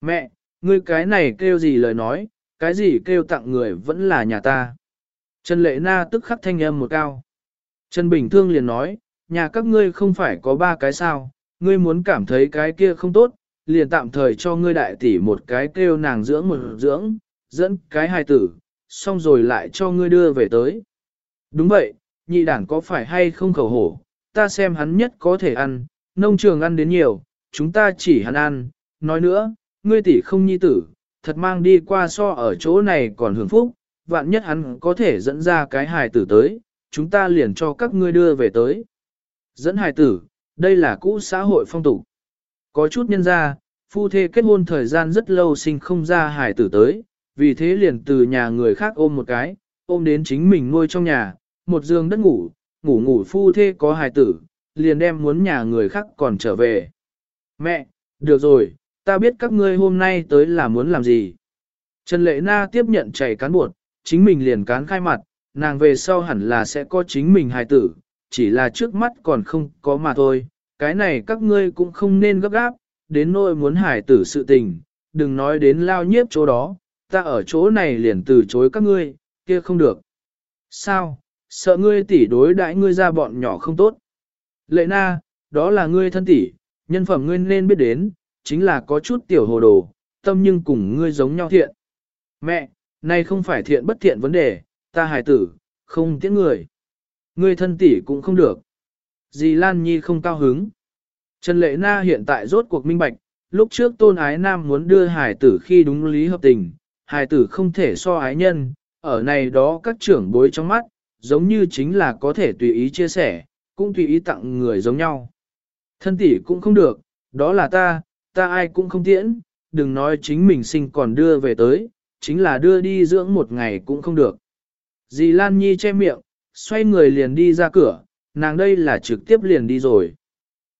Mẹ, ngươi cái này kêu gì lời nói, cái gì kêu tặng người vẫn là nhà ta. Trần Lệ Na tức khắc thanh âm một cao. Trần Bình Thương liền nói, nhà các ngươi không phải có ba cái sao, ngươi muốn cảm thấy cái kia không tốt, liền tạm thời cho ngươi đại tỷ một cái kêu nàng dưỡng một dưỡng, dẫn cái hài tử, xong rồi lại cho ngươi đưa về tới. Đúng vậy, nhị đảng có phải hay không khẩu hổ, ta xem hắn nhất có thể ăn, nông trường ăn đến nhiều, chúng ta chỉ hắn ăn, nói nữa, ngươi tỷ không nhi tử, thật mang đi qua so ở chỗ này còn hưởng phúc, vạn nhất hắn có thể dẫn ra cái hài tử tới, chúng ta liền cho các ngươi đưa về tới. Dẫn hài tử, đây là cũ xã hội phong tục. Có chút nhân ra, phu thê kết hôn thời gian rất lâu sinh không ra hài tử tới, vì thế liền từ nhà người khác ôm một cái, ôm đến chính mình nuôi trong nhà, một giường đất ngủ, ngủ ngủ phu thê có hài tử, liền đem muốn nhà người khác còn trở về. Mẹ, được rồi, ta biết các ngươi hôm nay tới là muốn làm gì. Trần Lệ Na tiếp nhận chảy cán buộc, chính mình liền cán khai mặt, nàng về sau hẳn là sẽ có chính mình hài tử, chỉ là trước mắt còn không có mà thôi, cái này các ngươi cũng không nên gấp gáp, đến nỗi muốn hài tử sự tình, đừng nói đến lao nhiếp chỗ đó, ta ở chỗ này liền từ chối các ngươi, kia không được. Sao, sợ ngươi tỷ đối đãi ngươi ra bọn nhỏ không tốt. Lệ na, đó là ngươi thân tỷ, nhân phẩm ngươi nên biết đến, chính là có chút tiểu hồ đồ, tâm nhưng cùng ngươi giống nhau thiện. Mẹ, này không phải thiện bất thiện vấn đề, ta hài tử, không tiễn người. Ngươi thân tỷ cũng không được. Dì Lan Nhi không cao hứng. Trần Lệ Na hiện tại rốt cuộc minh bạch, lúc trước tôn ái nam muốn đưa hài tử khi đúng lý hợp tình, hài tử không thể so ái nhân, ở này đó các trưởng bối trong mắt, giống như chính là có thể tùy ý chia sẻ, cũng tùy ý tặng người giống nhau. Thân tỷ cũng không được, đó là ta, ta ai cũng không tiễn, đừng nói chính mình sinh còn đưa về tới, chính là đưa đi dưỡng một ngày cũng không được. Dì Lan Nhi che miệng, xoay người liền đi ra cửa, nàng đây là trực tiếp liền đi rồi.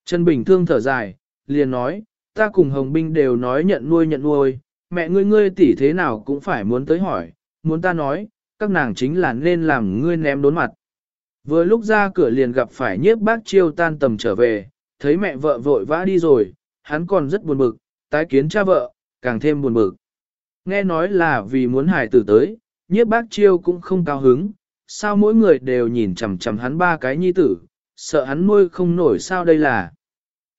Trần Bình Thương thở dài, liền nói, ta cùng Hồng Binh đều nói nhận nuôi nhận nuôi, mẹ ngươi ngươi tỷ thế nào cũng phải muốn tới hỏi, muốn ta nói, các nàng chính là nên làm ngươi ném đốn mặt. Vừa lúc ra cửa liền gặp phải nhiếp bác chiêu tan tầm trở về, thấy mẹ vợ vội vã đi rồi, hắn còn rất buồn bực, tái kiến cha vợ, càng thêm buồn bực. Nghe nói là vì muốn hải tử tới, nhiếp bác chiêu cũng không cao hứng, sao mỗi người đều nhìn chằm chằm hắn ba cái nhi tử, sợ hắn nuôi không nổi sao đây là.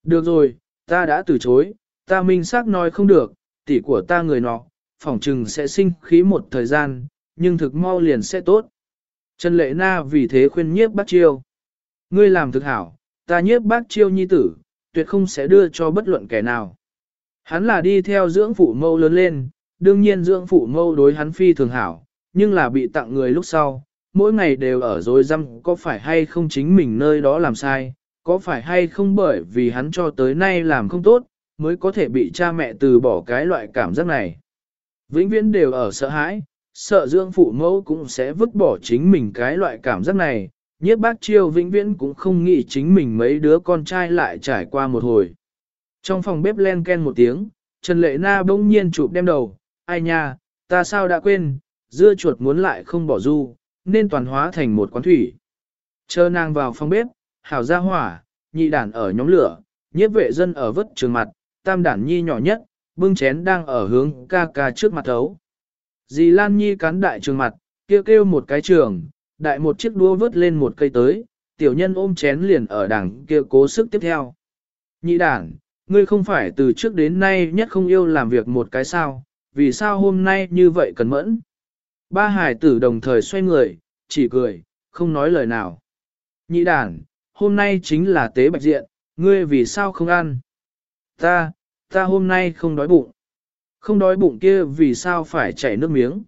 Được rồi, ta đã từ chối, ta minh xác nói không được, tỷ của ta người nọ, phỏng trừng sẽ sinh khí một thời gian, nhưng thực mau liền sẽ tốt. Trần Lệ Na vì thế khuyên nhiếp bác chiêu. Ngươi làm thực hảo, ta nhiếp bác chiêu nhi tử, tuyệt không sẽ đưa cho bất luận kẻ nào. Hắn là đi theo dưỡng phụ mâu lớn lên, đương nhiên dưỡng phụ mâu đối hắn phi thường hảo, nhưng là bị tặng người lúc sau, mỗi ngày đều ở dối răm có phải hay không chính mình nơi đó làm sai, có phải hay không bởi vì hắn cho tới nay làm không tốt, mới có thể bị cha mẹ từ bỏ cái loại cảm giác này. Vĩnh viễn đều ở sợ hãi, sợ dưỡng phụ mẫu cũng sẽ vứt bỏ chính mình cái loại cảm giác này, nhiếp bác chiêu vĩnh viễn cũng không nghĩ chính mình mấy đứa con trai lại trải qua một hồi. Trong phòng bếp len ken một tiếng, Trần Lệ Na bỗng nhiên chụp đem đầu, ai nha, ta sao đã quên, dưa chuột muốn lại không bỏ du, nên toàn hóa thành một quán thủy. Chờ nàng vào phòng bếp, hảo ra hỏa, nhị đản ở nhóm lửa, nhiếp vệ dân ở vất trường mặt, tam đản nhi nhỏ nhất, bưng chén đang ở hướng ca ca trước mặt thấu. Dì Lan Nhi cắn đại trường mặt, kêu kêu một cái trường, đại một chiếc đua vớt lên một cây tới, tiểu nhân ôm chén liền ở đằng kia cố sức tiếp theo. Nhị đản, ngươi không phải từ trước đến nay nhất không yêu làm việc một cái sao, vì sao hôm nay như vậy cần mẫn? Ba hải tử đồng thời xoay người, chỉ cười, không nói lời nào. Nhị đản, hôm nay chính là tế bạch diện, ngươi vì sao không ăn? Ta, ta hôm nay không đói bụng. Không đói bụng kia vì sao phải chảy nước miếng.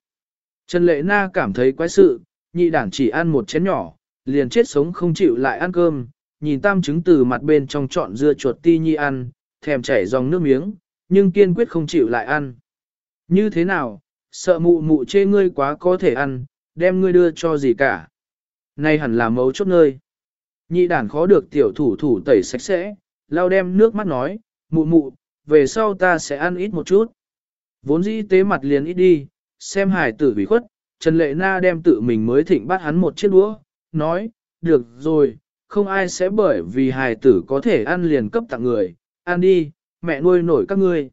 Trần Lệ Na cảm thấy quái sự, nhị đản chỉ ăn một chén nhỏ, liền chết sống không chịu lại ăn cơm, nhìn tam trứng từ mặt bên trong trọn dưa chuột ti nhi ăn, thèm chảy dòng nước miếng, nhưng kiên quyết không chịu lại ăn. Như thế nào, sợ mụ mụ chê ngươi quá có thể ăn, đem ngươi đưa cho gì cả. Nay hẳn là mấu chốt nơi. Nhị đản khó được tiểu thủ thủ tẩy sạch sẽ, lau đem nước mắt nói, mụ mụ, về sau ta sẽ ăn ít một chút. Vốn dĩ tế mặt liền ít đi, xem hải tử bị khuất, Trần Lệ Na đem tự mình mới thịnh bắt hắn một chiếc đũa, nói, được rồi, không ai sẽ bởi vì hài tử có thể ăn liền cấp tặng người, ăn đi, mẹ nuôi nổi các ngươi.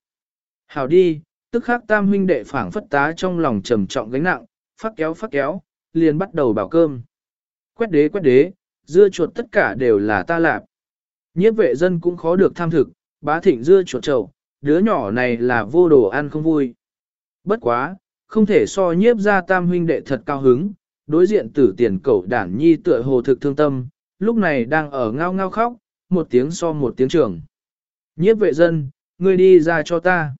Hảo đi, tức khắc tam huynh đệ phảng phất tá trong lòng trầm trọng gánh nặng, phát kéo phát kéo, liền bắt đầu bảo cơm. Quét đế quét đế, dưa chuột tất cả đều là ta lạp. Nhiếp vệ dân cũng khó được tham thực, bá thịnh dưa chuột trầu, đứa nhỏ này là vô đồ ăn không vui. Bất quá, không thể so nhiếp ra tam huynh đệ thật cao hứng, đối diện tử tiền cẩu đản nhi tựa hồ thực thương tâm, lúc này đang ở ngao ngao khóc, một tiếng so một tiếng trường. Nhiếp vệ dân, ngươi đi ra cho ta.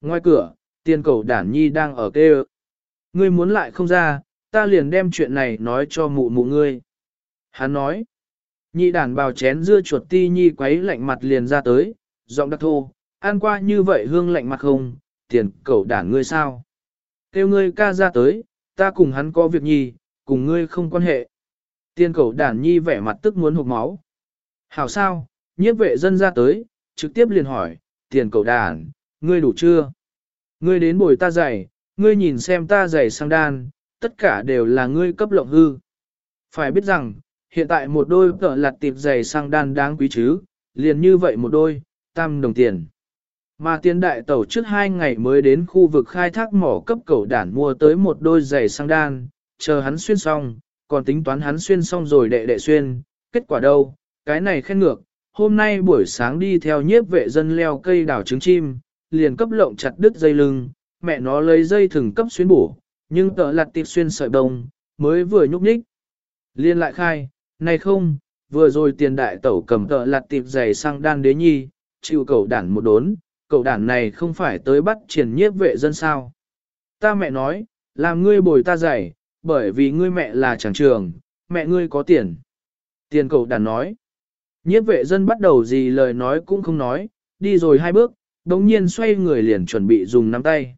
Ngoài cửa, tiền cẩu đản nhi đang ở kêu. Ngươi muốn lại không ra, ta liền đem chuyện này nói cho mụ mụ ngươi. Hắn nói, nhị đản bào chén dưa chuột ti nhi quấy lạnh mặt liền ra tới, giọng đặc thô, ăn qua như vậy hương lạnh mặt không, tiền cẩu đản ngươi sao? Kêu ngươi ca ra tới, ta cùng hắn có việc nhi, cùng ngươi không quan hệ. Tiên cầu đản nhi vẻ mặt tức muốn hụt máu. Hảo sao, nhiếp vệ dân ra tới, trực tiếp liền hỏi, tiền cầu đản, ngươi đủ chưa? Ngươi đến bồi ta giày, ngươi nhìn xem ta giày sang đan, tất cả đều là ngươi cấp lộng hư. Phải biết rằng, hiện tại một đôi tợ lặt tiệp giày sang đan đáng quý chứ, liền như vậy một đôi, tam đồng tiền. Mà tiền đại tẩu trước hai ngày mới đến khu vực khai thác mỏ cấp cầu đản mua tới một đôi giày sang đan, chờ hắn xuyên xong, còn tính toán hắn xuyên xong rồi đệ đệ xuyên, kết quả đâu, cái này khen ngược, hôm nay buổi sáng đi theo nhiếp vệ dân leo cây đảo trứng chim, liền cấp lộng chặt đứt dây lưng, mẹ nó lấy dây thừng cấp xuyên bổ, nhưng tợ lặt tiệp xuyên sợi đồng, mới vừa nhúc nhích. Liên lại khai, này không, vừa rồi tiền đại tẩu cầm tợ lặt tiệp giày sang đan đế nhi, chịu cầu đản một đốn, cậu đản này không phải tới bắt triển nhiếp vệ dân sao. Ta mẹ nói, làm ngươi bồi ta dạy, bởi vì ngươi mẹ là chẳng trường, mẹ ngươi có tiền. Tiền cậu đản nói, nhiếp vệ dân bắt đầu gì lời nói cũng không nói, đi rồi hai bước, đồng nhiên xoay người liền chuẩn bị dùng nắm tay.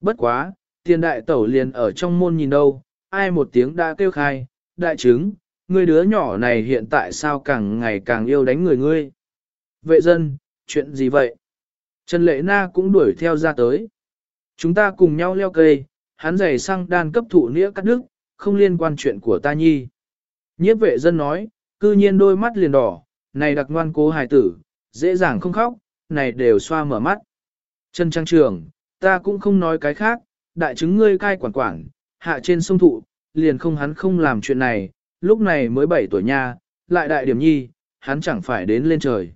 Bất quá, tiền đại tẩu liền ở trong môn nhìn đâu, ai một tiếng đã kêu khai, đại chứng, ngươi đứa nhỏ này hiện tại sao càng ngày càng yêu đánh người ngươi. Vệ dân, chuyện gì vậy? Trần Lệ Na cũng đuổi theo ra tới. Chúng ta cùng nhau leo cây, hắn giày sang đan cấp thụ nĩa cắt đứt, không liên quan chuyện của ta nhi. Nhiếp vệ dân nói, cư nhiên đôi mắt liền đỏ, này đặc ngoan cố hài tử, dễ dàng không khóc, này đều xoa mở mắt. Trần Trang Trường, ta cũng không nói cái khác, đại chứng ngươi cai quản quản, hạ trên sông thụ, liền không hắn không làm chuyện này, lúc này mới 7 tuổi nha, lại đại điểm nhi, hắn chẳng phải đến lên trời.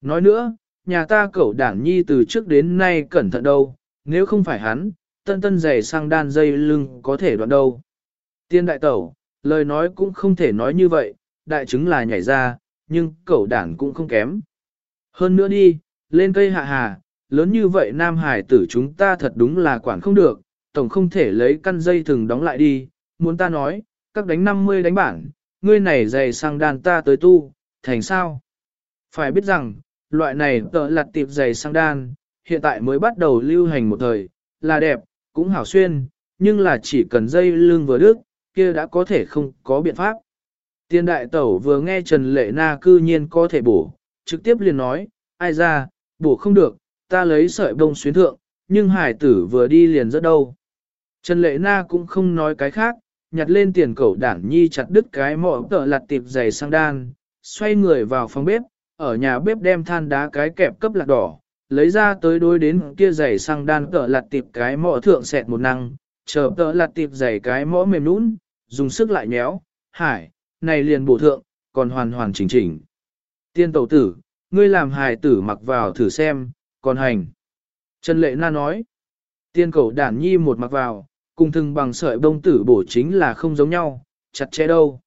Nói nữa, nhà ta cẩu đản nhi từ trước đến nay cẩn thận đâu, nếu không phải hắn, tân tân giày sang đan dây lưng có thể đoạn đâu. Tiên đại tẩu, lời nói cũng không thể nói như vậy, đại chứng là nhảy ra, nhưng cẩu đản cũng không kém. Hơn nữa đi, lên cây hạ hà, lớn như vậy nam hải tử chúng ta thật đúng là quản không được, tổng không thể lấy căn dây thừng đóng lại đi, muốn ta nói, các đánh 50 đánh bản, ngươi này dày sang đan ta tới tu, thành sao? Phải biết rằng, loại này tợ lặt tiệp giày sang đan, hiện tại mới bắt đầu lưu hành một thời, là đẹp, cũng hảo xuyên, nhưng là chỉ cần dây lưng vừa đứt, kia đã có thể không có biện pháp. Tiên đại tẩu vừa nghe Trần Lệ Na cư nhiên có thể bổ, trực tiếp liền nói, ai ra, bổ không được, ta lấy sợi bông xuyến thượng, nhưng hải tử vừa đi liền rất đâu. Trần Lệ Na cũng không nói cái khác, nhặt lên tiền cẩu đảng nhi chặt đứt cái mỏ tợ lặt tiệp giày sang đan, xoay người vào phòng bếp, ở nhà bếp đem than đá cái kẹp cấp lạc đỏ, lấy ra tới đối đến kia giày sang đan cỡ lạt tiệp cái mõ thượng sẹt một năng, chờ cỡ lạt tiệp giày cái mõ mềm nũng, dùng sức lại nhéo, hải, này liền bổ thượng, còn hoàn hoàn chỉnh chỉnh. Tiên tẩu tử, ngươi làm hài tử mặc vào thử xem, còn hành. Trần Lệ Na nói, tiên cầu đản nhi một mặc vào, cùng thừng bằng sợi bông tử bổ chính là không giống nhau, chặt chẽ đâu.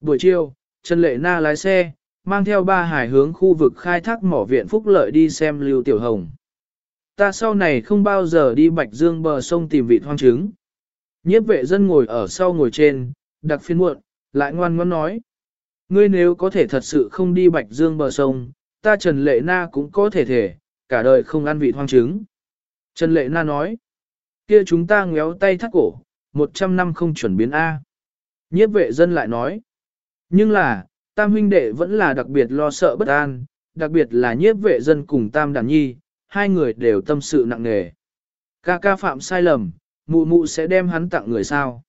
Buổi chiều, Trần Lệ Na lái xe, mang theo ba hải hướng khu vực khai thác mỏ viện phúc lợi đi xem Lưu Tiểu Hồng. Ta sau này không bao giờ đi Bạch Dương bờ sông tìm vị hoang trứng. Nhiếp vệ dân ngồi ở sau ngồi trên, đặc phiên muộn, lại ngoan ngoãn nói. Ngươi nếu có thể thật sự không đi Bạch Dương bờ sông, ta Trần Lệ Na cũng có thể thể, cả đời không ăn vị hoang trứng. Trần Lệ Na nói, kia chúng ta ngéo tay thắt cổ, một trăm năm không chuẩn biến A. Nhiếp vệ dân lại nói, nhưng là, tam huynh đệ vẫn là đặc biệt lo sợ bất an, đặc biệt là nhiếp vệ dân cùng tam đàn nhi, hai người đều tâm sự nặng nề. Ca ca phạm sai lầm, mụ mụ sẽ đem hắn tặng người sao.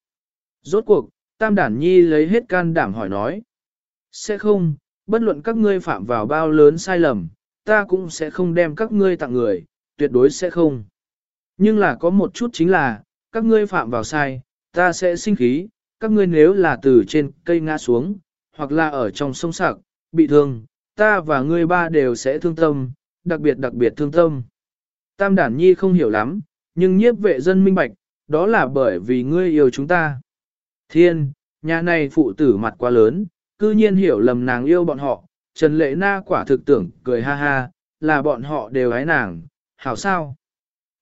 Rốt cuộc, tam đản nhi lấy hết can đảm hỏi nói. Sẽ không, bất luận các ngươi phạm vào bao lớn sai lầm, ta cũng sẽ không đem các ngươi tặng người, tuyệt đối sẽ không. Nhưng là có một chút chính là, các ngươi phạm vào sai, ta sẽ sinh khí, các ngươi nếu là từ trên cây ngã xuống, hoặc là ở trong sông sạc, bị thương, ta và ngươi ba đều sẽ thương tâm, đặc biệt đặc biệt thương tâm. Tam đản nhi không hiểu lắm, nhưng nhiếp vệ dân minh bạch, đó là bởi vì ngươi yêu chúng ta. Thiên, nhà này phụ tử mặt quá lớn, cư nhiên hiểu lầm nàng yêu bọn họ, Trần Lệ Na quả thực tưởng cười ha ha, là bọn họ đều ái nàng, hảo sao.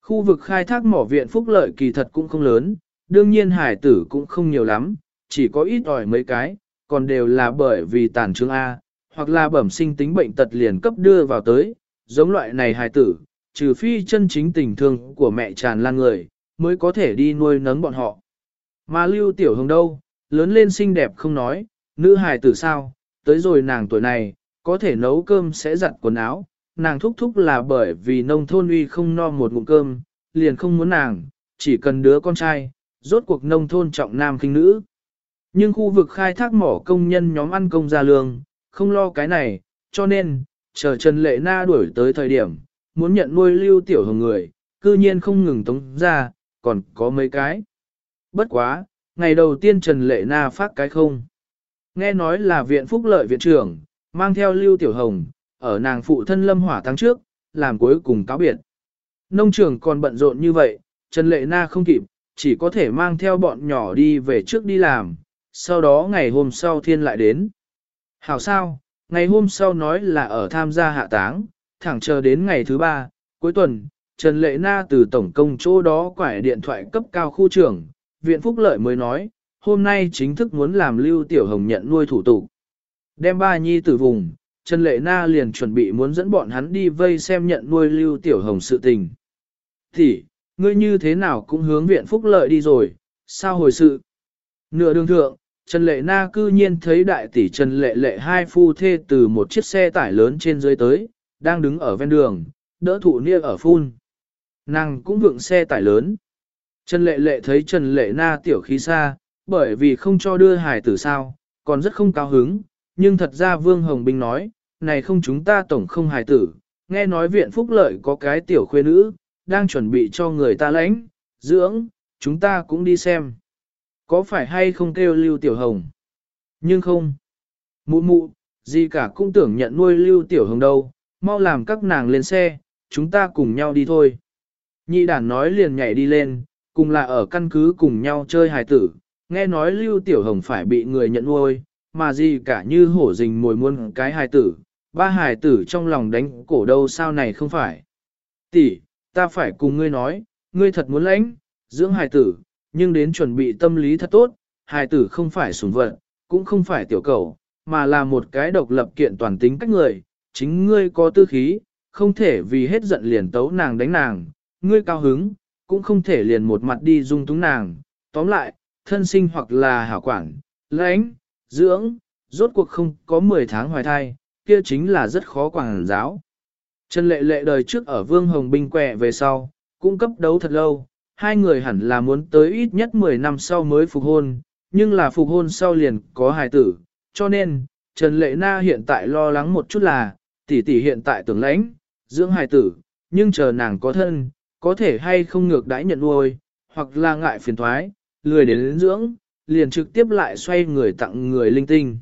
Khu vực khai thác mỏ viện phúc lợi kỳ thật cũng không lớn, đương nhiên hải tử cũng không nhiều lắm, chỉ có ít ỏi mấy cái, còn đều là bởi vì tàn trương A, hoặc là bẩm sinh tính bệnh tật liền cấp đưa vào tới, giống loại này hài tử, trừ phi chân chính tình thương của mẹ tràn lan người, mới có thể đi nuôi nấng bọn họ. Mà lưu tiểu hồng đâu, lớn lên xinh đẹp không nói, nữ hài tử sao, tới rồi nàng tuổi này, có thể nấu cơm sẽ giặt quần áo, nàng thúc thúc là bởi vì nông thôn uy không no một ngụm cơm, liền không muốn nàng, chỉ cần đứa con trai, rốt cuộc nông thôn trọng nam khinh nữ. Nhưng khu vực khai thác mỏ công nhân nhóm ăn công gia lương, không lo cái này, cho nên, chờ Trần Lệ Na đuổi tới thời điểm, muốn nhận nuôi lưu tiểu hồng người, cư nhiên không ngừng tống ra, còn có mấy cái. Bất quá, ngày đầu tiên Trần Lệ Na phát cái không. Nghe nói là viện phúc lợi viện trưởng, mang theo lưu tiểu hồng, ở nàng phụ thân lâm hỏa tháng trước, làm cuối cùng cáo biệt. Nông trường còn bận rộn như vậy, Trần Lệ Na không kịp, chỉ có thể mang theo bọn nhỏ đi về trước đi làm, sau đó ngày hôm sau thiên lại đến. Hảo sao, ngày hôm sau nói là ở tham gia hạ táng, thẳng chờ đến ngày thứ ba, cuối tuần, Trần Lệ Na từ tổng công chỗ đó quải điện thoại cấp cao khu trưởng, viện phúc lợi mới nói, hôm nay chính thức muốn làm Lưu Tiểu Hồng nhận nuôi thủ tục. Đem ba nhi từ vùng, Trần Lệ Na liền chuẩn bị muốn dẫn bọn hắn đi vây xem nhận nuôi Lưu Tiểu Hồng sự tình. Thì, ngươi như thế nào cũng hướng viện phúc lợi đi rồi, sao hồi sự? Nửa đường thượng, Trần Lệ Na cư nhiên thấy đại tỷ Trần Lệ Lệ hai phu thê từ một chiếc xe tải lớn trên dưới tới, đang đứng ở ven đường, đỡ thụ nia ở phun. Nàng cũng vượng xe tải lớn. Trần Lệ Lệ thấy Trần Lệ Na tiểu khí xa, bởi vì không cho đưa hài tử sao, còn rất không cao hứng, nhưng thật ra Vương Hồng Bình nói, này không chúng ta tổng không hài tử, nghe nói viện phúc lợi có cái tiểu khuê nữ, đang chuẩn bị cho người ta lãnh, dưỡng, chúng ta cũng đi xem. Có phải hay không kêu Lưu Tiểu Hồng? Nhưng không. Mụ mụ, gì cả cũng tưởng nhận nuôi Lưu Tiểu Hồng đâu, mau làm các nàng lên xe, chúng ta cùng nhau đi thôi. Nhị đàn nói liền nhảy đi lên, cùng là ở căn cứ cùng nhau chơi hài tử, nghe nói Lưu Tiểu Hồng phải bị người nhận nuôi, mà gì cả như hổ rình mồi muôn cái hài tử, ba hài tử trong lòng đánh cổ đâu sao này không phải. Tỷ, ta phải cùng ngươi nói, ngươi thật muốn lãnh, dưỡng hài tử, nhưng đến chuẩn bị tâm lý thật tốt, hài tử không phải sủng vật, cũng không phải tiểu cầu, mà là một cái độc lập kiện toàn tính cách người, chính ngươi có tư khí, không thể vì hết giận liền tấu nàng đánh nàng, ngươi cao hứng, cũng không thể liền một mặt đi dung túng nàng, tóm lại, thân sinh hoặc là hảo quản, lãnh, dưỡng, rốt cuộc không có 10 tháng hoài thai, kia chính là rất khó quản giáo. Trần lệ lệ đời trước ở Vương Hồng Binh quẹ về sau, cũng cấp đấu thật lâu, hai người hẳn là muốn tới ít nhất 10 năm sau mới phục hôn, nhưng là phục hôn sau liền có hài tử, cho nên, Trần Lệ Na hiện tại lo lắng một chút là, tỷ tỷ hiện tại tưởng lãnh, dưỡng hài tử, nhưng chờ nàng có thân, có thể hay không ngược đãi nhận nuôi, hoặc là ngại phiền thoái, lười đến, đến dưỡng, liền trực tiếp lại xoay người tặng người linh tinh.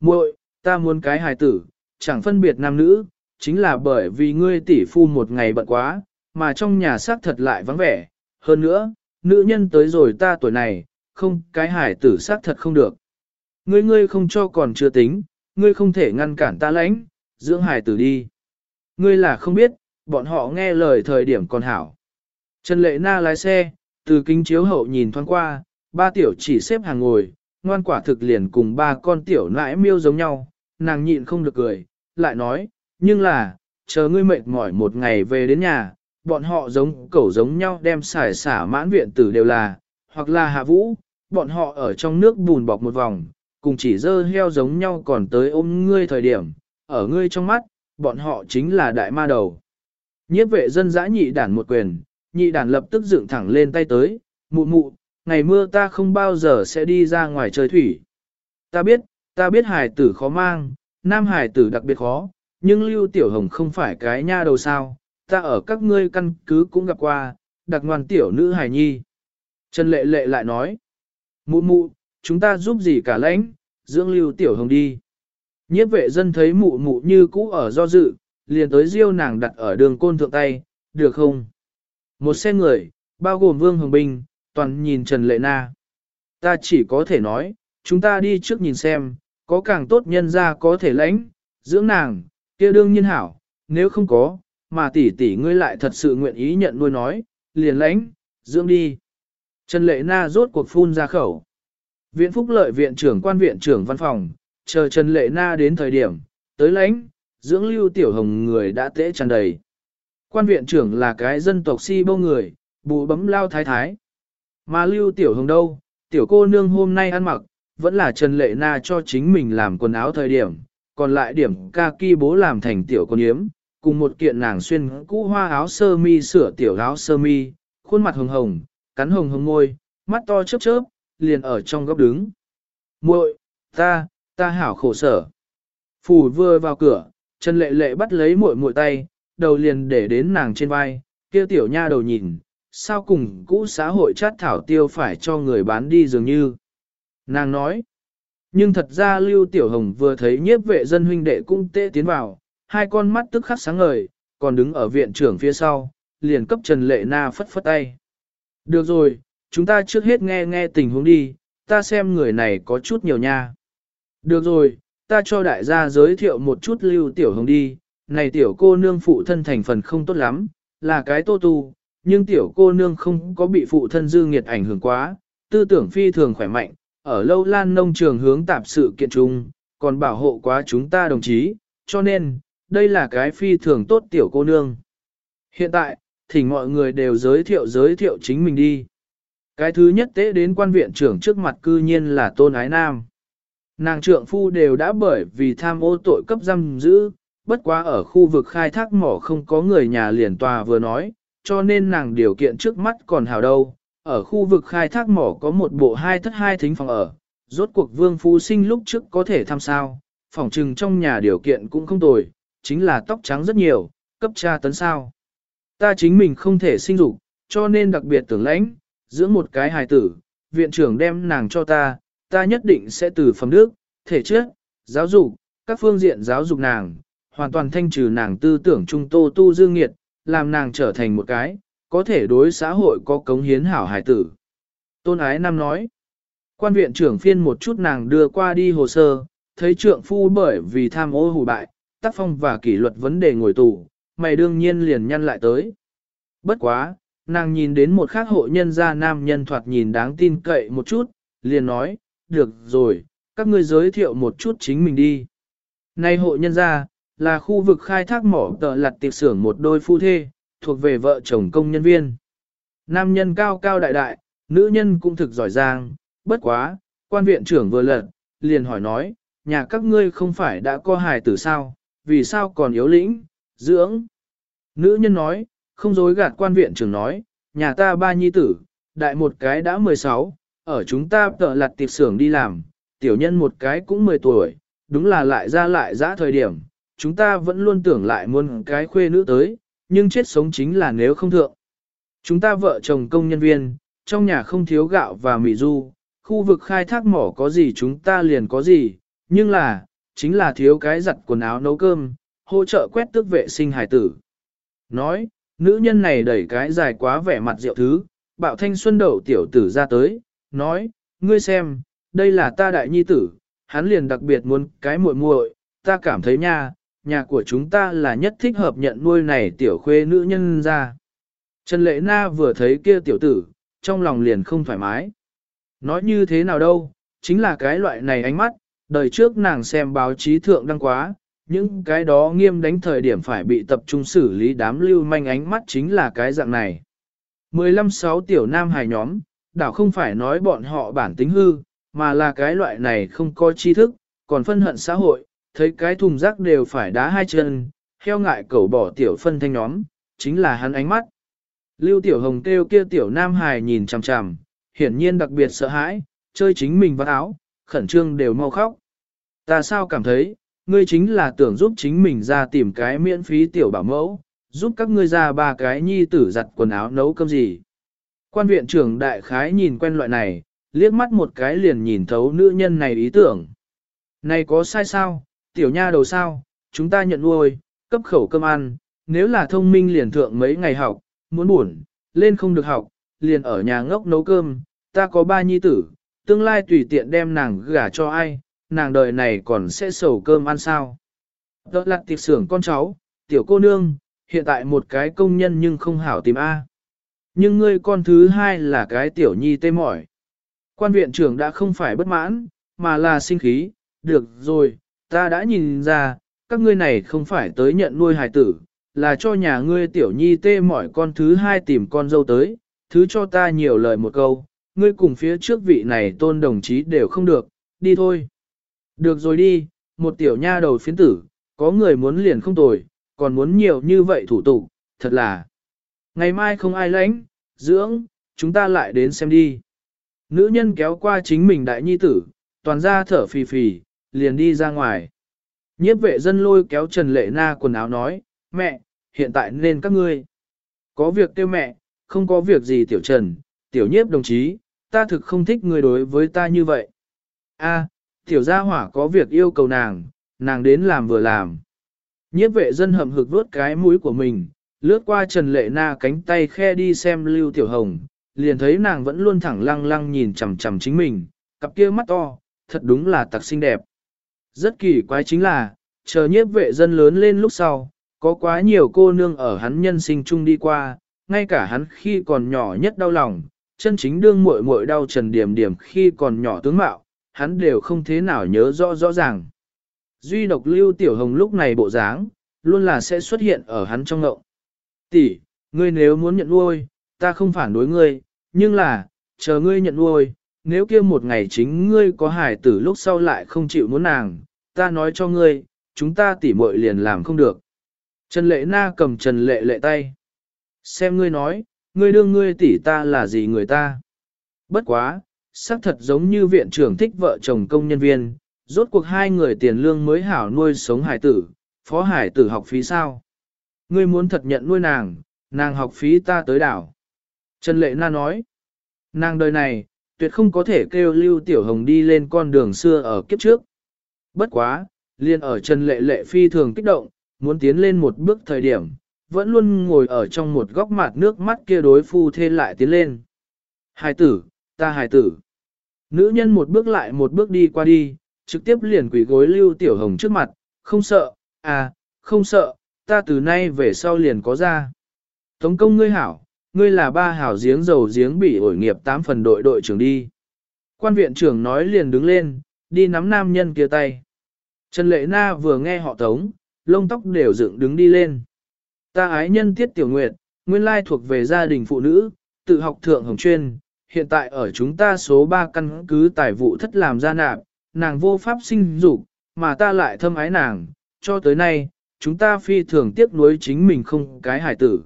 muội ta muốn cái hài tử, chẳng phân biệt nam nữ, chính là bởi vì ngươi tỷ phu một ngày bận quá, mà trong nhà xác thật lại vắng vẻ, hơn nữa, nữ nhân tới rồi ta tuổi này, không cái hài tử xác thật không được. Ngươi ngươi không cho còn chưa tính, ngươi không thể ngăn cản ta lãnh, dưỡng hài tử đi. Ngươi là không biết, bọn họ nghe lời thời điểm còn hảo. Trần Lệ Na lái xe, từ kính chiếu hậu nhìn thoáng qua, ba tiểu chỉ xếp hàng ngồi, ngoan quả thực liền cùng ba con tiểu nãi miêu giống nhau, nàng nhịn không được cười, lại nói, nhưng là, chờ ngươi mệt mỏi một ngày về đến nhà, bọn họ giống cẩu giống nhau đem xài xả mãn viện tử đều là, hoặc là hạ vũ, bọn họ ở trong nước bùn bọc một vòng, cùng chỉ dơ heo giống nhau còn tới ôm ngươi thời điểm, ở ngươi trong mắt, bọn họ chính là đại ma đầu. Nhiếp vệ dân dã nhị đản một quyền, nhị đản lập tức dựng thẳng lên tay tới, mụ mụ, ngày mưa ta không bao giờ sẽ đi ra ngoài chơi thủy. Ta biết, ta biết hải tử khó mang, nam hải tử đặc biệt khó, nhưng Lưu Tiểu Hồng không phải cái nha đầu sao, ta ở các ngươi căn cứ cũng gặp qua, đặc ngoan tiểu nữ hải nhi. Trần Lệ Lệ lại nói, mụ mụ, chúng ta giúp gì cả lãnh, dưỡng Lưu Tiểu Hồng đi. Nhiếp vệ dân thấy mụ mụ như cũ ở do dự, liền tới diêu nàng đặt ở đường côn thượng tay, được không? Một xe người, bao gồm Vương Hồng bình, toàn nhìn Trần Lệ Na. Ta chỉ có thể nói, chúng ta đi trước nhìn xem, có càng tốt nhân ra có thể lãnh, dưỡng nàng, kia đương nhiên hảo, nếu không có, mà tỷ tỷ ngươi lại thật sự nguyện ý nhận nuôi nói, liền lãnh, dưỡng đi. Trần Lệ Na rốt cuộc phun ra khẩu. Viện Phúc Lợi viện trưởng quan viện trưởng văn phòng, chờ Trần Lệ Na đến thời điểm, tới lãnh, dưỡng lưu tiểu hồng người đã tễ tràn đầy. Quan viện trưởng là cái dân tộc si bâu người, bụ bấm lao thái thái. Mà lưu tiểu hồng đâu, tiểu cô nương hôm nay ăn mặc, vẫn là Trần Lệ Na cho chính mình làm quần áo thời điểm, còn lại điểm ca ki bố làm thành tiểu con yếm, cùng một kiện nàng xuyên cũ hoa áo sơ mi sửa tiểu áo sơ mi, khuôn mặt hồng hồng, cắn hồng hồng môi, mắt to chớp chớp, liền ở trong góc đứng. muội ta, ta hảo khổ sở. Phủ vừa vào cửa, Trần Lệ Lệ bắt lấy muội muội tay, đầu liền để đến nàng trên vai, kia tiểu nha đầu nhìn, sao cùng cũ xã hội chát thảo tiêu phải cho người bán đi dường như. Nàng nói, nhưng thật ra Lưu Tiểu Hồng vừa thấy nhiếp vệ dân huynh đệ cung tê tiến vào, hai con mắt tức khắc sáng ngời, còn đứng ở viện trưởng phía sau, liền cấp Trần Lệ Na phất phất tay. Được rồi, chúng ta trước hết nghe nghe tình huống đi, ta xem người này có chút nhiều nha. Được rồi, ta cho đại gia giới thiệu một chút Lưu Tiểu Hồng đi, này tiểu cô nương phụ thân thành phần không tốt lắm, là cái tô tu, nhưng tiểu cô nương không có bị phụ thân dư nghiệt ảnh hưởng quá, tư tưởng phi thường khỏe mạnh, ở lâu lan nông trường hướng tạp sự kiện chung, còn bảo hộ quá chúng ta đồng chí, cho nên, đây là cái phi thường tốt tiểu cô nương. Hiện tại, thỉnh mọi người đều giới thiệu giới thiệu chính mình đi. Cái thứ nhất tế đến quan viện trưởng trước mặt cư nhiên là Tôn Ái Nam. Nàng trượng phu đều đã bởi vì tham ô tội cấp giam giữ, bất quá ở khu vực khai thác mỏ không có người nhà liền tòa vừa nói, cho nên nàng điều kiện trước mắt còn hào đâu. Ở khu vực khai thác mỏ có một bộ hai thất hai thính phòng ở, rốt cuộc vương phú sinh lúc trước có thể tham sao, phòng trừng trong nhà điều kiện cũng không tồi, chính là tóc trắng rất nhiều, cấp cha tấn sao. Ta chính mình không thể sinh dục, cho nên đặc biệt tưởng lãnh, dưỡng một cái hài tử, viện trưởng đem nàng cho ta, ta nhất định sẽ từ phẩm đức, thể chất, giáo dục, các phương diện giáo dục nàng, hoàn toàn thanh trừ nàng tư tưởng trung tô tu dương nghiệt, làm nàng trở thành một cái, có thể đối xã hội có cống hiến hảo hài tử. Tôn ái nam nói, quan viện trưởng phiên một chút nàng đưa qua đi hồ sơ, thấy trượng phu bởi vì tham ô hủ bại, tác phong và kỷ luật vấn đề ngồi tù, mày đương nhiên liền nhăn lại tới. Bất quá, nàng nhìn đến một khác hộ nhân gia nam nhân thoạt nhìn đáng tin cậy một chút, liền nói, được rồi, các ngươi giới thiệu một chút chính mình đi. Này hộ nhân gia, là khu vực khai thác mỏ tợ lặt tiệc xưởng một đôi phu thê, thuộc về vợ chồng công nhân viên. Nam nhân cao cao đại đại, nữ nhân cũng thực giỏi giang, bất quá, quan viện trưởng vừa lật, liền hỏi nói, nhà các ngươi không phải đã có hài tử sao, vì sao còn yếu lĩnh, dưỡng. Nữ nhân nói, không dối gạt quan viện trưởng nói, nhà ta ba nhi tử, đại một cái đã 16, ở chúng ta tợ lặt tiệp xưởng đi làm, tiểu nhân một cái cũng 10 tuổi, đúng là lại ra lại giã thời điểm, chúng ta vẫn luôn tưởng lại muôn cái khuê nữ tới, nhưng chết sống chính là nếu không thượng. Chúng ta vợ chồng công nhân viên, trong nhà không thiếu gạo và mì du, khu vực khai thác mỏ có gì chúng ta liền có gì, nhưng là, chính là thiếu cái giặt quần áo nấu cơm, hỗ trợ quét tước vệ sinh hải tử. Nói, nữ nhân này đẩy cái dài quá vẻ mặt rượu thứ, bạo thanh xuân đậu tiểu tử ra tới, nói, ngươi xem, đây là ta đại nhi tử, hắn liền đặc biệt muốn cái muội muội, ta cảm thấy nha, nhà của chúng ta là nhất thích hợp nhận nuôi này tiểu khuê nữ nhân ra. Trần Lệ Na vừa thấy kia tiểu tử, trong lòng liền không thoải mái. Nói như thế nào đâu, chính là cái loại này ánh mắt, đời trước nàng xem báo chí thượng đăng quá, những cái đó nghiêm đánh thời điểm phải bị tập trung xử lý đám lưu manh ánh mắt chính là cái dạng này. 15-6 tiểu nam hài nhóm, đảo không phải nói bọn họ bản tính hư, mà là cái loại này không có tri thức, còn phân hận xã hội, thấy cái thùng rác đều phải đá hai chân, heo ngại cẩu bỏ tiểu phân thanh nhóm, chính là hắn ánh mắt. Lưu tiểu hồng kêu kia tiểu nam hài nhìn chằm chằm, hiển nhiên đặc biệt sợ hãi, chơi chính mình vắt áo, khẩn trương đều mau khóc. Ta sao cảm thấy, ngươi chính là tưởng giúp chính mình ra tìm cái miễn phí tiểu bảo mẫu, giúp các ngươi ra ba cái nhi tử giặt quần áo nấu cơm gì. Quan viện trưởng đại khái nhìn quen loại này, liếc mắt một cái liền nhìn thấu nữ nhân này ý tưởng. Này có sai sao, tiểu nha đầu sao, chúng ta nhận nuôi, cấp khẩu cơm ăn, nếu là thông minh liền thượng mấy ngày học, muốn buồn, lên không được học, liền ở nhà ngốc nấu cơm, ta có ba nhi tử, tương lai tùy tiện đem nàng gả cho ai, nàng đời này còn sẽ sầu cơm ăn sao. Đó là tiệc xưởng con cháu, tiểu cô nương, hiện tại một cái công nhân nhưng không hảo tìm A. Nhưng ngươi con thứ hai là cái tiểu nhi tê mỏi. Quan viện trưởng đã không phải bất mãn, mà là sinh khí, được rồi, ta đã nhìn ra, các ngươi này không phải tới nhận nuôi hài tử, là cho nhà ngươi tiểu nhi tê mỏi con thứ hai tìm con dâu tới, thứ cho ta nhiều lời một câu, ngươi cùng phía trước vị này tôn đồng chí đều không được, đi thôi. Được rồi đi, một tiểu nha đầu phiến tử, có người muốn liền không tồi, còn muốn nhiều như vậy thủ tục, thật là. Ngày mai không ai lãnh, dưỡng, chúng ta lại đến xem đi. Nữ nhân kéo qua chính mình đại nhi tử, toàn ra thở phì phì, liền đi ra ngoài. Nhiếp vệ dân lôi kéo Trần Lệ Na quần áo nói, mẹ, hiện tại nên các ngươi. Có việc kêu mẹ, không có việc gì tiểu trần, tiểu nhiếp đồng chí, ta thực không thích người đối với ta như vậy. A, tiểu gia hỏa có việc yêu cầu nàng, nàng đến làm vừa làm. Nhiếp vệ dân hậm hực vớt cái mũi của mình, lướt qua Trần Lệ Na cánh tay khe đi xem Lưu Tiểu Hồng, liền thấy nàng vẫn luôn thẳng lăng lăng nhìn chằm chằm chính mình, cặp kia mắt to, thật đúng là tặc xinh đẹp. Rất kỳ quái chính là, chờ nhiếp vệ dân lớn lên lúc sau, có quá nhiều cô nương ở hắn nhân sinh chung đi qua, ngay cả hắn khi còn nhỏ nhất đau lòng, chân chính đương muội muội đau trần điểm điểm khi còn nhỏ tướng mạo, hắn đều không thế nào nhớ rõ rõ ràng. Duy độc lưu tiểu hồng lúc này bộ dáng, luôn là sẽ xuất hiện ở hắn trong ngậu. Tỷ, ngươi nếu muốn nhận nuôi, ta không phản đối ngươi, nhưng là, chờ ngươi nhận nuôi, nếu kia một ngày chính ngươi có hài tử lúc sau lại không chịu muốn nàng, ta nói cho ngươi, chúng ta tỉ muội liền làm không được. Trần Lệ Na cầm Trần Lệ Lệ tay. Xem ngươi nói, ngươi đương ngươi tỷ ta là gì người ta. Bất quá, xác thật giống như viện trưởng thích vợ chồng công nhân viên, rốt cuộc hai người tiền lương mới hảo nuôi sống hải tử, phó hải tử học phí sao. Ngươi muốn thật nhận nuôi nàng, nàng học phí ta tới đảo. Trần Lệ Na nói, nàng đời này, tuyệt không có thể kêu Lưu Tiểu Hồng đi lên con đường xưa ở kiếp trước. Bất quá, liền ở Trần Lệ Lệ phi thường kích động, muốn tiến lên một bước thời điểm, vẫn luôn ngồi ở trong một góc mặt nước mắt kia đối phu thê lại tiến lên. Hải tử, ta hải tử. Nữ nhân một bước lại một bước đi qua đi, trực tiếp liền quỷ gối Lưu Tiểu Hồng trước mặt, không sợ, à, không sợ, ta từ nay về sau liền có ra. Tống công ngươi hảo, ngươi là ba hảo giếng dầu giếng bị ổi nghiệp tám phần đội đội trưởng đi. Quan viện trưởng nói liền đứng lên, đi nắm nam nhân kia tay. Trần Lệ Na vừa nghe họ tống, lông tóc đều dựng đứng đi lên. Ta ái nhân tiết tiểu nguyệt, nguyên lai thuộc về gia đình phụ nữ, tự học thượng hồng chuyên, hiện tại ở chúng ta số 3 căn cứ tài vụ thất làm ra nạp, nàng vô pháp sinh dục, mà ta lại thâm ái nàng, cho tới nay, chúng ta phi thường tiếc nuối chính mình không cái hải tử.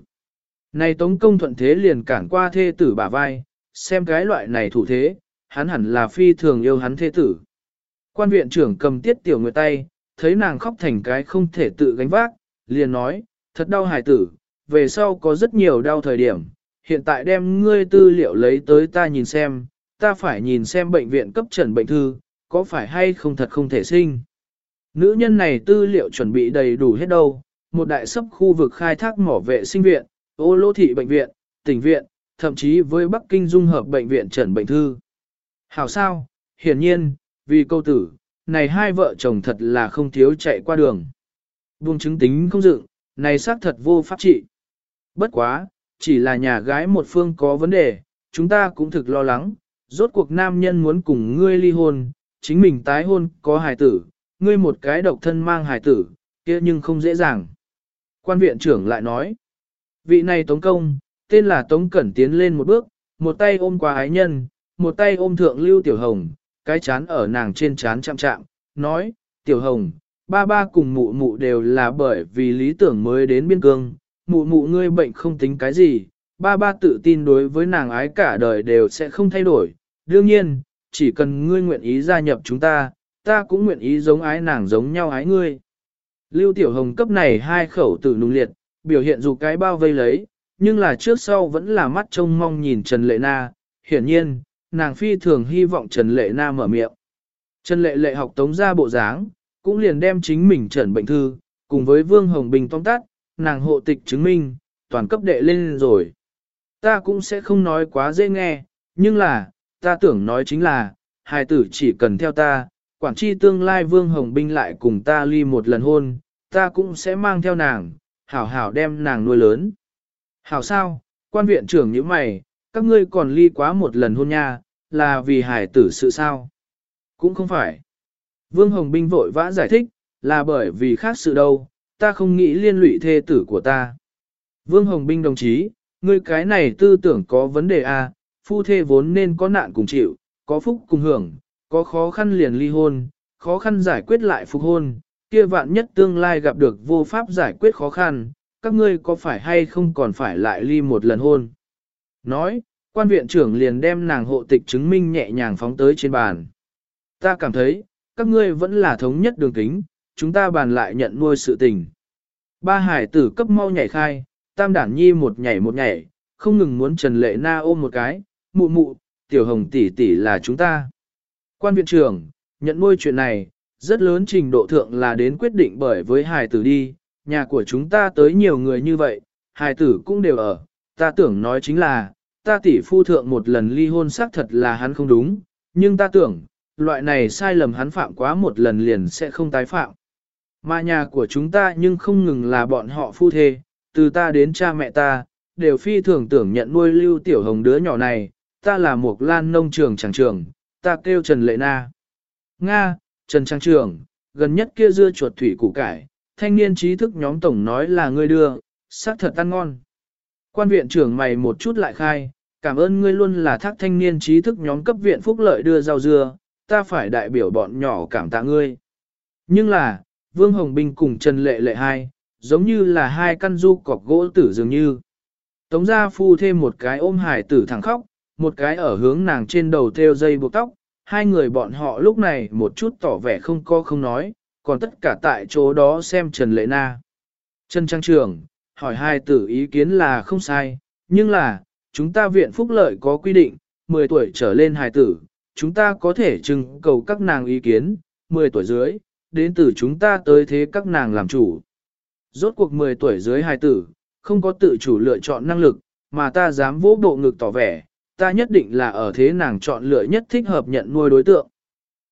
Này Tống Công thuận thế liền cản qua thê tử bả vai, xem cái loại này thủ thế, hắn hẳn là phi thường yêu hắn thê tử. Quan viện trưởng cầm tiết tiểu người tay, thấy nàng khóc thành cái không thể tự gánh vác, liền nói, thật đau hải tử, về sau có rất nhiều đau thời điểm, hiện tại đem ngươi tư liệu lấy tới ta nhìn xem, ta phải nhìn xem bệnh viện cấp trần bệnh thư, có phải hay không thật không thể sinh. Nữ nhân này tư liệu chuẩn bị đầy đủ hết đâu, một đại sấp khu vực khai thác mỏ vệ sinh viện, ô lô thị bệnh viện, tỉnh viện, thậm chí với Bắc Kinh dung hợp bệnh viện trần bệnh thư. Hảo sao, hiển nhiên, vì câu tử, này hai vợ chồng thật là không thiếu chạy qua đường. Buông chứng tính không dựng, này xác thật vô pháp trị. Bất quá, chỉ là nhà gái một phương có vấn đề, chúng ta cũng thực lo lắng, rốt cuộc nam nhân muốn cùng ngươi ly hôn, chính mình tái hôn có hài tử, ngươi một cái độc thân mang hài tử, kia nhưng không dễ dàng. Quan viện trưởng lại nói, vị này Tống Công, tên là Tống Cẩn tiến lên một bước, một tay ôm qua ái nhân, một tay ôm thượng Lưu Tiểu Hồng, cái chán ở nàng trên chán chạm chạm, nói, Tiểu Hồng, ba ba cùng mụ mụ đều là bởi vì lý tưởng mới đến biên cương, mụ mụ ngươi bệnh không tính cái gì, ba ba tự tin đối với nàng ái cả đời đều sẽ không thay đổi. Đương nhiên, chỉ cần ngươi nguyện ý gia nhập chúng ta, ta cũng nguyện ý giống ái nàng giống nhau ái ngươi. Lưu Tiểu Hồng cấp này hai khẩu tử nung liệt, biểu hiện dù cái bao vây lấy, nhưng là trước sau vẫn là mắt trông mong nhìn Trần Lệ Na, hiển nhiên, nàng phi thường hy vọng Trần Lệ Na mở miệng. Trần Lệ Lệ học tống ra bộ dáng, cũng liền đem chính mình trần bệnh thư, cùng với Vương Hồng Bình tóm tắt, nàng hộ tịch chứng minh, toàn cấp đệ lên rồi. Ta cũng sẽ không nói quá dễ nghe, nhưng là, ta tưởng nói chính là, hài tử chỉ cần theo ta, quản tri tương lai Vương Hồng Binh lại cùng ta ly một lần hôn, ta cũng sẽ mang theo nàng, hảo hảo đem nàng nuôi lớn. Hảo sao, quan viện trưởng như mày, các ngươi còn ly quá một lần hôn nha, là vì hài tử sự sao? Cũng không phải. Vương Hồng Binh vội vã giải thích, là bởi vì khác sự đâu, ta không nghĩ liên lụy thê tử của ta. Vương Hồng Binh đồng chí, ngươi cái này tư tưởng có vấn đề à, phu thê vốn nên có nạn cùng chịu, có phúc cùng hưởng, có khó khăn liền ly hôn, khó khăn giải quyết lại phục hôn, kia vạn nhất tương lai gặp được vô pháp giải quyết khó khăn, các ngươi có phải hay không còn phải lại ly một lần hôn. Nói, quan viện trưởng liền đem nàng hộ tịch chứng minh nhẹ nhàng phóng tới trên bàn. Ta cảm thấy, các ngươi vẫn là thống nhất đường kính, chúng ta bàn lại nhận nuôi sự tình. ba hải tử cấp mau nhảy khai, tam đản nhi một nhảy một nhảy, không ngừng muốn Trần Lệ Na ôm một cái, mụ mụ, tiểu hồng tỷ tỷ là chúng ta. Quan viện trưởng, nhận nuôi chuyện này, rất lớn trình độ thượng là đến quyết định bởi với hải tử đi, nhà của chúng ta tới nhiều người như vậy, hải tử cũng đều ở, ta tưởng nói chính là, ta tỷ phu thượng một lần ly hôn xác thật là hắn không đúng, nhưng ta tưởng, loại này sai lầm hắn phạm quá một lần liền sẽ không tái phạm. Mà nhà của chúng ta nhưng không ngừng là bọn họ phu thê, từ ta đến cha mẹ ta, đều phi thường tưởng nhận nuôi lưu tiểu hồng đứa nhỏ này, ta là một lan nông trường chẳng trường, ta kêu Trần Lệ Na. Nga, Trần Trang Trường, gần nhất kia dưa chuột thủy củ cải, thanh niên trí thức nhóm tổng nói là ngươi đưa, xác thật ăn ngon. Quan viện trưởng mày một chút lại khai, cảm ơn ngươi luôn là thác thanh niên trí thức nhóm cấp viện phúc lợi đưa rau dưa, ta phải đại biểu bọn nhỏ cảm tạ ngươi. Nhưng là, Vương Hồng Binh cùng Trần Lệ Lệ hai, giống như là hai căn du cọc gỗ tử dường như. Tống gia phu thêm một cái ôm hải tử thẳng khóc, một cái ở hướng nàng trên đầu theo dây buộc tóc, hai người bọn họ lúc này một chút tỏ vẻ không có không nói, còn tất cả tại chỗ đó xem Trần Lệ Na. Trần Trang Trường, hỏi hai tử ý kiến là không sai, nhưng là, chúng ta viện phúc lợi có quy định, 10 tuổi trở lên hài tử, chúng ta có thể trưng cầu các nàng ý kiến, 10 tuổi dưới, đến từ chúng ta tới thế các nàng làm chủ. Rốt cuộc 10 tuổi dưới hài tử, không có tự chủ lựa chọn năng lực, mà ta dám vỗ bộ ngực tỏ vẻ, ta nhất định là ở thế nàng chọn lựa nhất thích hợp nhận nuôi đối tượng.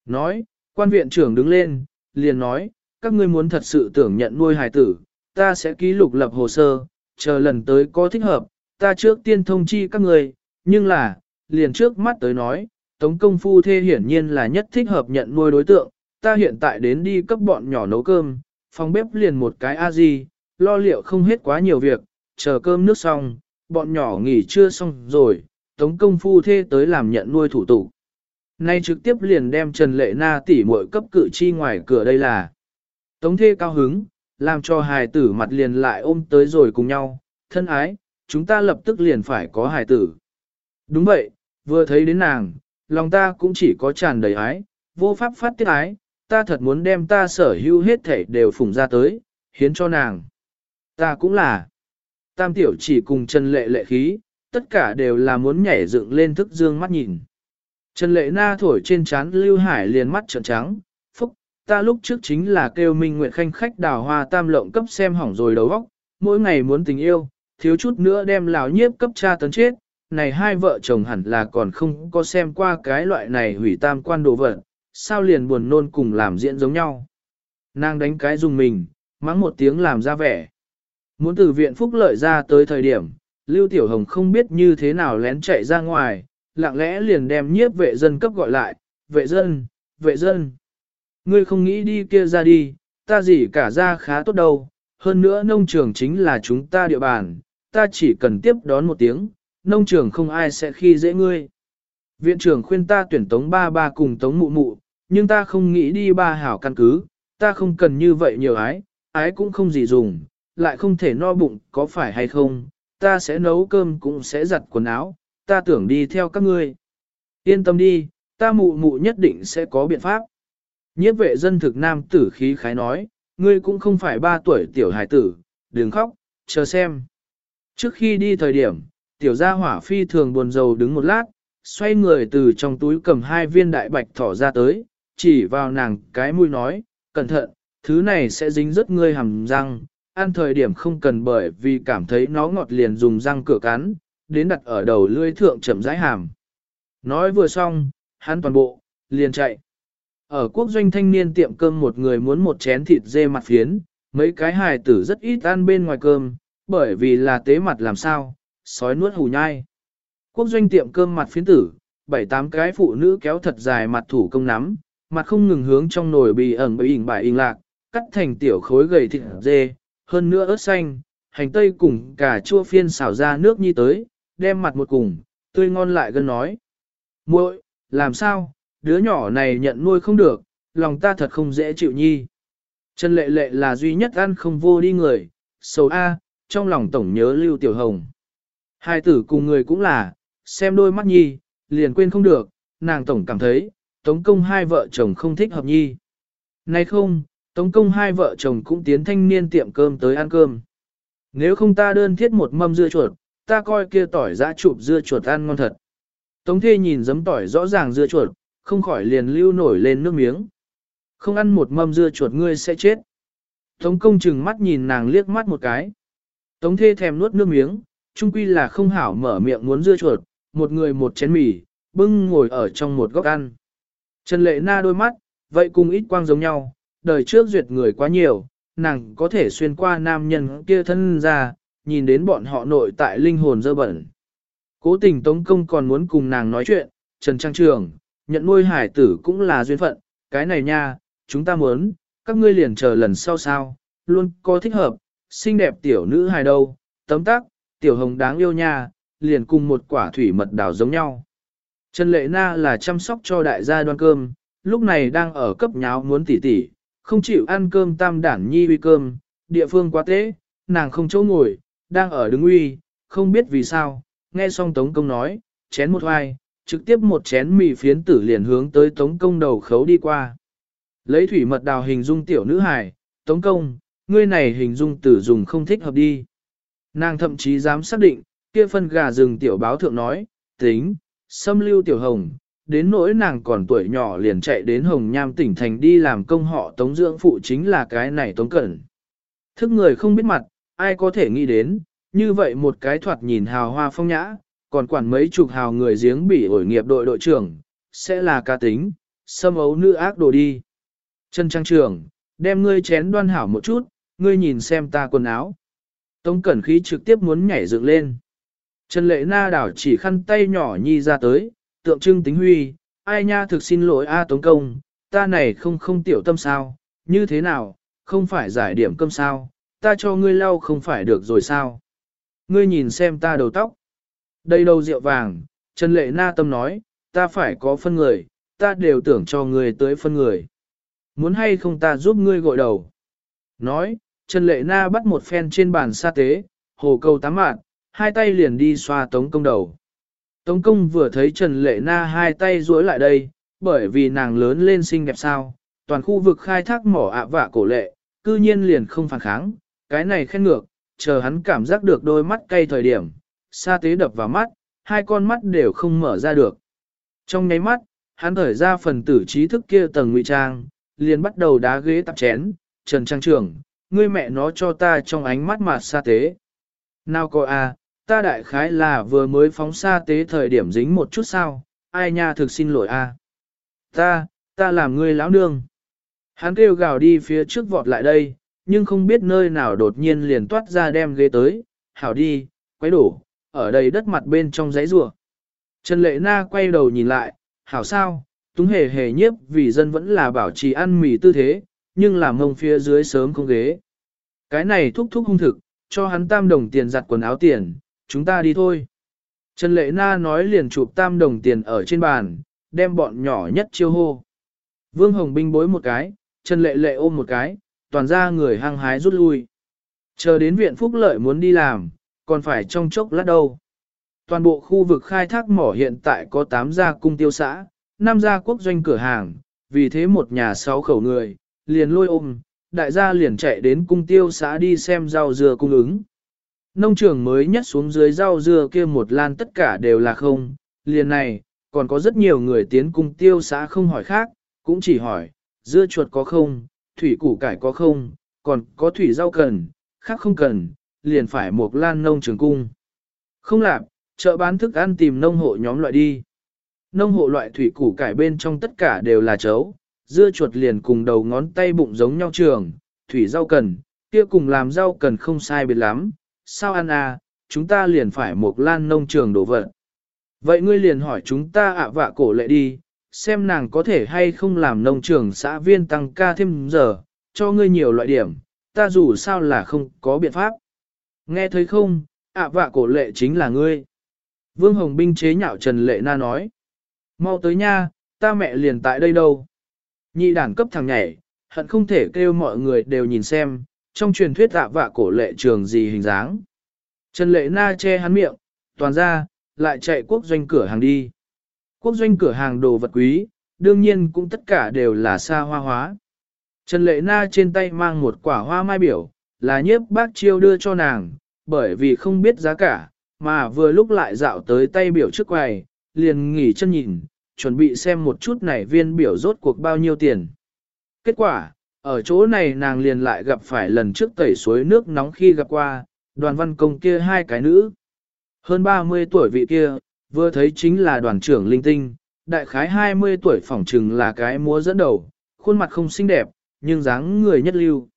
Nói, quan viện trưởng đứng lên, liền nói, các ngươi muốn thật sự tưởng nhận nuôi hài tử, ta sẽ ký lục lập hồ sơ, chờ lần tới có thích hợp, ta trước tiên thông chi các ngươi, nhưng là, liền trước mắt tới nói, tống công phu thê hiển nhiên là nhất thích hợp nhận nuôi đối tượng, ta hiện tại đến đi cấp bọn nhỏ nấu cơm, phòng bếp liền một cái a di, lo liệu không hết quá nhiều việc, chờ cơm nước xong, bọn nhỏ nghỉ trưa xong rồi, tống công phu thê tới làm nhận nuôi thủ tục. Nay trực tiếp liền đem Trần Lệ Na tỉ muội cấp cự chi ngoài cửa đây là. Tống thê cao hứng, làm cho hài tử mặt liền lại ôm tới rồi cùng nhau, thân ái, chúng ta lập tức liền phải có hài tử. Đúng vậy, vừa thấy đến nàng, lòng ta cũng chỉ có tràn đầy ái, vô pháp phát tiết ái, ta thật muốn đem ta sở hữu hết thể đều phủng ra tới, hiến cho nàng. Ta cũng là. Tam tiểu chỉ cùng Trần Lệ lệ khí, tất cả đều là muốn nhảy dựng lên thức dương mắt nhìn. Trần Lệ Na thổi trên chán Lưu Hải liền mắt trợn trắng, phúc, ta lúc trước chính là kêu Minh Nguyệt Khanh khách đào hoa tam lộng cấp xem hỏng rồi đầu óc, mỗi ngày muốn tình yêu, thiếu chút nữa đem lão nhiếp cấp cha tấn chết, này hai vợ chồng hẳn là còn không có xem qua cái loại này hủy tam quan đồ vật, sao liền buồn nôn cùng làm diễn giống nhau. Nàng đánh cái dùng mình, mắng một tiếng làm ra vẻ. Muốn từ viện phúc lợi ra tới thời điểm, Lưu Tiểu Hồng không biết như thế nào lén chạy ra ngoài, lặng lẽ liền đem nhiếp vệ dân cấp gọi lại, vệ dân, vệ dân. Ngươi không nghĩ đi kia ra đi, ta gì cả ra khá tốt đâu, hơn nữa nông trường chính là chúng ta địa bàn, ta chỉ cần tiếp đón một tiếng, nông trường không ai sẽ khi dễ ngươi. Viện trưởng khuyên ta tuyển tống ba ba cùng tống mụ mụ, nhưng ta không nghĩ đi ba hảo căn cứ, ta không cần như vậy nhiều ái, ái cũng không gì dùng, lại không thể no bụng có phải hay không, ta sẽ nấu cơm cũng sẽ giặt quần áo, ta tưởng đi theo các ngươi. Yên tâm đi, ta mụ mụ nhất định sẽ có biện pháp. Nhiếp vệ dân thực nam tử khí khái nói, ngươi cũng không phải ba tuổi tiểu hải tử, đừng khóc, chờ xem. Trước khi đi thời điểm, tiểu gia hỏa phi thường buồn rầu đứng một lát, xoay người từ trong túi cầm hai viên đại bạch thỏ ra tới, chỉ vào nàng cái mũi nói, cẩn thận, thứ này sẽ dính rất ngươi hầm răng, ăn thời điểm không cần bởi vì cảm thấy nó ngọt liền dùng răng cửa cắn, đến đặt ở đầu lưỡi thượng chậm rãi hàm. Nói vừa xong, hắn toàn bộ, liền chạy. Ở quốc doanh thanh niên tiệm cơm một người muốn một chén thịt dê mặt phiến, mấy cái hài tử rất ít ăn bên ngoài cơm, bởi vì là tế mặt làm sao, sói nuốt hù nhai. Quốc doanh tiệm cơm mặt phiến tử, bảy tám cái phụ nữ kéo thật dài mặt thủ công nắm, mặt không ngừng hướng trong nồi bì ẩn bì ỉnh bài ỉnh lạc, cắt thành tiểu khối gầy thịt dê, hơn nữa ớt xanh, hành tây cùng cả chua phiên xào ra nước nhi tới, đem mặt một cùng, tươi ngon lại gần nói. muội làm sao, đứa nhỏ này nhận nuôi không được, lòng ta thật không dễ chịu nhi. Trần lệ lệ là duy nhất ăn không vô đi người, sầu A, trong lòng tổng nhớ Lưu Tiểu Hồng. Hai tử cùng người cũng là, xem đôi mắt nhi, liền quên không được, nàng tổng cảm thấy, tống công hai vợ chồng không thích hợp nhi. Nay không, Tống công hai vợ chồng cũng tiến thanh niên tiệm cơm tới ăn cơm. Nếu không ta đơn thiết một mâm dưa chuột, ta coi kia tỏi giã chụp dưa chuột ăn ngon thật. Tống thê nhìn giấm tỏi rõ ràng dưa chuột, không khỏi liền lưu nổi lên nước miếng. Không ăn một mâm dưa chuột ngươi sẽ chết. Tống công chừng mắt nhìn nàng liếc mắt một cái. Tống thê thèm nuốt nước miếng, trung quy là không hảo mở miệng muốn dưa chuột, một người một chén mì, bưng ngồi ở trong một góc ăn. Trần lệ na đôi mắt, vậy cùng ít quang giống nhau, đời trước duyệt người quá nhiều, nàng có thể xuyên qua nam nhân kia thân ra, nhìn đến bọn họ nội tại linh hồn dơ bẩn. Cố tình Tống Công còn muốn cùng nàng nói chuyện, Trần Trang Trường, nhận nuôi hải tử cũng là duyên phận, cái này nha, chúng ta muốn, các ngươi liền chờ lần sau sao, luôn có thích hợp, xinh đẹp tiểu nữ hài đâu, tấm tắc, tiểu hồng đáng yêu nha, liền cùng một quả thủy mật đào giống nhau. Trần Lệ Na là chăm sóc cho đại gia đoan cơm, lúc này đang ở cấp nháo muốn tỉ tỉ, không chịu ăn cơm tam đản nhi uy cơm, địa phương quá tế, nàng không chỗ ngồi, đang ở đứng uy, không biết vì sao, nghe xong Tống Công nói, chén một hoài, trực tiếp một chén mì phiến tử liền hướng tới Tống Công đầu khấu đi qua. Lấy thủy mật đào hình dung tiểu nữ hài, Tống Công, ngươi này hình dung tử dùng không thích hợp đi. Nàng thậm chí dám xác định, kia phân gà rừng tiểu báo thượng nói, tính, xâm lưu tiểu hồng, đến nỗi nàng còn tuổi nhỏ liền chạy đến Hồng Nham tỉnh thành đi làm công họ tống dưỡng phụ chính là cái này tống cẩn. Thức người không biết mặt, ai có thể nghĩ đến, như vậy một cái thoạt nhìn hào hoa phong nhã, còn quản mấy chục hào người giếng bỉ ổi nghiệp đội đội trưởng, sẽ là ca tính, xâm ấu nữ ác đồ đi. Chân Trang Trường, đem ngươi chén đoan hảo một chút, ngươi nhìn xem ta quần áo. Tống Cẩn khí trực tiếp muốn nhảy dựng lên. Trần Lệ Na đảo chỉ khăn tay nhỏ nhi ra tới, tượng trưng tính huy, ai nha thực xin lỗi A Tống Công, ta này không không tiểu tâm sao, như thế nào, không phải giải điểm cơm sao, ta cho ngươi lau không phải được rồi sao. Ngươi nhìn xem ta đầu tóc. Đây đầu rượu vàng, Trần Lệ Na tâm nói, ta phải có phân người, ta đều tưởng cho ngươi tới phân người. Muốn hay không ta giúp ngươi gội đầu. Nói, Trần Lệ Na bắt một phen trên bàn sa tế, hồ cầu tám mạn, hai tay liền đi xoa tống công đầu. Tống công vừa thấy Trần Lệ Na hai tay duỗi lại đây, bởi vì nàng lớn lên xinh đẹp sao, toàn khu vực khai thác mỏ ạ vạ cổ lệ, cư nhiên liền không phản kháng, cái này khen ngược, chờ hắn cảm giác được đôi mắt cay thời điểm, sa tế đập vào mắt, hai con mắt đều không mở ra được. Trong nháy mắt, hắn thở ra phần tử trí thức kia tầng ngụy trang, liền bắt đầu đá ghế tập chén, Trần Trang trưởng, ngươi mẹ nó cho ta trong ánh mắt mà sa tế. Nào coi à, ta đại khái là vừa mới phóng xa tế thời điểm dính một chút sao, ai nha thực xin lỗi a. Ta, ta làm ngươi lão nương. Hắn kêu gào đi phía trước vọt lại đây, nhưng không biết nơi nào đột nhiên liền toát ra đem ghế tới, hảo đi, quấy đổ, ở đây đất mặt bên trong giấy rùa. Trần Lệ Na quay đầu nhìn lại, hảo sao, túng hề hề nhiếp vì dân vẫn là bảo trì ăn mì tư thế, nhưng làm mông phía dưới sớm không ghế. Cái này thúc thúc hung thực, cho hắn tam đồng tiền giặt quần áo tiền, chúng ta đi thôi. Trần Lệ Na nói liền chụp tam đồng tiền ở trên bàn, đem bọn nhỏ nhất chiêu hô. Vương Hồng Binh bối một cái, Trần Lệ Lệ ôm một cái, toàn ra người hăng hái rút lui. Chờ đến viện phúc lợi muốn đi làm, còn phải trong chốc lát đâu. Toàn bộ khu vực khai thác mỏ hiện tại có 8 gia cung tiêu xã, 5 gia quốc doanh cửa hàng, vì thế một nhà 6 khẩu người, liền lôi ôm, đại gia liền chạy đến cung tiêu xã đi xem rau dừa cung ứng. Nông trường mới nhất xuống dưới rau dưa kia một lan tất cả đều là không, liền này, còn có rất nhiều người tiến cung tiêu xã không hỏi khác, cũng chỉ hỏi, dưa chuột có không, thủy củ cải có không, còn có thủy rau cần, khác không cần, liền phải một lan nông trường cung. Không làm, chợ bán thức ăn tìm nông hộ nhóm loại đi. Nông hộ loại thủy củ cải bên trong tất cả đều là chấu, dưa chuột liền cùng đầu ngón tay bụng giống nhau trường, thủy rau cần, kia cùng làm rau cần không sai biệt lắm, sao ăn à, chúng ta liền phải một lan nông trường đổ vật. Vậy ngươi liền hỏi chúng ta ạ vạ cổ lệ đi, xem nàng có thể hay không làm nông trường xã viên tăng ca thêm giờ, cho ngươi nhiều loại điểm, ta dù sao là không có biện pháp. Nghe thấy không, ạ vạ cổ lệ chính là ngươi. Vương Hồng Binh chế nhạo Trần Lệ Na nói. Mau tới nha, ta mẹ liền tại đây đâu. Nhị đảng cấp thằng nhảy, hận không thể kêu mọi người đều nhìn xem, trong truyền thuyết tạ vạ cổ lệ trường gì hình dáng. Trần lệ na che hắn miệng, toàn ra, lại chạy quốc doanh cửa hàng đi. Quốc doanh cửa hàng đồ vật quý, đương nhiên cũng tất cả đều là xa hoa hóa. Trần Lệ Na trên tay mang một quả hoa mai biểu, là nhiếp bác chiêu đưa cho nàng, bởi vì không biết giá cả, mà vừa lúc lại dạo tới tay biểu trước quầy, liền nghỉ chân nhìn, chuẩn bị xem một chút này viên biểu rốt cuộc bao nhiêu tiền. Kết quả, ở chỗ này nàng liền lại gặp phải lần trước tẩy suối nước nóng khi gặp qua, đoàn văn công kia hai cái nữ. Hơn 30 tuổi vị kia, vừa thấy chính là đoàn trưởng linh tinh, đại khái 20 tuổi phỏng trừng là cái múa dẫn đầu, khuôn mặt không xinh đẹp, nhưng dáng người nhất lưu.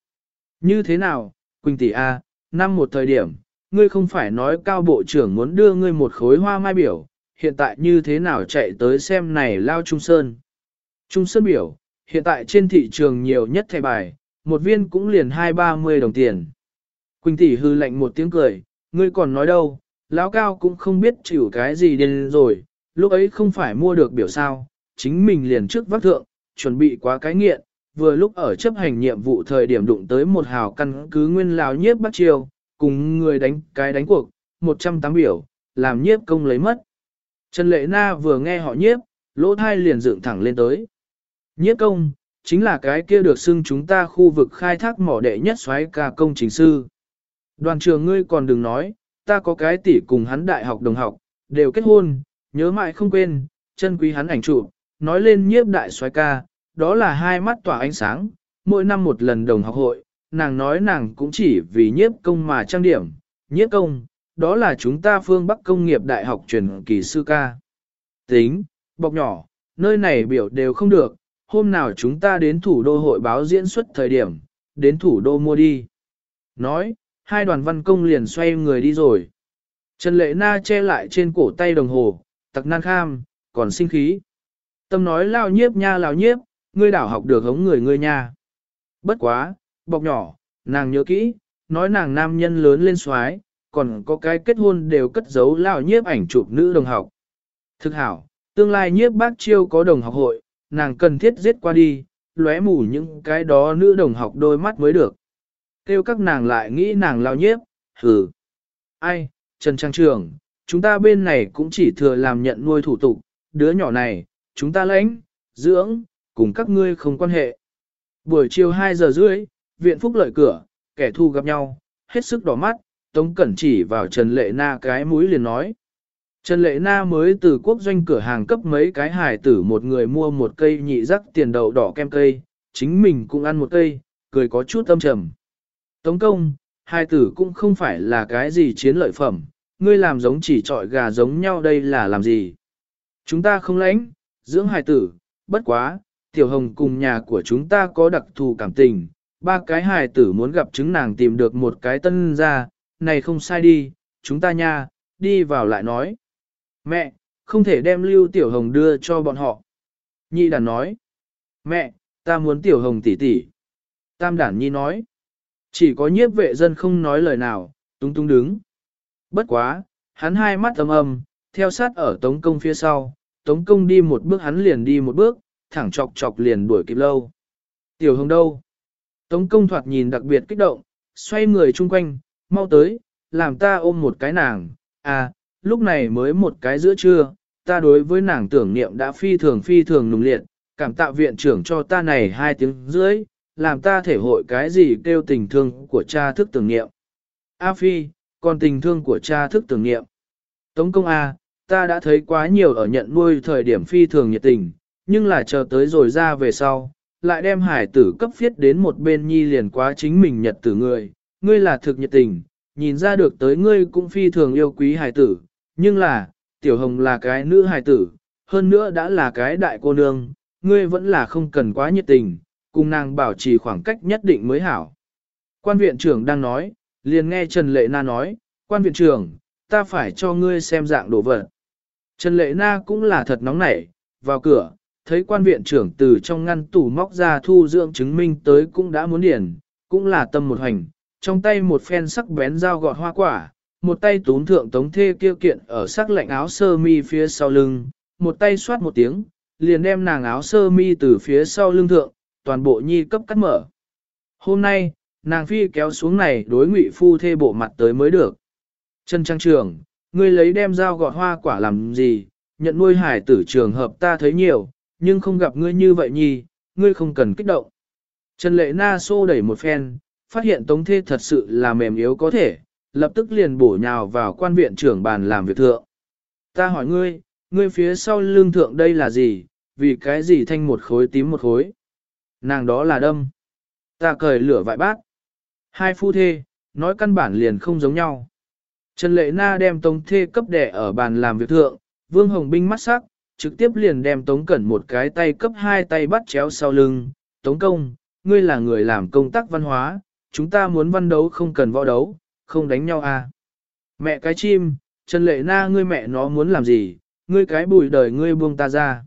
Như thế nào, Quỳnh tỷ A, năm một thời điểm, ngươi không phải nói cao bộ trưởng muốn đưa ngươi một khối hoa mai biểu, hiện tại như thế nào chạy tới xem này lao Trung Sơn. Trung Sơn biểu, hiện tại trên thị trường nhiều nhất thẻ bài, một viên cũng liền hai ba mươi đồng tiền. Quỳnh tỷ hư lạnh một tiếng cười, ngươi còn nói đâu, lão cao cũng không biết chịu cái gì đến rồi, lúc ấy không phải mua được biểu sao, chính mình liền trước vác thượng, chuẩn bị quá cái nghiện, vừa lúc ở chấp hành nhiệm vụ thời điểm đụng tới một hào căn cứ nguyên lão nhiếp bắt chiêu, cùng người đánh cái đánh cuộc, 108 biểu, làm nhiếp công lấy mất. Trần Lệ Na vừa nghe họ nhiếp, lỗ thai liền dựng thẳng lên tới. Nhiếp công, chính là cái kia được xưng chúng ta khu vực khai thác mỏ đệ nhất xoáy ca công chính sư. Đoàn trường ngươi còn đừng nói, ta có cái tỷ cùng hắn đại học đồng học, đều kết hôn, nhớ mãi không quên, chân quý hắn ảnh chụp, nói lên nhiếp đại xoáy ca, đó là hai mắt tỏa ánh sáng, mỗi năm một lần đồng học hội, nàng nói nàng cũng chỉ vì nhiếp công mà trang điểm, nhiếp công, đó là chúng ta phương Bắc công nghiệp đại học truyền kỳ sư ca. Tính, bọc nhỏ, nơi này biểu đều không được, hôm nào chúng ta đến thủ đô hội báo diễn xuất thời điểm, đến thủ đô mua đi. Nói, hai đoàn văn công liền xoay người đi rồi. Trần Lệ Na che lại trên cổ tay đồng hồ, tặc nan kham, còn sinh khí. Tâm nói lao nhiếp nha lao nhiếp, ngươi đảo học được hống người ngươi nha. Bất quá, bọc nhỏ, nàng nhớ kỹ, nói nàng nam nhân lớn lên xoái, còn có cái kết hôn đều cất giấu lao nhiếp ảnh chụp nữ đồng học. Thực hảo, tương lai nhiếp bác chiêu có đồng học hội, nàng cần thiết giết qua đi, lóe mù những cái đó nữ đồng học đôi mắt mới được. Kêu các nàng lại nghĩ nàng lao nhiếp, hừ. Ai, Trần Trang Trường, chúng ta bên này cũng chỉ thừa làm nhận nuôi thủ tục, đứa nhỏ này, chúng ta lãnh, dưỡng, cùng các ngươi không quan hệ. Buổi chiều 2 giờ rưỡi, viện phúc lợi cửa, kẻ thù gặp nhau, hết sức đỏ mắt, Tống Cẩn chỉ vào Trần Lệ Na cái mũi liền nói. Trần Lệ Na mới từ quốc doanh cửa hàng cấp mấy cái hải tử một người mua một cây nhị rắc tiền đậu đỏ kem cây, chính mình cũng ăn một cây, cười có chút âm trầm. Tống công, hải tử cũng không phải là cái gì chiến lợi phẩm, ngươi làm giống chỉ trọi gà giống nhau đây là làm gì. Chúng ta không lãnh, dưỡng hải tử, bất quá, tiểu hồng cùng nhà của chúng ta có đặc thù cảm tình, ba cái hài tử muốn gặp chứng nàng tìm được một cái tân ra, này không sai đi, chúng ta nha, đi vào lại nói. Mẹ, không thể đem lưu tiểu hồng đưa cho bọn họ. Nhị đàn nói. Mẹ, ta muốn tiểu hồng tỷ tỷ. Tam đản nhi nói. Chỉ có nhiếp vệ dân không nói lời nào, tung tung đứng. Bất quá, hắn hai mắt âm âm, theo sát ở tống công phía sau, tống công đi một bước hắn liền đi một bước, thẳng chọc chọc liền đuổi kịp lâu. Tiểu hồng đâu? Tống công thoạt nhìn đặc biệt kích động, xoay người chung quanh, mau tới, làm ta ôm một cái nàng, à, lúc này mới một cái giữa trưa, ta đối với nàng tưởng niệm đã phi thường phi thường nùng liệt, cảm tạ viện trưởng cho ta này hai tiếng rưỡi, làm ta thể hội cái gì kêu tình thương của cha thức tưởng niệm. A Phi, còn tình thương của cha thức tưởng niệm. Tống công A, ta đã thấy quá nhiều ở nhận nuôi thời điểm phi thường nhiệt tình, nhưng là chờ tới rồi ra về sau, lại đem hải tử cấp phiết đến một bên nhi liền quá chính mình nhật tử người, ngươi là thực nhiệt tình, nhìn ra được tới ngươi cũng phi thường yêu quý hải tử, nhưng là, tiểu hồng là cái nữ hải tử, hơn nữa đã là cái đại cô nương, ngươi vẫn là không cần quá nhiệt tình, cùng nàng bảo trì khoảng cách nhất định mới hảo. Quan viện trưởng đang nói, liền nghe Trần Lệ Na nói, quan viện trưởng, ta phải cho ngươi xem dạng đồ vật. Trần Lệ Na cũng là thật nóng nảy, vào cửa, thấy quan viện trưởng từ trong ngăn tủ móc ra thu dưỡng chứng minh tới cũng đã muốn điển, cũng là tâm một hành, trong tay một phen sắc bén dao gọt hoa quả, một tay tún thượng tống thê kêu kiện ở sắc lạnh áo sơ mi phía sau lưng, một tay xoát một tiếng, liền đem nàng áo sơ mi từ phía sau lưng thượng, toàn bộ nhi cấp cắt mở. Hôm nay, nàng phi kéo xuống này đối ngụy phu thê bộ mặt tới mới được. Trần Trang Trường, ngươi lấy đem dao gọt hoa quả làm gì, nhận nuôi hải tử trường hợp ta thấy nhiều, nhưng không gặp ngươi như vậy nhi, ngươi không cần kích động. Trần Lệ Na xô đẩy một phen, phát hiện Tống Thê thật sự là mềm yếu có thể, lập tức liền bổ nhào vào quan viện trưởng bàn làm việc thượng. Ta hỏi ngươi, ngươi phía sau lương thượng đây là gì, vì cái gì thanh một khối tím một khối. Nàng đó là đâm. Ta cởi lửa vại bát. Hai phu thê, nói căn bản liền không giống nhau. Trần Lệ Na đem Tống Thê cấp đẻ ở bàn làm việc thượng, Vương Hồng Binh mắt sắc, trực tiếp liền đem Tống Cẩn một cái tay cấp hai tay bắt chéo sau lưng. Tống Công, ngươi là người làm công tác văn hóa, chúng ta muốn văn đấu không cần võ đấu, không đánh nhau à. Mẹ cái chim, Trần Lệ Na ngươi mẹ nó muốn làm gì, ngươi cái bùi đời ngươi buông ta ra.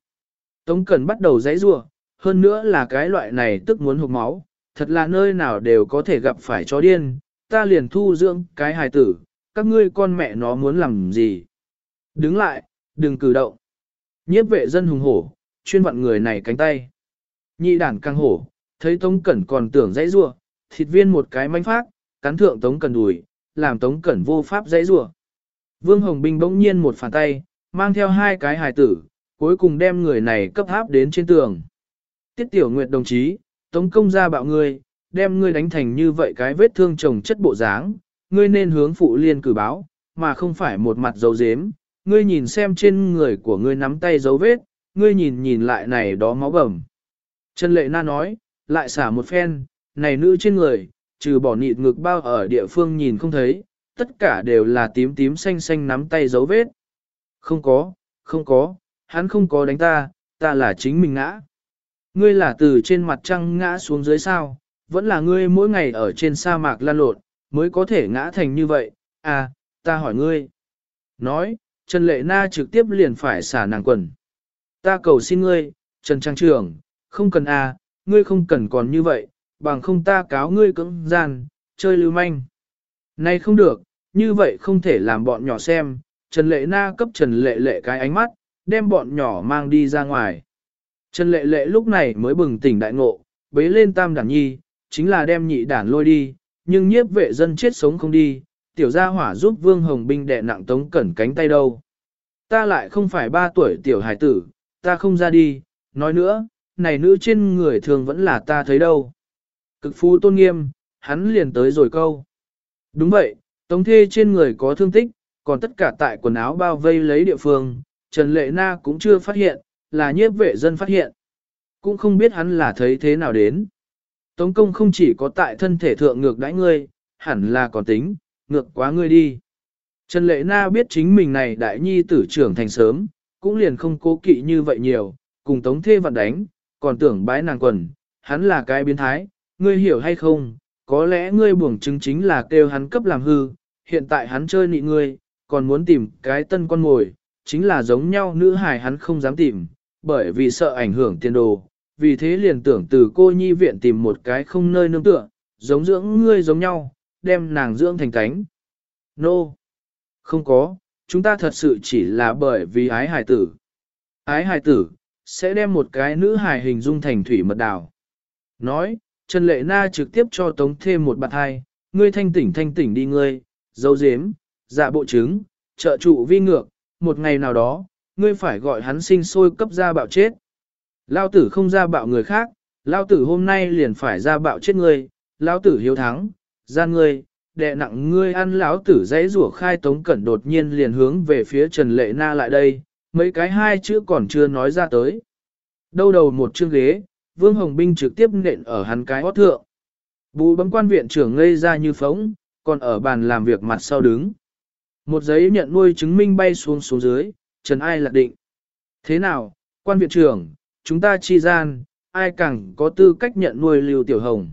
Tống Cẩn bắt đầu dãy rủa, hơn nữa là cái loại này tức muốn hụt máu, thật là nơi nào đều có thể gặp phải chó điên, ta liền thu dưỡng cái hài tử, các ngươi con mẹ nó muốn làm gì. Đứng lại, đừng cử động. Nhiếp vệ dân hùng hổ, chuyên vặn người này cánh tay. Nhị đản căng hổ, thấy Tống Cẩn còn tưởng dãy rua, thịt viên một cái manh phát, cắn thượng Tống Cẩn đùi, làm Tống Cẩn vô pháp dãy rủa. Vương Hồng Bình bỗng nhiên một phản tay, mang theo hai cái hài tử, cuối cùng đem người này cấp háp đến trên tường. Tiết Tiểu Nguyệt đồng chí, Tống công gia bạo ngươi, đem ngươi đánh thành như vậy cái vết thương chồng chất bộ dáng, ngươi nên hướng phụ liên cử báo, mà không phải một mặt dấu dếm, ngươi nhìn xem trên người của ngươi nắm tay dấu vết, ngươi nhìn nhìn lại này đó máu bầm. Trần Lệ Na nói, lại xả một phen, này nữ trên người, trừ bỏ nịt ngực bao ở địa phương nhìn không thấy, tất cả đều là tím tím xanh xanh nắm tay dấu vết. Không có, không có, hắn không có đánh ta, ta là chính mình ngã. Ngươi là từ trên mặt trăng ngã xuống dưới sao, vẫn là ngươi mỗi ngày ở trên sa mạc lan lộn, mới có thể ngã thành như vậy, à, ta hỏi ngươi. Nói, Trần Lệ Na trực tiếp liền phải xả nàng quần. Ta cầu xin ngươi, Trần Trang Trường, không cần à, ngươi không cần còn như vậy, bằng không ta cáo ngươi cưỡng gian, chơi lưu manh. Nay không được, như vậy không thể làm bọn nhỏ xem, Trần Lệ Na cấp Trần Lệ Lệ cái ánh mắt, đem bọn nhỏ mang đi ra ngoài. Trần Lệ Lệ lúc này mới bừng tỉnh đại ngộ, bế lên tam đản nhi, chính là đem nhị đản lôi đi, nhưng nhiếp vệ dân chết sống không đi, tiểu gia hỏa giúp Vương Hồng Binh đè nặng tống cẩn cánh tay đâu. Ta lại không phải ba tuổi tiểu hải tử, ta không ra đi, nói nữa, này nữ trên người thường vẫn là ta thấy đâu. Cực phú tôn nghiêm, hắn liền tới rồi câu. Đúng vậy, tống thê trên người có thương tích, còn tất cả tại quần áo bao vây lấy địa phương, Trần Lệ Na cũng chưa phát hiện, là nhiếp vệ dân phát hiện. Cũng không biết hắn là thấy thế nào đến. Tống công không chỉ có tại thân thể thượng ngược đãi ngươi, hẳn là còn tính, ngược quá ngươi đi. Trần Lệ Na biết chính mình này đại nhi tử trưởng thành sớm, cũng liền không cố kỵ như vậy nhiều, cùng tống thê vặn đánh, còn tưởng bái nàng quần, hắn là cái biến thái, ngươi hiểu hay không, có lẽ ngươi buồng chứng chính là kêu hắn cấp làm hư, hiện tại hắn chơi nị ngươi, còn muốn tìm cái tân con mồi, chính là giống nhau nữ hài hắn không dám tìm, bởi vì sợ ảnh hưởng tiền đồ, vì thế liền tưởng từ cô nhi viện tìm một cái không nơi nương tựa, giống dưỡng ngươi giống nhau, đem nàng dưỡng thành cánh. Nô! No. Không có, chúng ta thật sự chỉ là bởi vì ái hài tử. Ái hài tử, sẽ đem một cái nữ hài hình dung thành thủy mật đào. Nói, Trần Lệ Na trực tiếp cho Tống thêm một bạt hai, ngươi thanh tỉnh thanh tỉnh đi ngươi, dấu dếm, dạ bộ trứng, trợ trụ vi ngược, một ngày nào đó, ngươi phải gọi hắn sinh sôi cấp ra bạo chết. Lao tử không ra bạo người khác, lao tử hôm nay liền phải ra bạo chết ngươi, lao tử hiếu thắng, gian ngươi, đệ nặng ngươi ăn lão tử dãy rủa khai tống cẩn đột nhiên liền hướng về phía Trần Lệ Na lại đây, mấy cái hai chữ còn chưa nói ra tới. Đâu đầu một chương ghế, Vương Hồng Binh trực tiếp nện ở hắn cái hót thượng. Bù bấm quan viện trưởng ngây ra như phóng, còn ở bàn làm việc mặt sau đứng. Một giấy nhận nuôi chứng minh bay xuống xuống dưới, Trần Ai lạc định. Thế nào, quan viện trưởng, chúng ta chi gian, ai càng có tư cách nhận nuôi Lưu Tiểu Hồng?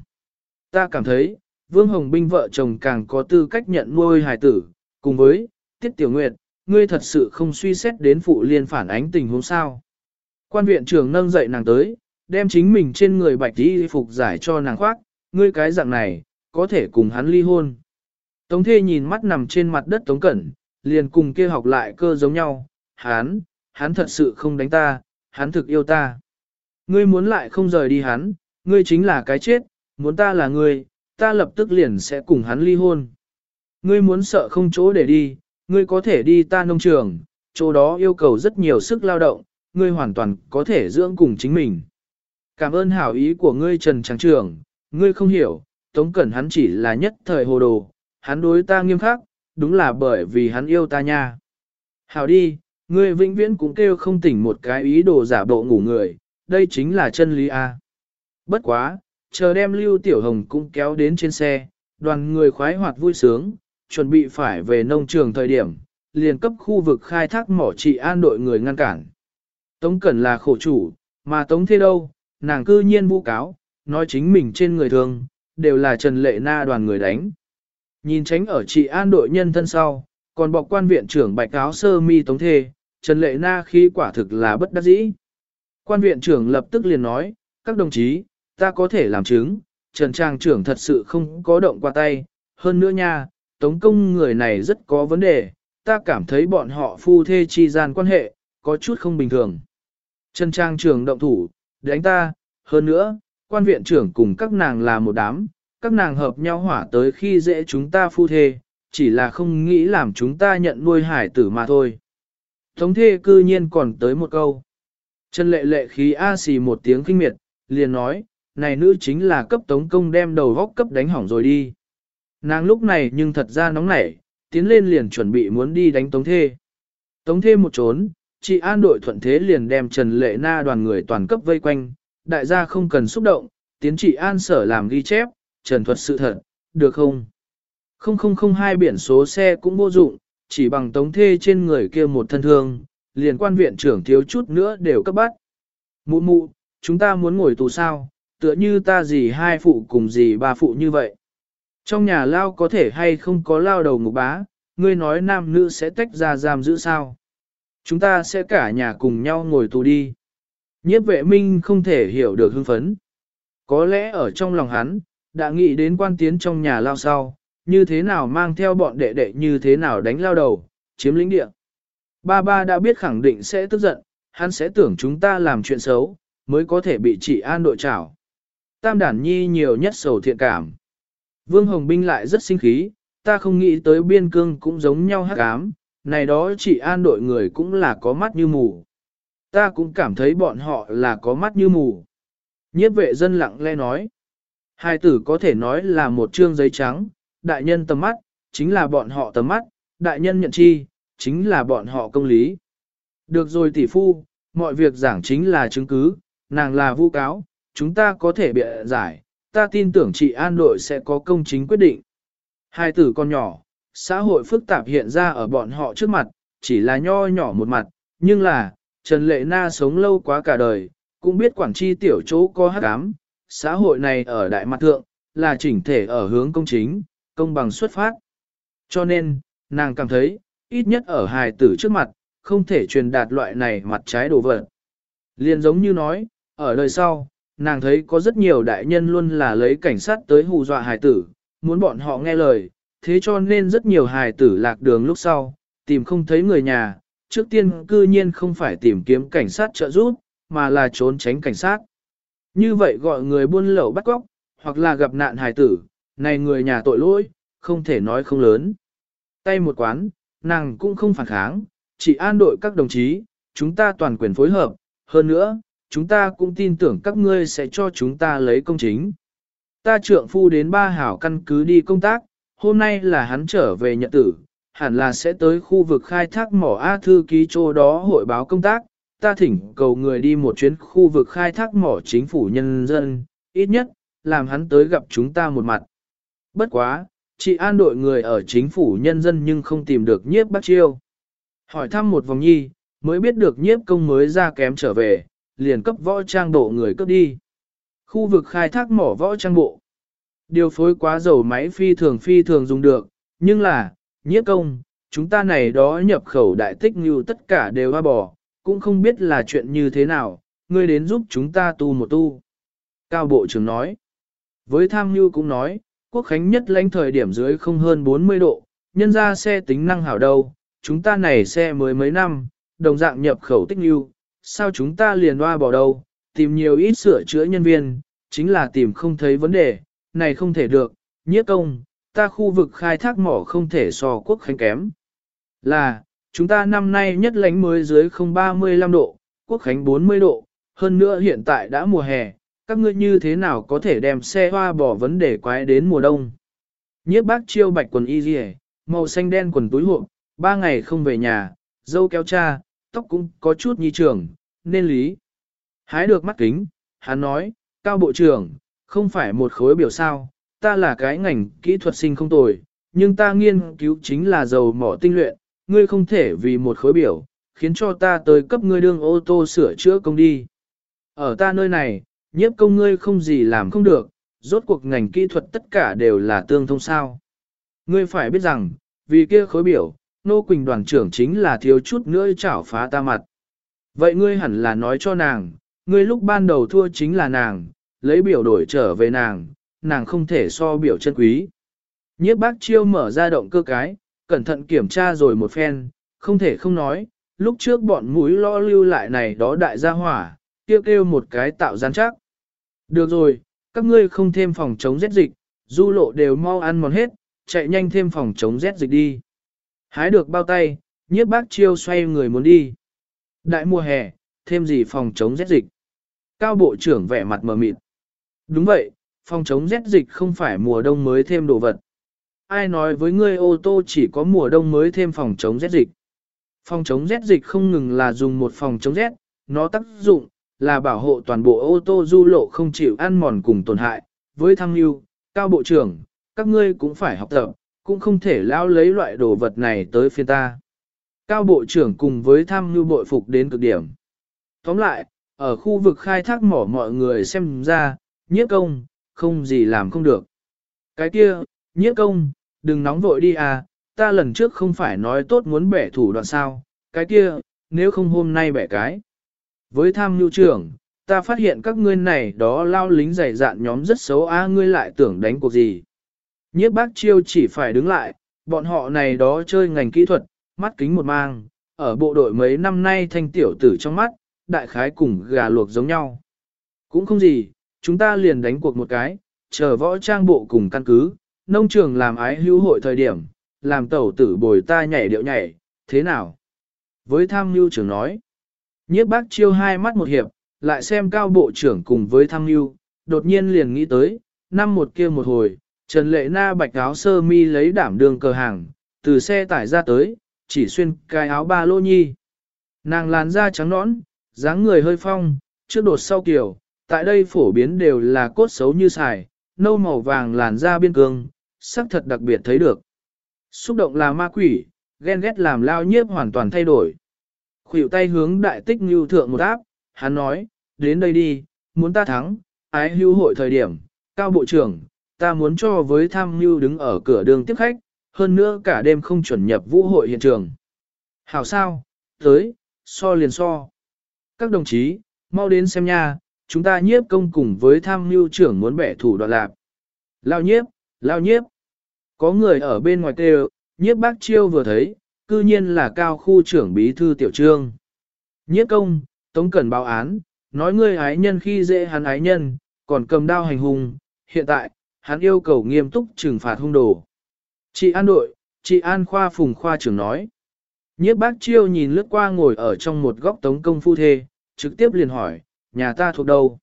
Ta cảm thấy, Vương Hồng Binh vợ chồng càng có tư cách nhận nuôi hài tử, cùng với, Tiết Tiểu Nguyệt, ngươi thật sự không suy xét đến phụ liên phản ánh tình huống sao. Quan viện trưởng nâng dậy nàng tới, đem chính mình trên người bạch đi phục giải cho nàng khoác, ngươi cái dạng này, có thể cùng hắn ly hôn. Tống thê nhìn mắt nằm trên mặt đất Tống Cẩn, liền cùng kia học lại cơ giống nhau, hắn, hắn thật sự không đánh ta, hắn thực yêu ta. Ngươi muốn lại không rời đi hắn, ngươi chính là cái chết, muốn ta là ngươi, ta lập tức liền sẽ cùng hắn ly hôn. Ngươi muốn sợ không chỗ để đi, ngươi có thể đi ta nông trường, chỗ đó yêu cầu rất nhiều sức lao động, ngươi hoàn toàn có thể dưỡng cùng chính mình. Cảm ơn hảo ý của ngươi Trần Tráng Trường, ngươi không hiểu, Tống Cẩn hắn chỉ là nhất thời hồ đồ, hắn đối ta nghiêm khắc, đúng là bởi vì hắn yêu ta nha. Hảo đi, ngươi vĩnh viễn cũng kêu không tỉnh một cái ý đồ giả bộ ngủ người, đây chính là chân lý A. Bất quá, chờ đem Lưu Tiểu Hồng cũng kéo đến trên xe, đoàn người khoái hoạt vui sướng, chuẩn bị phải về nông trường thời điểm, liền cấp khu vực khai thác mỏ trị an đội người ngăn cản. Tống Cẩn là khổ chủ, mà Tống Thế đâu, nàng cư nhiên vu cáo, nói chính mình trên người thường, đều là Trần Lệ Na đoàn người đánh. Nhìn tránh ở trị an đội nhân thân sau, còn bọc quan viện trưởng bạch áo sơ mi Tống Thê, Trần Lệ Na khi quả thực là bất đắc dĩ. Quan viện trưởng lập tức liền nói, các đồng chí, ta có thể làm chứng, Trần Trang trưởng thật sự không có động qua tay, hơn nữa nha, tống công người này rất có vấn đề, ta cảm thấy bọn họ phu thê chi gian quan hệ, có chút không bình thường. Trần Trang trưởng động thủ, đánh ta, hơn nữa, quan viện trưởng cùng các nàng là một đám, các nàng hợp nhau hỏa tới khi dễ chúng ta phu thê, chỉ là không nghĩ làm chúng ta nhận nuôi hải tử mà thôi. Tống thê cư nhiên còn tới một câu. Trần lệ lệ khí A xì một tiếng kinh miệt, liền nói, này nữ chính là cấp tống công đem đầu góc cấp đánh hỏng rồi đi. Nàng lúc này nhưng thật ra nóng nảy, tiến lên liền chuẩn bị muốn đi đánh tống thê. Tống thê một trốn, chị an đội thuận thế liền đem Trần Lệ Na đoàn người toàn cấp vây quanh, đại gia không cần xúc động, tiến chị an sở làm ghi chép, trần thuật sự thật, được không? Không không không hai biển số xe cũng vô dụng, chỉ bằng tống thê trên người kia một thân thương, liền quan viện trưởng thiếu chút nữa đều cấp bắt. Mụ mụ, chúng ta muốn ngồi tù sao, tựa như ta gì hai phụ cùng gì ba phụ như vậy. Trong nhà lao có thể hay không có lao đầu ngục bá, ngươi nói nam nữ sẽ tách ra giam giữ sao. Chúng ta sẽ cả nhà cùng nhau ngồi tù đi. Nhiếp vệ minh không thể hiểu được hưng phấn. Có lẽ ở trong lòng hắn, đã nghĩ đến quan tiến trong nhà lao sau, như thế nào mang theo bọn đệ đệ như thế nào đánh lao đầu, chiếm lĩnh địa. Ba ba đã biết khẳng định sẽ tức giận, hắn sẽ tưởng chúng ta làm chuyện xấu, mới có thể bị trị an đội trảo. Tam đản nhi nhiều nhất sầu thiện cảm. Vương Hồng Binh lại rất sinh khí, ta không nghĩ tới biên cương cũng giống nhau hắc ám, này đó chị an đội người cũng là có mắt như mù. Ta cũng cảm thấy bọn họ là có mắt như mù. Nhiếp vệ dân lặng lẽ nói. Hai tử có thể nói là một chương giấy trắng, đại nhân tầm mắt, chính là bọn họ tầm mắt, đại nhân nhận chi, chính là bọn họ công lý. Được rồi tỷ phu, mọi việc giảng chính là chứng cứ, nàng là vu cáo, chúng ta có thể bịa giải, ta tin tưởng chị an đội sẽ có công chính quyết định. Hai tử con nhỏ, xã hội phức tạp hiện ra ở bọn họ trước mặt, chỉ là nho nhỏ một mặt, nhưng là, Trần Lệ Na sống lâu quá cả đời, cũng biết quản chi tiểu chỗ có hát ám, xã hội này ở đại mặt thượng, là chỉnh thể ở hướng công chính, công bằng xuất phát. Cho nên, nàng cảm thấy, ít nhất ở hài tử trước mặt, không thể truyền đạt loại này mặt trái đồ vật. Liên giống như nói, ở đời sau, nàng thấy có rất nhiều đại nhân luôn là lấy cảnh sát tới hù dọa hài tử, muốn bọn họ nghe lời, thế cho nên rất nhiều hài tử lạc đường lúc sau, tìm không thấy người nhà, trước tiên cư nhiên không phải tìm kiếm cảnh sát trợ giúp, mà là trốn tránh cảnh sát. Như vậy gọi người buôn lậu bắt cóc, hoặc là gặp nạn hài tử, này người nhà tội lỗi, không thể nói không lớn. Tay một quán, nàng cũng không phản kháng, chỉ an đội các đồng chí, chúng ta toàn quyền phối hợp, hơn nữa, chúng ta cũng tin tưởng các ngươi sẽ cho chúng ta lấy công chính. Ta trượng phu đến ba hảo căn cứ đi công tác, hôm nay là hắn trở về nhận tử, hẳn là sẽ tới khu vực khai thác mỏ A thư ký chỗ đó hội báo công tác, ta thỉnh cầu người đi một chuyến khu vực khai thác mỏ chính phủ nhân dân, ít nhất, làm hắn tới gặp chúng ta một mặt. Bất quá, chị an đội người ở chính phủ nhân dân nhưng không tìm được nhiếp bác chiêu. Hỏi thăm một vòng nhi, mới biết được nhiếp công mới ra kém trở về, liền cấp võ trang bộ người cấp đi. Khu vực khai thác mỏ võ trang bộ. Điều phối quá dầu máy phi thường phi thường dùng được, nhưng là, nhiếp công, chúng ta này đó nhập khẩu đại tích như tất cả đều hoa bỏ, cũng không biết là chuyện như thế nào, ngươi đến giúp chúng ta tu một tu. Cao Bộ trưởng nói, với tham như cũng nói, quốc khánh nhất lãnh thời điểm dưới không hơn 40 độ, nhân ra xe tính năng hảo đâu, chúng ta này xe mới mấy năm, đồng dạng nhập khẩu tích lưu, sao chúng ta liền hoa bỏ đâu, tìm nhiều ít sửa chữa nhân viên, chính là tìm không thấy vấn đề, này không thể được, nhiếp công, ta khu vực khai thác mỏ không thể so quốc khánh kém. Là, chúng ta năm nay nhất lãnh mới dưới không 35 độ, quốc khánh 40 độ, hơn nữa hiện tại đã mùa hè, các ngươi như thế nào có thể đem xe hoa bỏ vấn đề quái đến mùa đông. Nhiếp bác chiêu bạch quần y dì màu xanh đen quần túi hộp, ba ngày không về nhà, dâu kéo cha, tóc cũng có chút nhi trường, nên lý. Hái được mắt kính, hắn nói, cao bộ trưởng, không phải một khối biểu sao, ta là cái ngành kỹ thuật sinh không tồi, nhưng ta nghiên cứu chính là dầu mỏ tinh luyện, ngươi không thể vì một khối biểu, khiến cho ta tới cấp ngươi đương ô tô sửa chữa công đi. Ở ta nơi này, nhiếp công ngươi không gì làm không được, rốt cuộc ngành kỹ thuật tất cả đều là tương thông sao. Ngươi phải biết rằng, vì kia khối biểu, Nô Quỳnh đoàn trưởng chính là thiếu chút nữa chảo phá ta mặt. Vậy ngươi hẳn là nói cho nàng, ngươi lúc ban đầu thua chính là nàng, lấy biểu đổi trở về nàng, nàng không thể so biểu chân quý. Nhiếp bác chiêu mở ra động cơ cái, cẩn thận kiểm tra rồi một phen, không thể không nói, lúc trước bọn mũi lo lưu lại này đó đại gia hỏa, kêu kêu một cái tạo gian chắc. Được rồi, các ngươi không thêm phòng chống rét dịch, du lộ đều mau ăn mòn hết, chạy nhanh thêm phòng chống rét dịch đi. Hái được bao tay, nhiếp bác chiêu xoay người muốn đi. Đại mùa hè, thêm gì phòng chống rét dịch. Cao bộ trưởng vẻ mặt mờ mịt. Đúng vậy, phòng chống rét dịch không phải mùa đông mới thêm đồ vật. Ai nói với ngươi ô tô chỉ có mùa đông mới thêm phòng chống rét dịch. Phòng chống rét dịch không ngừng là dùng một phòng chống rét, nó tác dụng là bảo hộ toàn bộ ô tô du lộ không chịu ăn mòn cùng tổn hại. Với thăng lưu, cao bộ trưởng, các ngươi cũng phải học tập, cũng không thể lao lấy loại đồ vật này tới phiên ta. Cao bộ trưởng cùng với tham lưu bội phục đến cực điểm. Tóm lại, ở khu vực khai thác mỏ mọi người xem ra, nhiếp công, không gì làm không được. Cái kia, nhiếp công, đừng nóng vội đi à, ta lần trước không phải nói tốt muốn bẻ thủ đoạn sao, cái kia, nếu không hôm nay bẻ cái. Với tham nhu trưởng, ta phát hiện các ngươi này đó lao lính dày dạn nhóm rất xấu á ngươi lại tưởng đánh cuộc gì. Nhiếp bác chiêu chỉ phải đứng lại, bọn họ này đó chơi ngành kỹ thuật, mắt kính một mang, ở bộ đội mấy năm nay thanh tiểu tử trong mắt, đại khái cùng gà luộc giống nhau. Cũng không gì, chúng ta liền đánh cuộc một cái, chờ võ trang bộ cùng căn cứ, nông trường làm ái hữu hội thời điểm, làm tẩu tử bồi ta nhảy điệu nhảy, thế nào? Với tham mưu trưởng nói, nhiếp bác chiêu hai mắt một hiệp, lại xem cao bộ trưởng cùng với tham mưu, đột nhiên liền nghĩ tới, năm một kia một hồi, Trần Lệ Na bạch áo sơ mi lấy đảm đường cờ hàng, từ xe tải ra tới, chỉ xuyên cái áo ba lô nhi. Nàng làn da trắng nõn, dáng người hơi phong, trước đột sau kiểu, tại đây phổ biến đều là cốt xấu như xài, nâu màu vàng làn da biên cương, sắc thật đặc biệt thấy được. Xúc động là ma quỷ, ghen ghét làm lao nhiếp hoàn toàn thay đổi. Khuỷu tay hướng đại tích như thượng một áp, hắn nói, đến đây đi, muốn ta thắng, ái hưu hội thời điểm, cao bộ trưởng, ta muốn cho với tham mưu đứng ở cửa đường tiếp khách, hơn nữa cả đêm không chuẩn nhập vũ hội hiện trường. Hảo sao, tới, so liền so. Các đồng chí, mau đến xem nha, chúng ta nhiếp công cùng với tham mưu trưởng muốn bẻ thủ đoạn lạc. Lao nhiếp, lao nhiếp. Có người ở bên ngoài kêu, nhiếp bác chiêu vừa thấy, cư nhiên là cao khu trưởng bí thư tiểu trương. Nhiếp công, tống cần báo án, nói ngươi ái nhân khi dễ hắn ái nhân, còn cầm đao hành hung, hiện tại, hắn yêu cầu nghiêm túc trừng phạt hung đồ. Chị an đội, chị an khoa phùng khoa trưởng nói. Nhiếp bác chiêu nhìn lướt qua ngồi ở trong một góc tống công phu thê, trực tiếp liền hỏi, nhà ta thuộc đâu?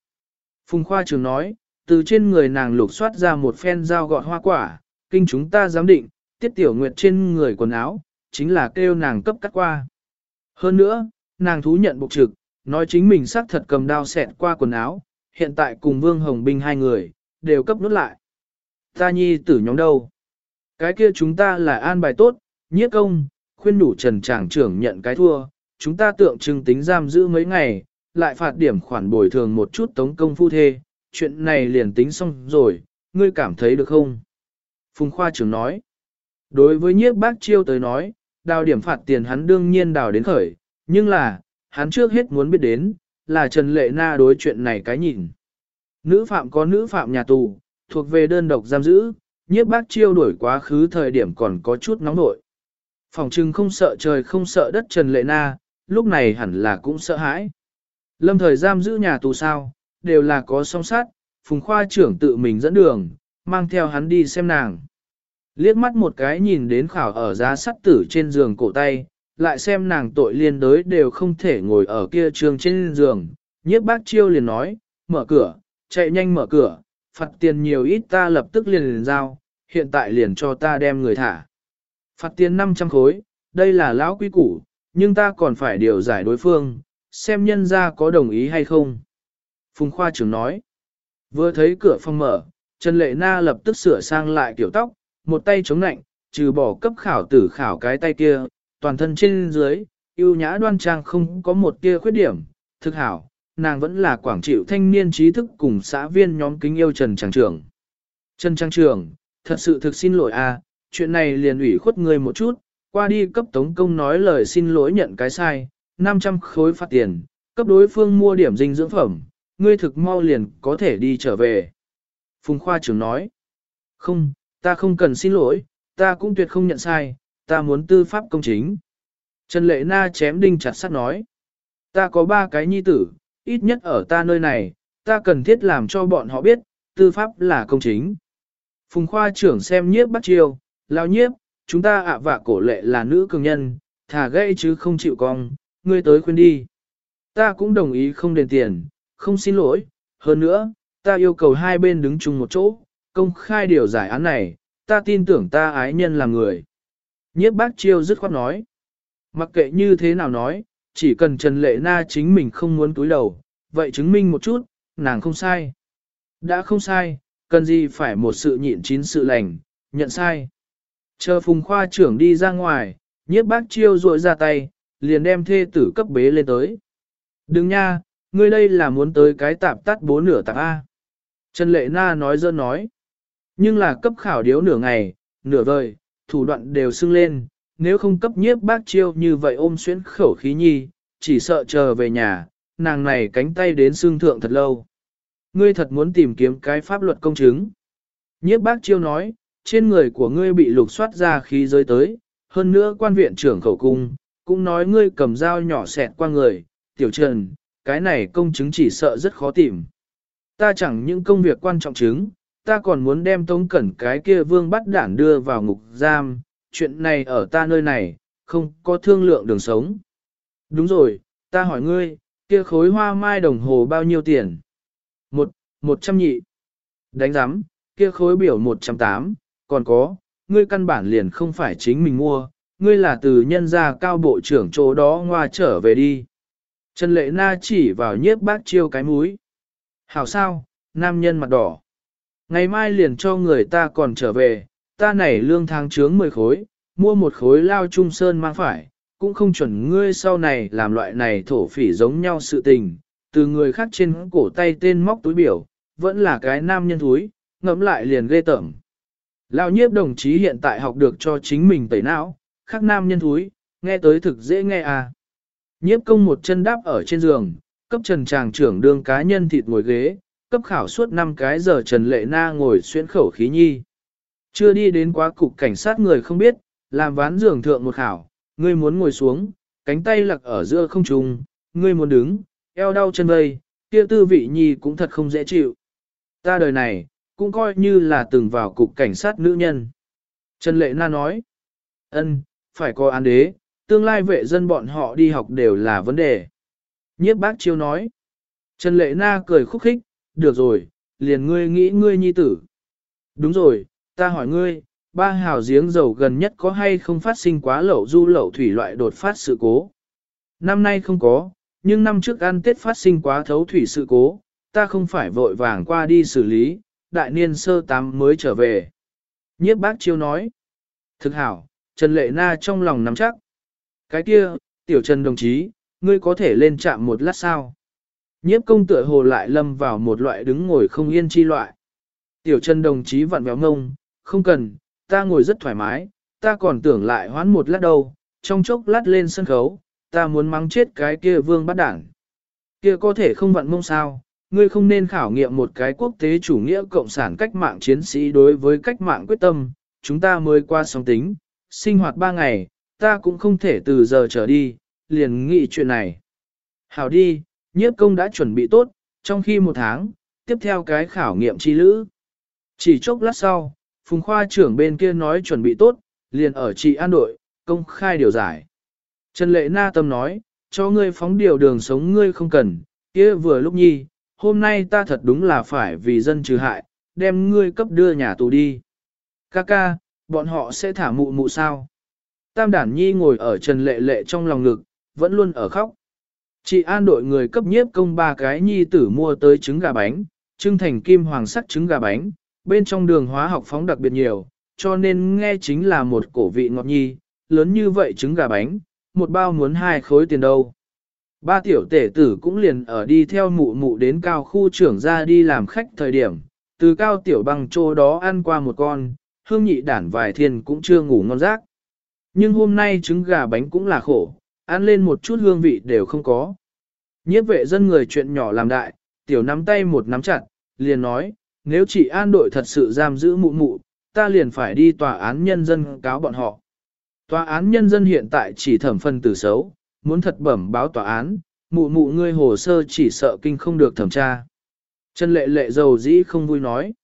Phùng khoa trưởng nói, từ trên người nàng lục soát ra một phen dao gọt hoa quả, kinh chúng ta giám định, tiết tiểu nguyệt trên người quần áo, chính là kêu nàng cấp cắt qua. Hơn nữa, nàng thú nhận bục trực, nói chính mình xác thật cầm đao xẹt qua quần áo, hiện tại cùng Vương Hồng Binh hai người, đều cấp nút lại. Ta nhi tử nhóm đâu? Cái kia chúng ta là an bài tốt, nhiếp công, khuyên đủ trần Tràng trưởng nhận cái thua, chúng ta tượng trưng tính giam giữ mấy ngày, lại phạt điểm khoản bồi thường một chút tống công phu thê, chuyện này liền tính xong rồi, ngươi cảm thấy được không? Phùng khoa trưởng nói, đối với nhiếp bác chiêu tới nói, đào điểm phạt tiền hắn đương nhiên đào đến khởi, nhưng là, hắn trước hết muốn biết đến, là Trần Lệ Na đối chuyện này cái nhìn. Nữ phạm có nữ phạm nhà tù, thuộc về đơn độc giam giữ, nhiếp bác chiêu đuổi quá khứ thời điểm còn có chút nóng nội. Phòng trưng không sợ trời không sợ đất Trần Lệ Na, lúc này hẳn là cũng sợ hãi. Lâm thời giam giữ nhà tù sao, đều là có song sát, phùng khoa trưởng tự mình dẫn đường, mang theo hắn đi xem nàng. Liếc mắt một cái nhìn đến khảo ở giá sắt tử trên giường cổ tay, lại xem nàng tội liên đới đều không thể ngồi ở kia trường trên giường, nhiếp bác chiêu liền nói, mở cửa, chạy nhanh mở cửa, phạt tiền nhiều ít ta lập tức liền liền giao, hiện tại liền cho ta đem người thả. Phạt tiền 500 khối, đây là lão quý củ, nhưng ta còn phải điều giải đối phương, xem nhân ra có đồng ý hay không. Phùng khoa trưởng nói, vừa thấy cửa phòng mở, Trần Lệ Na lập tức sửa sang lại kiểu tóc, một tay chống nạnh, trừ bỏ cấp khảo tử khảo cái tay kia, toàn thân trên dưới, yêu nhã đoan trang không có một tia khuyết điểm, thực hảo, nàng vẫn là quảng chịu thanh niên trí thức cùng xã viên nhóm kính yêu Trần Trang Trường. Trần Trang Trường, thật sự thực xin lỗi a, chuyện này liền ủy khuất người một chút, qua đi cấp tống công nói lời xin lỗi nhận cái sai, 500 khối phạt tiền, cấp đối phương mua điểm dinh dưỡng phẩm, ngươi thực mau liền có thể đi trở về. Phùng khoa trưởng nói, không, ta không cần xin lỗi, ta cũng tuyệt không nhận sai, ta muốn tư pháp công chính. Trần Lệ Na chém đinh chặt sắt nói, ta có ba cái nhi tử, ít nhất ở ta nơi này, ta cần thiết làm cho bọn họ biết, tư pháp là công chính. Phùng khoa trưởng xem nhiếp bắt chiêu, lao nhiếp, chúng ta ạ vạ cổ lệ là nữ cường nhân, thả gây chứ không chịu cong, ngươi tới khuyên đi. Ta cũng đồng ý không đền tiền, không xin lỗi, hơn nữa, ta yêu cầu hai bên đứng chung một chỗ, công khai điều giải án này, ta tin tưởng ta ái nhân là người. Nhiếp bác chiêu dứt khoát nói. Mặc kệ như thế nào nói, chỉ cần Trần Lệ Na chính mình không muốn túi đầu, vậy chứng minh một chút, nàng không sai. Đã không sai, cần gì phải một sự nhịn chín sự lành, nhận sai. Chờ phùng khoa trưởng đi ra ngoài, nhiếp bác chiêu rội ra tay, liền đem thê tử cấp bế lên tới. Đừng nha, ngươi đây là muốn tới cái tạp tắt bố nửa tạp A. Trần Lệ Na nói dơ nói. Nhưng là cấp khảo điếu nửa ngày, nửa vời, thủ đoạn đều sưng lên, nếu không cấp nhiếp bác chiêu như vậy ôm xuyến khẩu khí nhi, chỉ sợ chờ về nhà, nàng này cánh tay đến xương thượng thật lâu. Ngươi thật muốn tìm kiếm cái pháp luật công chứng. Nhiếp bác chiêu nói, trên người của ngươi bị lục soát ra khí giới tới, hơn nữa quan viện trưởng khẩu cung, cũng nói ngươi cầm dao nhỏ xẹt qua người, tiểu trần, cái này công chứng chỉ sợ rất khó tìm. Ta chẳng những công việc quan trọng chứng, ta còn muốn đem tống cẩn cái kia vương bắt đản đưa vào ngục giam, chuyện này ở ta nơi này, không có thương lượng đường sống. Đúng rồi, ta hỏi ngươi, kia khối hoa mai đồng hồ bao nhiêu tiền? Một, một trăm nhị. Đánh giám, kia khối biểu một trăm tám, còn có, ngươi căn bản liền không phải chính mình mua, ngươi là từ nhân gia cao bộ trưởng chỗ đó ngoa trở về đi. Trần Lệ Na chỉ vào nhiếp bác chiêu cái múi. Hảo sao, nam nhân mặt đỏ. Ngày mai liền cho người ta còn trở về, ta nảy lương tháng trướng 10 khối, mua một khối lao trung sơn mang phải, cũng không chuẩn ngươi sau này làm loại này thổ phỉ giống nhau sự tình, từ người khác trên cổ tay tên móc túi biểu, vẫn là cái nam nhân túi, ngẫm lại liền ghê tởm. Lão nhiếp đồng chí hiện tại học được cho chính mình tẩy não, khác nam nhân thúi nghe tới thực dễ nghe à. Nhiếp công một chân đáp ở trên giường, cấp trần tràng trưởng đương cá nhân thịt ngồi ghế, cấp khảo suốt 5 cái giờ Trần Lệ Na ngồi xuyên khẩu khí nhi. Chưa đi đến quá cục cảnh sát người không biết, làm ván giường thượng một khảo, ngươi muốn ngồi xuống, cánh tay lặc ở giữa không trùng ngươi muốn đứng, eo đau chân vây, kia tư vị nhi cũng thật không dễ chịu. Ta đời này, cũng coi như là từng vào cục cảnh sát nữ nhân. Trần Lệ Na nói, ân, phải có án đế, tương lai vệ dân bọn họ đi học đều là vấn đề. Nhiếp bác chiêu nói, Trần Lệ Na cười khúc khích, được rồi, liền ngươi nghĩ ngươi nhi tử. Đúng rồi, ta hỏi ngươi, ba hào giếng dầu gần nhất có hay không phát sinh quá lậu du lậu thủy loại đột phát sự cố. Năm nay không có, nhưng năm trước ăn tết phát sinh quá thấu thủy sự cố, ta không phải vội vàng qua đi xử lý, đại niên sơ tám mới trở về. Nhiếp bác chiêu nói. Thực hảo, Trần Lệ Na trong lòng nắm chắc. Cái kia, tiểu Trần đồng chí, ngươi có thể lên chạm một lát sao? Nhiếp công tựa hồ lại lâm vào một loại đứng ngồi không yên chi loại. Tiểu Trần đồng chí vặn béo ngông, không cần, ta ngồi rất thoải mái, ta còn tưởng lại hoán một lát đâu, trong chốc lát lên sân khấu, ta muốn mắng chết cái kia vương bắt đảng. Kia có thể không vặn mông sao, ngươi không nên khảo nghiệm một cái quốc tế chủ nghĩa cộng sản cách mạng chiến sĩ đối với cách mạng quyết tâm, chúng ta mới qua sóng tính, sinh hoạt ba ngày, ta cũng không thể từ giờ trở đi, liền nghĩ chuyện này. Hảo đi, nhiếp công đã chuẩn bị tốt, trong khi một tháng, tiếp theo cái khảo nghiệm chi lữ. Chỉ chốc lát sau, Phùng khoa trưởng bên kia nói chuẩn bị tốt, liền ở trị an đội, công khai điều giải. Trần Lệ Na Tâm nói, cho ngươi phóng điều đường sống ngươi không cần, kia vừa lúc nhi, hôm nay ta thật đúng là phải vì dân trừ hại, đem ngươi cấp đưa nhà tù đi. Ca ca, bọn họ sẽ thả mụ mụ sao? Tam đản nhi ngồi ở Trần Lệ Lệ trong lòng ngực, vẫn luôn ở khóc. Chị an đội người cấp nhiếp công ba cái nhi tử mua tới trứng gà bánh, trưng thành kim hoàng sắc trứng gà bánh, bên trong đường hóa học phóng đặc biệt nhiều, cho nên nghe chính là một cổ vị ngọt nhi, lớn như vậy trứng gà bánh, một bao muốn hai khối tiền đâu. Ba tiểu tể tử cũng liền ở đi theo mụ mụ đến cao khu trưởng ra đi làm khách thời điểm, từ cao tiểu bằng chỗ đó ăn qua một con, hương nhị đản vài thiên cũng chưa ngủ ngon giấc. Nhưng hôm nay trứng gà bánh cũng là khổ, ăn lên một chút hương vị đều không có. Nhiếp vệ dân người chuyện nhỏ làm đại, tiểu nắm tay một nắm chặt, liền nói, nếu chị an đội thật sự giam giữ mụ mụ, ta liền phải đi tòa án nhân dân cáo bọn họ. Tòa án nhân dân hiện tại chỉ thẩm phân tử xấu, muốn thật bẩm báo tòa án, mụ mụ ngươi hồ sơ chỉ sợ kinh không được thẩm tra. Trần lệ lệ dầu dĩ không vui nói.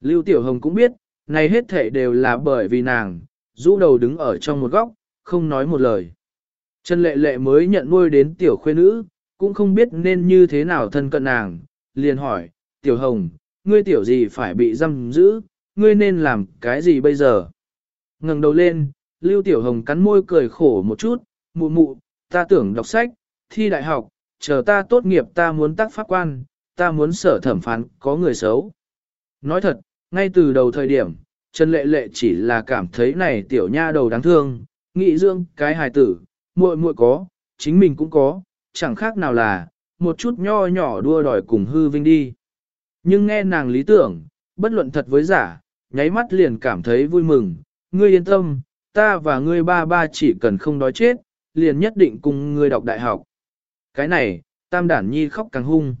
Lưu Tiểu Hồng cũng biết, này hết thể đều là bởi vì nàng, rũ đầu đứng ở trong một góc, không nói một lời. Trần lệ lệ mới nhận nuôi đến tiểu khuê nữ, cũng không biết nên như thế nào thân cận nàng, liền hỏi, tiểu hồng, ngươi tiểu gì phải bị giam giữ, ngươi nên làm cái gì bây giờ? ngẩng đầu lên, lưu tiểu hồng cắn môi cười khổ một chút, mụ mụ, ta tưởng đọc sách, thi đại học, chờ ta tốt nghiệp ta muốn tác pháp quan, ta muốn sở thẩm phán có người xấu. Nói thật, ngay từ đầu thời điểm, Trần Lệ Lệ chỉ là cảm thấy này tiểu nha đầu đáng thương, nghĩ dương cái hài tử, muội muội có, chính mình cũng có, chẳng khác nào là, một chút nho nhỏ đua đòi cùng hư vinh đi. Nhưng nghe nàng lý tưởng, bất luận thật với giả, nháy mắt liền cảm thấy vui mừng, ngươi yên tâm, ta và ngươi ba ba chỉ cần không đói chết, liền nhất định cùng ngươi đọc đại học. Cái này, tam đản nhi khóc càng hung.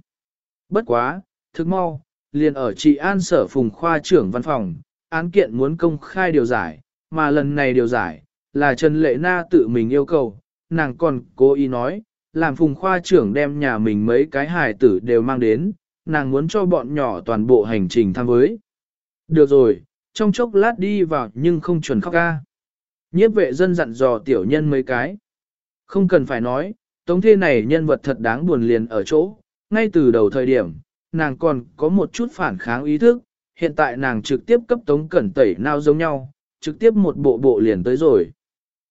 Bất quá, thức mau, liền ở trị an sở phùng khoa trưởng văn phòng, án kiện muốn công khai điều giải, mà lần này điều giải, là Trần Lệ Na tự mình yêu cầu, nàng còn cố ý nói, làm phùng khoa trưởng đem nhà mình mấy cái hài tử đều mang đến, nàng muốn cho bọn nhỏ toàn bộ hành trình tham với. Được rồi, trong chốc lát đi vào nhưng không chuẩn khóc ca. Nhiếp vệ dân dặn dò tiểu nhân mấy cái. Không cần phải nói, tống thê này nhân vật thật đáng buồn liền ở chỗ, ngay từ đầu thời điểm, nàng còn có một chút phản kháng ý thức, hiện tại nàng trực tiếp cấp tống cẩn tẩy nào giống nhau, trực tiếp một bộ bộ liền tới rồi.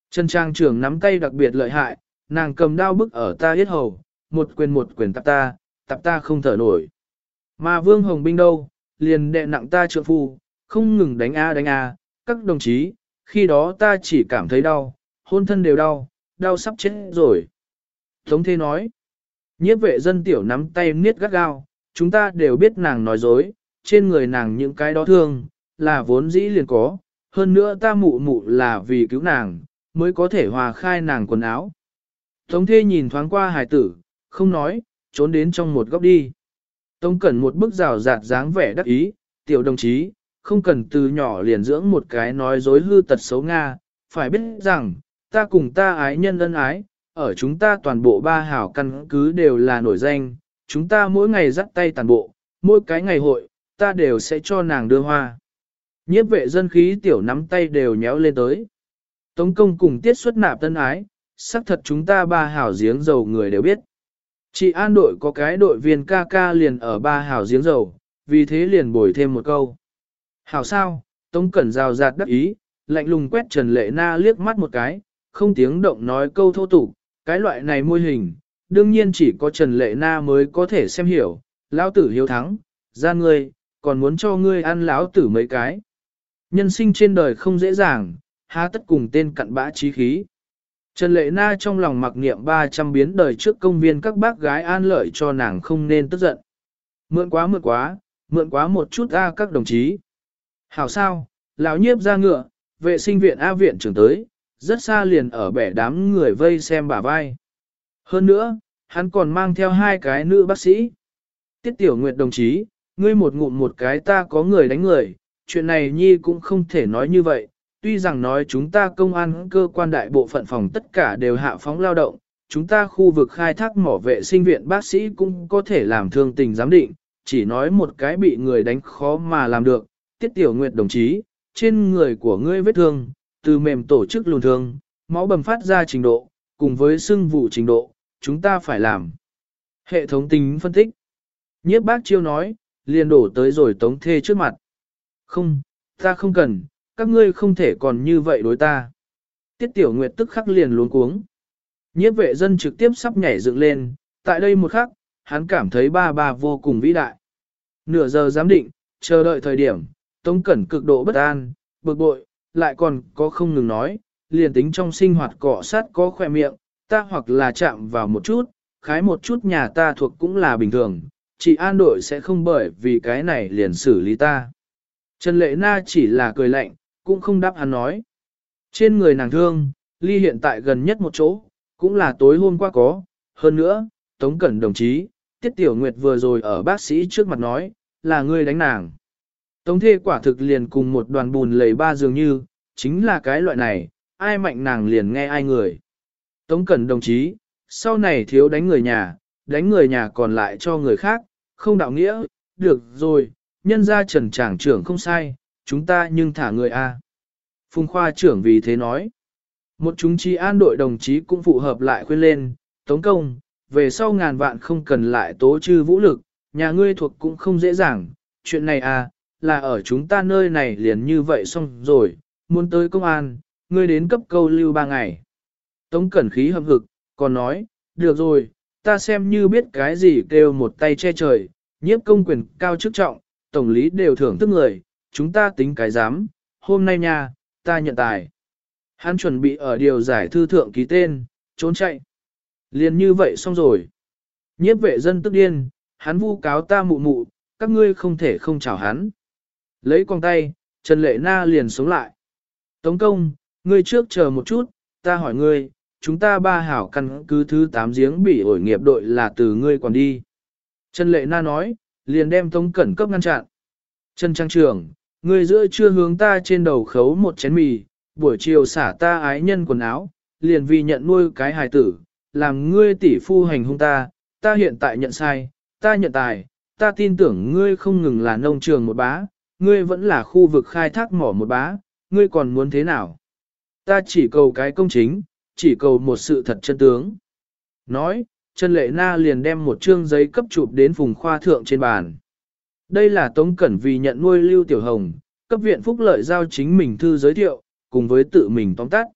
Trần Trang trưởng nắm tay đặc biệt lợi hại, nàng cầm đao bức ở ta hết hầu, một quyền một quyền tập ta, tập ta không thở nổi. Mà Vương Hồng Binh đâu, liền đệ nặng ta trượng phu, không ngừng đánh a đánh a, các đồng chí, khi đó ta chỉ cảm thấy đau, hôn thân đều đau, đau sắp chết rồi. Tống Thế nói, nhiếp vệ dân tiểu nắm tay niết gắt gao, chúng ta đều biết nàng nói dối, trên người nàng những cái đó thương, là vốn dĩ liền có, hơn nữa ta mụ mụ là vì cứu nàng, mới có thể hòa khai nàng quần áo. Tống thê nhìn thoáng qua hải tử, không nói, trốn đến trong một góc đi. Tống cần một bức rào rạt dáng vẻ đắc ý, tiểu đồng chí, không cần từ nhỏ liền dưỡng một cái nói dối hư tật xấu Nga, phải biết rằng, ta cùng ta ái nhân ân ái, ở chúng ta toàn bộ ba hảo căn cứ đều là nổi danh, chúng ta mỗi ngày dắt tay toàn bộ, mỗi cái ngày hội, ta đều sẽ cho nàng đưa hoa. Nhiếp vệ dân khí tiểu nắm tay đều nhéo lên tới. Tống công cùng tiết xuất nạp tân ái, xác thật chúng ta ba hảo giếng dầu người đều biết. Chị an đội có cái đội viên ca ca liền ở ba hảo giếng dầu, vì thế liền bồi thêm một câu. Hảo sao, Tống Cẩn rào rạt đắc ý, lạnh lùng quét Trần Lệ Na liếc mắt một cái, không tiếng động nói câu thô tục, cái loại này môi hình, đương nhiên chỉ có Trần Lệ Na mới có thể xem hiểu, lão tử hiếu thắng, ra ngươi, còn muốn cho ngươi ăn lão tử mấy cái. Nhân sinh trên đời không dễ dàng, há tất cùng tên cặn bã trí khí. Trần Lệ Na trong lòng mặc niệm 300 biến đời trước công viên các bác gái an lợi cho nàng không nên tức giận. Mượn quá mượn quá, mượn quá một chút ra các đồng chí. Hảo sao, lão nhiếp ra ngựa, vệ sinh viện A viện trưởng tới, rất xa liền ở bẻ đám người vây xem bà vai. Hơn nữa, hắn còn mang theo hai cái nữ bác sĩ. Tiết Tiểu Nguyệt đồng chí, ngươi một ngụm một cái ta có người đánh người, chuyện này nhi cũng không thể nói như vậy, tuy rằng nói chúng ta công an cơ quan đại bộ phận phòng tất cả đều hạ phóng lao động, chúng ta khu vực khai thác mỏ vệ sinh viện bác sĩ cũng có thể làm thương tình giám định, chỉ nói một cái bị người đánh khó mà làm được, tiết tiểu nguyệt đồng chí, trên người của ngươi vết thương, từ mềm tổ chức lùn thương, máu bầm phát ra trình độ, cùng với xưng vụ trình độ, chúng ta phải làm. Hệ thống tính phân tích. Nhiếp bác chiêu nói, liền đổ tới rồi tống thê trước mặt. Không, ta không cần, các ngươi không thể còn như vậy đối ta. Tiết tiểu nguyệt tức khắc liền luống cuống. Nhiếp vệ dân trực tiếp sắp nhảy dựng lên, tại đây một khắc, hắn cảm thấy ba ba vô cùng vĩ đại. Nửa giờ giám định, chờ đợi thời điểm, Tống Cẩn cực độ bất an, bực bội, lại còn có không ngừng nói, liền tính trong sinh hoạt cọ sát có khỏe miệng, ta hoặc là chạm vào một chút, khái một chút nhà ta thuộc cũng là bình thường, chị an đội sẽ không bởi vì cái này liền xử lý ta. Trần Lệ Na chỉ là cười lạnh, cũng không đáp hắn nói. Trên người nàng thương, ly hiện tại gần nhất một chỗ, cũng là tối hôm qua có, hơn nữa, Tống Cẩn đồng chí, Tiết Tiểu Nguyệt vừa rồi ở bác sĩ trước mặt nói, là ngươi đánh nàng. Tống thê quả thực liền cùng một đoàn bùn lầy ba dường như, chính là cái loại này, ai mạnh nàng liền nghe ai người. Tống Cẩn đồng chí, sau này thiếu đánh người nhà, đánh người nhà còn lại cho người khác, không đạo nghĩa, được rồi, nhân ra trần trảng trưởng không sai, chúng ta nhưng thả người A. Phùng khoa trưởng vì thế nói, một chúng chi an đội đồng chí cũng phụ hợp lại khuyên lên, tống công, về sau ngàn vạn không cần lại tố trư vũ lực, nhà ngươi thuộc cũng không dễ dàng, chuyện này à, là ở chúng ta nơi này liền như vậy xong rồi, muốn tới công an, ngươi đến cấp câu lưu ba ngày. Tống cẩn khí hâm hực, còn nói, được rồi, ta xem như biết cái gì kêu một tay che trời, nhiếp công quyền cao chức trọng, tổng lý đều thưởng thức người, chúng ta tính cái dám, hôm nay nha, ta nhận tài. Hắn chuẩn bị ở điều giải thư thượng ký tên, trốn chạy. Liền như vậy xong rồi. Nhiếp vệ dân tức điên, hắn vu cáo ta mụ mụ, các ngươi không thể không chào hắn. Lấy con tay, Trần Lệ Na liền sống lại. Tống công, ngươi trước chờ một chút, ta hỏi ngươi, chúng ta ba hảo căn cứ thứ 8 giếng bị ổi nghiệp đội là từ ngươi còn đi. Trần Lệ Na nói, liền đem Tống Cẩn cấp ngăn chặn. Trần Trang trưởng, ngươi giữa trưa hướng ta trên đầu khấu một chén mì, buổi chiều xả ta ái nhân quần áo, liền vì nhận nuôi cái hài tử, làm ngươi tỷ phu hành hung ta, ta hiện tại nhận sai, ta nhận tài, ta tin tưởng ngươi không ngừng là nông trường một bá, ngươi vẫn là khu vực khai thác mỏ một bá, ngươi còn muốn thế nào? Ta chỉ cầu cái công chính, chỉ cầu một sự thật chân tướng. Nói, Trần Lệ Na liền đem một chương giấy cấp chụp đến vùng khoa thượng trên bàn. Đây là Tống Cẩn vì nhận nuôi Lưu Tiểu Hồng, cấp viện phúc lợi giao chính mình thư giới thiệu, cùng với tự mình tóm tắt.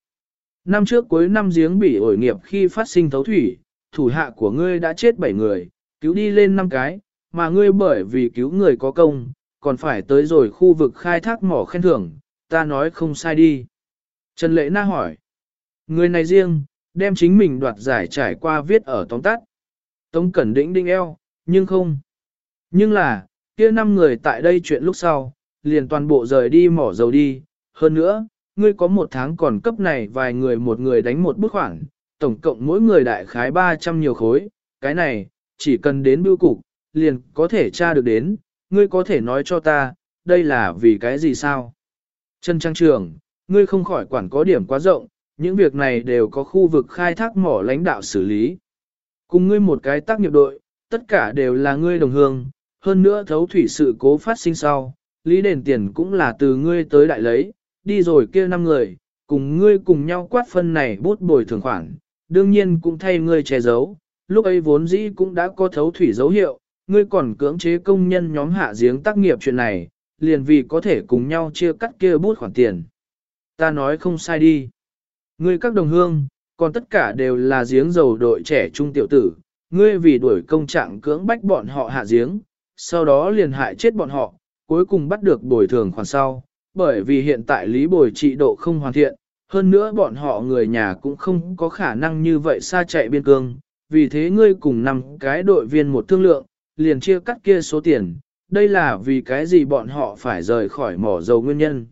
Năm trước cuối năm giếng bị ổi nghiệp khi phát sinh thấu thủy, thủ hạ của ngươi đã chết 7 người, cứu đi lên 5 cái, mà ngươi bởi vì cứu người có công, còn phải tới rồi khu vực khai thác mỏ khen thưởng, ta nói không sai đi. Trần Lệ Na hỏi, người này riêng, đem chính mình đoạt giải trải qua viết ở tóm tắt. Tống Cẩn Đĩnh đinh eo, nhưng không. Nhưng là, kia năm người tại đây chuyện lúc sau, liền toàn bộ rời đi mỏ dầu đi. Hơn nữa, ngươi có một tháng còn cấp này vài người một người đánh một bức khoản, tổng cộng mỗi người đại khái 300 nhiều khối, cái này, chỉ cần đến bưu cục, liền có thể tra được đến, ngươi có thể nói cho ta, đây là vì cái gì sao? Trần Trang Trường, ngươi không khỏi quản có điểm quá rộng, những việc này đều có khu vực khai thác mỏ lãnh đạo xử lý. Cùng ngươi một cái tác nghiệp đội, tất cả đều là ngươi đồng hương, hơn nữa thấu thủy sự cố phát sinh sau, lý đền tiền cũng là từ ngươi tới đại lấy, đi rồi kia năm người, cùng ngươi cùng nhau quát phân này bút bồi thường khoản, đương nhiên cũng thay ngươi che giấu, lúc ấy vốn dĩ cũng đã có thấu thủy dấu hiệu, ngươi còn cưỡng chế công nhân nhóm hạ giếng tác nghiệp chuyện này, liền vì có thể cùng nhau chia cắt kia bút khoản tiền. Ta nói không sai đi. Ngươi các đồng hương, còn tất cả đều là giếng dầu đội trẻ trung tiểu tử, ngươi vì đuổi công trạng cưỡng bách bọn họ hạ giếng, sau đó liền hại chết bọn họ, cuối cùng bắt được bồi thường khoản sau, bởi vì hiện tại lý bồi trị độ không hoàn thiện, hơn nữa bọn họ người nhà cũng không có khả năng như vậy xa chạy biên cương, vì thế ngươi cùng năm cái đội viên một thương lượng, liền chia cắt kia số tiền, đây là vì cái gì bọn họ phải rời khỏi mỏ dầu nguyên nhân.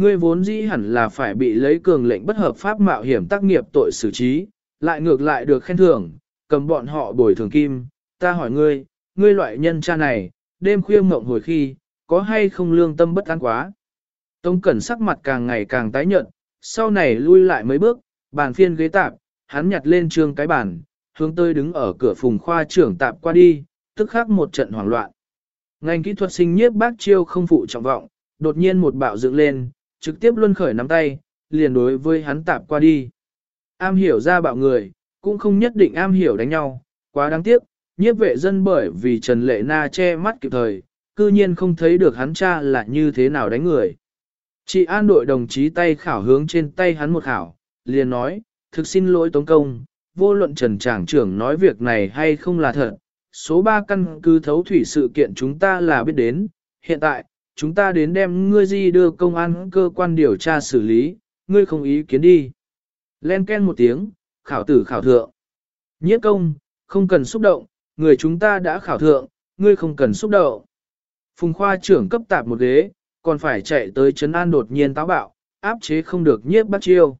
Ngươi vốn dĩ hẳn là phải bị lấy cường lệnh bất hợp pháp mạo hiểm tác nghiệp tội xử trí, lại ngược lại được khen thưởng, cầm bọn họ bồi thường kim, ta hỏi ngươi, ngươi loại nhân cha này, đêm khuya mộng hồi khi, có hay không lương tâm bất an quá. Tống Cẩn sắc mặt càng ngày càng tái nhợt, sau này lui lại mấy bước, bàn phiên ghế tạp, hắn nhặt lên trường cái bàn, hướng tới đứng ở cửa phùng khoa trưởng tạp qua đi, tức khắc một trận hoảng loạn. Ngành kỹ thuật sinh nhiếp bác chiêu không phụ trọng vọng, đột nhiên một bạo dựng lên, trực tiếp luân khởi nắm tay, liền đối với hắn tạp qua đi. Am hiểu ra bạo người, cũng không nhất định am hiểu đánh nhau, quá đáng tiếc, nhiếp vệ dân bởi vì Trần Lệ Na che mắt kịp thời, cư nhiên không thấy được hắn cha là như thế nào đánh người. Chị an đội đồng chí tay khảo hướng trên tay hắn một khảo, liền nói, thực xin lỗi Tống Công, vô luận Trần Trảng trưởng nói việc này hay không là thật, số 3 căn cứ thấu thủy sự kiện chúng ta là biết đến, hiện tại, chúng ta đến đem ngươi di đưa công an cơ quan điều tra xử lý, ngươi không ý kiến đi. Len ken một tiếng, khảo tử khảo thượng. Nhiếp công, không cần xúc động, người chúng ta đã khảo thượng, ngươi không cần xúc động. Phùng khoa trưởng cấp tạp một ghế, còn phải chạy tới Trấn an đột nhiên táo bạo, áp chế không được nhiếp bắt chiêu.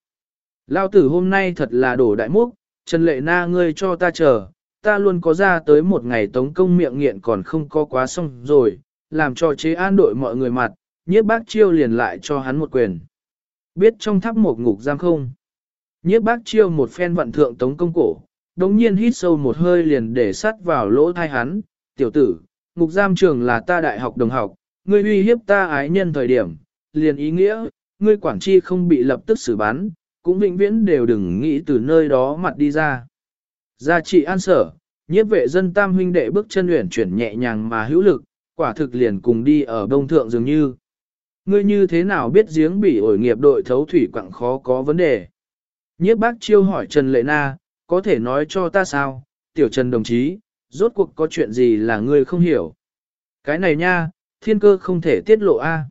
Lao tử hôm nay thật là đổ đại múc, Trần Lệ Na ngươi cho ta chờ, ta luôn có ra tới một ngày tống công miệng nghiện còn không có quá xong rồi, làm cho chế an đội mọi người mặt, nhiếp bác chiêu liền lại cho hắn một quyền. Biết trong tháp một ngục giam không? Nhiếp bác chiêu một phen vận thượng tống công cổ, đống nhiên hít sâu một hơi liền để sắt vào lỗ thai hắn, tiểu tử, ngục giam trường là ta đại học đồng học, ngươi uy hiếp ta ái nhân thời điểm, liền ý nghĩa, ngươi quản chi không bị lập tức xử bắn, cũng vĩnh viễn đều đừng nghĩ từ nơi đó mặt đi ra. Gia trị an sở, nhiếp vệ dân tam huynh đệ bước chân luyện chuyển nhẹ nhàng mà hữu lực, quả thực liền cùng đi ở đông thượng dường như. Ngươi như thế nào biết giếng bị ổi nghiệp đội thấu thủy quặng khó có vấn đề? Nhiếp bác chiêu hỏi Trần Lệ Na, có thể nói cho ta sao, tiểu Trần đồng chí, rốt cuộc có chuyện gì là ngươi không hiểu? Cái này nha, thiên cơ không thể tiết lộ a.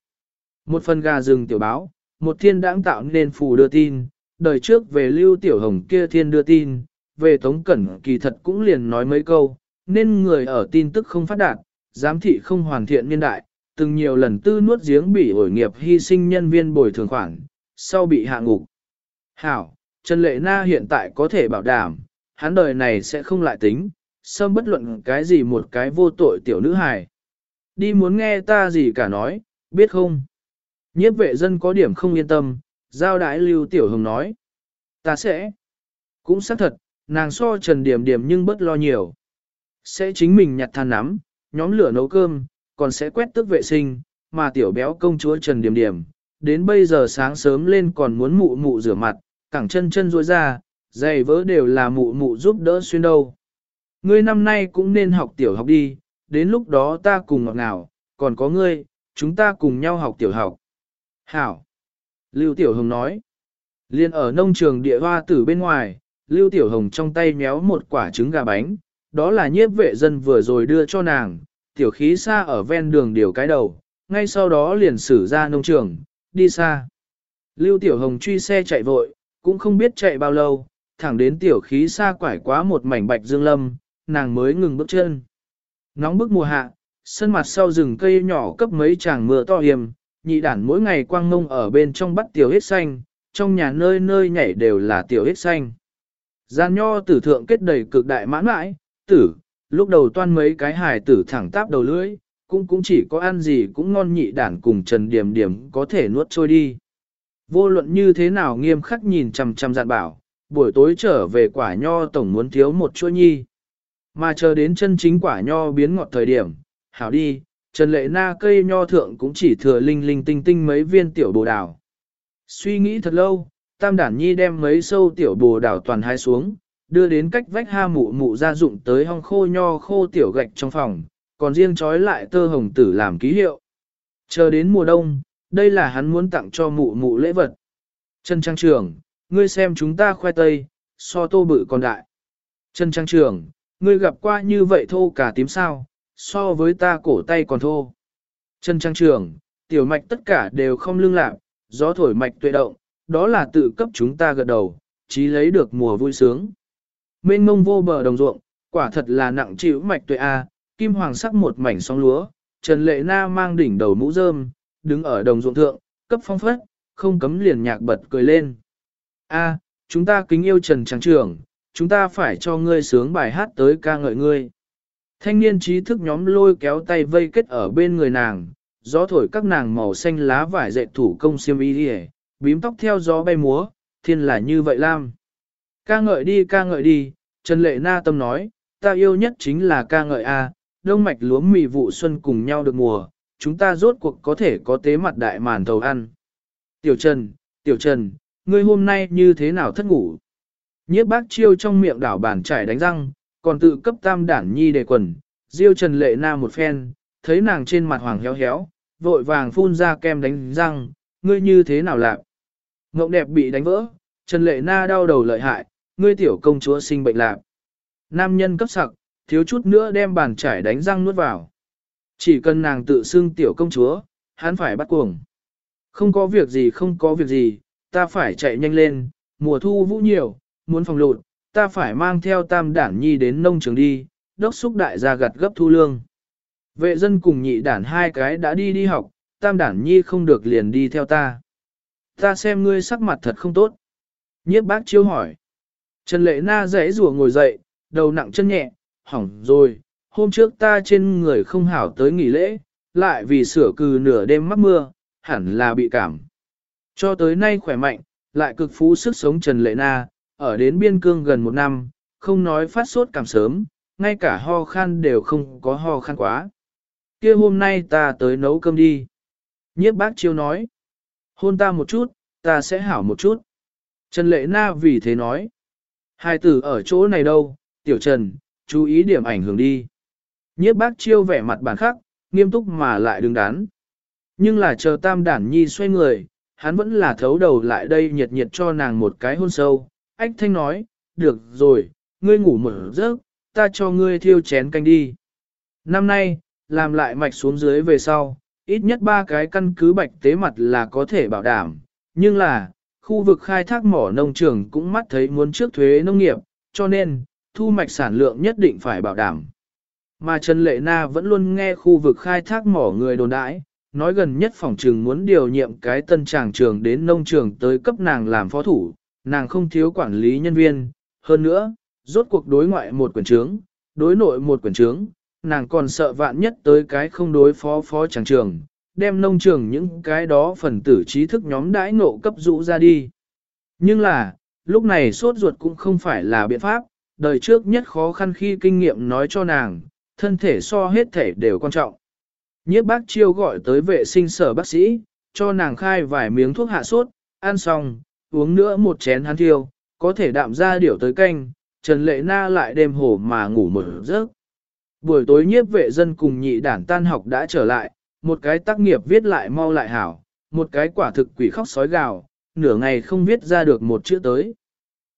Một phần gà rừng tiểu báo, một thiên đãng tạo nên phù đưa tin, đời trước về lưu tiểu hồng kia thiên đưa tin, về tống cẩn kỳ thật cũng liền nói mấy câu, nên người ở tin tức không phát đạt, giám thị không hoàn thiện niên đại, từng nhiều lần tư nuốt giếng bị ổi nghiệp hy sinh nhân viên bồi thường khoản, sau bị hạ ngục. Hảo, Trần Lệ Na hiện tại có thể bảo đảm, hắn đời này sẽ không lại tính, xâm bất luận cái gì một cái vô tội tiểu nữ hài. Đi muốn nghe ta gì cả nói, biết không? Nhiếp vệ dân có điểm không yên tâm, giao đái lưu tiểu hồng nói. Ta sẽ. Cũng xác thật, nàng so trần điểm điểm nhưng bất lo nhiều. Sẽ chính mình nhặt than nắm, nhóm lửa nấu cơm, còn sẽ quét tước vệ sinh, mà tiểu béo công chúa trần điểm điểm. Đến bây giờ sáng sớm lên còn muốn mụ mụ rửa mặt, cẳng chân chân rối ra, giày vỡ đều là mụ mụ giúp đỡ xuyên đâu. Ngươi năm nay cũng nên học tiểu học đi, đến lúc đó ta cùng ngọt ngào, còn có ngươi, chúng ta cùng nhau học tiểu học. Hảo. Lưu Tiểu Hồng nói. Liên ở nông trường địa hoa tử bên ngoài, Lưu Tiểu Hồng trong tay méo một quả trứng gà bánh, đó là nhiếp vệ dân vừa rồi đưa cho nàng, tiểu khí xa ở ven đường điều cái đầu, ngay sau đó liền xử ra nông trường, đi xa. Lưu Tiểu Hồng truy xe chạy vội, cũng không biết chạy bao lâu, thẳng đến tiểu khí xa quải quá một mảnh bạch dương lâm, nàng mới ngừng bước chân. Nóng bức mùa hạ, sân mặt sau rừng cây nhỏ cấp mấy tràng mưa to hiểm, nhị đản mỗi ngày quang ngông ở bên trong bắt tiểu hết xanh, trong nhà nơi nơi nhảy đều là tiểu hết xanh. Gian nho tử thượng kết đầy cực đại mãn mãi, tử, lúc đầu toan mấy cái hài tử thẳng táp đầu lưỡi, cũng cũng chỉ có ăn gì cũng ngon nhị đản cùng trần điểm điểm có thể nuốt trôi đi. Vô luận như thế nào nghiêm khắc nhìn chằm chằm dặn bảo, buổi tối trở về quả nho tổng muốn thiếu một chuỗi nhi. Mà chờ đến chân chính quả nho biến ngọt thời điểm, hảo đi, Trần Lệ Na cây nho thượng cũng chỉ thừa linh linh tinh tinh mấy viên tiểu bồ đào. Suy nghĩ thật lâu, Tam Đản Nhi đem mấy sâu tiểu bồ đào toàn hai xuống, đưa đến cách vách ha mụ mụ ra dụng tới hong khô nho khô tiểu gạch trong phòng, còn riêng trói lại tơ hồng tử làm ký hiệu. Chờ đến mùa đông, đây là hắn muốn tặng cho mụ mụ lễ vật. Trần Trang Trường, ngươi xem chúng ta khoe tây, so tô bự còn đại. Trần Trang Trường, ngươi gặp qua như vậy thô cả tím sao, so với ta cổ tay còn thô. Trần Trang Trường, tiểu mạch tất cả đều không lương lạc, gió thổi mạch tuệ động, đó là tự cấp chúng ta gật đầu, chí lấy được mùa vui sướng. Mênh mông vô bờ đồng ruộng, quả thật là nặng chịu mạch tuệ A, kim hoàng sắc một mảnh sóng lúa, Trần Lệ Na mang đỉnh đầu mũ rơm, đứng ở đồng ruộng thượng, cấp phong phất, không cấm liền nhạc bật cười lên. A, chúng ta kính yêu Trần Tráng Trường, chúng ta phải cho ngươi sướng bài hát tới ca ngợi ngươi. Thanh niên trí thức nhóm lôi kéo tay vây kết ở bên người nàng, gió thổi các nàng màu xanh lá vải dệt thủ công xiêm y đi bím tóc theo gió bay múa, thiên là như vậy lam. Ca ngợi đi ca ngợi đi, Trần Lệ Na tâm nói, ta yêu nhất chính là ca ngợi A, đông mạch lúa mì vụ xuân cùng nhau được mùa, chúng ta rốt cuộc có thể có tế mặt đại màn thầu ăn. Tiểu Trần, Tiểu Trần, ngươi hôm nay như thế nào thất ngủ? Nhiếp bác chiêu trong miệng đảo bàn trải đánh răng, còn tự cấp tam đản nhi để quần, diêu trần lệ na một phen, thấy nàng trên mặt hoàng héo héo, vội vàng phun ra kem đánh răng, ngươi như thế nào lạc. Ngộng đẹp bị đánh vỡ, Trần Lệ Na đau đầu lợi hại, ngươi tiểu công chúa sinh bệnh lạc. Nam nhân cấp sặc, thiếu chút nữa đem bàn trải đánh răng nuốt vào. Chỉ cần nàng tự xưng tiểu công chúa, hắn phải bắt cuồng. Không có việc gì không có việc gì, ta phải chạy nhanh lên, mùa thu vũ nhiều, muốn phòng lụt, ta phải mang theo tam đản nhi đến nông trường đi, đốc xúc đại gia gặt gấp thu lương. Vệ dân cùng nhị đản hai cái đã đi đi học, tam đản nhi không được liền đi theo ta. Ta xem ngươi sắc mặt thật không tốt. Nhiếp bác chiêu hỏi. Trần lệ na dãy rùa ngồi dậy, đầu nặng chân nhẹ, hỏng rồi, hôm trước ta trên người không hảo tới nghỉ lễ, lại vì sửa cừ nửa đêm mắc mưa, hẳn là bị cảm. Cho tới nay khỏe mạnh, lại cực phú sức sống Trần Lệ Na, ở đến biên cương gần một năm, không nói phát sốt cảm sớm, ngay cả ho khan đều không có ho khan quá. kia hôm nay ta tới nấu cơm đi. Nhiếp bác chiêu nói, hôn ta một chút, ta sẽ hảo một chút. Trần Lệ Na vì thế nói, hai tử ở chỗ này đâu, tiểu Trần, chú ý điểm ảnh hưởng đi. Nhiếp bác chiêu vẻ mặt bản khắc, nghiêm túc mà lại đứng đắn. Nhưng là chờ tam đản nhi xoay người, hắn vẫn là thấu đầu lại đây nhiệt nhiệt cho nàng một cái hôn sâu. Ách thanh nói, được rồi, ngươi ngủ một giấc, ta cho ngươi thiêu chén canh đi. Năm nay, làm lại mạch xuống dưới về sau, ít nhất ba cái căn cứ bạch tế mặt là có thể bảo đảm. Nhưng là, khu vực khai thác mỏ nông trường cũng mắt thấy muốn trước thuế nông nghiệp, cho nên, thu mạch sản lượng nhất định phải bảo đảm. Mà Trần Lệ Na vẫn luôn nghe khu vực khai thác mỏ người đồn đãi, nói gần nhất phòng trường muốn điều nhiệm cái tân tràng trường đến nông trường tới cấp nàng làm phó thủ, nàng không thiếu quản lý nhân viên, hơn nữa, rốt cuộc đối ngoại một quyển trướng, đối nội một quyển trướng, nàng còn sợ vạn nhất tới cái không đối phó phó tràng trường, đem nông trường những cái đó phần tử trí thức nhóm đãi ngộ cấp dụ ra đi. Nhưng là, lúc này sốt ruột cũng không phải là biện pháp, đời trước nhất khó khăn khi kinh nghiệm nói cho nàng, thân thể so hết thể đều quan trọng. Nhiếp bác chiêu gọi tới vệ sinh sở bác sĩ, cho nàng khai vài miếng thuốc hạ sốt, ăn xong, uống nữa một chén hắn thiêu, có thể đạm ra điểu tới canh, Trần Lệ Na lại đêm hồ mà ngủ một giấc. Buổi tối nhiếp vệ dân cùng nhị đản tan học đã trở lại, một cái tác nghiệp viết lại mau lại hảo, một cái quả thực quỷ khóc sói gào, nửa ngày không viết ra được một chữ tới.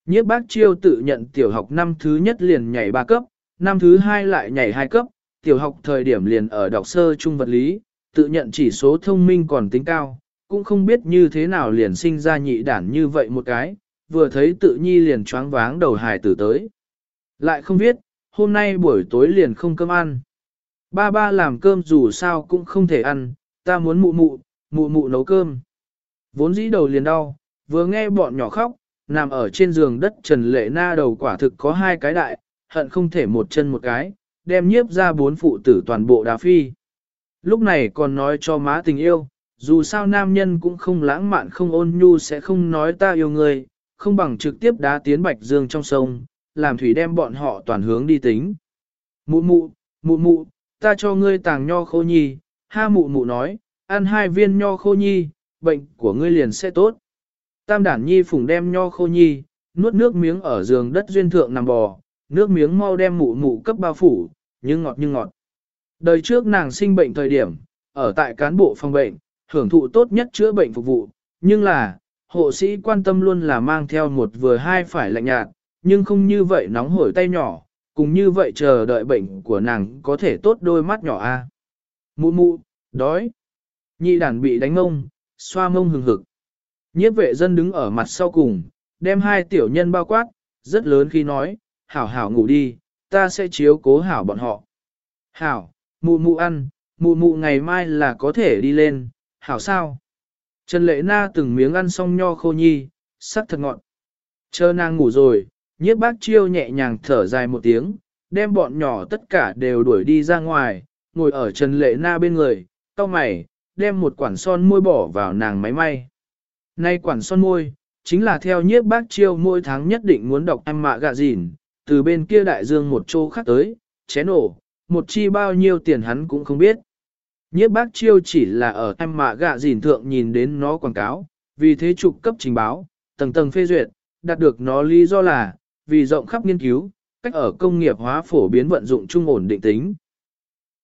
Nhiếp bác chiêu tự nhận tiểu học năm thứ nhất liền nhảy ba cấp, năm thứ hai lại nhảy hai cấp, tiểu học thời điểm liền ở đọc sơ trung vật lý, tự nhận chỉ số thông minh còn tính cao, cũng không biết như thế nào liền sinh ra nhị đản như vậy một cái, vừa thấy tự nhi liền choáng váng đầu hài tử tới. Lại không biết, hôm nay buổi tối liền không cơm ăn. Ba ba làm cơm dù sao cũng không thể ăn, ta muốn mụ mụ, mụ mụ nấu cơm. Vốn dĩ đầu liền đau, vừa nghe bọn nhỏ khóc, nằm ở trên giường đất Trần Lệ Na đầu quả thực có hai cái đại, hận không thể một chân một cái, đem nhiếp ra bốn phụ tử toàn bộ đà phi. Lúc này còn nói cho má tình yêu, dù sao nam nhân cũng không lãng mạn không ôn nhu sẽ không nói ta yêu người, không bằng trực tiếp đá tiến bạch dương trong sông, làm thủy đem bọn họ toàn hướng đi tính. Mụ mụ, mụ mụ, ta cho ngươi tàng nho khô nhi, ha mụ mụ nói, ăn hai viên nho khô nhi, bệnh của ngươi liền sẽ tốt. Tam đản nhi phùng đem nho khô nhi, nuốt nước miếng ở giường đất duyên thượng nằm bò, nước miếng mau đem mụ mụ cấp bao phủ, nhưng ngọt nhưng ngọt. Đời trước nàng sinh bệnh thời điểm, ở tại cán bộ phòng bệnh, hưởng thụ tốt nhất chữa bệnh phục vụ, nhưng là, hộ sĩ quan tâm luôn là mang theo một vừa hai phải lạnh nhạt, nhưng không như vậy nóng hổi tay nhỏ, cùng như vậy chờ đợi bệnh của nàng có thể tốt đôi mắt nhỏ a. À. Mụ mụ, đói. Nhị đàn bị đánh ngông, xoa mông hừng hực. Nhiếp vệ dân đứng ở mặt sau cùng, đem hai tiểu nhân bao quát, rất lớn khi nói, hảo hảo ngủ đi, ta sẽ chiếu cố hảo bọn họ. Hảo, mụ mụ ăn, mụ mụ ngày mai là có thể đi lên, hảo sao? Trần Lệ Na từng miếng ăn xong nho khô nhi, sắc thật ngọn. Chờ nàng ngủ rồi, nhiếp bác chiêu nhẹ nhàng thở dài một tiếng, đem bọn nhỏ tất cả đều đuổi đi ra ngoài, ngồi ở Trần Lệ Na bên người, cau mày, đem một quản son môi bỏ vào nàng máy may. Nay quản son môi, chính là theo nhiếp bác chiêu mỗi tháng nhất định muốn đọc em mạ gạ dìn. từ bên kia đại dương một chỗ khác tới, chén ổ một chi bao nhiêu tiền hắn cũng không biết. Nhiếp bác chiêu chỉ là ở em mạ gạ dìn thượng nhìn đến nó quảng cáo, vì thế trục cấp trình báo, tầng tầng phê duyệt, đạt được nó lý do là, vì rộng khắp nghiên cứu, cách ở công nghiệp hóa phổ biến vận dụng chung ổn định tính,